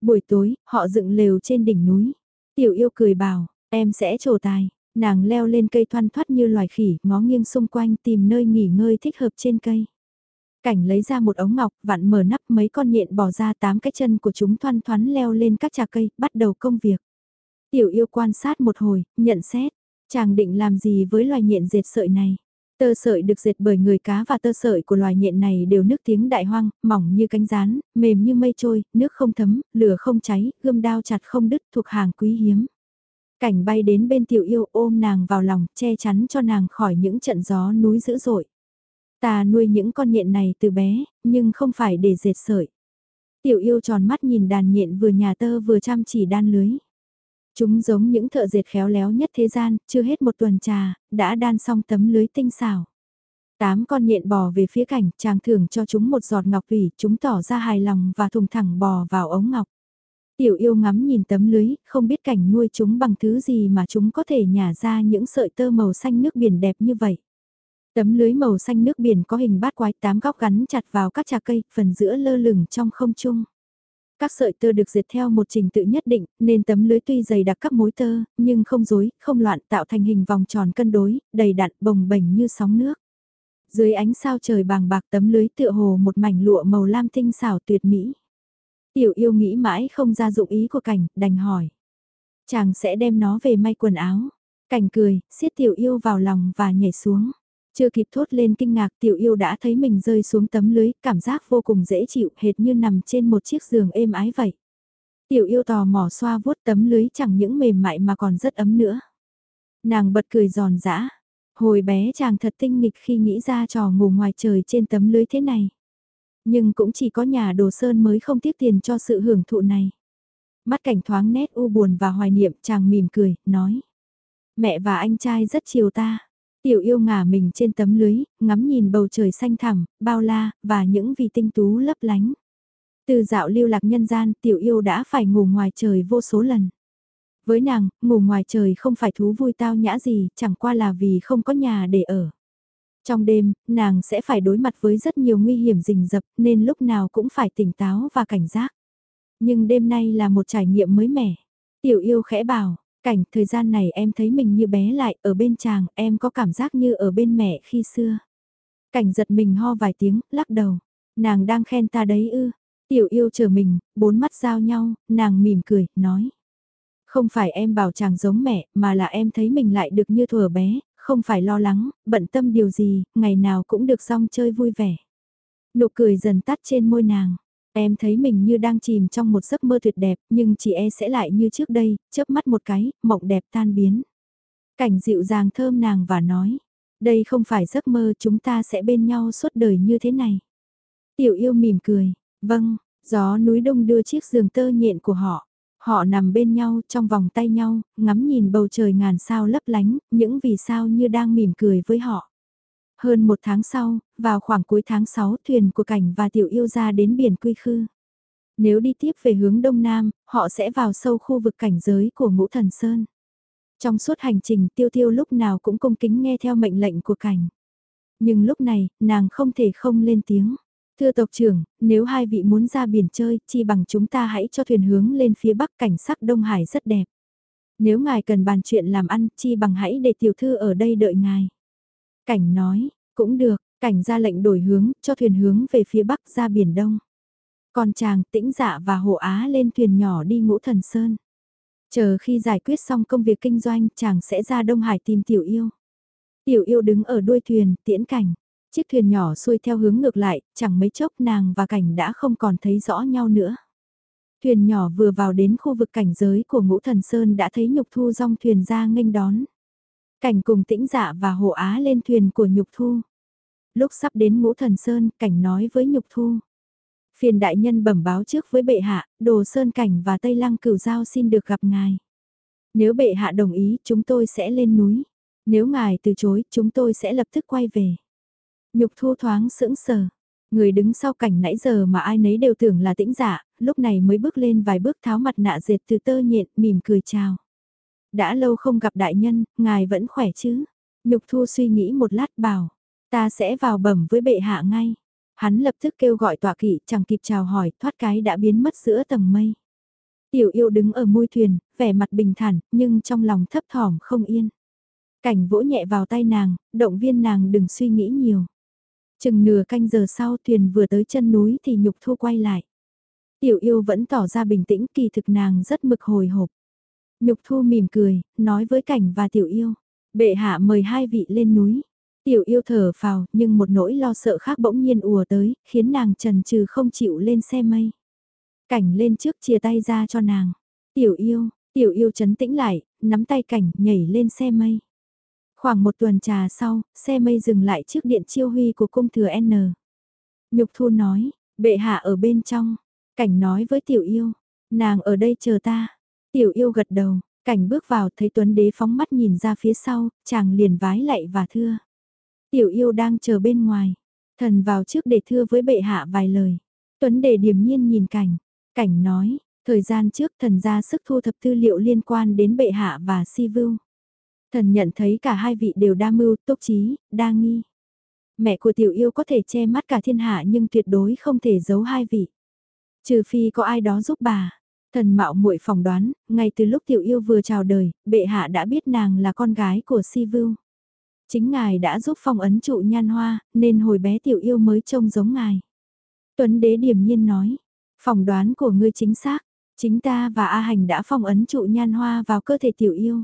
S1: Buổi tối, họ dựng lều trên đỉnh núi. Tiểu yêu cười bảo, em sẽ trổ tài. Nàng leo lên cây thoăn thoát như loài khỉ, ngó nghiêng xung quanh tìm nơi nghỉ ngơi thích hợp trên cây. Cảnh lấy ra một ống ngọc, vặn mở nắp mấy con nhện bỏ ra tám cái chân của chúng thoăn thoắn leo lên các trà cây, bắt đầu công việc. Tiểu yêu quan sát một hồi, nhận xét, chàng định làm gì với loài nhện dệt sợi này. Tơ sợi được dệt bởi người cá và tơ sợi của loài nhện này đều nước tiếng đại hoang, mỏng như cánh rán, mềm như mây trôi, nước không thấm, lửa không cháy, gươm đao chặt không đứt thuộc hàng quý hiếm. Cảnh bay đến bên tiểu yêu ôm nàng vào lòng, che chắn cho nàng khỏi những trận gió núi dữ dội. Ta nuôi những con nhện này từ bé, nhưng không phải để dệt sợi. Tiểu yêu tròn mắt nhìn đàn nhện vừa nhà tơ vừa chăm chỉ đan lưới. Chúng giống những thợ dệt khéo léo nhất thế gian, chưa hết một tuần trà, đã đan xong tấm lưới tinh xảo. Tám con nhện bò về phía cảnh, chàng thưởng cho chúng một giọt ngọc thủy, chúng tỏ ra hài lòng và thùng thẳng bò vào ống ngọc. Tiểu yêu ngắm nhìn tấm lưới, không biết cảnh nuôi chúng bằng thứ gì mà chúng có thể nhả ra những sợi tơ màu xanh nước biển đẹp như vậy. Tấm lưới màu xanh nước biển có hình bát quái tám góc gắn chặt vào các trà cây, phần giữa lơ lửng trong không trung. Các sợi tơ được dệt theo một trình tự nhất định, nên tấm lưới tuy dày đặc các mối tơ, nhưng không rối, không loạn tạo thành hình vòng tròn cân đối, đầy đặn bồng bềnh như sóng nước. Dưới ánh sao trời bàng bạc tấm lưới tựa hồ một mảnh lụa màu lam tinh xảo tuyệt mỹ. Tiểu yêu nghĩ mãi không ra dụng ý của cảnh, đành hỏi. Chàng sẽ đem nó về may quần áo. Cảnh cười, siết tiểu yêu vào lòng và nhảy xuống. Chưa kịp thốt lên kinh ngạc tiểu yêu đã thấy mình rơi xuống tấm lưới, cảm giác vô cùng dễ chịu hệt như nằm trên một chiếc giường êm ái vậy. Tiểu yêu tò mò xoa vuốt tấm lưới chẳng những mềm mại mà còn rất ấm nữa. Nàng bật cười giòn giã. Hồi bé chàng thật tinh nghịch khi nghĩ ra trò ngủ ngoài trời trên tấm lưới thế này. Nhưng cũng chỉ có nhà đồ sơn mới không tiếc tiền cho sự hưởng thụ này. Mắt cảnh thoáng nét u buồn và hoài niệm chàng mỉm cười, nói. Mẹ và anh trai rất chiều ta. Tiểu yêu ngả mình trên tấm lưới, ngắm nhìn bầu trời xanh thẳm, bao la, và những vì tinh tú lấp lánh. Từ dạo lưu lạc nhân gian, tiểu yêu đã phải ngủ ngoài trời vô số lần. Với nàng, ngủ ngoài trời không phải thú vui tao nhã gì, chẳng qua là vì không có nhà để ở. Trong đêm, nàng sẽ phải đối mặt với rất nhiều nguy hiểm rình rập, nên lúc nào cũng phải tỉnh táo và cảnh giác. Nhưng đêm nay là một trải nghiệm mới mẻ. Tiểu yêu khẽ bảo, Cảnh, thời gian này em thấy mình như bé lại, ở bên chàng, em có cảm giác như ở bên mẹ khi xưa. Cảnh giật mình ho vài tiếng, lắc đầu. Nàng đang khen ta đấy ư. Tiểu yêu chờ mình, bốn mắt giao nhau, nàng mỉm cười, nói. Không phải em bảo chàng giống mẹ, mà là em thấy mình lại được như thuở bé, không phải lo lắng, bận tâm điều gì, ngày nào cũng được rong chơi vui vẻ. Nụ cười dần tắt trên môi nàng. Em thấy mình như đang chìm trong một giấc mơ tuyệt đẹp, nhưng chỉ e sẽ lại như trước đây, chớp mắt một cái, mộng đẹp tan biến. Cảnh dịu dàng thơm nàng và nói, đây không phải giấc mơ chúng ta sẽ bên nhau suốt đời như thế này. Tiểu yêu mỉm cười, vâng, Gió núi đông đưa chiếc giường tơ nhện của họ. Họ nằm bên nhau trong vòng tay nhau, ngắm nhìn bầu trời ngàn sao lấp lánh, những vì sao như đang mỉm cười với họ. Hơn một tháng sau, vào khoảng cuối tháng 6 thuyền của cảnh và tiểu yêu ra đến biển Quy Khư. Nếu đi tiếp về hướng đông nam, họ sẽ vào sâu khu vực cảnh giới của ngũ thần Sơn. Trong suốt hành trình tiêu tiêu lúc nào cũng cung kính nghe theo mệnh lệnh của cảnh. Nhưng lúc này, nàng không thể không lên tiếng. Thưa tộc trưởng, nếu hai vị muốn ra biển chơi, chi bằng chúng ta hãy cho thuyền hướng lên phía bắc cảnh sắc Đông Hải rất đẹp. Nếu ngài cần bàn chuyện làm ăn, chi bằng hãy để tiểu thư ở đây đợi ngài. Cảnh nói, cũng được, cảnh ra lệnh đổi hướng, cho thuyền hướng về phía bắc ra biển đông. Còn chàng tĩnh dạ và hộ á lên thuyền nhỏ đi ngũ thần sơn. Chờ khi giải quyết xong công việc kinh doanh chàng sẽ ra Đông Hải tìm tiểu yêu. Tiểu yêu đứng ở đuôi thuyền, tiễn cảnh. Chiếc thuyền nhỏ xuôi theo hướng ngược lại, chẳng mấy chốc nàng và cảnh đã không còn thấy rõ nhau nữa. Thuyền nhỏ vừa vào đến khu vực cảnh giới của ngũ thần sơn đã thấy nhục thu rong thuyền ra nghênh đón. Cảnh cùng tĩnh dạ và hộ á lên thuyền của nhục thu. Lúc sắp đến ngũ thần sơn, cảnh nói với nhục thu. Phiền đại nhân bẩm báo trước với bệ hạ, đồ sơn cảnh và tây lăng cửu giao xin được gặp ngài. Nếu bệ hạ đồng ý, chúng tôi sẽ lên núi. Nếu ngài từ chối, chúng tôi sẽ lập tức quay về. Nhục thu thoáng sững sờ. Người đứng sau cảnh nãy giờ mà ai nấy đều tưởng là tĩnh giả, lúc này mới bước lên vài bước tháo mặt nạ dệt từ tơ nhện, mỉm cười chào. Đã lâu không gặp đại nhân, ngài vẫn khỏe chứ? Nhục thu suy nghĩ một lát bảo, ta sẽ vào bẩm với bệ hạ ngay. Hắn lập tức kêu gọi tọa kỵ chẳng kịp chào hỏi, thoát cái đã biến mất giữa tầng mây. Tiểu yêu đứng ở môi thuyền, vẻ mặt bình thản, nhưng trong lòng thấp thỏm không yên. Cảnh vỗ nhẹ vào tay nàng, động viên nàng đừng suy nghĩ nhiều. Chừng nửa canh giờ sau thuyền vừa tới chân núi thì nhục thu quay lại. Tiểu yêu vẫn tỏ ra bình tĩnh kỳ thực nàng rất mực hồi hộp. Nhục thu mỉm cười, nói với cảnh và tiểu yêu. Bệ hạ mời hai vị lên núi. Tiểu yêu thở phào nhưng một nỗi lo sợ khác bỗng nhiên ùa tới, khiến nàng trần trừ không chịu lên xe mây. Cảnh lên trước chia tay ra cho nàng. Tiểu yêu, tiểu yêu chấn tĩnh lại, nắm tay cảnh nhảy lên xe mây. Khoảng một tuần trà sau, xe mây dừng lại trước điện chiêu huy của cung thừa N. Nhục thu nói, bệ hạ ở bên trong. Cảnh nói với tiểu yêu, nàng ở đây chờ ta. Tiểu yêu gật đầu, cảnh bước vào thấy Tuấn Đế phóng mắt nhìn ra phía sau, chàng liền vái lạy và thưa. Tiểu yêu đang chờ bên ngoài, thần vào trước để thưa với bệ hạ vài lời. Tuấn Đế điềm nhiên nhìn cảnh, cảnh nói, thời gian trước thần ra sức thu thập tư liệu liên quan đến bệ hạ và si vưu. Thần nhận thấy cả hai vị đều đa mưu, tốc trí, đa nghi. Mẹ của tiểu yêu có thể che mắt cả thiên hạ nhưng tuyệt đối không thể giấu hai vị. Trừ phi có ai đó giúp bà. Thần mạo muội phỏng đoán, ngay từ lúc tiểu yêu vừa chào đời, bệ hạ đã biết nàng là con gái của Si Vưu. Chính ngài đã giúp phong ấn trụ nhan hoa, nên hồi bé tiểu yêu mới trông giống ngài. Tuấn đế điềm nhiên nói, phỏng đoán của ngươi chính xác, chính ta và A Hành đã phong ấn trụ nhan hoa vào cơ thể tiểu yêu.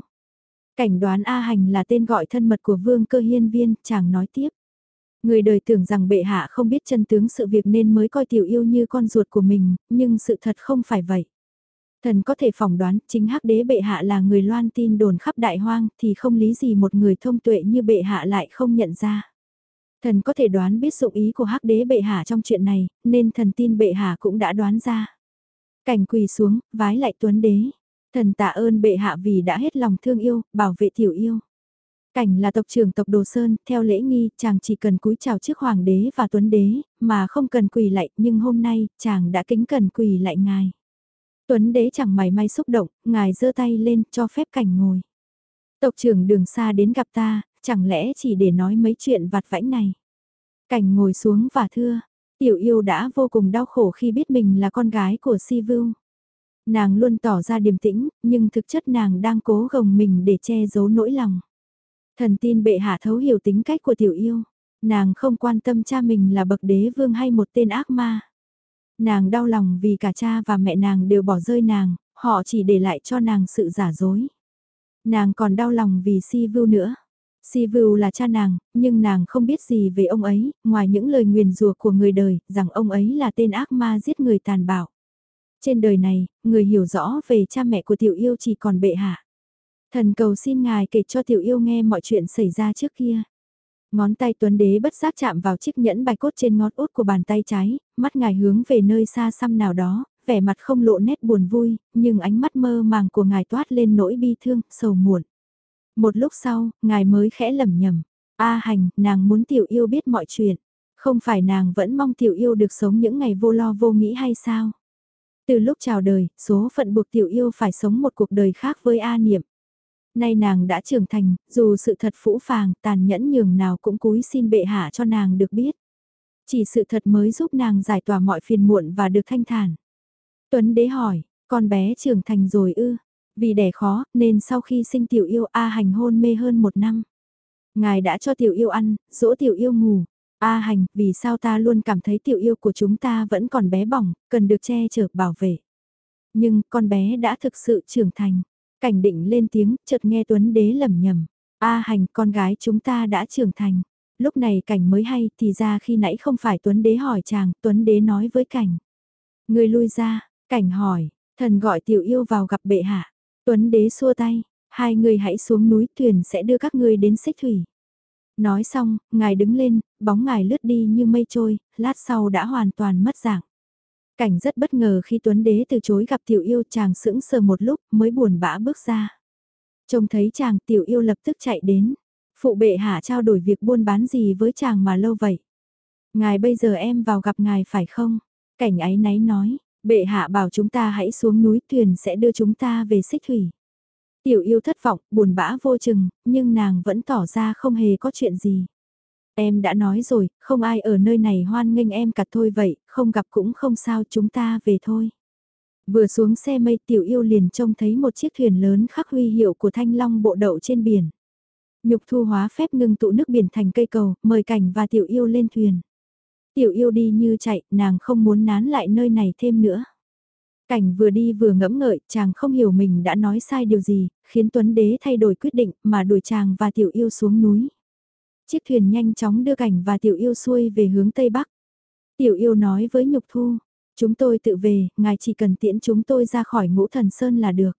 S1: Cảnh đoán A Hành là tên gọi thân mật của vương cơ hiên viên, chàng nói tiếp. Người đời tưởng rằng bệ hạ không biết chân tướng sự việc nên mới coi tiểu yêu như con ruột của mình, nhưng sự thật không phải vậy. Thần có thể phỏng đoán chính hắc đế bệ hạ là người loan tin đồn khắp đại hoang thì không lý gì một người thông tuệ như bệ hạ lại không nhận ra. Thần có thể đoán biết dụng ý của hắc đế bệ hạ trong chuyện này, nên thần tin bệ hạ cũng đã đoán ra. Cảnh quỳ xuống, vái lại tuấn đế. Thần tạ ơn bệ hạ vì đã hết lòng thương yêu, bảo vệ tiểu yêu. Cảnh là tộc trưởng tộc Đồ Sơn, theo lễ nghi, chàng chỉ cần cúi chào trước hoàng đế và tuấn đế, mà không cần quỳ lại, nhưng hôm nay, chàng đã kính cần quỳ lại ngài. Tuấn đế chẳng mày may xúc động, ngài giơ tay lên cho phép cảnh ngồi. Tộc trưởng đường xa đến gặp ta, chẳng lẽ chỉ để nói mấy chuyện vặt vãnh này. Cảnh ngồi xuống và thưa, tiểu yêu đã vô cùng đau khổ khi biết mình là con gái của Si Vưu. Nàng luôn tỏ ra điềm tĩnh, nhưng thực chất nàng đang cố gồng mình để che giấu nỗi lòng. Thần tin bệ hạ thấu hiểu tính cách của tiểu yêu. Nàng không quan tâm cha mình là bậc đế vương hay một tên ác ma. Nàng đau lòng vì cả cha và mẹ nàng đều bỏ rơi nàng, họ chỉ để lại cho nàng sự giả dối. Nàng còn đau lòng vì Si Vưu nữa. Si Vưu là cha nàng, nhưng nàng không biết gì về ông ấy, ngoài những lời nguyền rủa của người đời, rằng ông ấy là tên ác ma giết người tàn bạo. Trên đời này, người hiểu rõ về cha mẹ của tiểu yêu chỉ còn bệ hạ. Thần cầu xin ngài kể cho tiểu yêu nghe mọi chuyện xảy ra trước kia. Ngón tay tuấn đế bất giác chạm vào chiếc nhẫn bài cốt trên ngón út của bàn tay trái, mắt ngài hướng về nơi xa xăm nào đó, vẻ mặt không lộ nét buồn vui, nhưng ánh mắt mơ màng của ngài toát lên nỗi bi thương, sầu muộn. Một lúc sau, ngài mới khẽ lẩm nhẩm, A hành, nàng muốn tiểu yêu biết mọi chuyện. Không phải nàng vẫn mong tiểu yêu được sống những ngày vô lo vô nghĩ hay sao? Từ lúc chào đời, số phận buộc tiểu yêu phải sống một cuộc đời khác với A niệm. Nay nàng đã trưởng thành, dù sự thật phũ phàng, tàn nhẫn nhường nào cũng cúi xin bệ hạ cho nàng được biết. Chỉ sự thật mới giúp nàng giải tỏa mọi phiền muộn và được thanh thản. Tuấn đế hỏi, con bé trưởng thành rồi ư? Vì đẻ khó, nên sau khi sinh tiểu yêu A hành hôn mê hơn một năm. Ngài đã cho tiểu yêu ăn, dỗ tiểu yêu ngủ. A hành, vì sao ta luôn cảm thấy tiểu yêu của chúng ta vẫn còn bé bỏng, cần được che chở bảo vệ. Nhưng con bé đã thực sự trưởng thành. Cảnh định lên tiếng, chợt nghe Tuấn Đế lầm nhầm. A hành, con gái chúng ta đã trưởng thành. Lúc này cảnh mới hay, thì ra khi nãy không phải Tuấn Đế hỏi chàng, Tuấn Đế nói với cảnh. Người lui ra, cảnh hỏi, thần gọi tiểu yêu vào gặp bệ hạ. Tuấn Đế xua tay, hai người hãy xuống núi thuyền sẽ đưa các ngươi đến xích thủy. Nói xong, ngài đứng lên, bóng ngài lướt đi như mây trôi, lát sau đã hoàn toàn mất dạng. Cảnh rất bất ngờ khi Tuấn Đế từ chối gặp tiểu yêu chàng sững sờ một lúc mới buồn bã bước ra. Trông thấy chàng tiểu yêu lập tức chạy đến. Phụ bệ hạ trao đổi việc buôn bán gì với chàng mà lâu vậy. Ngài bây giờ em vào gặp ngài phải không? Cảnh ấy náy nói, bệ hạ bảo chúng ta hãy xuống núi thuyền sẽ đưa chúng ta về xích thủy. Tiểu yêu thất vọng, buồn bã vô chừng, nhưng nàng vẫn tỏ ra không hề có chuyện gì. Em đã nói rồi, không ai ở nơi này hoan nghênh em cả thôi vậy, không gặp cũng không sao chúng ta về thôi. Vừa xuống xe mây tiểu yêu liền trông thấy một chiếc thuyền lớn khắc huy hiệu của thanh long bộ đậu trên biển. Nhục thu hóa phép ngưng tụ nước biển thành cây cầu, mời cảnh và tiểu yêu lên thuyền. Tiểu yêu đi như chạy, nàng không muốn nán lại nơi này thêm nữa. Cảnh vừa đi vừa ngẫm ngợi, chàng không hiểu mình đã nói sai điều gì, khiến Tuấn Đế thay đổi quyết định mà đuổi chàng và tiểu yêu xuống núi. Chiếc thuyền nhanh chóng đưa cảnh và tiểu yêu xuôi về hướng Tây Bắc. Tiểu yêu nói với Nhục Thu, chúng tôi tự về, ngài chỉ cần tiễn chúng tôi ra khỏi ngũ thần sơn là được.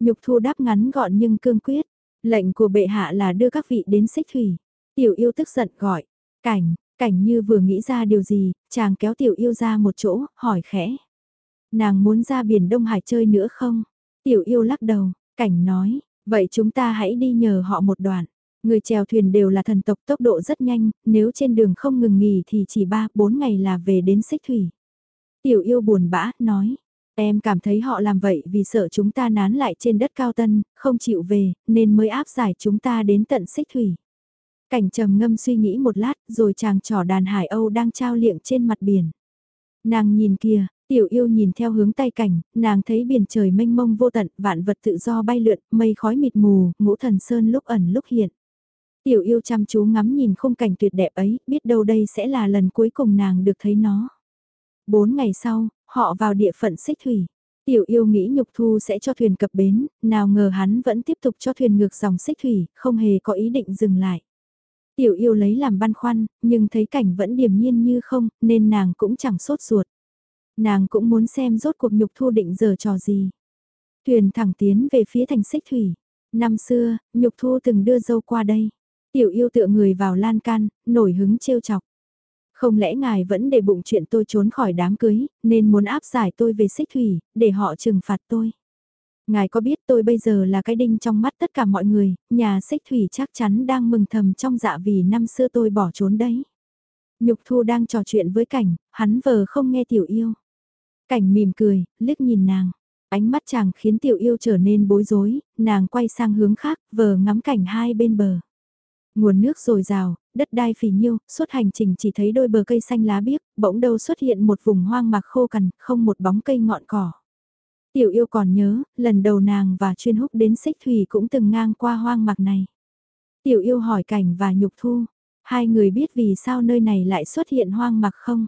S1: Nhục Thu đáp ngắn gọn nhưng cương quyết, lệnh của bệ hạ là đưa các vị đến xích thủy. Tiểu yêu tức giận gọi, cảnh, cảnh như vừa nghĩ ra điều gì, chàng kéo tiểu yêu ra một chỗ, hỏi khẽ. Nàng muốn ra biển Đông Hải chơi nữa không? Tiểu yêu lắc đầu, cảnh nói, vậy chúng ta hãy đi nhờ họ một đoạn. Người chèo thuyền đều là thần tộc tốc độ rất nhanh, nếu trên đường không ngừng nghỉ thì chỉ 3-4 ngày là về đến xích thủy. Tiểu yêu buồn bã, nói, em cảm thấy họ làm vậy vì sợ chúng ta nán lại trên đất cao tân, không chịu về, nên mới áp giải chúng ta đến tận xích thủy. Cảnh trầm ngâm suy nghĩ một lát, rồi chàng trỏ đàn hải Âu đang trao liệng trên mặt biển. Nàng nhìn kìa, tiểu yêu nhìn theo hướng tay cảnh, nàng thấy biển trời mênh mông vô tận, vạn vật tự do bay lượn, mây khói mịt mù, ngũ thần sơn lúc ẩn lúc hiện. Tiểu yêu chăm chú ngắm nhìn khung cảnh tuyệt đẹp ấy, biết đâu đây sẽ là lần cuối cùng nàng được thấy nó. Bốn ngày sau, họ vào địa phận xích thủy. Tiểu yêu nghĩ nhục thu sẽ cho thuyền cập bến, nào ngờ hắn vẫn tiếp tục cho thuyền ngược dòng xích thủy, không hề có ý định dừng lại. Tiểu yêu lấy làm băn khoăn, nhưng thấy cảnh vẫn điềm nhiên như không, nên nàng cũng chẳng sốt ruột. Nàng cũng muốn xem rốt cuộc nhục thu định giờ trò gì. Thuyền thẳng tiến về phía thành xích thủy. Năm xưa, nhục thu từng đưa dâu qua đây. Tiểu yêu tựa người vào lan can, nổi hứng trêu chọc. Không lẽ ngài vẫn để bụng chuyện tôi trốn khỏi đám cưới, nên muốn áp giải tôi về xích thủy, để họ trừng phạt tôi. Ngài có biết tôi bây giờ là cái đinh trong mắt tất cả mọi người, nhà xích thủy chắc chắn đang mừng thầm trong dạ vì năm xưa tôi bỏ trốn đấy. Nhục thu đang trò chuyện với cảnh, hắn vờ không nghe tiểu yêu. Cảnh mỉm cười, liếc nhìn nàng. Ánh mắt chàng khiến tiểu yêu trở nên bối rối, nàng quay sang hướng khác, vờ ngắm cảnh hai bên bờ. Nguồn nước dồi dào, đất đai phì nhiêu, suốt hành trình chỉ thấy đôi bờ cây xanh lá biếc, bỗng đâu xuất hiện một vùng hoang mạc khô cằn, không một bóng cây ngọn cỏ. Tiểu yêu còn nhớ, lần đầu nàng và chuyên húc đến xích thủy cũng từng ngang qua hoang mạc này. Tiểu yêu hỏi cảnh và nhục thu, hai người biết vì sao nơi này lại xuất hiện hoang mạc không?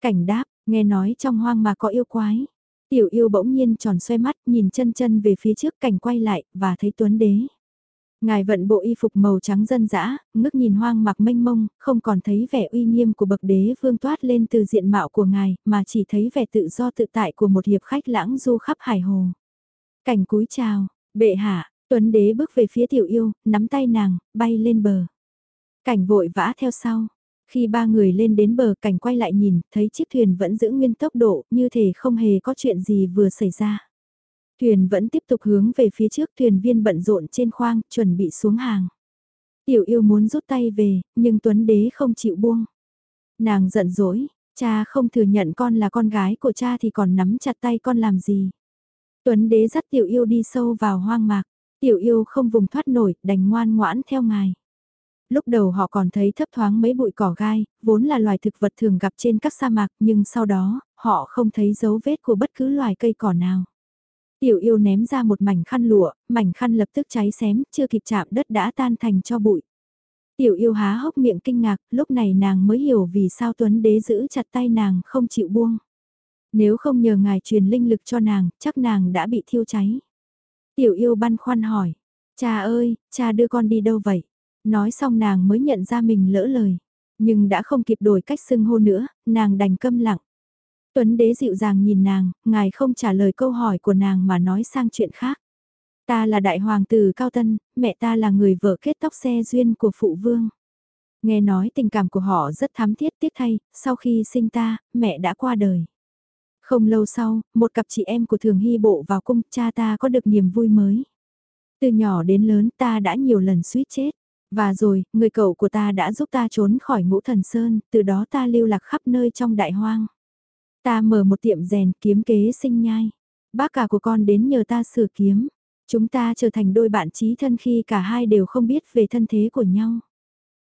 S1: Cảnh đáp, nghe nói trong hoang mạc có yêu quái. Tiểu yêu bỗng nhiên tròn xoay mắt nhìn chân chân về phía trước cảnh quay lại và thấy tuấn đế. Ngài vận bộ y phục màu trắng dân dã, ngước nhìn hoang mạc mênh mông, không còn thấy vẻ uy nghiêm của bậc đế vương toát lên từ diện mạo của ngài, mà chỉ thấy vẻ tự do tự tại của một hiệp khách lãng du khắp hải hồ. Cảnh cúi chào, bệ hạ, tuấn đế bước về phía tiểu yêu, nắm tay nàng, bay lên bờ. Cảnh vội vã theo sau. Khi ba người lên đến bờ cảnh quay lại nhìn, thấy chiếc thuyền vẫn giữ nguyên tốc độ, như thể không hề có chuyện gì vừa xảy ra. Thuyền vẫn tiếp tục hướng về phía trước thuyền viên bận rộn trên khoang, chuẩn bị xuống hàng. Tiểu yêu muốn rút tay về, nhưng Tuấn Đế không chịu buông. Nàng giận dỗi, cha không thừa nhận con là con gái của cha thì còn nắm chặt tay con làm gì. Tuấn Đế dắt tiểu yêu đi sâu vào hoang mạc, tiểu yêu không vùng thoát nổi, đành ngoan ngoãn theo ngài. Lúc đầu họ còn thấy thấp thoáng mấy bụi cỏ gai, vốn là loài thực vật thường gặp trên các sa mạc, nhưng sau đó, họ không thấy dấu vết của bất cứ loài cây cỏ nào. Tiểu yêu ném ra một mảnh khăn lụa, mảnh khăn lập tức cháy xém, chưa kịp chạm đất đã tan thành cho bụi. Tiểu yêu há hốc miệng kinh ngạc, lúc này nàng mới hiểu vì sao Tuấn Đế giữ chặt tay nàng không chịu buông. Nếu không nhờ ngài truyền linh lực cho nàng, chắc nàng đã bị thiêu cháy. Tiểu yêu băn khoăn hỏi, cha ơi, cha đưa con đi đâu vậy? Nói xong nàng mới nhận ra mình lỡ lời. Nhưng đã không kịp đổi cách xưng hô nữa, nàng đành câm lặng. Tuấn đế dịu dàng nhìn nàng, ngài không trả lời câu hỏi của nàng mà nói sang chuyện khác. Ta là đại hoàng tử Cao Tân, mẹ ta là người vợ kết tóc xe duyên của phụ vương. Nghe nói tình cảm của họ rất thắm thiết tiếc thay, sau khi sinh ta, mẹ đã qua đời. Không lâu sau, một cặp chị em của Thường Hy Bộ vào cung, cha ta có được niềm vui mới. Từ nhỏ đến lớn ta đã nhiều lần suýt chết. Và rồi, người cậu của ta đã giúp ta trốn khỏi ngũ thần sơn, từ đó ta lưu lạc khắp nơi trong đại hoang. Ta mở một tiệm rèn kiếm kế sinh nhai. Bác cả của con đến nhờ ta sửa kiếm. Chúng ta trở thành đôi bạn trí thân khi cả hai đều không biết về thân thế của nhau.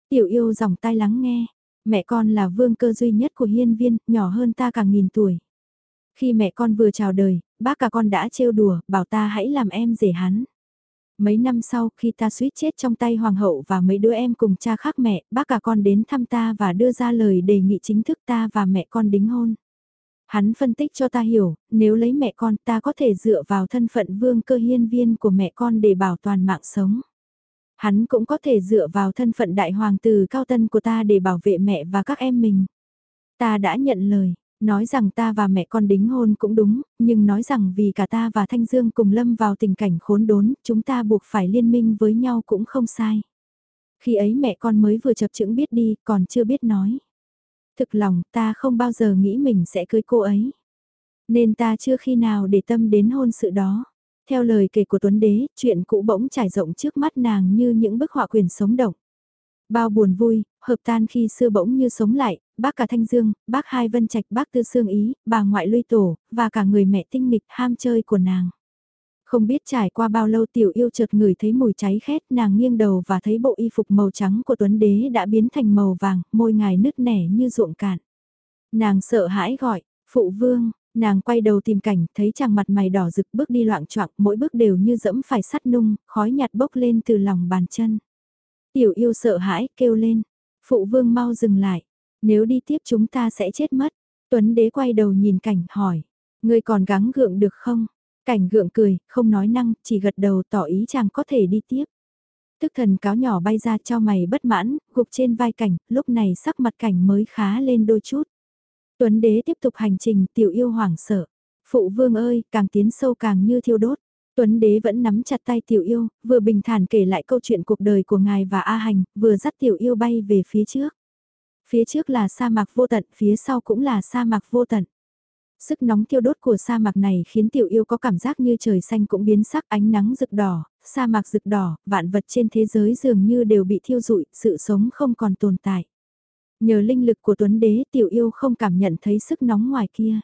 S1: Tiểu yêu dòng tai lắng nghe. Mẹ con là vương cơ duy nhất của hiên viên, nhỏ hơn ta cả nghìn tuổi. Khi mẹ con vừa chào đời, bác cả con đã trêu đùa, bảo ta hãy làm em rể hắn. Mấy năm sau, khi ta suýt chết trong tay hoàng hậu và mấy đứa em cùng cha khác mẹ, bác cả con đến thăm ta và đưa ra lời đề nghị chính thức ta và mẹ con đính hôn. Hắn phân tích cho ta hiểu, nếu lấy mẹ con ta có thể dựa vào thân phận vương cơ hiên viên của mẹ con để bảo toàn mạng sống. Hắn cũng có thể dựa vào thân phận đại hoàng tử cao tân của ta để bảo vệ mẹ và các em mình. Ta đã nhận lời, nói rằng ta và mẹ con đính hôn cũng đúng, nhưng nói rằng vì cả ta và Thanh Dương cùng lâm vào tình cảnh khốn đốn, chúng ta buộc phải liên minh với nhau cũng không sai. Khi ấy mẹ con mới vừa chập chững biết đi, còn chưa biết nói. Thực lòng ta không bao giờ nghĩ mình sẽ cưới cô ấy. Nên ta chưa khi nào để tâm đến hôn sự đó. Theo lời kể của Tuấn Đế, chuyện cũ bỗng trải rộng trước mắt nàng như những bức họa quyền sống động. Bao buồn vui, hợp tan khi xưa bỗng như sống lại, bác cả Thanh Dương, bác Hai Vân Trạch, bác Tư Sương Ý, bà ngoại Luy Tổ, và cả người mẹ tinh nghịch ham chơi của nàng. Không biết trải qua bao lâu tiểu yêu chợt ngửi thấy mùi cháy khét nàng nghiêng đầu và thấy bộ y phục màu trắng của Tuấn Đế đã biến thành màu vàng, môi ngài nứt nẻ như ruộng cạn. Nàng sợ hãi gọi, phụ vương, nàng quay đầu tìm cảnh, thấy chàng mặt mày đỏ rực bước đi loạn choạng mỗi bước đều như dẫm phải sắt nung, khói nhạt bốc lên từ lòng bàn chân. Tiểu yêu sợ hãi, kêu lên, phụ vương mau dừng lại, nếu đi tiếp chúng ta sẽ chết mất. Tuấn đế quay đầu nhìn cảnh, hỏi, ngươi còn gắng gượng được không? Cảnh gượng cười, không nói năng, chỉ gật đầu tỏ ý chàng có thể đi tiếp. Tức thần cáo nhỏ bay ra cho mày bất mãn, gục trên vai cảnh, lúc này sắc mặt cảnh mới khá lên đôi chút. Tuấn đế tiếp tục hành trình tiểu yêu hoảng sợ. Phụ vương ơi, càng tiến sâu càng như thiêu đốt. Tuấn đế vẫn nắm chặt tay tiểu yêu, vừa bình thản kể lại câu chuyện cuộc đời của ngài và A Hành, vừa dắt tiểu yêu bay về phía trước. Phía trước là sa mạc vô tận, phía sau cũng là sa mạc vô tận. Sức nóng thiêu đốt của sa mạc này khiến tiểu yêu có cảm giác như trời xanh cũng biến sắc ánh nắng rực đỏ, sa mạc rực đỏ, vạn vật trên thế giới dường như đều bị thiêu rụi, sự sống không còn tồn tại. Nhờ linh lực của Tuấn Đế tiểu yêu không cảm nhận thấy sức nóng ngoài kia.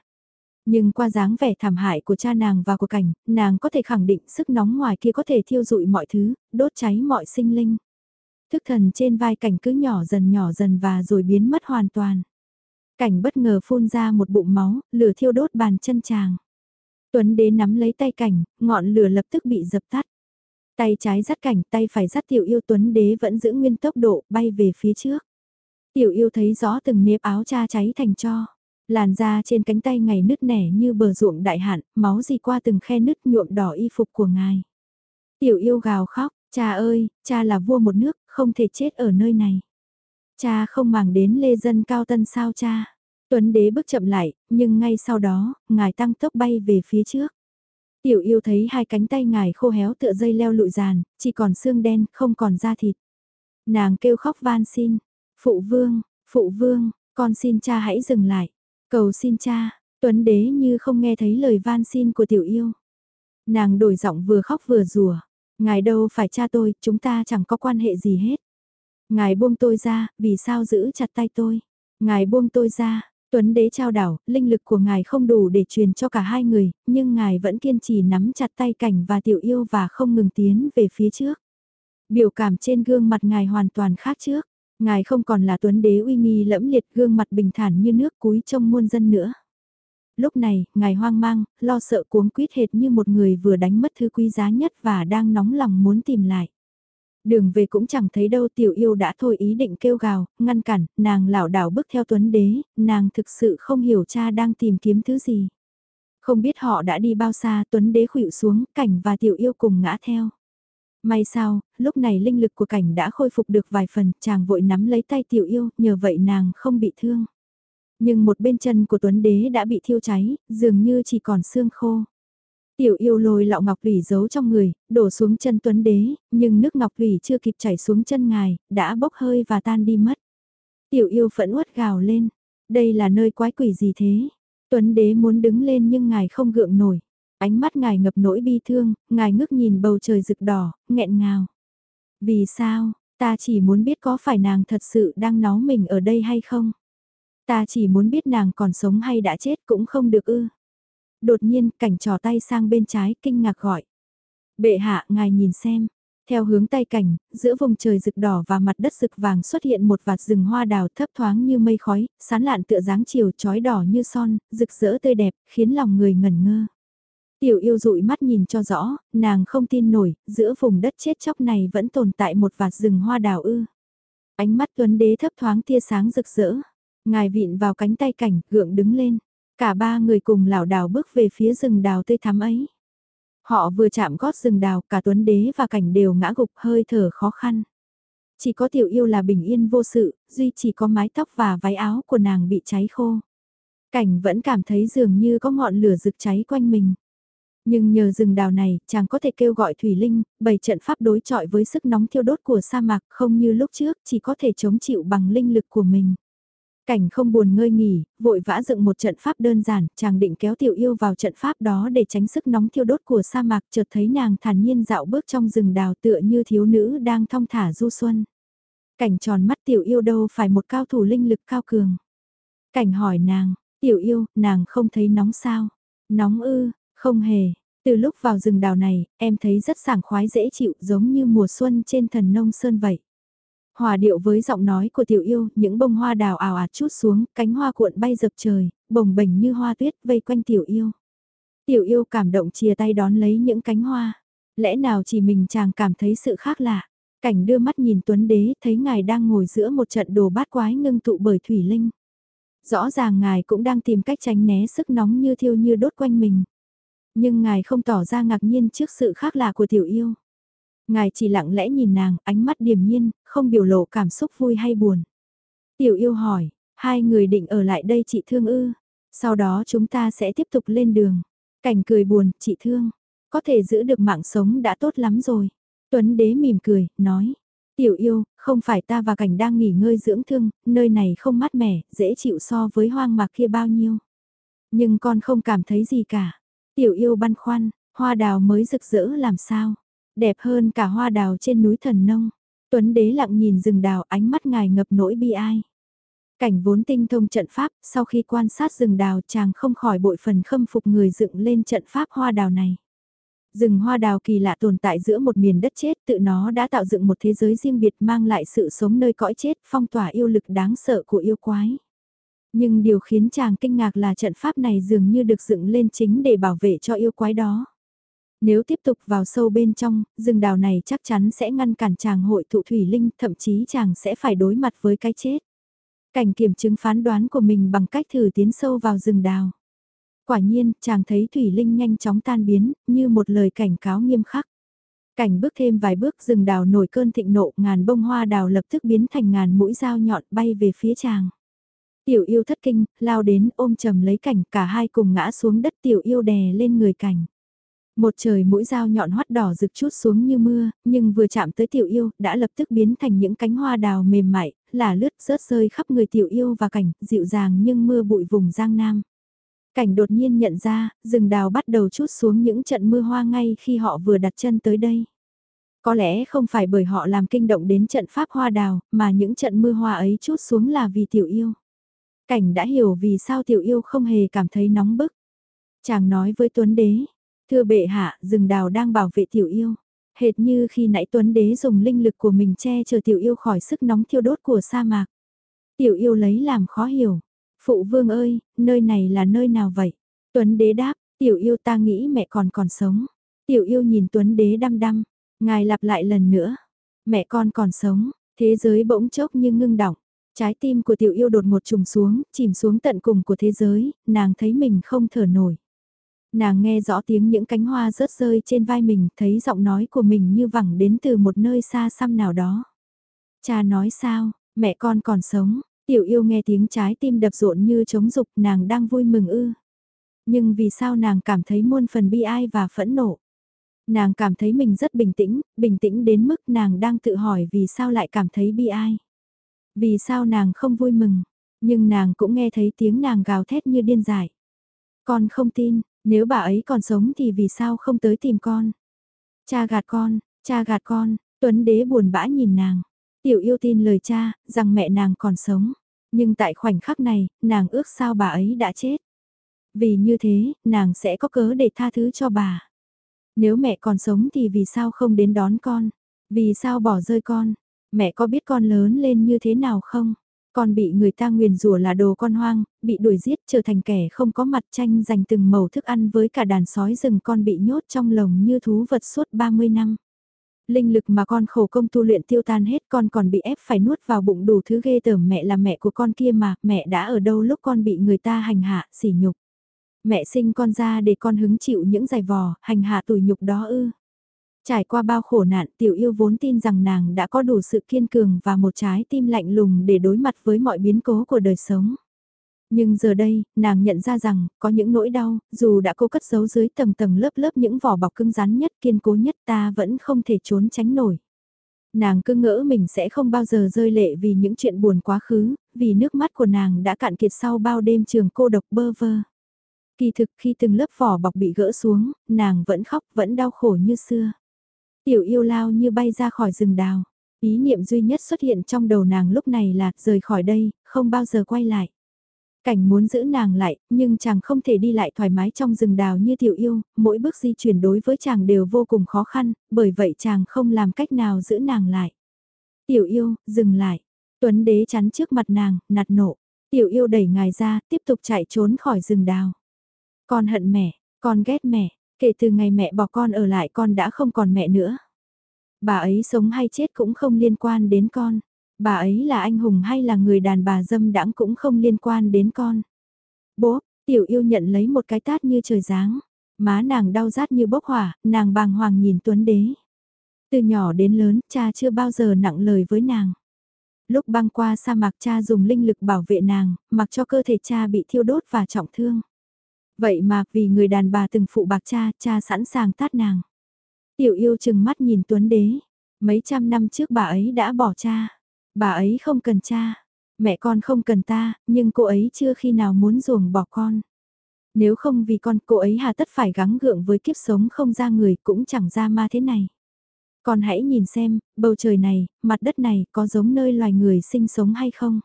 S1: Nhưng qua dáng vẻ thảm hại của cha nàng và của cảnh, nàng có thể khẳng định sức nóng ngoài kia có thể thiêu rụi mọi thứ, đốt cháy mọi sinh linh. Thức thần trên vai cảnh cứ nhỏ dần nhỏ dần và rồi biến mất hoàn toàn. Cảnh bất ngờ phun ra một bụng máu, lửa thiêu đốt bàn chân chàng. Tuấn đế nắm lấy tay cảnh, ngọn lửa lập tức bị dập tắt. Tay trái dắt cảnh, tay phải dắt tiểu yêu Tuấn đế vẫn giữ nguyên tốc độ, bay về phía trước. Tiểu yêu thấy rõ từng nếp áo cha cháy thành cho. Làn da trên cánh tay ngày nứt nẻ như bờ ruộng đại hạn, máu gì qua từng khe nứt nhuộm đỏ y phục của ngài. Tiểu yêu gào khóc, cha ơi, cha là vua một nước, không thể chết ở nơi này. Cha không màng đến lê dân cao tân sao cha. Tuấn đế bước chậm lại, nhưng ngay sau đó, ngài tăng tốc bay về phía trước. Tiểu yêu thấy hai cánh tay ngài khô héo tựa dây leo lụi giàn, chỉ còn xương đen, không còn da thịt. Nàng kêu khóc van xin, phụ vương, phụ vương, con xin cha hãy dừng lại, cầu xin cha, Tuấn đế như không nghe thấy lời van xin của tiểu yêu. Nàng đổi giọng vừa khóc vừa rùa, ngài đâu phải cha tôi, chúng ta chẳng có quan hệ gì hết. Ngài buông tôi ra, vì sao giữ chặt tay tôi? Ngài buông tôi ra, Tuấn đế trao đảo, linh lực của ngài không đủ để truyền cho cả hai người, nhưng ngài vẫn kiên trì nắm chặt tay cảnh và tiểu yêu và không ngừng tiến về phía trước. Biểu cảm trên gương mặt ngài hoàn toàn khác trước, ngài không còn là tuấn đế uy nghi lẫm liệt gương mặt bình thản như nước cúi trong muôn dân nữa. Lúc này, ngài hoang mang, lo sợ cuống quýt hệt như một người vừa đánh mất thứ quý giá nhất và đang nóng lòng muốn tìm lại. Đường về cũng chẳng thấy đâu tiểu yêu đã thôi ý định kêu gào, ngăn cản, nàng lảo đảo bước theo tuấn đế, nàng thực sự không hiểu cha đang tìm kiếm thứ gì. Không biết họ đã đi bao xa tuấn đế khuỵu xuống, cảnh và tiểu yêu cùng ngã theo. May sao, lúc này linh lực của cảnh đã khôi phục được vài phần, chàng vội nắm lấy tay tiểu yêu, nhờ vậy nàng không bị thương. Nhưng một bên chân của Tuấn Đế đã bị thiêu cháy, dường như chỉ còn xương khô. Tiểu yêu lôi lọ ngọc thủy giấu trong người, đổ xuống chân Tuấn Đế, nhưng nước ngọc thủy chưa kịp chảy xuống chân ngài, đã bốc hơi và tan đi mất. Tiểu yêu phẫn uất gào lên, đây là nơi quái quỷ gì thế? Tuấn Đế muốn đứng lên nhưng ngài không gượng nổi. Ánh mắt ngài ngập nỗi bi thương, ngài ngước nhìn bầu trời rực đỏ, nghẹn ngào. Vì sao, ta chỉ muốn biết có phải nàng thật sự đang náu mình ở đây hay không? Ta chỉ muốn biết nàng còn sống hay đã chết cũng không được ư. Đột nhiên, cảnh trò tay sang bên trái, kinh ngạc gọi. Bệ hạ, ngài nhìn xem. Theo hướng tay cảnh, giữa vùng trời rực đỏ và mặt đất rực vàng xuất hiện một vạt rừng hoa đào thấp thoáng như mây khói, sán lạn tựa dáng chiều trói đỏ như son, rực rỡ tươi đẹp, khiến lòng người ngẩn ngơ. Tiểu yêu dụi mắt nhìn cho rõ, nàng không tin nổi, giữa vùng đất chết chóc này vẫn tồn tại một vạt rừng hoa đào ư. Ánh mắt tuấn đế thấp thoáng tia sáng rực rỡ. Ngài vịn vào cánh tay cảnh, gượng đứng lên. Cả ba người cùng lảo đảo bước về phía rừng đào tươi thắm ấy. Họ vừa chạm gót rừng đào, cả tuấn đế và cảnh đều ngã gục hơi thở khó khăn. Chỉ có tiểu yêu là bình yên vô sự, duy chỉ có mái tóc và váy áo của nàng bị cháy khô. Cảnh vẫn cảm thấy dường như có ngọn lửa rực cháy quanh mình. Nhưng nhờ rừng đào này, chàng có thể kêu gọi Thủy Linh, bày trận pháp đối chọi với sức nóng thiêu đốt của sa mạc không như lúc trước, chỉ có thể chống chịu bằng linh lực của mình. Cảnh không buồn ngơi nghỉ, vội vã dựng một trận pháp đơn giản, chàng định kéo tiểu yêu vào trận pháp đó để tránh sức nóng thiêu đốt của sa mạc chợt thấy nàng thản nhiên dạo bước trong rừng đào tựa như thiếu nữ đang thong thả du xuân. Cảnh tròn mắt tiểu yêu đâu phải một cao thủ linh lực cao cường. Cảnh hỏi nàng, tiểu yêu, nàng không thấy nóng sao? Nóng ư, không hề. Từ lúc vào rừng đào này, em thấy rất sảng khoái dễ chịu giống như mùa xuân trên thần nông sơn vậy. Hòa điệu với giọng nói của tiểu yêu, những bông hoa đào ảo ạt chút xuống, cánh hoa cuộn bay dập trời, bồng bềnh như hoa tuyết vây quanh tiểu yêu. Tiểu yêu cảm động chia tay đón lấy những cánh hoa. Lẽ nào chỉ mình chàng cảm thấy sự khác lạ. Cảnh đưa mắt nhìn Tuấn Đế thấy ngài đang ngồi giữa một trận đồ bát quái ngưng tụ bởi Thủy Linh. Rõ ràng ngài cũng đang tìm cách tránh né sức nóng như thiêu như đốt quanh mình. Nhưng ngài không tỏ ra ngạc nhiên trước sự khác lạ của tiểu yêu. Ngài chỉ lặng lẽ nhìn nàng, ánh mắt điềm nhiên, không biểu lộ cảm xúc vui hay buồn. Tiểu yêu hỏi, hai người định ở lại đây chị thương ư, sau đó chúng ta sẽ tiếp tục lên đường. Cảnh cười buồn, chị thương, có thể giữ được mạng sống đã tốt lắm rồi. Tuấn đế mỉm cười, nói, tiểu yêu, không phải ta và cảnh đang nghỉ ngơi dưỡng thương, nơi này không mát mẻ, dễ chịu so với hoang mạc kia bao nhiêu. Nhưng con không cảm thấy gì cả. Tiểu yêu băn khoăn, hoa đào mới rực rỡ làm sao đẹp hơn cả hoa đào trên núi thần nông. Tuấn đế lặng nhìn rừng đào ánh mắt ngài ngập nỗi bi ai. Cảnh vốn tinh thông trận pháp, sau khi quan sát rừng đào chàng không khỏi bội phần khâm phục người dựng lên trận pháp hoa đào này. Rừng hoa đào kỳ lạ tồn tại giữa một miền đất chết tự nó đã tạo dựng một thế giới riêng biệt mang lại sự sống nơi cõi chết phong tỏa yêu lực đáng sợ của yêu quái. Nhưng điều khiến chàng kinh ngạc là trận pháp này dường như được dựng lên chính để bảo vệ cho yêu quái đó. Nếu tiếp tục vào sâu bên trong, rừng đào này chắc chắn sẽ ngăn cản chàng hội thụ thủy linh, thậm chí chàng sẽ phải đối mặt với cái chết. Cảnh kiểm chứng phán đoán của mình bằng cách thử tiến sâu vào rừng đào. Quả nhiên, chàng thấy thủy linh nhanh chóng tan biến, như một lời cảnh cáo nghiêm khắc. Cảnh bước thêm vài bước rừng đào nổi cơn thịnh nộ, ngàn bông hoa đào lập tức biến thành ngàn mũi dao nhọn bay về phía chàng. Tiểu yêu thất kinh, lao đến ôm chầm lấy cảnh, cả hai cùng ngã xuống đất tiểu yêu đè lên người cảnh. Một trời mũi dao nhọn hoắt đỏ rực chút xuống như mưa, nhưng vừa chạm tới tiểu yêu, đã lập tức biến thành những cánh hoa đào mềm mại, là lướt rớt rơi khắp người tiểu yêu và cảnh, dịu dàng nhưng mưa bụi vùng Giang Nam. Cảnh đột nhiên nhận ra, rừng đào bắt đầu chút xuống những trận mưa hoa ngay khi họ vừa đặt chân tới đây. Có lẽ không phải bởi họ làm kinh động đến trận pháp hoa đào, mà những trận mưa hoa ấy chút xuống là vì tiểu yêu. Cảnh đã hiểu vì sao tiểu yêu không hề cảm thấy nóng bức. Chàng nói với Tuấn Đế, thưa bệ hạ, rừng đào đang bảo vệ tiểu yêu. Hệt như khi nãy Tuấn Đế dùng linh lực của mình che chở tiểu yêu khỏi sức nóng thiêu đốt của sa mạc. Tiểu yêu lấy làm khó hiểu. Phụ vương ơi, nơi này là nơi nào vậy? Tuấn Đế đáp, tiểu yêu ta nghĩ mẹ còn còn sống. Tiểu yêu nhìn Tuấn Đế đăm đăm, ngài lặp lại lần nữa. Mẹ con còn sống, thế giới bỗng chốc như ngưng đọng. Trái tim của tiểu yêu đột một trùng xuống, chìm xuống tận cùng của thế giới, nàng thấy mình không thở nổi. Nàng nghe rõ tiếng những cánh hoa rớt rơi trên vai mình, thấy giọng nói của mình như vẳng đến từ một nơi xa xăm nào đó. Cha nói sao, mẹ con còn sống, tiểu yêu nghe tiếng trái tim đập rộn như trống dục nàng đang vui mừng ư. Nhưng vì sao nàng cảm thấy muôn phần bi ai và phẫn nộ? Nàng cảm thấy mình rất bình tĩnh, bình tĩnh đến mức nàng đang tự hỏi vì sao lại cảm thấy bi ai. Vì sao nàng không vui mừng, nhưng nàng cũng nghe thấy tiếng nàng gào thét như điên dại. Con không tin, nếu bà ấy còn sống thì vì sao không tới tìm con? Cha gạt con, cha gạt con, Tuấn đế buồn bã nhìn nàng. Tiểu yêu tin lời cha, rằng mẹ nàng còn sống. Nhưng tại khoảnh khắc này, nàng ước sao bà ấy đã chết. Vì như thế, nàng sẽ có cớ để tha thứ cho bà. Nếu mẹ còn sống thì vì sao không đến đón con? Vì sao bỏ rơi con? Mẹ có biết con lớn lên như thế nào không? Con bị người ta nguyền rủa là đồ con hoang, bị đuổi giết trở thành kẻ không có mặt tranh giành từng màu thức ăn với cả đàn sói rừng con bị nhốt trong lồng như thú vật suốt 30 năm. Linh lực mà con khổ công tu luyện tiêu tan hết con còn bị ép phải nuốt vào bụng đủ thứ ghê tởm mẹ là mẹ của con kia mà, mẹ đã ở đâu lúc con bị người ta hành hạ, sỉ nhục. Mẹ sinh con ra để con hứng chịu những giày vò, hành hạ tủi nhục đó ư. Trải qua bao khổ nạn tiểu yêu vốn tin rằng nàng đã có đủ sự kiên cường và một trái tim lạnh lùng để đối mặt với mọi biến cố của đời sống. Nhưng giờ đây, nàng nhận ra rằng, có những nỗi đau, dù đã cố cất giấu dưới tầng tầng lớp lớp những vỏ bọc cứng rắn nhất kiên cố nhất ta vẫn không thể trốn tránh nổi. Nàng cứ ngỡ mình sẽ không bao giờ rơi lệ vì những chuyện buồn quá khứ, vì nước mắt của nàng đã cạn kiệt sau bao đêm trường cô độc bơ vơ. Kỳ thực khi từng lớp vỏ bọc bị gỡ xuống, nàng vẫn khóc vẫn đau khổ như xưa. Tiểu yêu lao như bay ra khỏi rừng đào. Ý niệm duy nhất xuất hiện trong đầu nàng lúc này là rời khỏi đây, không bao giờ quay lại. Cảnh muốn giữ nàng lại, nhưng chàng không thể đi lại thoải mái trong rừng đào như tiểu yêu, mỗi bước di chuyển đối với chàng đều vô cùng khó khăn, bởi vậy chàng không làm cách nào giữ nàng lại. Tiểu yêu, dừng lại. Tuấn đế chắn trước mặt nàng, nạt nộ. Tiểu yêu đẩy ngài ra, tiếp tục chạy trốn khỏi rừng đào. Con hận mẹ, con ghét mẹ, Kể từ ngày mẹ bỏ con ở lại con đã không còn mẹ nữa. Bà ấy sống hay chết cũng không liên quan đến con. Bà ấy là anh hùng hay là người đàn bà dâm đãng cũng không liên quan đến con. Bố, tiểu yêu nhận lấy một cái tát như trời giáng. Má nàng đau rát như bốc hỏa, nàng bàng hoàng nhìn Tuấn Đế. Từ nhỏ đến lớn, cha chưa bao giờ nặng lời với nàng. Lúc băng qua sa mạc cha dùng linh lực bảo vệ nàng, mặc cho cơ thể cha bị thiêu đốt và trọng thương. Vậy mà vì người đàn bà từng phụ bạc cha, cha sẵn sàng tát nàng. Tiểu yêu chừng mắt nhìn Tuấn Đế. Mấy trăm năm trước bà ấy đã bỏ cha. Bà ấy không cần cha. Mẹ con không cần ta, nhưng cô ấy chưa khi nào muốn ruồng bỏ con. Nếu không vì con, cô ấy hà tất phải gắng gượng với kiếp sống không ra người cũng chẳng ra ma thế này. Con hãy nhìn xem, bầu trời này, mặt đất này có giống nơi loài người sinh sống hay không?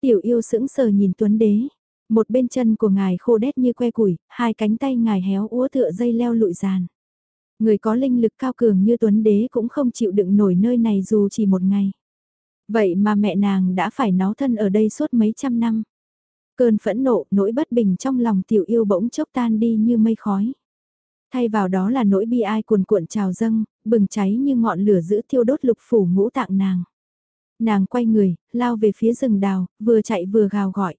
S1: Tiểu yêu sững sờ nhìn Tuấn Đế, một bên chân của ngài khô đét như que củi, hai cánh tay ngài héo úa tựa dây leo lụi giàn. Người có linh lực cao cường như Tuấn Đế cũng không chịu đựng nổi nơi này dù chỉ một ngày. Vậy mà mẹ nàng đã phải nó thân ở đây suốt mấy trăm năm. Cơn phẫn nộ, nỗi bất bình trong lòng tiểu yêu bỗng chốc tan đi như mây khói. Thay vào đó là nỗi bi ai cuồn cuộn trào dâng, bừng cháy như ngọn lửa giữ thiêu đốt lục phủ ngũ tạng nàng. Nàng quay người, lao về phía rừng đào, vừa chạy vừa gào gọi.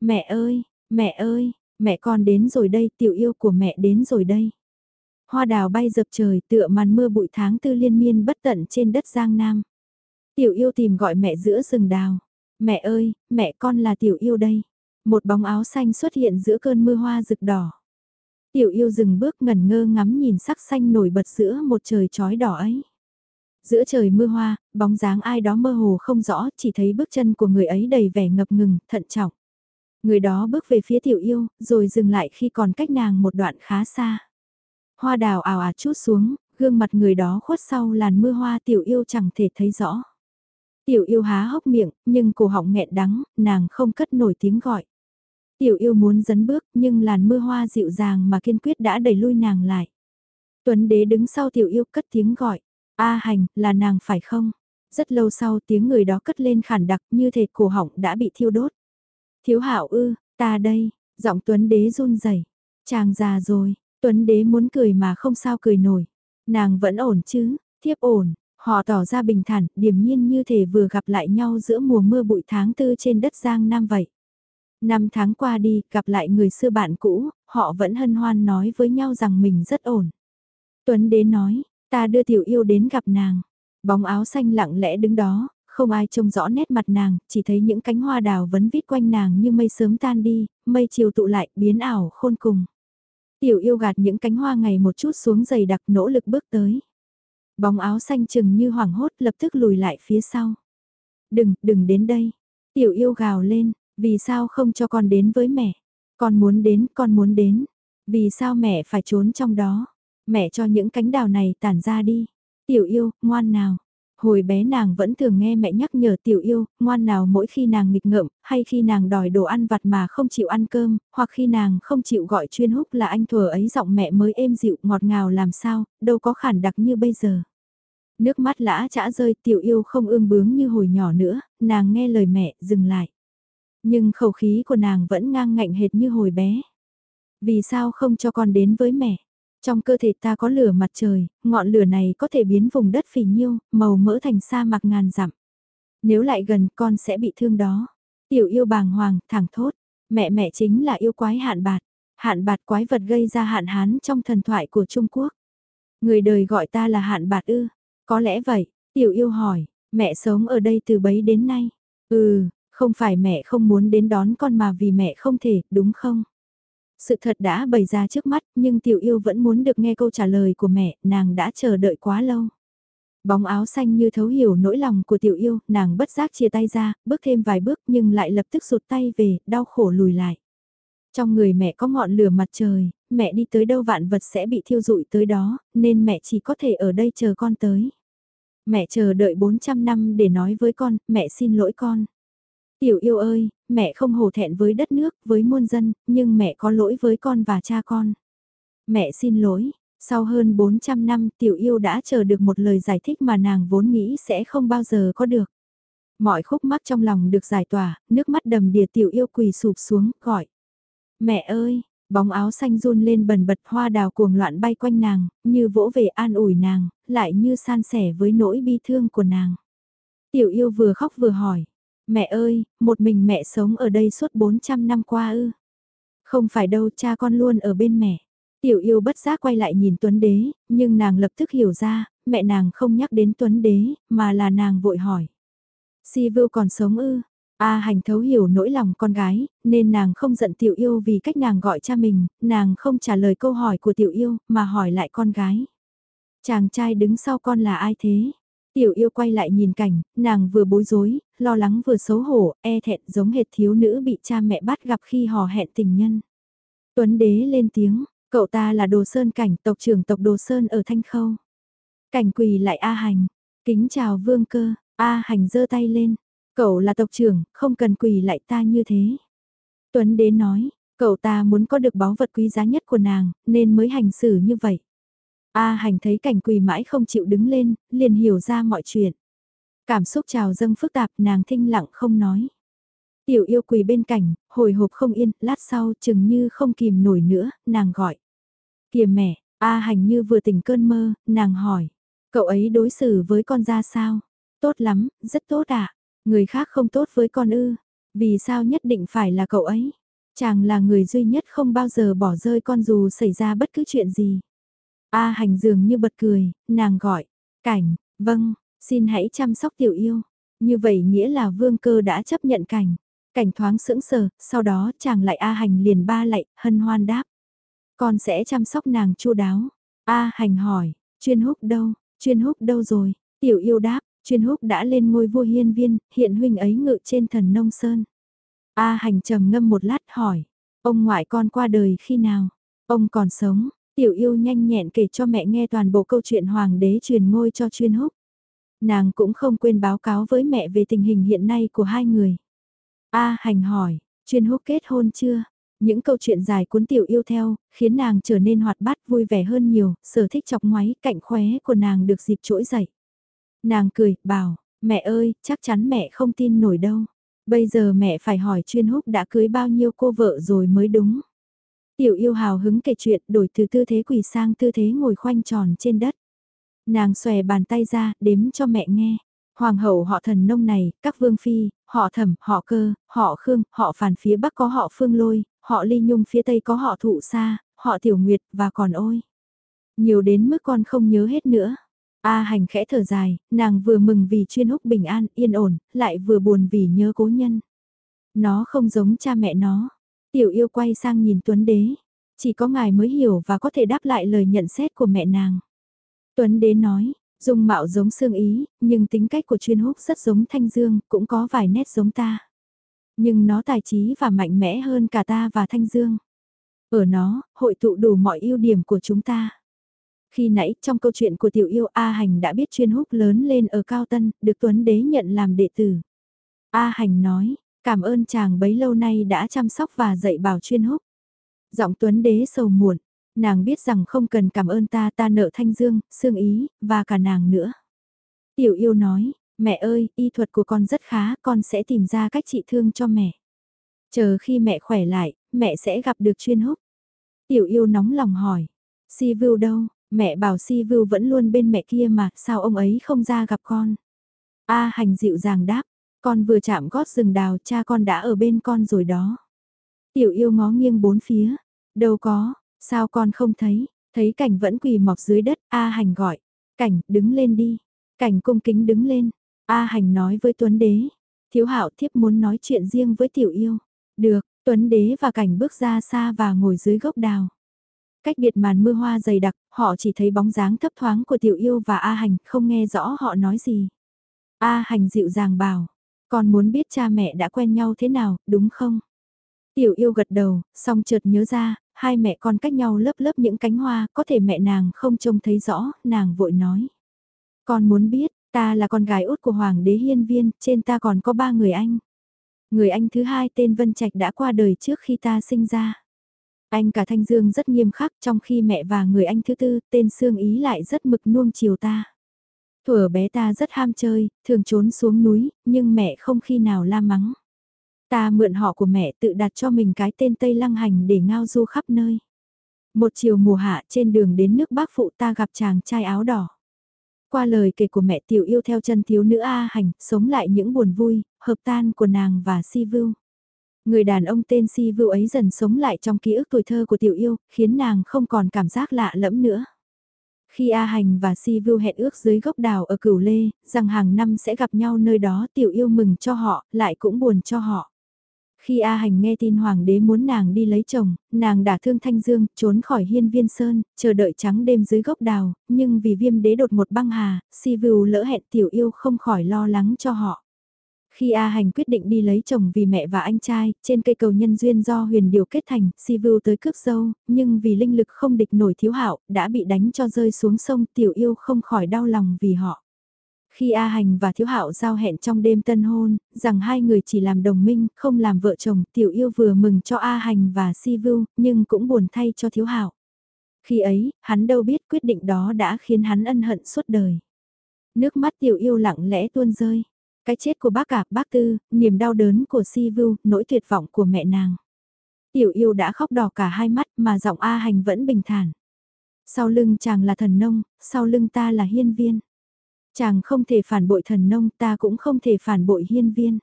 S1: Mẹ ơi, mẹ ơi, mẹ con đến rồi đây, tiểu yêu của mẹ đến rồi đây. Hoa đào bay dập trời tựa màn mưa bụi tháng tư liên miên bất tận trên đất Giang Nam. Tiểu yêu tìm gọi mẹ giữa rừng đào. Mẹ ơi, mẹ con là tiểu yêu đây. Một bóng áo xanh xuất hiện giữa cơn mưa hoa rực đỏ. Tiểu yêu dừng bước ngẩn ngơ ngắm nhìn sắc xanh nổi bật giữa một trời trói đỏ ấy. Giữa trời mưa hoa, bóng dáng ai đó mơ hồ không rõ, chỉ thấy bước chân của người ấy đầy vẻ ngập ngừng, thận trọng. Người đó bước về phía tiểu yêu, rồi dừng lại khi còn cách nàng một đoạn khá xa. Hoa đào ảo ạt chút xuống, gương mặt người đó khuất sau làn mưa hoa tiểu yêu chẳng thể thấy rõ. Tiểu yêu há hốc miệng, nhưng cổ họng nghẹn đắng, nàng không cất nổi tiếng gọi. Tiểu yêu muốn dấn bước, nhưng làn mưa hoa dịu dàng mà kiên quyết đã đẩy lui nàng lại. Tuấn đế đứng sau tiểu yêu cất tiếng gọi. A hành, là nàng phải không? Rất lâu sau tiếng người đó cất lên khản đặc như thể cổ họng đã bị thiêu đốt. Thiếu hạo ư, ta đây, giọng tuấn đế run rẩy Chàng già rồi, tuấn đế muốn cười mà không sao cười nổi. Nàng vẫn ổn chứ, thiếp ổn, họ tỏ ra bình thản, điềm nhiên như thể vừa gặp lại nhau giữa mùa mưa bụi tháng tư trên đất Giang Nam vậy. Năm tháng qua đi, gặp lại người xưa bạn cũ, họ vẫn hân hoan nói với nhau rằng mình rất ổn. Tuấn Đế nói, ta đưa tiểu yêu đến gặp nàng. Bóng áo xanh lặng lẽ đứng đó, không ai trông rõ nét mặt nàng, chỉ thấy những cánh hoa đào vấn vít quanh nàng như mây sớm tan đi, mây chiều tụ lại, biến ảo khôn cùng. Tiểu yêu gạt những cánh hoa ngày một chút xuống dày đặc nỗ lực bước tới. Bóng áo xanh chừng như hoảng hốt lập tức lùi lại phía sau. Đừng, đừng đến đây. Tiểu yêu gào lên, vì sao không cho con đến với mẹ? Con muốn đến, con muốn đến. Vì sao mẹ phải trốn trong đó? Mẹ cho những cánh đào này tản ra đi. Tiểu yêu, ngoan nào. Hồi bé nàng vẫn thường nghe mẹ nhắc nhở tiểu yêu, ngoan nào mỗi khi nàng nghịch ngợm, hay khi nàng đòi đồ ăn vặt mà không chịu ăn cơm, hoặc khi nàng không chịu gọi chuyên húc là anh thừa ấy giọng mẹ mới êm dịu ngọt ngào làm sao, đâu có khản đặc như bây giờ. Nước mắt lã chả rơi tiểu yêu không ương bướng như hồi nhỏ nữa, nàng nghe lời mẹ, dừng lại. Nhưng khẩu khí của nàng vẫn ngang ngạnh hệt như hồi bé. Vì sao không cho con đến với mẹ? Trong cơ thể ta có lửa mặt trời, ngọn lửa này có thể biến vùng đất phì nhiêu, màu mỡ thành sa mạc ngàn dặm. Nếu lại gần con sẽ bị thương đó. Tiểu yêu bàng hoàng, thẳng thốt. Mẹ mẹ chính là yêu quái hạn bạt. Hạn bạt quái vật gây ra hạn hán trong thần thoại của Trung Quốc. Người đời gọi ta là hạn bạt ư. Có lẽ vậy, tiểu yêu hỏi, mẹ sống ở đây từ bấy đến nay. Ừ, không phải mẹ không muốn đến đón con mà vì mẹ không thể, đúng không? Sự thật đã bày ra trước mắt, nhưng tiểu yêu vẫn muốn được nghe câu trả lời của mẹ, nàng đã chờ đợi quá lâu. Bóng áo xanh như thấu hiểu nỗi lòng của tiểu yêu, nàng bất giác chia tay ra, bước thêm vài bước nhưng lại lập tức rụt tay về, đau khổ lùi lại. Trong người mẹ có ngọn lửa mặt trời, mẹ đi tới đâu vạn vật sẽ bị thiêu rụi tới đó, nên mẹ chỉ có thể ở đây chờ con tới. Mẹ chờ đợi 400 năm để nói với con, mẹ xin lỗi con. Tiểu yêu ơi, mẹ không hổ thẹn với đất nước, với muôn dân, nhưng mẹ có lỗi với con và cha con. Mẹ xin lỗi, sau hơn 400 năm tiểu yêu đã chờ được một lời giải thích mà nàng vốn nghĩ sẽ không bao giờ có được. Mọi khúc mắc trong lòng được giải tỏa, nước mắt đầm đìa tiểu yêu quỳ sụp xuống, gọi. Mẹ ơi, bóng áo xanh run lên bần bật hoa đào cuồng loạn bay quanh nàng, như vỗ về an ủi nàng, lại như san sẻ với nỗi bi thương của nàng. Tiểu yêu vừa khóc vừa hỏi, Mẹ ơi, một mình mẹ sống ở đây suốt 400 năm qua ư. Không phải đâu cha con luôn ở bên mẹ. Tiểu yêu bất giác quay lại nhìn Tuấn Đế, nhưng nàng lập tức hiểu ra, mẹ nàng không nhắc đến Tuấn Đế, mà là nàng vội hỏi. Si vưu còn sống ư? A hành thấu hiểu nỗi lòng con gái, nên nàng không giận tiểu yêu vì cách nàng gọi cha mình, nàng không trả lời câu hỏi của tiểu yêu, mà hỏi lại con gái. Chàng trai đứng sau con là ai thế? Tiểu yêu quay lại nhìn cảnh, nàng vừa bối rối, lo lắng vừa xấu hổ, e thẹn giống hệt thiếu nữ bị cha mẹ bắt gặp khi hò hẹn tình nhân. Tuấn đế lên tiếng, cậu ta là đồ sơn cảnh tộc trưởng tộc đồ sơn ở Thanh Khâu. Cảnh quỳ lại A Hành, kính chào vương cơ, A Hành giơ tay lên, cậu là tộc trưởng, không cần quỳ lại ta như thế. Tuấn đế nói, cậu ta muốn có được báu vật quý giá nhất của nàng, nên mới hành xử như vậy. A hành thấy cảnh quỳ mãi không chịu đứng lên, liền hiểu ra mọi chuyện. Cảm xúc trào dâng phức tạp nàng thinh lặng không nói. Tiểu yêu quỳ bên cạnh, hồi hộp không yên, lát sau chừng như không kìm nổi nữa, nàng gọi. Kìa mẹ, A hành như vừa tỉnh cơn mơ, nàng hỏi. Cậu ấy đối xử với con ra sao? Tốt lắm, rất tốt ạ. À? Người khác không tốt với con ư. Vì sao nhất định phải là cậu ấy? Chàng là người duy nhất không bao giờ bỏ rơi con dù xảy ra bất cứ chuyện gì. A hành dường như bật cười, nàng gọi, cảnh, vâng, xin hãy chăm sóc tiểu yêu. Như vậy nghĩa là vương cơ đã chấp nhận cảnh. Cảnh thoáng sững sờ, sau đó chàng lại A hành liền ba lạy, hân hoan đáp. Con sẽ chăm sóc nàng chu đáo. A hành hỏi, chuyên húc đâu, chuyên húc đâu rồi? Tiểu yêu đáp, chuyên húc đã lên ngôi vua hiên viên, hiện huynh ấy ngự trên thần nông sơn. A hành trầm ngâm một lát hỏi, ông ngoại con qua đời khi nào? Ông còn sống, tiểu yêu nhanh nhẹn kể cho mẹ nghe toàn bộ câu chuyện hoàng đế truyền ngôi cho chuyên húc. Nàng cũng không quên báo cáo với mẹ về tình hình hiện nay của hai người. A hành hỏi, chuyên húc kết hôn chưa? Những câu chuyện dài cuốn tiểu yêu theo, khiến nàng trở nên hoạt bát vui vẻ hơn nhiều, sở thích chọc ngoáy cạnh khóe của nàng được dịp trỗi dậy. Nàng cười, bảo, mẹ ơi, chắc chắn mẹ không tin nổi đâu. Bây giờ mẹ phải hỏi chuyên húc đã cưới bao nhiêu cô vợ rồi mới đúng. Tiểu yêu hào hứng kể chuyện đổi từ tư thế quỳ sang tư thế ngồi khoanh tròn trên đất. Nàng xòe bàn tay ra, đếm cho mẹ nghe. Hoàng hậu họ thần nông này, các vương phi, họ thẩm, họ cơ, họ khương, họ phản phía bắc có họ phương lôi, họ ly nhung phía tây có họ thụ xa, họ tiểu nguyệt và còn ôi. Nhiều đến mức con không nhớ hết nữa. A hành khẽ thở dài, nàng vừa mừng vì chuyên húc bình an, yên ổn, lại vừa buồn vì nhớ cố nhân. Nó không giống cha mẹ nó. Tiểu yêu quay sang nhìn Tuấn Đế. Chỉ có ngài mới hiểu và có thể đáp lại lời nhận xét của mẹ nàng. Tuấn Đế nói, dung mạo giống Sương Ý, nhưng tính cách của chuyên húc rất giống Thanh Dương, cũng có vài nét giống ta. Nhưng nó tài trí và mạnh mẽ hơn cả ta và Thanh Dương. Ở nó, hội tụ đủ mọi ưu điểm của chúng ta. Khi nãy trong câu chuyện của tiểu yêu A Hành đã biết chuyên húc lớn lên ở Cao Tân, được Tuấn Đế nhận làm đệ tử. A Hành nói, cảm ơn chàng bấy lâu nay đã chăm sóc và dạy bảo chuyên húc. Giọng Tuấn Đế sầu muộn, nàng biết rằng không cần cảm ơn ta ta nợ Thanh Dương, Sương Ý, và cả nàng nữa. Tiểu yêu nói, mẹ ơi, y thuật của con rất khá, con sẽ tìm ra cách trị thương cho mẹ. Chờ khi mẹ khỏe lại, mẹ sẽ gặp được chuyên húc. Tiểu yêu nóng lòng hỏi, si vưu đâu, mẹ bảo si vưu vẫn luôn bên mẹ kia mà, sao ông ấy không ra gặp con. A hành dịu dàng đáp, con vừa chạm gót rừng đào cha con đã ở bên con rồi đó. Tiểu yêu ngó nghiêng bốn phía, đâu có, sao con không thấy, thấy cảnh vẫn quỳ mọc dưới đất, A hành gọi, cảnh đứng lên đi, cảnh cung kính đứng lên, A Hành nói với Tuấn Đế, thiếu hạo thiếp muốn nói chuyện riêng với tiểu yêu. Được, Tuấn Đế và cảnh bước ra xa và ngồi dưới gốc đào. Cách biệt màn mưa hoa dày đặc, họ chỉ thấy bóng dáng thấp thoáng của tiểu yêu và A Hành, không nghe rõ họ nói gì. A Hành dịu dàng bảo, con muốn biết cha mẹ đã quen nhau thế nào, đúng không? Tiểu yêu gật đầu, xong chợt nhớ ra, hai mẹ con cách nhau lớp lớp những cánh hoa, có thể mẹ nàng không trông thấy rõ, nàng vội nói. Con muốn biết, Ta là con gái út của Hoàng đế Hiên Viên, trên ta còn có ba người anh. Người anh thứ hai tên Vân Trạch đã qua đời trước khi ta sinh ra. Anh cả Thanh Dương rất nghiêm khắc trong khi mẹ và người anh thứ tư tên Sương Ý lại rất mực nuông chiều ta. Thuở bé ta rất ham chơi, thường trốn xuống núi, nhưng mẹ không khi nào la mắng. Ta mượn họ của mẹ tự đặt cho mình cái tên Tây Lăng Hành để ngao du khắp nơi. Một chiều mùa hạ trên đường đến nước Bắc Phụ ta gặp chàng trai áo đỏ. Qua lời kể của mẹ tiểu yêu theo chân thiếu nữ A Hành, sống lại những buồn vui, hợp tan của nàng và Si Vưu. Người đàn ông tên Si Vưu ấy dần sống lại trong ký ức tuổi thơ của tiểu yêu, khiến nàng không còn cảm giác lạ lẫm nữa. Khi A Hành và Si Vưu hẹn ước dưới gốc đào ở Cửu Lê, rằng hàng năm sẽ gặp nhau nơi đó tiểu yêu mừng cho họ, lại cũng buồn cho họ. Khi A Hành nghe tin Hoàng đế muốn nàng đi lấy chồng, nàng đã thương Thanh Dương, trốn khỏi hiên viên sơn, chờ đợi trắng đêm dưới gốc đào, nhưng vì viêm đế đột một băng hà, si vưu lỡ hẹn tiểu yêu không khỏi lo lắng cho họ. Khi A Hành quyết định đi lấy chồng vì mẹ và anh trai, trên cây cầu nhân duyên do huyền điều kết thành, si vưu tới cướp dâu, nhưng vì linh lực không địch nổi thiếu hạo, đã bị đánh cho rơi xuống sông tiểu yêu không khỏi đau lòng vì họ. Khi A Hành và Thiếu Hạo giao hẹn trong đêm tân hôn, rằng hai người chỉ làm đồng minh, không làm vợ chồng, Tiểu Yêu vừa mừng cho A Hành và Si Vưu, nhưng cũng buồn thay cho Thiếu Hạo. Khi ấy, hắn đâu biết quyết định đó đã khiến hắn ân hận suốt đời. Nước mắt Tiểu Yêu lặng lẽ tuôn rơi. Cái chết của bác cả, bác tư, niềm đau đớn của Si Vưu, nỗi tuyệt vọng của mẹ nàng. Tiểu Yêu đã khóc đỏ cả hai mắt mà giọng A Hành vẫn bình thản. Sau lưng chàng là thần nông, sau lưng ta là hiên viên. Chàng không thể phản bội thần nông ta cũng không thể phản bội hiên viên.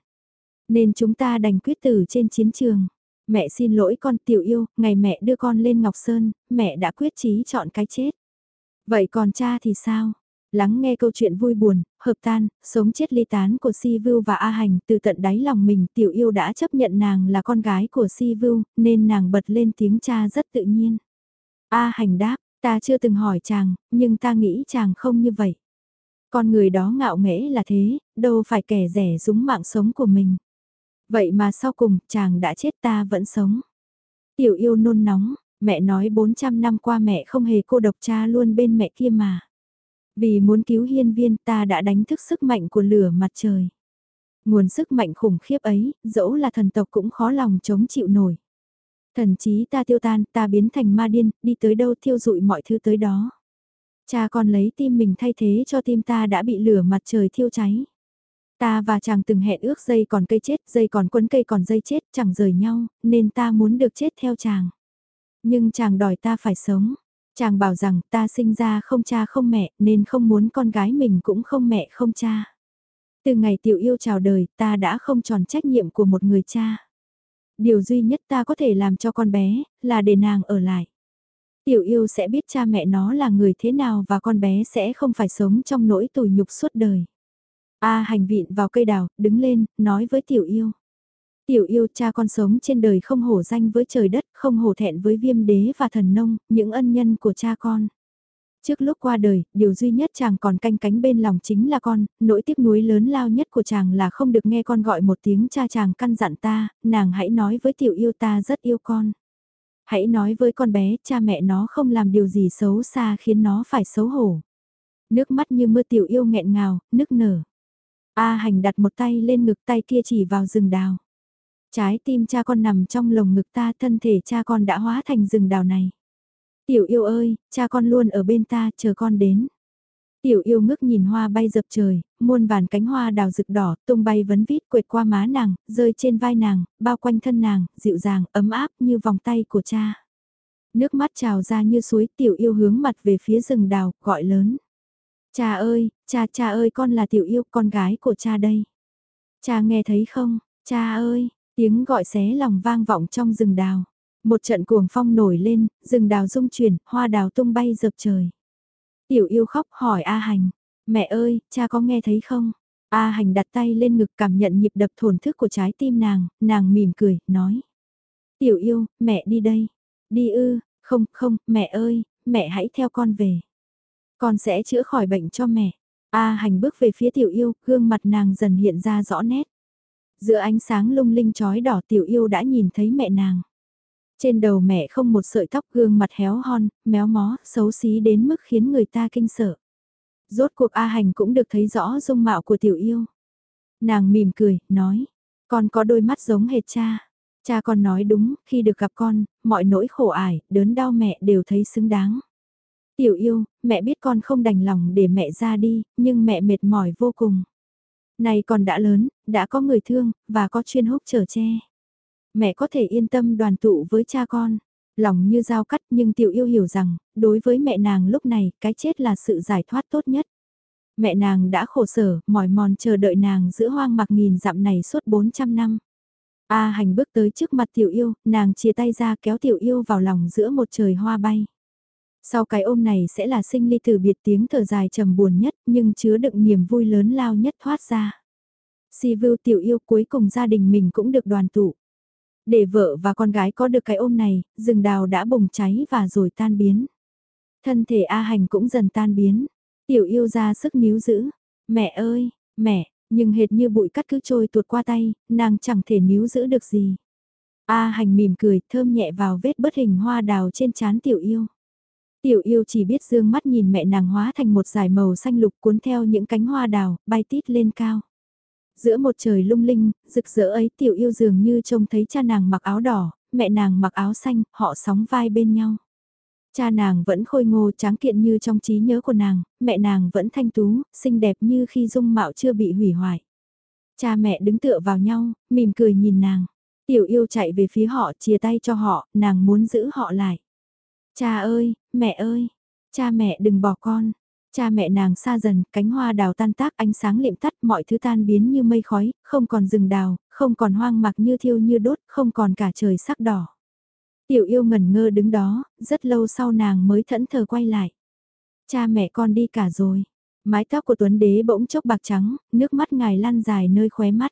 S1: Nên chúng ta đành quyết tử trên chiến trường. Mẹ xin lỗi con tiểu yêu, ngày mẹ đưa con lên Ngọc Sơn, mẹ đã quyết chí chọn cái chết. Vậy còn cha thì sao? Lắng nghe câu chuyện vui buồn, hợp tan, sống chết ly tán của Si Vưu và A Hành từ tận đáy lòng mình tiểu yêu đã chấp nhận nàng là con gái của Si Vưu, nên nàng bật lên tiếng cha rất tự nhiên. A hành đáp, ta chưa từng hỏi chàng, nhưng ta nghĩ chàng không như vậy. Con người đó ngạo nghễ là thế, đâu phải kẻ rẻ dúng mạng sống của mình. Vậy mà sau cùng, chàng đã chết ta vẫn sống. Tiểu yêu nôn nóng, mẹ nói 400 năm qua mẹ không hề cô độc cha luôn bên mẹ kia mà. Vì muốn cứu hiên viên ta đã đánh thức sức mạnh của lửa mặt trời. Nguồn sức mạnh khủng khiếp ấy, dẫu là thần tộc cũng khó lòng chống chịu nổi. Thần chí ta tiêu tan, ta biến thành ma điên, đi tới đâu thiêu dụi mọi thứ tới đó. Cha con lấy tim mình thay thế cho tim ta đã bị lửa mặt trời thiêu cháy. Ta và chàng từng hẹn ước dây còn cây chết, dây còn quấn cây còn dây chết, chẳng rời nhau, nên ta muốn được chết theo chàng. Nhưng chàng đòi ta phải sống. Chàng bảo rằng ta sinh ra không cha không mẹ nên không muốn con gái mình cũng không mẹ không cha. Từ ngày tiểu yêu chào đời ta đã không tròn trách nhiệm của một người cha. Điều duy nhất ta có thể làm cho con bé là để nàng ở lại. Tiểu yêu sẽ biết cha mẹ nó là người thế nào và con bé sẽ không phải sống trong nỗi tủi nhục suốt đời. A hành vịn vào cây đào, đứng lên, nói với tiểu yêu. Tiểu yêu cha con sống trên đời không hổ danh với trời đất, không hổ thẹn với viêm đế và thần nông, những ân nhân của cha con. Trước lúc qua đời, điều duy nhất chàng còn canh cánh bên lòng chính là con, nỗi tiếc nuối lớn lao nhất của chàng là không được nghe con gọi một tiếng cha chàng căn dặn ta, nàng hãy nói với tiểu yêu ta rất yêu con. Hãy nói với con bé, cha mẹ nó không làm điều gì xấu xa khiến nó phải xấu hổ. Nước mắt như mưa tiểu yêu nghẹn ngào, nức nở. A hành đặt một tay lên ngực tay kia chỉ vào rừng đào. Trái tim cha con nằm trong lồng ngực ta thân thể cha con đã hóa thành rừng đào này. Tiểu yêu ơi, cha con luôn ở bên ta chờ con đến. Tiểu yêu ngước nhìn hoa bay dập trời, muôn vàn cánh hoa đào rực đỏ, tung bay vấn vít quệt qua má nàng, rơi trên vai nàng, bao quanh thân nàng, dịu dàng, ấm áp như vòng tay của cha. Nước mắt trào ra như suối, tiểu yêu hướng mặt về phía rừng đào, gọi lớn. Cha ơi, cha cha ơi con là tiểu yêu, con gái của cha đây. Cha nghe thấy không, cha ơi, tiếng gọi xé lòng vang vọng trong rừng đào. Một trận cuồng phong nổi lên, rừng đào rung chuyển, hoa đào tung bay dập trời. Tiểu yêu khóc hỏi A Hành, mẹ ơi, cha có nghe thấy không? A Hành đặt tay lên ngực cảm nhận nhịp đập thổn thức của trái tim nàng, nàng mỉm cười, nói. Tiểu yêu, mẹ đi đây. Đi ư, không, không, mẹ ơi, mẹ hãy theo con về. Con sẽ chữa khỏi bệnh cho mẹ. A Hành bước về phía tiểu yêu, gương mặt nàng dần hiện ra rõ nét. Giữa ánh sáng lung linh chói đỏ tiểu yêu đã nhìn thấy mẹ nàng. Trên đầu mẹ không một sợi tóc gương mặt héo hon, méo mó, xấu xí đến mức khiến người ta kinh sợ. Rốt cuộc A Hành cũng được thấy rõ dung mạo của tiểu yêu. Nàng mỉm cười, nói, con có đôi mắt giống hệt cha. Cha con nói đúng, khi được gặp con, mọi nỗi khổ ải, đớn đau mẹ đều thấy xứng đáng. Tiểu yêu, mẹ biết con không đành lòng để mẹ ra đi, nhưng mẹ mệt mỏi vô cùng. Này con đã lớn, đã có người thương, và có chuyên húc chở che mẹ có thể yên tâm đoàn tụ với cha con. Lòng như dao cắt nhưng tiểu yêu hiểu rằng, đối với mẹ nàng lúc này, cái chết là sự giải thoát tốt nhất. Mẹ nàng đã khổ sở, mỏi mòn chờ đợi nàng giữa hoang mạc nghìn dặm này suốt 400 năm. A hành bước tới trước mặt tiểu yêu, nàng chia tay ra kéo tiểu yêu vào lòng giữa một trời hoa bay. Sau cái ôm này sẽ là sinh ly từ biệt tiếng thở dài trầm buồn nhất nhưng chứa đựng niềm vui lớn lao nhất thoát ra. Si vưu tiểu yêu cuối cùng gia đình mình cũng được đoàn tụ. Để vợ và con gái có được cái ôm này, rừng đào đã bùng cháy và rồi tan biến. Thân thể A Hành cũng dần tan biến. Tiểu yêu ra sức níu giữ. Mẹ ơi, mẹ, nhưng hệt như bụi cắt cứ trôi tuột qua tay, nàng chẳng thể níu giữ được gì. A Hành mỉm cười, thơm nhẹ vào vết bất hình hoa đào trên trán tiểu yêu. Tiểu yêu chỉ biết dương mắt nhìn mẹ nàng hóa thành một dải màu xanh lục cuốn theo những cánh hoa đào, bay tít lên cao. Giữa một trời lung linh, rực rỡ ấy tiểu yêu dường như trông thấy cha nàng mặc áo đỏ, mẹ nàng mặc áo xanh, họ sóng vai bên nhau. Cha nàng vẫn khôi ngô tráng kiện như trong trí nhớ của nàng, mẹ nàng vẫn thanh tú, xinh đẹp như khi dung mạo chưa bị hủy hoại. Cha mẹ đứng tựa vào nhau, mỉm cười nhìn nàng. Tiểu yêu chạy về phía họ, chia tay cho họ, nàng muốn giữ họ lại. Cha ơi, mẹ ơi, cha mẹ đừng bỏ con, Cha mẹ nàng xa dần, cánh hoa đào tan tác ánh sáng liệm tắt mọi thứ tan biến như mây khói, không còn rừng đào, không còn hoang mạc như thiêu như đốt, không còn cả trời sắc đỏ. Tiểu yêu ngẩn ngơ đứng đó, rất lâu sau nàng mới thẫn thờ quay lại. Cha mẹ con đi cả rồi. Mái tóc của Tuấn Đế bỗng chốc bạc trắng, nước mắt ngài lan dài nơi khóe mắt.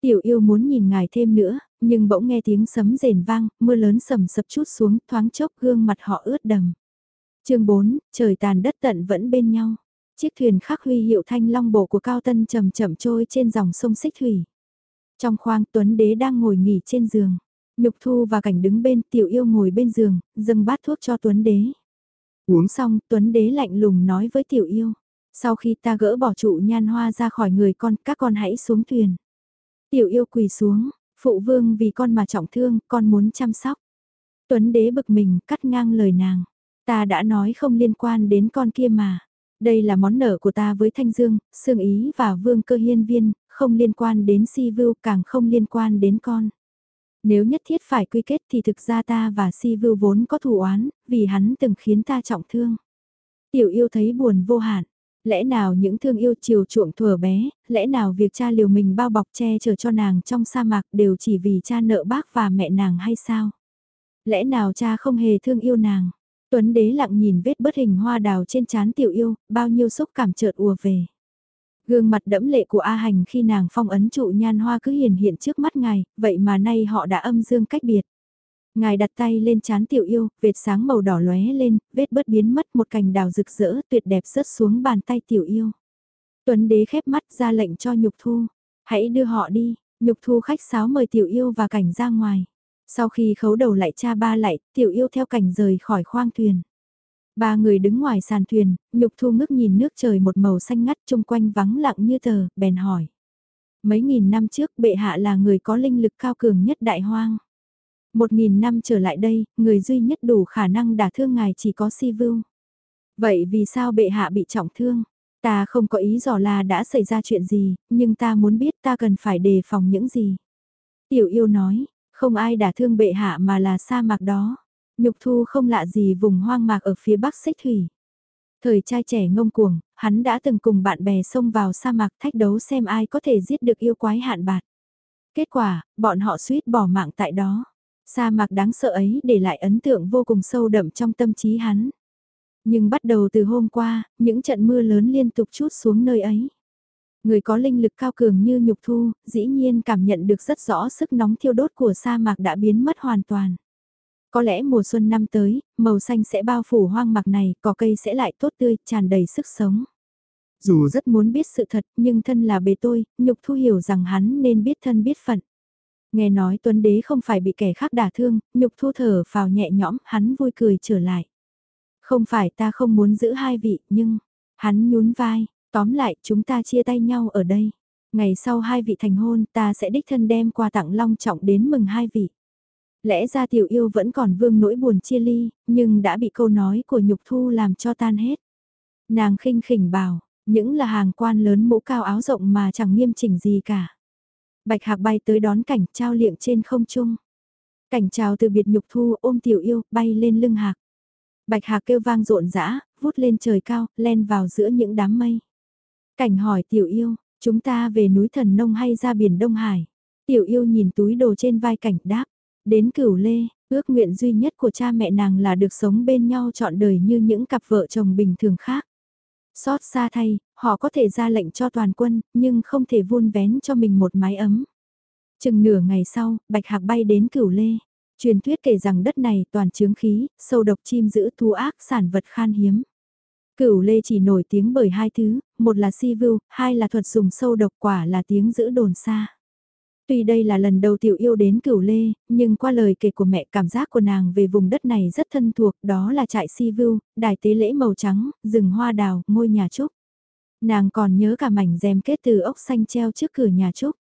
S1: Tiểu yêu muốn nhìn ngài thêm nữa, Nhưng bỗng nghe tiếng sấm rền vang, mưa lớn sầm sập chút xuống, thoáng chốc gương mặt họ ướt đầm chương 4, trời tàn đất tận vẫn bên nhau. Chiếc thuyền khắc huy hiệu thanh long bộ của Cao Tân chậm chậm trôi trên dòng sông Xích Thủy. Trong khoang Tuấn Đế đang ngồi nghỉ trên giường. Nhục Thu và Cảnh đứng bên, Tiểu Yêu ngồi bên giường, dâng bát thuốc cho Tuấn Đế. Uống xong, Tuấn Đế lạnh lùng nói với Tiểu Yêu. Sau khi ta gỡ bỏ trụ nhan hoa ra khỏi người con, các con hãy xuống thuyền. Tiểu Yêu quỳ xuống, phụ vương vì con mà trọng thương, con muốn chăm sóc. Tuấn Đế bực mình, cắt ngang lời nàng. Ta đã nói không liên quan đến con kia mà. Đây là món nợ của ta với Thanh Dương, Sương Ý và Vương Cơ Hiên Viên, không liên quan đến Si Vưu càng không liên quan đến con. Nếu nhất thiết phải quy kết thì thực ra ta và Si Vưu vốn có thù oán, vì hắn từng khiến ta trọng thương. Tiểu yêu thấy buồn vô hạn. Lẽ nào những thương yêu chiều chuộng thuở bé, lẽ nào việc cha liều mình bao bọc che chở cho nàng trong sa mạc đều chỉ vì cha nợ bác và mẹ nàng hay sao? Lẽ nào cha không hề thương yêu nàng? Tuấn đế lặng nhìn vết bớt hình hoa đào trên trán tiểu yêu, bao nhiêu xúc cảm chợt ùa về. Gương mặt đẫm lệ của A Hành khi nàng phong ấn trụ nhan hoa cứ hiền hiện trước mắt ngài, vậy mà nay họ đã âm dương cách biệt. Ngài đặt tay lên chán tiểu yêu, vệt sáng màu đỏ lóe lên, vết bớt biến mất một cành đào rực rỡ tuyệt đẹp rớt xuống bàn tay tiểu yêu. Tuấn đế khép mắt ra lệnh cho nhục thu, hãy đưa họ đi, nhục thu khách sáo mời tiểu yêu và cảnh ra ngoài. Sau khi khấu đầu lại cha ba lại, tiểu yêu theo cảnh rời khỏi khoang thuyền. Ba người đứng ngoài sàn thuyền, nhục thu ngước nhìn nước trời một màu xanh ngắt chung quanh vắng lặng như tờ, bèn hỏi. Mấy nghìn năm trước bệ hạ là người có linh lực cao cường nhất đại hoang. Một nghìn năm trở lại đây, người duy nhất đủ khả năng đả thương ngài chỉ có si vưu. Vậy vì sao bệ hạ bị trọng thương? Ta không có ý dò là đã xảy ra chuyện gì, nhưng ta muốn biết ta cần phải đề phòng những gì. Tiểu yêu nói, không ai đả thương bệ hạ mà là sa mạc đó. Nhục thu không lạ gì vùng hoang mạc ở phía bắc xích thủy. Thời trai trẻ ngông cuồng, hắn đã từng cùng bạn bè xông vào sa mạc thách đấu xem ai có thể giết được yêu quái hạn bạt. Kết quả, bọn họ suýt bỏ mạng tại đó. Sa mạc đáng sợ ấy để lại ấn tượng vô cùng sâu đậm trong tâm trí hắn. Nhưng bắt đầu từ hôm qua, những trận mưa lớn liên tục chút xuống nơi ấy. Người có linh lực cao cường như nhục thu, dĩ nhiên cảm nhận được rất rõ sức nóng thiêu đốt của sa mạc đã biến mất hoàn toàn. Có lẽ mùa xuân năm tới, màu xanh sẽ bao phủ hoang mạc này, cỏ cây sẽ lại tốt tươi, tràn đầy sức sống. Dù rất muốn biết sự thật, nhưng thân là bề tôi, nhục thu hiểu rằng hắn nên biết thân biết phận. Nghe nói tuấn đế không phải bị kẻ khác đả thương, nhục thu thở vào nhẹ nhõm, hắn vui cười trở lại. Không phải ta không muốn giữ hai vị, nhưng, hắn nhún vai, tóm lại chúng ta chia tay nhau ở đây. Ngày sau hai vị thành hôn ta sẽ đích thân đem qua tặng long trọng đến mừng hai vị. Lẽ ra tiểu yêu vẫn còn vương nỗi buồn chia ly, nhưng đã bị câu nói của nhục thu làm cho tan hết. Nàng khinh khỉnh bảo, những là hàng quan lớn mũ cao áo rộng mà chẳng nghiêm chỉnh gì cả. Bạch Hạc bay tới đón cảnh trao liệng trên không trung. Cảnh chào từ biệt nhục thu ôm tiểu yêu bay lên lưng hạc. Bạch Hạc kêu vang rộn rã, vút lên trời cao, len vào giữa những đám mây. Cảnh hỏi tiểu yêu, chúng ta về núi thần nông hay ra biển Đông Hải? Tiểu yêu nhìn túi đồ trên vai cảnh đáp, đến cửu lê, ước nguyện duy nhất của cha mẹ nàng là được sống bên nhau trọn đời như những cặp vợ chồng bình thường khác. Xót xa thay, họ có thể ra lệnh cho toàn quân, nhưng không thể vun vén cho mình một mái ấm. Chừng nửa ngày sau, Bạch Hạc bay đến cửu lê. Truyền thuyết kể rằng đất này toàn chướng khí, sâu độc chim giữ thú ác sản vật khan hiếm. Cửu lê chỉ nổi tiếng bởi hai thứ, một là si vưu, hai là thuật dùng sâu độc quả là tiếng giữ đồn xa. Tuy đây là lần đầu tiểu yêu đến cửu lê, nhưng qua lời kể của mẹ cảm giác của nàng về vùng đất này rất thân thuộc, đó là trại si vưu, đài tế lễ màu trắng, rừng hoa đào, ngôi nhà trúc. Nàng còn nhớ cả mảnh rèm kết từ ốc xanh treo trước cửa nhà trúc.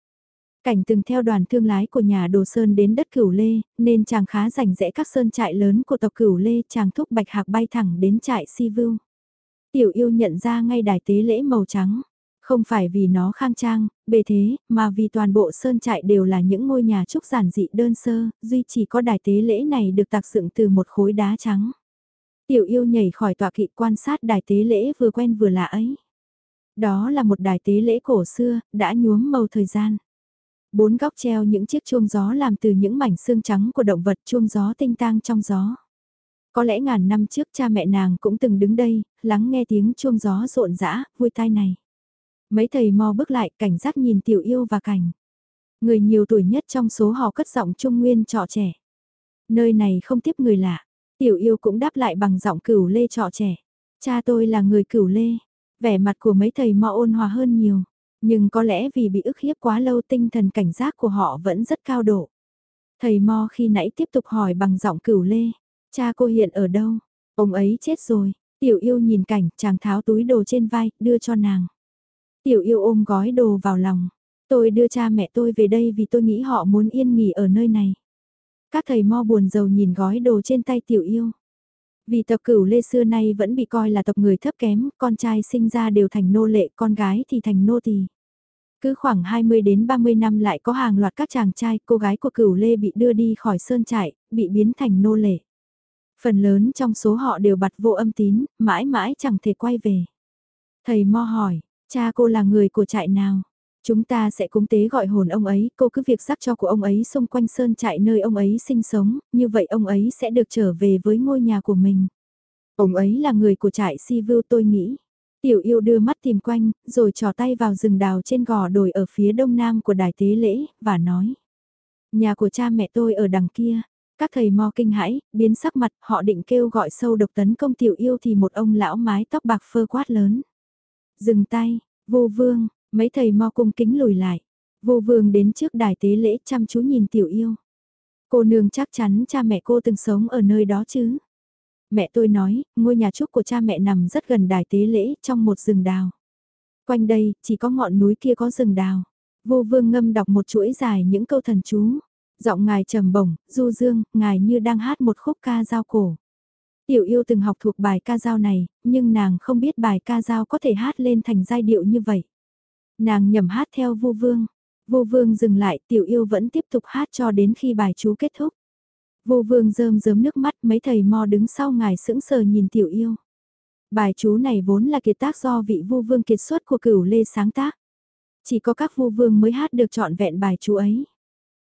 S1: Cảnh từng theo đoàn thương lái của nhà Đồ Sơn đến đất Cửu Lê, nên chàng khá rảnh rẽ các sơn trại lớn của tộc Cửu Lê, chàng thúc bạch hạc bay thẳng đến trại Si Vưu. Tiểu yêu nhận ra ngay đài tế lễ màu trắng. Không phải vì nó khang trang, bề thế, mà vì toàn bộ sơn trại đều là những ngôi nhà trúc giản dị đơn sơ, duy chỉ có đài tế lễ này được tạc dựng từ một khối đá trắng. Tiểu yêu nhảy khỏi tọa kỵ quan sát đài tế lễ vừa quen vừa lạ ấy. Đó là một đài tế lễ cổ xưa, đã nhuốm màu thời gian. Bốn góc treo những chiếc chuông gió làm từ những mảnh xương trắng của động vật chuông gió tinh tang trong gió. Có lẽ ngàn năm trước cha mẹ nàng cũng từng đứng đây, lắng nghe tiếng chuông gió rộn rã, vui tai này. Mấy thầy mò bước lại cảnh giác nhìn tiểu yêu và cảnh. Người nhiều tuổi nhất trong số họ cất giọng trung nguyên trọ trẻ. Nơi này không tiếp người lạ. Tiểu yêu cũng đáp lại bằng giọng cửu lê trọ trẻ. Cha tôi là người cửu lê. Vẻ mặt của mấy thầy mò ôn hòa hơn nhiều. Nhưng có lẽ vì bị ức hiếp quá lâu tinh thần cảnh giác của họ vẫn rất cao độ. Thầy Mo khi nãy tiếp tục hỏi bằng giọng cửu lê. Cha cô hiện ở đâu? Ông ấy chết rồi. Tiểu yêu nhìn cảnh chàng tháo túi đồ trên vai, đưa cho nàng. Tiểu yêu ôm gói đồ vào lòng. Tôi đưa cha mẹ tôi về đây vì tôi nghĩ họ muốn yên nghỉ ở nơi này. Các thầy mo buồn giàu nhìn gói đồ trên tay tiểu yêu. Vì tộc cửu lê xưa nay vẫn bị coi là tộc người thấp kém, con trai sinh ra đều thành nô lệ, con gái thì thành nô tỳ. Cứ khoảng 20 đến 30 năm lại có hàng loạt các chàng trai, cô gái của cửu lê bị đưa đi khỏi sơn trại, bị biến thành nô lệ. Phần lớn trong số họ đều bặt vô âm tín, mãi mãi chẳng thể quay về. Thầy Mo hỏi, cha cô là người của trại nào? Chúng ta sẽ cúng tế gọi hồn ông ấy, cô cứ việc sắc cho của ông ấy xung quanh sơn trại nơi ông ấy sinh sống, như vậy ông ấy sẽ được trở về với ngôi nhà của mình. Ông ấy là người của trại si vưu tôi nghĩ. Tiểu yêu đưa mắt tìm quanh, rồi trò tay vào rừng đào trên gò đồi ở phía đông nam của đài tế lễ, và nói. Nhà của cha mẹ tôi ở đằng kia. Các thầy mo kinh hãi, biến sắc mặt, họ định kêu gọi sâu độc tấn công tiểu yêu thì một ông lão mái tóc bạc phơ quát lớn. Dừng tay, vô vương, mấy thầy mo cung kính lùi lại. Vô vương đến trước đài tế lễ chăm chú nhìn tiểu yêu. Cô nương chắc chắn cha mẹ cô từng sống ở nơi đó chứ. Mẹ tôi nói, ngôi nhà trúc của cha mẹ nằm rất gần đài tế lễ trong một rừng đào. Quanh đây, chỉ có ngọn núi kia có rừng đào. Vô vương ngâm đọc một chuỗi dài những câu thần chú. Giọng ngài trầm bổng, du dương, ngài như đang hát một khúc ca dao cổ. Tiểu yêu từng học thuộc bài ca dao này, nhưng nàng không biết bài ca dao có thể hát lên thành giai điệu như vậy. Nàng nhầm hát theo vô vương. Vô vương dừng lại, tiểu yêu vẫn tiếp tục hát cho đến khi bài chú kết thúc. Vô vương rơm rớm nước mắt mấy thầy mò đứng sau ngài sững sờ nhìn tiểu yêu. Bài chú này vốn là kiệt tác do vị vô vương kiệt xuất của cửu lê sáng tác. Chỉ có các vô vương mới hát được trọn vẹn bài chú ấy.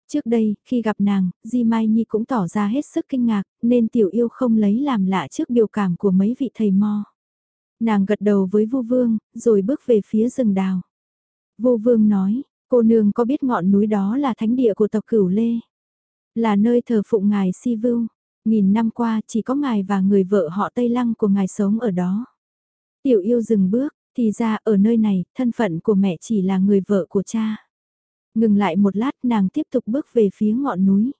S1: Trước đây, khi gặp nàng, Di Mai Nhi cũng tỏ ra hết sức kinh ngạc, nên tiểu yêu không lấy làm lạ trước biểu cảm của mấy vị thầy mo. Nàng gật đầu với vô vương, rồi bước về phía rừng đào. Vô vương nói, cô nương có biết ngọn núi đó là thánh địa của tộc cửu lê? Là nơi thờ phụng ngài Si Vưu. Nghìn năm qua chỉ có ngài và người vợ họ Tây Lăng của ngài sống ở đó. Tiểu yêu dừng bước, thì ra ở nơi này, thân phận của mẹ chỉ là người vợ của cha. Ngừng lại một lát nàng tiếp tục bước về phía ngọn núi.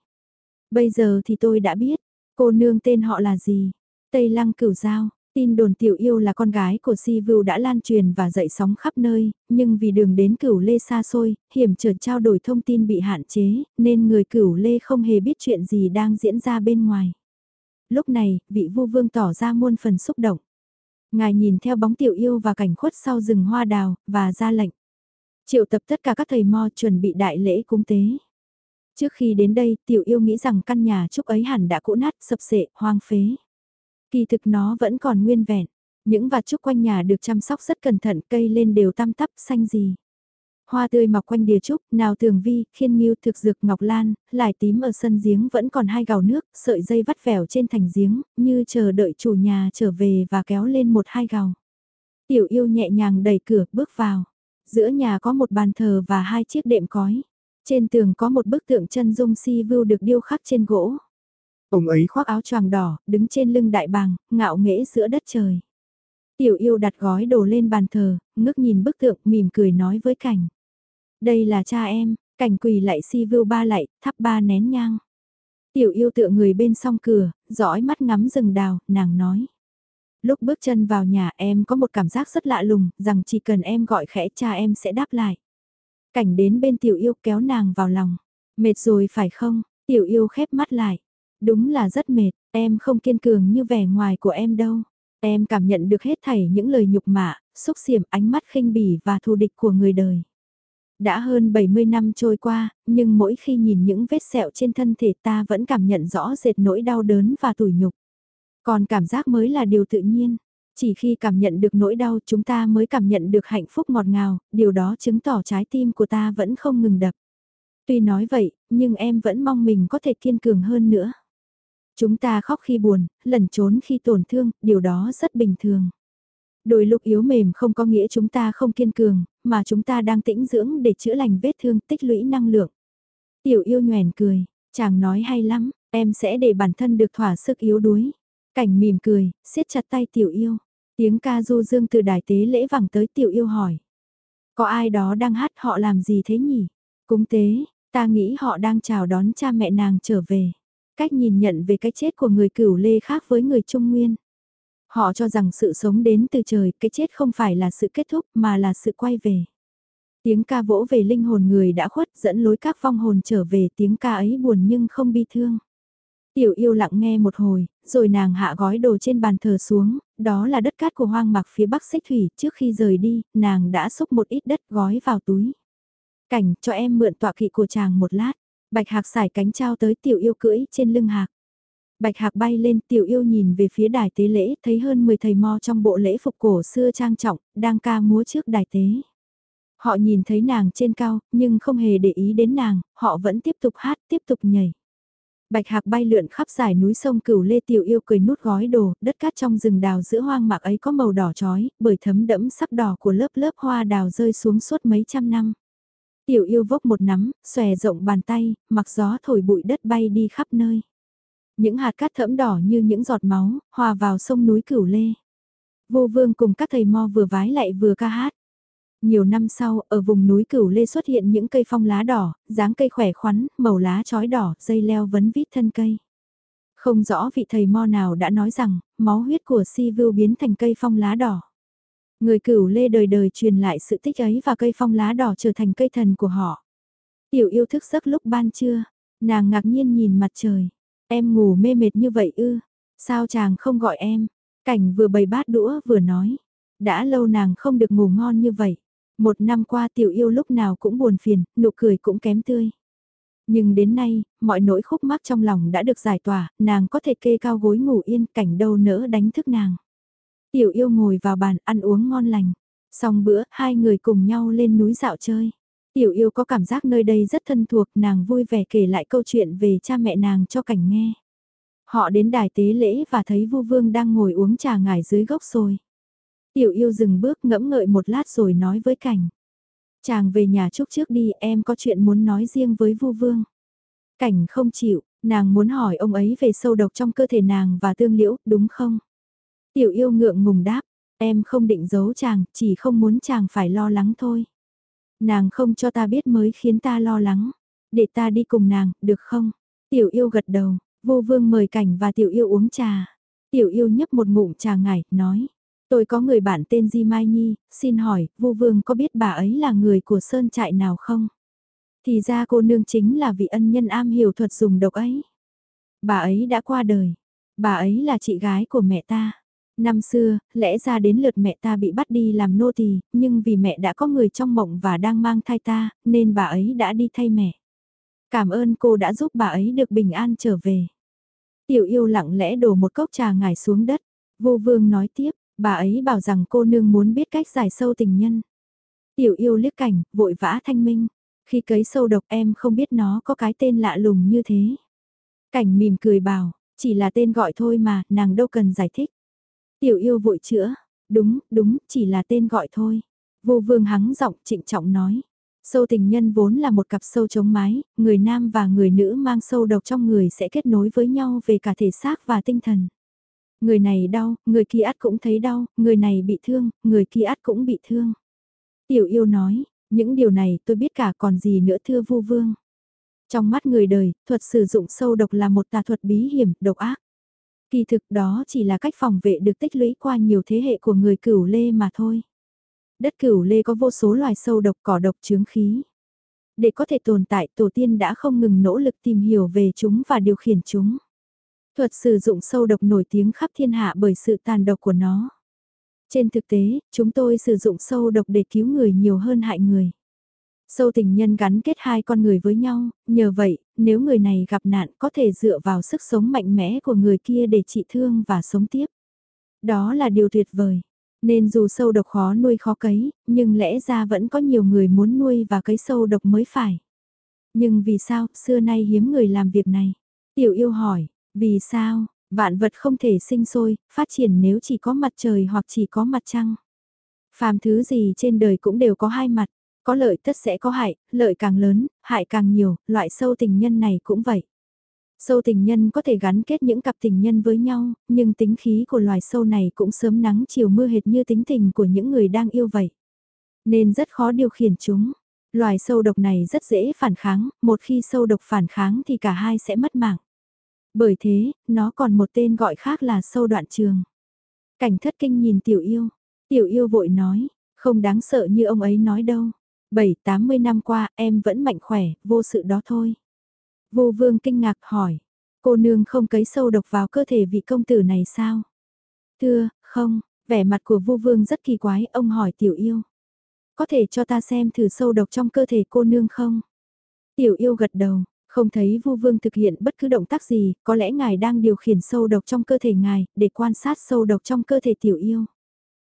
S1: Bây giờ thì tôi đã biết, cô nương tên họ là gì? Tây Lăng Cửu Giao, tin đồn tiểu yêu là con gái của Si Vưu đã lan truyền và dậy sóng khắp nơi, nhưng vì đường đến Cửu Lê xa xôi, hiểm trở trao đổi thông tin bị hạn chế, nên người Cửu Lê không hề biết chuyện gì đang diễn ra bên ngoài. Lúc này, vị vu vương tỏ ra muôn phần xúc động. Ngài nhìn theo bóng tiểu yêu và cảnh khuất sau rừng hoa đào, và ra lệnh. Triệu tập tất cả các thầy mo chuẩn bị đại lễ cúng tế. Trước khi đến đây, tiểu yêu nghĩ rằng căn nhà trúc ấy hẳn đã cũ nát, sập sệ, hoang phế. Kỳ thực nó vẫn còn nguyên vẹn. Những vạt trúc quanh nhà được chăm sóc rất cẩn thận, cây lên đều tăm tắp, xanh gì. Hoa tươi mọc quanh đìa trúc, nào tường vi, khiên nghiêu thực dược ngọc lan, lại tím ở sân giếng vẫn còn hai gào nước, sợi dây vắt vẻo trên thành giếng, như chờ đợi chủ nhà trở về và kéo lên một hai gào. Tiểu yêu nhẹ nhàng đẩy cửa, bước vào. Giữa nhà có một bàn thờ và hai chiếc đệm cói. Trên tường có một bức tượng chân dung si vưu được điêu khắc trên gỗ. Ông ấy khoác áo choàng đỏ, đứng trên lưng đại bàng, ngạo nghễ giữa đất trời. Tiểu yêu đặt gói đồ lên bàn thờ, ngước nhìn bức tượng mỉm cười nói với cảnh. Đây là cha em, cảnh quỳ lại si vưu ba lại, thắp ba nén nhang. Tiểu yêu tựa người bên song cửa, dõi mắt ngắm rừng đào, nàng nói. Lúc bước chân vào nhà em có một cảm giác rất lạ lùng, rằng chỉ cần em gọi khẽ cha em sẽ đáp lại. Cảnh đến bên tiểu yêu kéo nàng vào lòng. Mệt rồi phải không? Tiểu yêu khép mắt lại. Đúng là rất mệt, em không kiên cường như vẻ ngoài của em đâu. Em cảm nhận được hết thảy những lời nhục mạ, xúc xiểm ánh mắt khinh bỉ và thù địch của người đời. Đã hơn 70 năm trôi qua, nhưng mỗi khi nhìn những vết sẹo trên thân thể ta vẫn cảm nhận rõ rệt nỗi đau đớn và tủi nhục. Còn cảm giác mới là điều tự nhiên. Chỉ khi cảm nhận được nỗi đau chúng ta mới cảm nhận được hạnh phúc ngọt ngào, điều đó chứng tỏ trái tim của ta vẫn không ngừng đập. Tuy nói vậy, nhưng em vẫn mong mình có thể kiên cường hơn nữa. Chúng ta khóc khi buồn, lẩn trốn khi tổn thương, điều đó rất bình thường. Đôi lúc yếu mềm không có nghĩa chúng ta không kiên cường, mà chúng ta đang tĩnh dưỡng để chữa lành vết thương tích lũy năng lượng. Tiểu yêu nhoèn cười, chàng nói hay lắm, em sẽ để bản thân được thỏa sức yếu đuối. Cảnh mỉm cười, siết chặt tay tiểu yêu. Tiếng ca du dương từ đài tế lễ vẳng tới tiểu yêu hỏi. Có ai đó đang hát họ làm gì thế nhỉ? Cúng tế, ta nghĩ họ đang chào đón cha mẹ nàng trở về. Cách nhìn nhận về cái chết của người cửu lê khác với người Trung Nguyên. Họ cho rằng sự sống đến từ trời, cái chết không phải là sự kết thúc mà là sự quay về. Tiếng ca vỗ về linh hồn người đã khuất dẫn lối các vong hồn trở về tiếng ca ấy buồn nhưng không bi thương. Tiểu yêu lặng nghe một hồi, rồi nàng hạ gói đồ trên bàn thờ xuống, đó là đất cát của hoang mạc phía bắc xích thủy, trước khi rời đi, nàng đã xúc một ít đất gói vào túi. Cảnh, cho em mượn tọa kỵ của chàng một lát, bạch hạc xải cánh trao tới tiểu yêu cưỡi trên lưng hạc. Bạch hạc bay lên tiểu yêu nhìn về phía đài tế lễ, thấy hơn 10 thầy mo trong bộ lễ phục cổ xưa trang trọng, đang ca múa trước đài tế. Họ nhìn thấy nàng trên cao, nhưng không hề để ý đến nàng, họ vẫn tiếp tục hát, tiếp tục nhảy. Bạch hạc bay lượn khắp dải núi sông cửu lê tiểu yêu cười nút gói đồ, đất cát trong rừng đào giữa hoang mạc ấy có màu đỏ chói, bởi thấm đẫm sắc đỏ của lớp lớp hoa đào rơi xuống suốt mấy trăm năm. Tiểu yêu vốc một nắm, xòe rộng bàn tay, mặc gió thổi bụi đất bay đi khắp nơi. Những hạt cát thẫm đỏ như những giọt máu, hòa vào sông núi cửu lê. Vô vương cùng các thầy mo vừa vái lại vừa ca hát. Nhiều năm sau, ở vùng núi Cửu Lê xuất hiện những cây phong lá đỏ, dáng cây khỏe khoắn, màu lá chói đỏ, dây leo vấn vít thân cây. Không rõ vị thầy mo nào đã nói rằng, máu huyết của Si Vưu biến thành cây phong lá đỏ. Người Cửu Lê đời đời truyền lại sự tích ấy và cây phong lá đỏ trở thành cây thần của họ. Tiểu yêu thức giấc lúc ban trưa, nàng ngạc nhiên nhìn mặt trời. Em ngủ mê mệt như vậy ư, sao chàng không gọi em? Cảnh vừa bày bát đũa vừa nói. Đã lâu nàng không được ngủ ngon như vậy. Một năm qua tiểu yêu lúc nào cũng buồn phiền, nụ cười cũng kém tươi. Nhưng đến nay, mọi nỗi khúc mắc trong lòng đã được giải tỏa, nàng có thể kê cao gối ngủ yên cảnh đâu nỡ đánh thức nàng. Tiểu yêu ngồi vào bàn ăn uống ngon lành. Xong bữa, hai người cùng nhau lên núi dạo chơi. Tiểu yêu có cảm giác nơi đây rất thân thuộc, nàng vui vẻ kể lại câu chuyện về cha mẹ nàng cho cảnh nghe. Họ đến đài tế lễ và thấy vu vương đang ngồi uống trà ngải dưới gốc sồi. Tiểu yêu dừng bước ngẫm ngợi một lát rồi nói với cảnh. Chàng về nhà chúc trước đi em có chuyện muốn nói riêng với vu vương. Cảnh không chịu, nàng muốn hỏi ông ấy về sâu độc trong cơ thể nàng và tương liễu, đúng không? Tiểu yêu ngượng ngùng đáp, em không định giấu chàng, chỉ không muốn chàng phải lo lắng thôi. Nàng không cho ta biết mới khiến ta lo lắng. Để ta đi cùng nàng, được không? Tiểu yêu gật đầu, vô vương mời cảnh và tiểu yêu uống trà. Tiểu yêu nhấp một ngụm trà ngải, nói. Tôi có người bạn tên Di Mai Nhi, xin hỏi, Vu vương có biết bà ấy là người của sơn trại nào không? Thì ra cô nương chính là vị ân nhân am hiểu thuật dùng độc ấy. Bà ấy đã qua đời. Bà ấy là chị gái của mẹ ta. Năm xưa, lẽ ra đến lượt mẹ ta bị bắt đi làm nô tỳ, nhưng vì mẹ đã có người trong mộng và đang mang thai ta, nên bà ấy đã đi thay mẹ. Cảm ơn cô đã giúp bà ấy được bình an trở về. Tiểu yêu lặng lẽ đổ một cốc trà ngải xuống đất. Vô vương nói tiếp, Bà ấy bảo rằng cô nương muốn biết cách giải sâu tình nhân. Tiểu yêu liếc cảnh, vội vã thanh minh. Khi cấy sâu độc em không biết nó có cái tên lạ lùng như thế. Cảnh mỉm cười bảo, chỉ là tên gọi thôi mà, nàng đâu cần giải thích. Tiểu yêu vội chữa, đúng, đúng, chỉ là tên gọi thôi. Vô vương hắng giọng trịnh trọng nói. Sâu tình nhân vốn là một cặp sâu chống mái, người nam và người nữ mang sâu độc trong người sẽ kết nối với nhau về cả thể xác và tinh thần. Người này đau, người kia át cũng thấy đau, người này bị thương, người kia át cũng bị thương. Tiểu yêu nói, những điều này tôi biết cả còn gì nữa thưa vu vương. Trong mắt người đời, thuật sử dụng sâu độc là một tà thuật bí hiểm, độc ác. Kỳ thực đó chỉ là cách phòng vệ được tích lũy qua nhiều thế hệ của người cửu lê mà thôi. Đất cửu lê có vô số loài sâu độc cỏ độc chướng khí. Để có thể tồn tại tổ tiên đã không ngừng nỗ lực tìm hiểu về chúng và điều khiển chúng. Thuật sử dụng sâu độc nổi tiếng khắp thiên hạ bởi sự tàn độc của nó. Trên thực tế, chúng tôi sử dụng sâu độc để cứu người nhiều hơn hại người. Sâu tình nhân gắn kết hai con người với nhau, nhờ vậy, nếu người này gặp nạn có thể dựa vào sức sống mạnh mẽ của người kia để trị thương và sống tiếp. Đó là điều tuyệt vời. Nên dù sâu độc khó nuôi khó cấy, nhưng lẽ ra vẫn có nhiều người muốn nuôi và cấy sâu độc mới phải. Nhưng vì sao, xưa nay hiếm người làm việc này? Tiểu yêu hỏi, vì sao, vạn vật không thể sinh sôi, phát triển nếu chỉ có mặt trời hoặc chỉ có mặt trăng. Phàm thứ gì trên đời cũng đều có hai mặt, Có lợi tất sẽ có hại, lợi càng lớn, hại càng nhiều, loại sâu tình nhân này cũng vậy. Sâu tình nhân có thể gắn kết những cặp tình nhân với nhau, nhưng tính khí của loài sâu này cũng sớm nắng chiều mưa hệt như tính tình của những người đang yêu vậy. Nên rất khó điều khiển chúng. Loài sâu độc này rất dễ phản kháng, một khi sâu độc phản kháng thì cả hai sẽ mất mạng. Bởi thế, nó còn một tên gọi khác là sâu đoạn trường. Cảnh thất kinh nhìn tiểu yêu. Tiểu yêu vội nói, không đáng sợ như ông ấy nói đâu. Bảy, tám mươi năm qua em vẫn mạnh khỏe, vô sự đó thôi. Vô vương kinh ngạc hỏi, cô nương không cấy sâu độc vào cơ thể vị công tử này sao? Thưa, không, vẻ mặt của vô vương rất kỳ quái, ông hỏi tiểu yêu. Có thể cho ta xem thử sâu độc trong cơ thể cô nương không? Tiểu yêu gật đầu, không thấy vu vương thực hiện bất cứ động tác gì, có lẽ ngài đang điều khiển sâu độc trong cơ thể ngài, để quan sát sâu độc trong cơ thể tiểu yêu.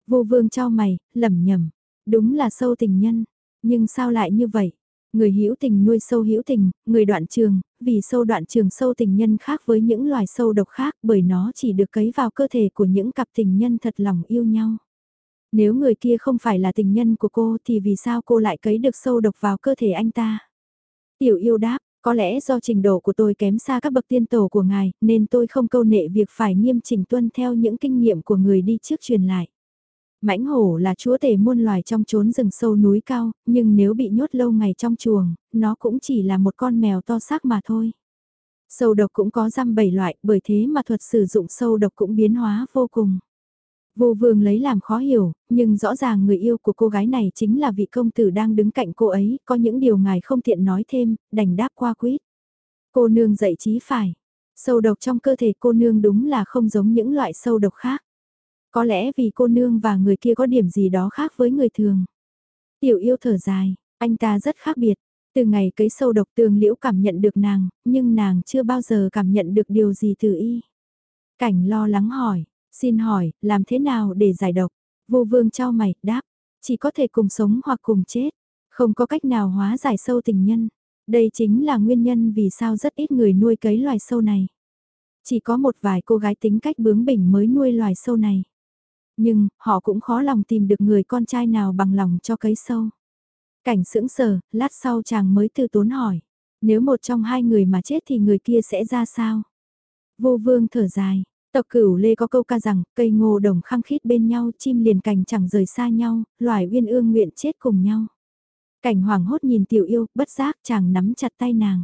S1: Vu vương trao mày, lầm nhầm, đúng là sâu tình nhân, nhưng sao lại như vậy? Người hữu tình nuôi sâu hữu tình, người đoạn trường, vì sâu đoạn trường sâu tình nhân khác với những loài sâu độc khác bởi nó chỉ được cấy vào cơ thể của những cặp tình nhân thật lòng yêu nhau. Nếu người kia không phải là tình nhân của cô thì vì sao cô lại cấy được sâu độc vào cơ thể anh ta? Tiểu yêu đáp, có lẽ do trình độ của tôi kém xa các bậc tiên tổ của ngài nên tôi không câu nệ việc phải nghiêm chỉnh tuân theo những kinh nghiệm của người đi trước truyền lại. Mãnh hổ là chúa tể muôn loài trong chốn rừng sâu núi cao, nhưng nếu bị nhốt lâu ngày trong chuồng, nó cũng chỉ là một con mèo to xác mà thôi. Sâu độc cũng có răm bảy loại, bởi thế mà thuật sử dụng sâu độc cũng biến hóa vô cùng. Vô vương lấy làm khó hiểu, nhưng rõ ràng người yêu của cô gái này chính là vị công tử đang đứng cạnh cô ấy, có những điều ngài không tiện nói thêm, đành đáp qua quýt. Cô nương dậy trí phải. Sâu độc trong cơ thể cô nương đúng là không giống những loại sâu độc khác. Có lẽ vì cô nương và người kia có điểm gì đó khác với người thường. Tiểu yêu thở dài, anh ta rất khác biệt. Từ ngày cấy sâu độc tường liễu cảm nhận được nàng, nhưng nàng chưa bao giờ cảm nhận được điều gì từ y. Cảnh lo lắng hỏi, xin hỏi, làm thế nào để giải độc? Vô vương trao mày, đáp, chỉ có thể cùng sống hoặc cùng chết. Không có cách nào hóa giải sâu tình nhân. Đây chính là nguyên nhân vì sao rất ít người nuôi cấy loài sâu này. Chỉ có một vài cô gái tính cách bướng bỉnh mới nuôi loài sâu này. Nhưng, họ cũng khó lòng tìm được người con trai nào bằng lòng cho cấy sâu. Cảnh sững sờ, lát sau chàng mới từ tốn hỏi. Nếu một trong hai người mà chết thì người kia sẽ ra sao? Vô vương thở dài. Tộc cửu lê có câu ca rằng, cây ngô đồng khăng khít bên nhau, chim liền cành chẳng rời xa nhau, loài uyên ương nguyện chết cùng nhau. Cảnh hoàng hốt nhìn tiểu yêu, bất giác chàng nắm chặt tay nàng.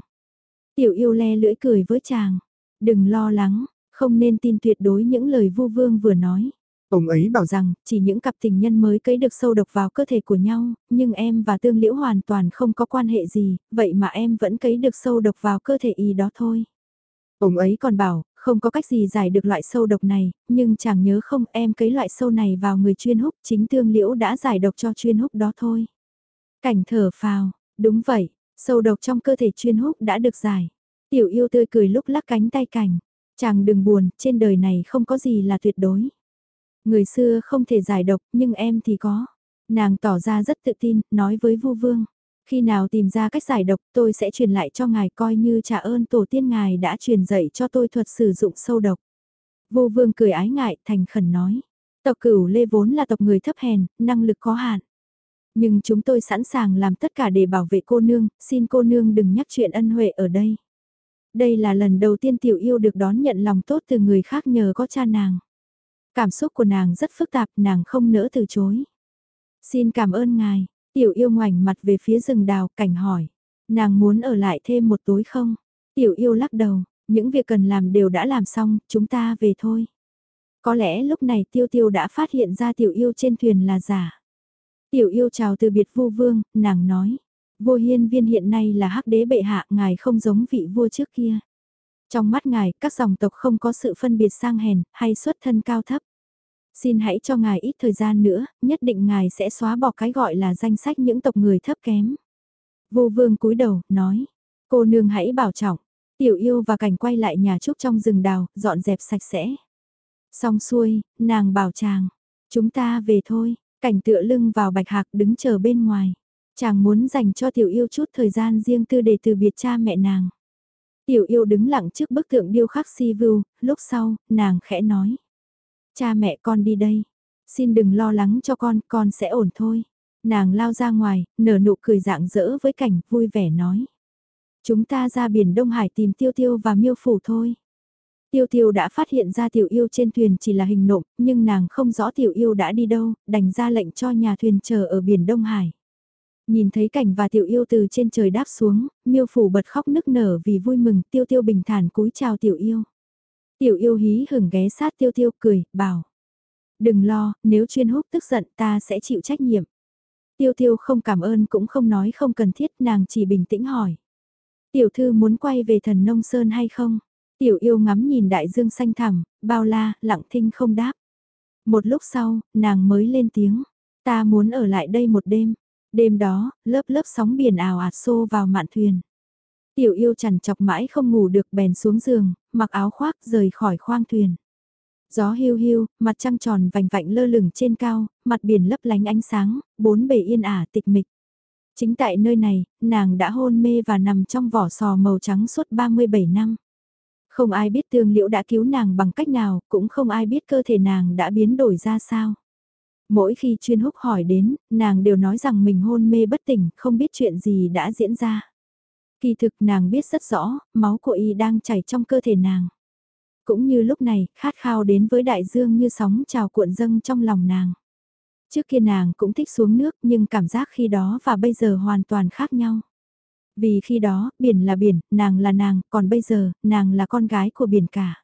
S1: Tiểu yêu le lưỡi cười với chàng. Đừng lo lắng, không nên tin tuyệt đối những lời vu vương vừa nói. Ông ấy bảo rằng, chỉ những cặp tình nhân mới cấy được sâu độc vào cơ thể của nhau, nhưng em và tương liễu hoàn toàn không có quan hệ gì, vậy mà em vẫn cấy được sâu độc vào cơ thể y đó thôi. Ông ấy còn bảo, không có cách gì giải được loại sâu độc này, nhưng chẳng nhớ không em cấy loại sâu này vào người chuyên húc, chính tương liễu đã giải độc cho chuyên húc đó thôi. Cảnh thở phào, đúng vậy, sâu độc trong cơ thể chuyên húc đã được giải. Tiểu yêu tươi cười lúc lắc cánh tay cảnh. Chàng đừng buồn, trên đời này không có gì là tuyệt đối. Người xưa không thể giải độc, nhưng em thì có. Nàng tỏ ra rất tự tin, nói với Vu Vương. Khi nào tìm ra cách giải độc tôi sẽ truyền lại cho ngài coi như trả ơn tổ tiên ngài đã truyền dạy cho tôi thuật sử dụng sâu độc. Vô vương cười ái ngại thành khẩn nói. Tộc cửu lê vốn là tộc người thấp hèn, năng lực có hạn. Nhưng chúng tôi sẵn sàng làm tất cả để bảo vệ cô nương, xin cô nương đừng nhắc chuyện ân huệ ở đây. Đây là lần đầu tiên tiểu yêu được đón nhận lòng tốt từ người khác nhờ có cha nàng. Cảm xúc của nàng rất phức tạp, nàng không nỡ từ chối. Xin cảm ơn ngài, tiểu yêu ngoảnh mặt về phía rừng đào, cảnh hỏi. Nàng muốn ở lại thêm một tối không? Tiểu yêu lắc đầu, những việc cần làm đều đã làm xong, chúng ta về thôi. Có lẽ lúc này tiêu tiêu đã phát hiện ra tiểu yêu trên thuyền là giả. Tiểu yêu chào từ biệt vô vương, nàng nói. Vô hiên viên hiện nay là hắc đế bệ hạ, ngài không giống vị vua trước kia. Trong mắt ngài, các dòng tộc không có sự phân biệt sang hèn, hay xuất thân cao thấp. Xin hãy cho ngài ít thời gian nữa, nhất định ngài sẽ xóa bỏ cái gọi là danh sách những tộc người thấp kém. Vô vương cúi đầu, nói, cô nương hãy bảo trọng, tiểu yêu và cảnh quay lại nhà trúc trong rừng đào, dọn dẹp sạch sẽ. Xong xuôi, nàng bảo chàng, chúng ta về thôi, cảnh tựa lưng vào bạch hạc đứng chờ bên ngoài. Chàng muốn dành cho tiểu yêu chút thời gian riêng tư để từ biệt cha mẹ nàng. Tiểu yêu đứng lặng trước bức tượng điêu khắc si vưu lúc sau, nàng khẽ nói. Cha mẹ con đi đây. Xin đừng lo lắng cho con, con sẽ ổn thôi. Nàng lao ra ngoài, nở nụ cười dạng dỡ với cảnh, vui vẻ nói. Chúng ta ra biển Đông Hải tìm tiêu tiêu và miêu phủ thôi. Tiêu tiêu đã phát hiện ra tiểu yêu trên thuyền chỉ là hình nộm, nhưng nàng không rõ tiểu yêu đã đi đâu, đành ra lệnh cho nhà thuyền chờ ở biển Đông Hải. Nhìn thấy cảnh và tiểu yêu từ trên trời đáp xuống, miêu phủ bật khóc nức nở vì vui mừng, tiêu tiêu bình thản cúi chào tiểu yêu. Tiểu yêu hí hửng ghé sát tiêu tiêu cười, bảo. Đừng lo, nếu chuyên húc tức giận ta sẽ chịu trách nhiệm. Tiêu tiêu không cảm ơn cũng không nói không cần thiết nàng chỉ bình tĩnh hỏi. Tiểu thư muốn quay về thần nông sơn hay không? Tiểu yêu ngắm nhìn đại dương xanh thẳm, bao la, lặng thinh không đáp. Một lúc sau, nàng mới lên tiếng. Ta muốn ở lại đây một đêm. Đêm đó, lớp lớp sóng biển ào ạt xô vào mạn thuyền. Tiểu yêu chằn chọc mãi không ngủ được bèn xuống giường, mặc áo khoác rời khỏi khoang thuyền. Gió hiu hiu, mặt trăng tròn vành vạnh lơ lửng trên cao, mặt biển lấp lánh ánh sáng, bốn bề yên ả tịch mịch. Chính tại nơi này, nàng đã hôn mê và nằm trong vỏ sò màu trắng suốt 37 năm. Không ai biết tương liễu đã cứu nàng bằng cách nào, cũng không ai biết cơ thể nàng đã biến đổi ra sao. Mỗi khi chuyên húc hỏi đến, nàng đều nói rằng mình hôn mê bất tỉnh, không biết chuyện gì đã diễn ra. Kỳ thực nàng biết rất rõ, máu của y đang chảy trong cơ thể nàng. Cũng như lúc này, khát khao đến với đại dương như sóng trào cuộn dâng trong lòng nàng. Trước kia nàng cũng thích xuống nước nhưng cảm giác khi đó và bây giờ hoàn toàn khác nhau. Vì khi đó, biển là biển, nàng là nàng, còn bây giờ, nàng là con gái của biển cả.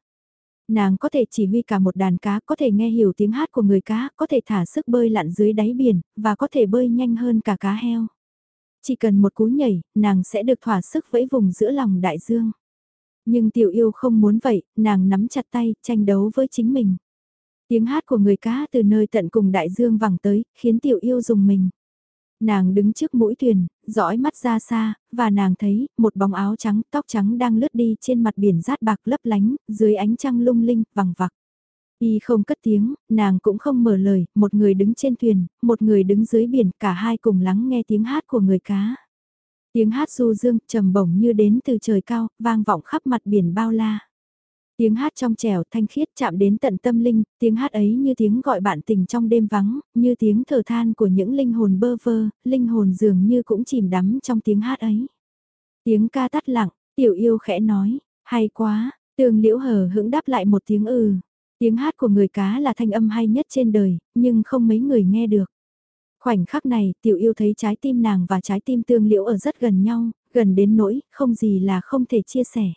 S1: Nàng có thể chỉ huy cả một đàn cá, có thể nghe hiểu tiếng hát của người cá, có thể thả sức bơi lặn dưới đáy biển, và có thể bơi nhanh hơn cả cá heo. Chỉ cần một cú nhảy, nàng sẽ được thỏa sức vẫy vùng giữa lòng đại dương. Nhưng tiểu yêu không muốn vậy, nàng nắm chặt tay, tranh đấu với chính mình. Tiếng hát của người cá từ nơi tận cùng đại dương vẳng tới, khiến tiểu yêu dùng mình. Nàng đứng trước mũi thuyền, dõi mắt ra xa, và nàng thấy, một bóng áo trắng, tóc trắng đang lướt đi trên mặt biển rát bạc lấp lánh, dưới ánh trăng lung linh, vằng vặc. Y không cất tiếng, nàng cũng không mở lời, một người đứng trên thuyền, một người đứng dưới biển, cả hai cùng lắng nghe tiếng hát của người cá. Tiếng hát du dương, trầm bổng như đến từ trời cao, vang vọng khắp mặt biển bao la. Tiếng hát trong trẻo thanh khiết chạm đến tận tâm linh, tiếng hát ấy như tiếng gọi bạn tình trong đêm vắng, như tiếng thở than của những linh hồn bơ vơ, linh hồn dường như cũng chìm đắm trong tiếng hát ấy. Tiếng ca tắt lặng, tiểu yêu khẽ nói, hay quá, tường liễu hờ hững đáp lại một tiếng ừ. Tiếng hát của người cá là thanh âm hay nhất trên đời, nhưng không mấy người nghe được. Khoảnh khắc này, tiểu yêu thấy trái tim nàng và trái tim tương liễu ở rất gần nhau, gần đến nỗi, không gì là không thể chia sẻ.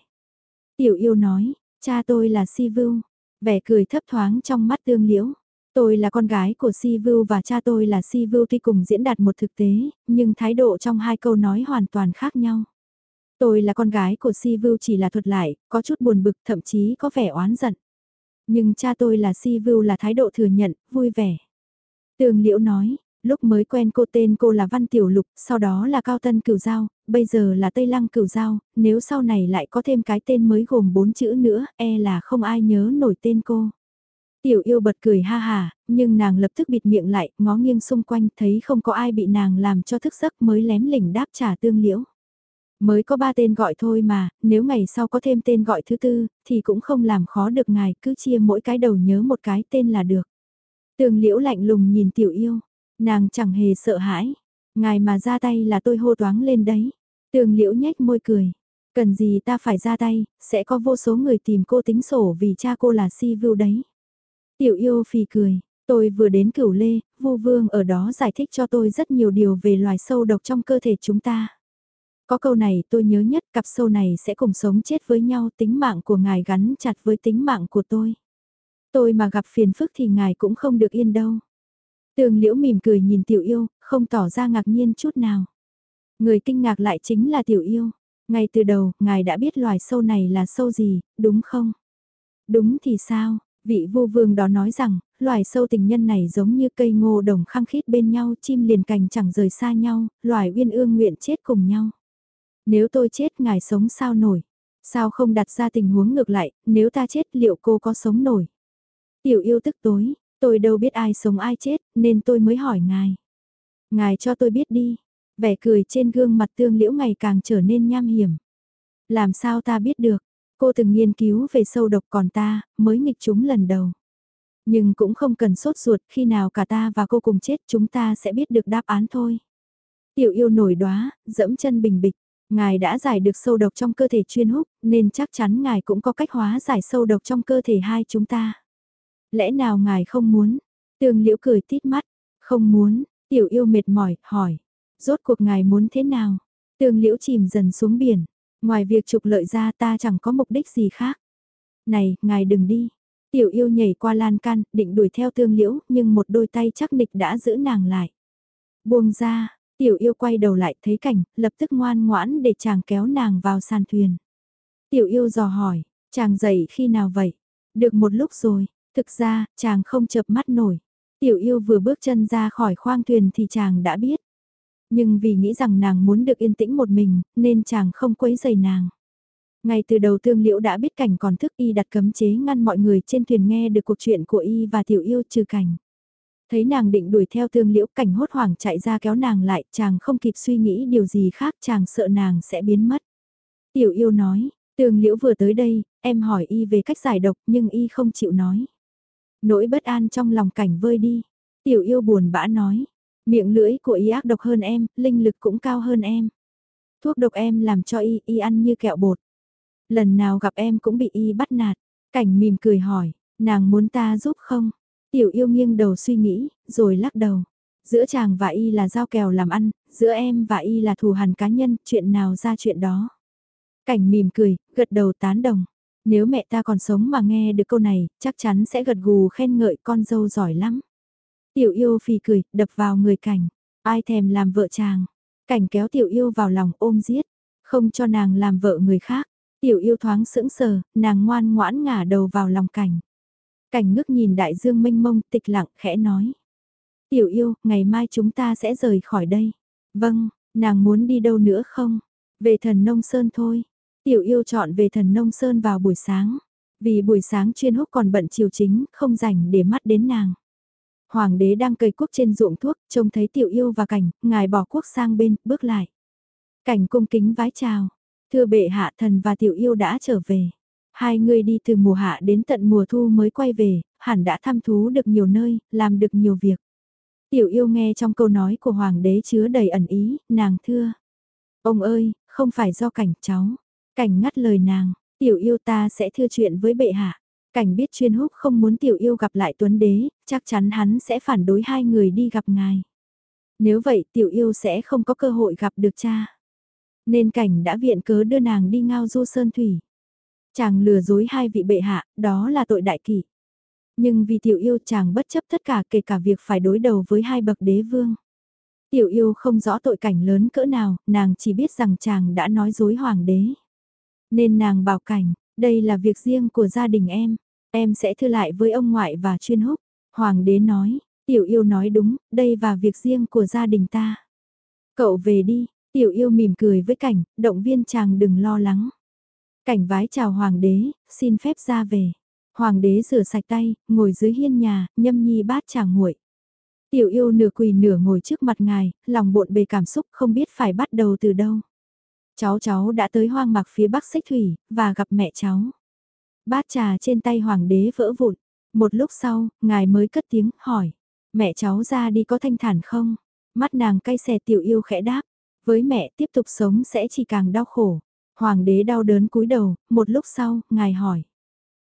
S1: Tiểu yêu nói, Cha tôi là Si Vưu, vẻ cười thấp thoáng trong mắt tương liễu. Tôi là con gái của Si Vưu và cha tôi là Si Vưu tuy cùng diễn đạt một thực tế, nhưng thái độ trong hai câu nói hoàn toàn khác nhau. Tôi là con gái của Si Vưu chỉ là thuật lại, có chút buồn bực thậm chí có vẻ oán giận. Nhưng cha tôi là Si Vưu là thái độ thừa nhận, vui vẻ. Tường Liễu nói, Lúc mới quen cô tên cô là Văn Tiểu Lục, sau đó là Cao Tân Cửu Giao, bây giờ là Tây Lăng Cửu Giao, nếu sau này lại có thêm cái tên mới gồm bốn chữ nữa, e là không ai nhớ nổi tên cô. Tiểu yêu bật cười ha hà, nhưng nàng lập tức bịt miệng lại, ngó nghiêng xung quanh, thấy không có ai bị nàng làm cho thức giấc mới lém lỉnh đáp trả tương liễu. Mới có ba tên gọi thôi mà, nếu ngày sau có thêm tên gọi thứ tư, thì cũng không làm khó được ngài, cứ chia mỗi cái đầu nhớ một cái tên là được. Tường liễu lạnh lùng nhìn tiểu yêu, Nàng chẳng hề sợ hãi. Ngài mà ra tay là tôi hô toáng lên đấy. Tường liễu nhếch môi cười. Cần gì ta phải ra tay, sẽ có vô số người tìm cô tính sổ vì cha cô là si vưu đấy. Tiểu yêu phì cười. Tôi vừa đến cửu lê, vu vương ở đó giải thích cho tôi rất nhiều điều về loài sâu độc trong cơ thể chúng ta. Có câu này tôi nhớ nhất cặp sâu này sẽ cùng sống chết với nhau tính mạng của ngài gắn chặt với tính mạng của tôi. Tôi mà gặp phiền phức thì ngài cũng không được yên đâu. Tường liễu mỉm cười nhìn tiểu yêu, không tỏ ra ngạc nhiên chút nào. Người kinh ngạc lại chính là tiểu yêu. Ngay từ đầu, ngài đã biết loài sâu này là sâu gì, đúng không? Đúng thì sao? Vị vô vương đó nói rằng, loài sâu tình nhân này giống như cây ngô đồng khăng khít bên nhau, chim liền cành chẳng rời xa nhau, loài uyên ương nguyện chết cùng nhau. Nếu tôi chết ngài sống sao nổi? Sao không đặt ra tình huống ngược lại, nếu ta chết liệu cô có sống nổi? Tiểu yêu tức tối, Tôi đâu biết ai sống ai chết, nên tôi mới hỏi ngài. Ngài cho tôi biết đi. Vẻ cười trên gương mặt tương liễu ngày càng trở nên nham hiểm. Làm sao ta biết được, cô từng nghiên cứu về sâu độc còn ta, mới nghịch chúng lần đầu. Nhưng cũng không cần sốt ruột khi nào cả ta và cô cùng chết chúng ta sẽ biết được đáp án thôi. Tiểu yêu nổi đóa, dẫm chân bình bịch. Ngài đã giải được sâu độc trong cơ thể chuyên húc, nên chắc chắn ngài cũng có cách hóa giải sâu độc trong cơ thể hai chúng ta. Lẽ nào ngài không muốn? Tương liễu cười tít mắt. Không muốn, tiểu yêu mệt mỏi, hỏi. Rốt cuộc ngài muốn thế nào? Tương liễu chìm dần xuống biển. Ngoài việc trục lợi ra ta chẳng có mục đích gì khác. Này, ngài đừng đi. Tiểu yêu nhảy qua lan can, định đuổi theo tương liễu, nhưng một đôi tay chắc nịch đã giữ nàng lại. Buông ra, tiểu yêu quay đầu lại thấy cảnh, lập tức ngoan ngoãn để chàng kéo nàng vào sàn thuyền. Tiểu yêu dò hỏi, chàng dậy khi nào vậy? Được một lúc rồi, thực ra, chàng không chợp mắt nổi. Tiểu yêu vừa bước chân ra khỏi khoang thuyền thì chàng đã biết. Nhưng vì nghĩ rằng nàng muốn được yên tĩnh một mình, nên chàng không quấy dày nàng. Ngay từ đầu tương liễu đã biết cảnh còn thức y đặt cấm chế ngăn mọi người trên thuyền nghe được cuộc chuyện của y và tiểu yêu trừ cảnh. Thấy nàng định đuổi theo thương liễu cảnh hốt hoảng chạy ra kéo nàng lại, chàng không kịp suy nghĩ điều gì khác chàng sợ nàng sẽ biến mất. Tiểu yêu nói, tương liễu vừa tới đây, em hỏi y về cách giải độc nhưng y không chịu nói. Nỗi bất an trong lòng cảnh vơi đi, tiểu yêu buồn bã nói, miệng lưỡi của y ác độc hơn em, linh lực cũng cao hơn em. Thuốc độc em làm cho y, y ăn như kẹo bột. Lần nào gặp em cũng bị y bắt nạt. Cảnh mỉm cười hỏi, nàng muốn ta giúp không? Tiểu yêu nghiêng đầu suy nghĩ, rồi lắc đầu. Giữa chàng và y là giao kèo làm ăn, giữa em và y là thù hằn cá nhân, chuyện nào ra chuyện đó. Cảnh mỉm cười, gật đầu tán đồng. Nếu mẹ ta còn sống mà nghe được câu này, chắc chắn sẽ gật gù khen ngợi con dâu giỏi lắm. Tiểu yêu phì cười, đập vào người cảnh. Ai thèm làm vợ chàng. Cảnh kéo tiểu yêu vào lòng ôm giết. Không cho nàng làm vợ người khác. Tiểu yêu thoáng sững sờ, nàng ngoan ngoãn ngả đầu vào lòng cảnh. Cảnh ngước nhìn đại dương mênh mông tịch lặng khẽ nói. Tiểu yêu, ngày mai chúng ta sẽ rời khỏi đây. Vâng, nàng muốn đi đâu nữa không? Về thần nông sơn thôi. Tiểu yêu chọn về thần nông sơn vào buổi sáng. Vì buổi sáng chuyên húc còn bận chiều chính, không rảnh để mắt đến nàng. Hoàng đế đang cầy quốc trên ruộng thuốc, trông thấy tiểu yêu và cảnh, ngài bỏ quốc sang bên, bước lại. Cảnh cung kính vái chào, Thưa bệ hạ thần và tiểu yêu đã trở về. Hai người đi từ mùa hạ đến tận mùa thu mới quay về, hẳn đã thăm thú được nhiều nơi, làm được nhiều việc. Tiểu yêu nghe trong câu nói của hoàng đế chứa đầy ẩn ý, nàng thưa. Ông ơi, không phải do cảnh cháu. Cảnh ngắt lời nàng, tiểu yêu ta sẽ thưa chuyện với bệ hạ. Cảnh biết chuyên húc không muốn tiểu yêu gặp lại tuấn đế, chắc chắn hắn sẽ phản đối hai người đi gặp ngài. Nếu vậy tiểu yêu sẽ không có cơ hội gặp được cha. Nên cảnh đã viện cớ đưa nàng đi ngao du sơn thủy. Chàng lừa dối hai vị bệ hạ, đó là tội đại kỷ. Nhưng vì tiểu yêu chàng bất chấp tất cả kể cả việc phải đối đầu với hai bậc đế vương. Tiểu yêu không rõ tội cảnh lớn cỡ nào, nàng chỉ biết rằng chàng đã nói dối hoàng đế. Nên nàng bảo cảnh, đây là việc riêng của gia đình em, em sẽ thư lại với ông ngoại và chuyên húc. Hoàng đế nói, tiểu yêu nói đúng, đây là việc riêng của gia đình ta. Cậu về đi, Tiểu yêu mỉm cười với cảnh, động viên chàng đừng lo lắng. Cảnh vái chào hoàng đế, xin phép ra về. Hoàng đế rửa sạch tay, ngồi dưới hiên nhà, nhâm nhi bát trà nguội. Tiểu yêu nửa quỳ nửa ngồi trước mặt ngài, lòng bộn bề cảm xúc không biết phải bắt đầu từ đâu. Cháu cháu đã tới hoang mạc phía bắc xích thủy, và gặp mẹ cháu. Bát trà trên tay hoàng đế vỡ vụn. Một lúc sau, ngài mới cất tiếng, hỏi. Mẹ cháu ra đi có thanh thản không? Mắt nàng cay xè tiểu yêu khẽ đáp. Với mẹ tiếp tục sống sẽ chỉ càng đau khổ. Hoàng đế đau đớn cúi đầu, một lúc sau, ngài hỏi.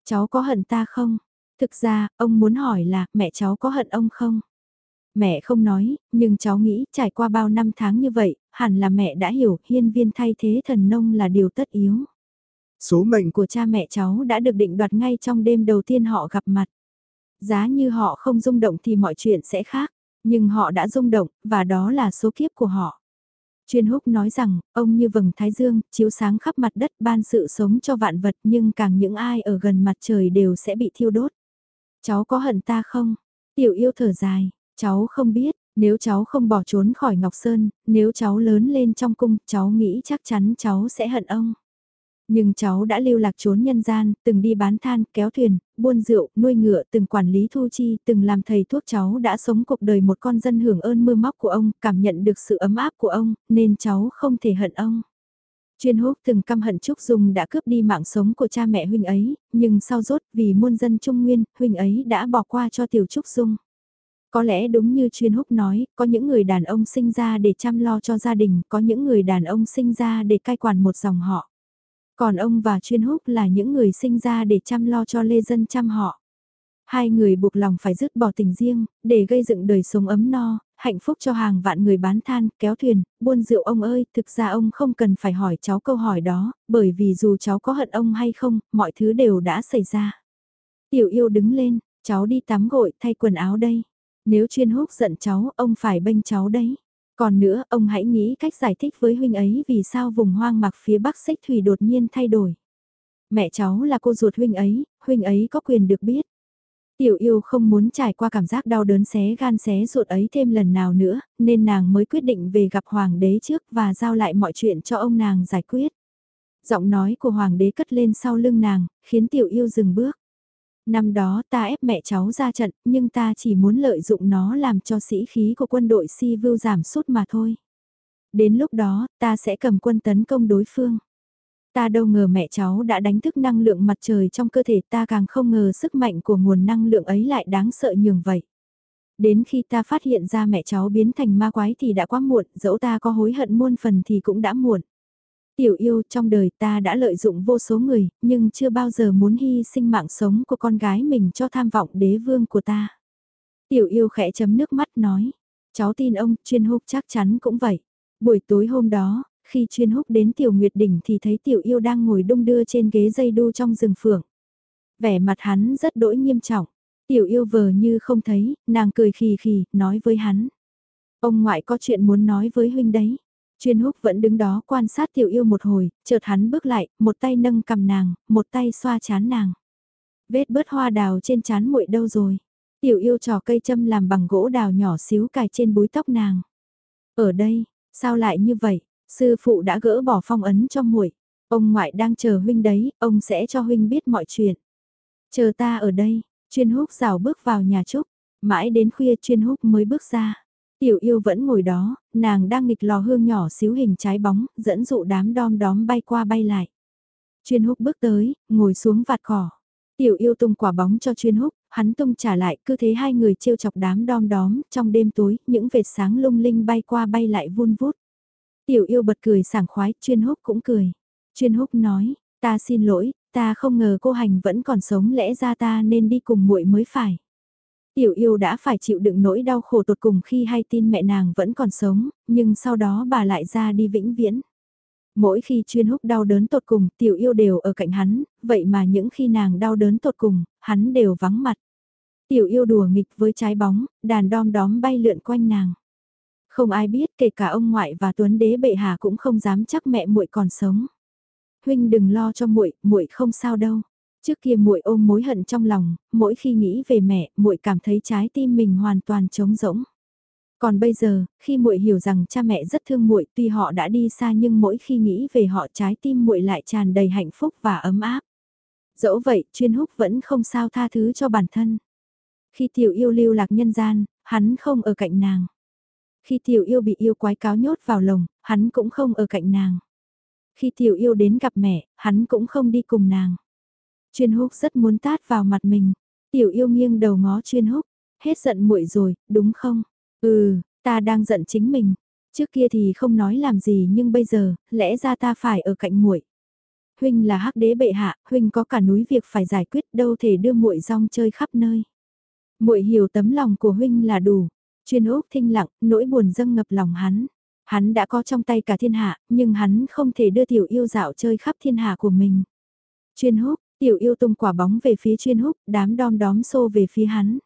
S1: Cháu có hận ta không? Thực ra, ông muốn hỏi là, mẹ cháu có hận ông không? Mẹ không nói, nhưng cháu nghĩ trải qua bao năm tháng như vậy, hẳn là mẹ đã hiểu hiên viên thay thế thần nông là điều tất yếu. Số mệnh của cha mẹ cháu đã được định đoạt ngay trong đêm đầu tiên họ gặp mặt. Giá như họ không rung động thì mọi chuyện sẽ khác, nhưng họ đã rung động, và đó là số kiếp của họ. Chuyên húc nói rằng, ông như vầng thái dương, chiếu sáng khắp mặt đất ban sự sống cho vạn vật nhưng càng những ai ở gần mặt trời đều sẽ bị thiêu đốt. Cháu có hận ta không? Tiểu yêu thở dài, cháu không biết, nếu cháu không bỏ trốn khỏi Ngọc Sơn, nếu cháu lớn lên trong cung, cháu nghĩ chắc chắn cháu sẽ hận ông. Nhưng cháu đã lưu lạc trốn nhân gian, từng đi bán than, kéo thuyền, buôn rượu, nuôi ngựa, từng quản lý thu chi, từng làm thầy thuốc cháu đã sống cuộc đời một con dân hưởng ơn mưa móc của ông, cảm nhận được sự ấm áp của ông, nên cháu không thể hận ông. Chuyên húc từng căm hận Trúc Dung đã cướp đi mạng sống của cha mẹ huynh ấy, nhưng sau rốt vì muôn dân trung nguyên, huynh ấy đã bỏ qua cho tiểu Trúc Dung. Có lẽ đúng như chuyên húc nói, có những người đàn ông sinh ra để chăm lo cho gia đình, có những người đàn ông sinh ra để cai quản một dòng họ. Còn ông và chuyên húc là những người sinh ra để chăm lo cho lê dân chăm họ. Hai người buộc lòng phải dứt bỏ tình riêng, để gây dựng đời sống ấm no, hạnh phúc cho hàng vạn người bán than, kéo thuyền, buôn rượu ông ơi, thực ra ông không cần phải hỏi cháu câu hỏi đó, bởi vì dù cháu có hận ông hay không, mọi thứ đều đã xảy ra. Tiểu yêu đứng lên, cháu đi tắm gội, thay quần áo đây. Nếu chuyên húc giận cháu, ông phải bênh cháu đấy. Còn nữa, ông hãy nghĩ cách giải thích với huynh ấy vì sao vùng hoang mạc phía bắc xích thủy đột nhiên thay đổi. Mẹ cháu là cô ruột huynh ấy, huynh ấy có quyền được biết. Tiểu yêu không muốn trải qua cảm giác đau đớn xé gan xé ruột ấy thêm lần nào nữa, nên nàng mới quyết định về gặp hoàng đế trước và giao lại mọi chuyện cho ông nàng giải quyết. Giọng nói của hoàng đế cất lên sau lưng nàng, khiến tiểu yêu dừng bước. Năm đó ta ép mẹ cháu ra trận, nhưng ta chỉ muốn lợi dụng nó làm cho sĩ khí của quân đội si vưu giảm sút mà thôi. Đến lúc đó, ta sẽ cầm quân tấn công đối phương. Ta đâu ngờ mẹ cháu đã đánh thức năng lượng mặt trời trong cơ thể ta càng không ngờ sức mạnh của nguồn năng lượng ấy lại đáng sợ nhường vậy. Đến khi ta phát hiện ra mẹ cháu biến thành ma quái thì đã quá muộn, dẫu ta có hối hận muôn phần thì cũng đã muộn. Tiểu yêu trong đời ta đã lợi dụng vô số người, nhưng chưa bao giờ muốn hy sinh mạng sống của con gái mình cho tham vọng đế vương của ta. Tiểu yêu khẽ chấm nước mắt nói, cháu tin ông, chuyên húc chắc chắn cũng vậy. Buổi tối hôm đó, khi chuyên húc đến tiểu nguyệt đỉnh thì thấy tiểu yêu đang ngồi đung đưa trên ghế dây đu trong rừng phượng. Vẻ mặt hắn rất đỗi nghiêm trọng, tiểu yêu vờ như không thấy, nàng cười khì khì, nói với hắn. Ông ngoại có chuyện muốn nói với huynh đấy. Chuyên húc vẫn đứng đó quan sát tiểu yêu một hồi, chợt hắn bước lại, một tay nâng cầm nàng, một tay xoa chán nàng. Vết bớt hoa đào trên chán muội đâu rồi? Tiểu yêu trò cây châm làm bằng gỗ đào nhỏ xíu cài trên búi tóc nàng. Ở đây, sao lại như vậy? Sư phụ đã gỡ bỏ phong ấn cho muội. Ông ngoại đang chờ huynh đấy, ông sẽ cho huynh biết mọi chuyện. Chờ ta ở đây, chuyên húc rào bước vào nhà trúc. Mãi đến khuya chuyên húc mới bước ra. Tiểu yêu vẫn ngồi đó, nàng đang nghịch lò hương nhỏ xíu hình trái bóng, dẫn dụ đám đom đóm bay qua bay lại. Chuyên húc bước tới, ngồi xuống vạt cỏ. Tiểu yêu tung quả bóng cho chuyên húc, hắn tung trả lại, cứ thế hai người trêu chọc đám đom đóm, trong đêm tối, những vệt sáng lung linh bay qua bay lại vun vút. Tiểu yêu bật cười sảng khoái, chuyên húc cũng cười. Chuyên húc nói, ta xin lỗi, ta không ngờ cô hành vẫn còn sống lẽ ra ta nên đi cùng muội mới phải. Tiểu yêu đã phải chịu đựng nỗi đau khổ tột cùng khi hay tin mẹ nàng vẫn còn sống, nhưng sau đó bà lại ra đi vĩnh viễn. Mỗi khi chuyên húc đau đớn tột cùng, tiểu yêu đều ở cạnh hắn, vậy mà những khi nàng đau đớn tột cùng, hắn đều vắng mặt. Tiểu yêu đùa nghịch với trái bóng, đàn đom đóm bay lượn quanh nàng. Không ai biết kể cả ông ngoại và tuấn đế bệ hạ cũng không dám chắc mẹ muội còn sống. Huynh đừng lo cho muội, muội không sao đâu. Trước kia muội ôm mối hận trong lòng, mỗi khi nghĩ về mẹ, muội cảm thấy trái tim mình hoàn toàn trống rỗng. Còn bây giờ, khi muội hiểu rằng cha mẹ rất thương muội, tuy họ đã đi xa nhưng mỗi khi nghĩ về họ trái tim muội lại tràn đầy hạnh phúc và ấm áp. Dẫu vậy, chuyên húc vẫn không sao tha thứ cho bản thân. Khi tiểu yêu lưu lạc nhân gian, hắn không ở cạnh nàng. Khi tiểu yêu bị yêu quái cáo nhốt vào lồng, hắn cũng không ở cạnh nàng. Khi tiểu yêu đến gặp mẹ, hắn cũng không đi cùng nàng. Chuyên húc rất muốn tát vào mặt mình. Tiểu yêu nghiêng đầu ngó chuyên húc. Hết giận muội rồi, đúng không? Ừ, ta đang giận chính mình. Trước kia thì không nói làm gì nhưng bây giờ, lẽ ra ta phải ở cạnh muội. Huynh là hắc đế bệ hạ, huynh có cả núi việc phải giải quyết đâu thể đưa muội rong chơi khắp nơi. Muội hiểu tấm lòng của huynh là đủ. Chuyên Húc thinh lặng, nỗi buồn dâng ngập lòng hắn. Hắn đã có trong tay cả thiên hạ, nhưng hắn không thể đưa tiểu yêu dạo chơi khắp thiên hạ của mình. Chuyên húc, tiểu yêu tung quả bóng về phía chuyên húc, đám đom đóm xô về phía hắn.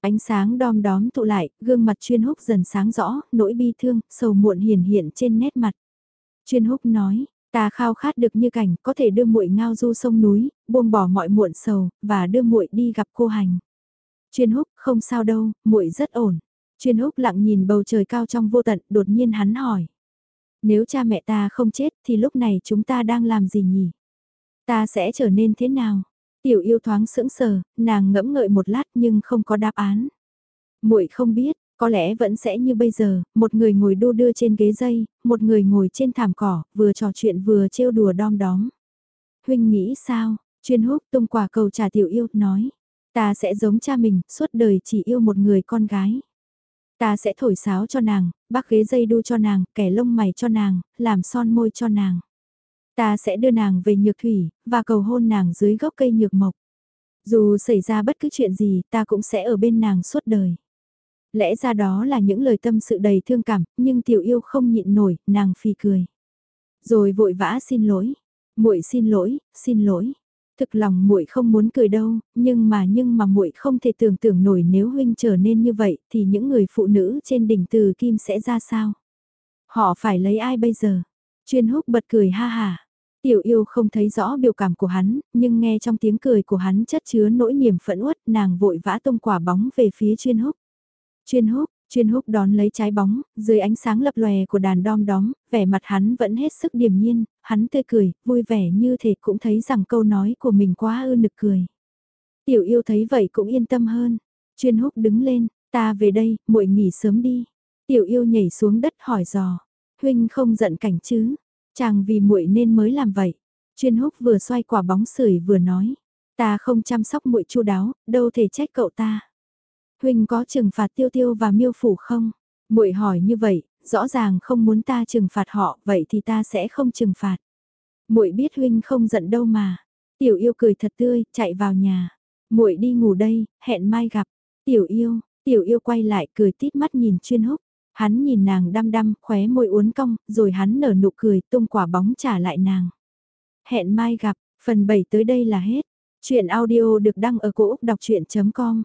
S1: Ánh sáng đom đóm tụ lại, gương mặt chuyên húc dần sáng rõ, nỗi bi thương, sầu muộn hiển hiện trên nét mặt. Chuyên húc nói, ta khao khát được như cảnh, có thể đưa muội ngao du sông núi, buông bỏ mọi muộn sầu, và đưa muội đi gặp cô hành. Chuyên húc, không sao đâu, muội rất ổn. Chuyên húc lặng nhìn bầu trời cao trong vô tận, đột nhiên hắn hỏi. Nếu cha mẹ ta không chết thì lúc này chúng ta đang làm gì nhỉ? Ta sẽ trở nên thế nào? Tiểu yêu thoáng sững sờ, nàng ngẫm ngợi một lát nhưng không có đáp án. Muội không biết, Có lẽ vẫn sẽ như bây giờ, một người ngồi đu đưa trên ghế dây, một người ngồi trên thảm cỏ, vừa trò chuyện vừa trêu đùa đom đóm. Huynh nghĩ sao? Chuyên húc tung quả cầu trà tiểu yêu, nói. Ta sẽ giống cha mình, suốt đời chỉ yêu một người con gái. Ta sẽ thổi sáo cho nàng, bắc ghế dây đu cho nàng, kẻ lông mày cho nàng, làm son môi cho nàng. Ta sẽ đưa nàng về nhược thủy, và cầu hôn nàng dưới gốc cây nhược mộc. Dù xảy ra bất cứ chuyện gì, ta cũng sẽ ở bên nàng suốt đời. Lẽ ra đó là những lời tâm sự đầy thương cảm, nhưng tiểu yêu không nhịn nổi, nàng phì cười. Rồi vội vã xin lỗi. muội xin lỗi, xin lỗi. Thực lòng muội không muốn cười đâu, nhưng mà nhưng mà muội không thể tưởng tượng nổi nếu huynh trở nên như vậy thì những người phụ nữ trên đỉnh từ kim sẽ ra sao? Họ phải lấy ai bây giờ? Chuyên húc bật cười ha hà. Tiểu yêu không thấy rõ biểu cảm của hắn, nhưng nghe trong tiếng cười của hắn chất chứa nỗi niềm phẫn uất, nàng vội vã tung quả bóng về phía chuyên húc. Chuyên húc, chuyên húc đón lấy trái bóng, dưới ánh sáng lập lòe của đàn đom đóm, vẻ mặt hắn vẫn hết sức điềm nhiên, hắn tươi cười, vui vẻ như thể cũng thấy rằng câu nói của mình quá ư nực cười. Tiểu yêu thấy vậy cũng yên tâm hơn. Chuyên húc đứng lên, ta về đây, muội nghỉ sớm đi. Tiểu yêu nhảy xuống đất hỏi dò. Huynh không giận cảnh chứ? Chàng vì muội nên mới làm vậy. Chuyên húc vừa xoay quả bóng sưởi vừa nói. Ta không chăm sóc muội chu đáo, đâu thể trách cậu ta. Huynh có trừng phạt tiêu tiêu và miêu phủ không? muội hỏi như vậy, rõ ràng không muốn ta trừng phạt họ, vậy thì ta sẽ không trừng phạt. muội biết huynh không giận đâu mà. Tiểu yêu cười thật tươi, chạy vào nhà. muội đi ngủ đây, hẹn mai gặp. Tiểu yêu, tiểu yêu quay lại cười tít mắt nhìn chuyên húc. Hắn nhìn nàng đăm đăm, khóe môi uốn cong, rồi hắn nở nụ cười tung quả bóng trả lại nàng. Hẹn mai gặp, phần 7 tới đây là hết. Chuyện audio được đăng ở cổ Úc đọc chuyện.com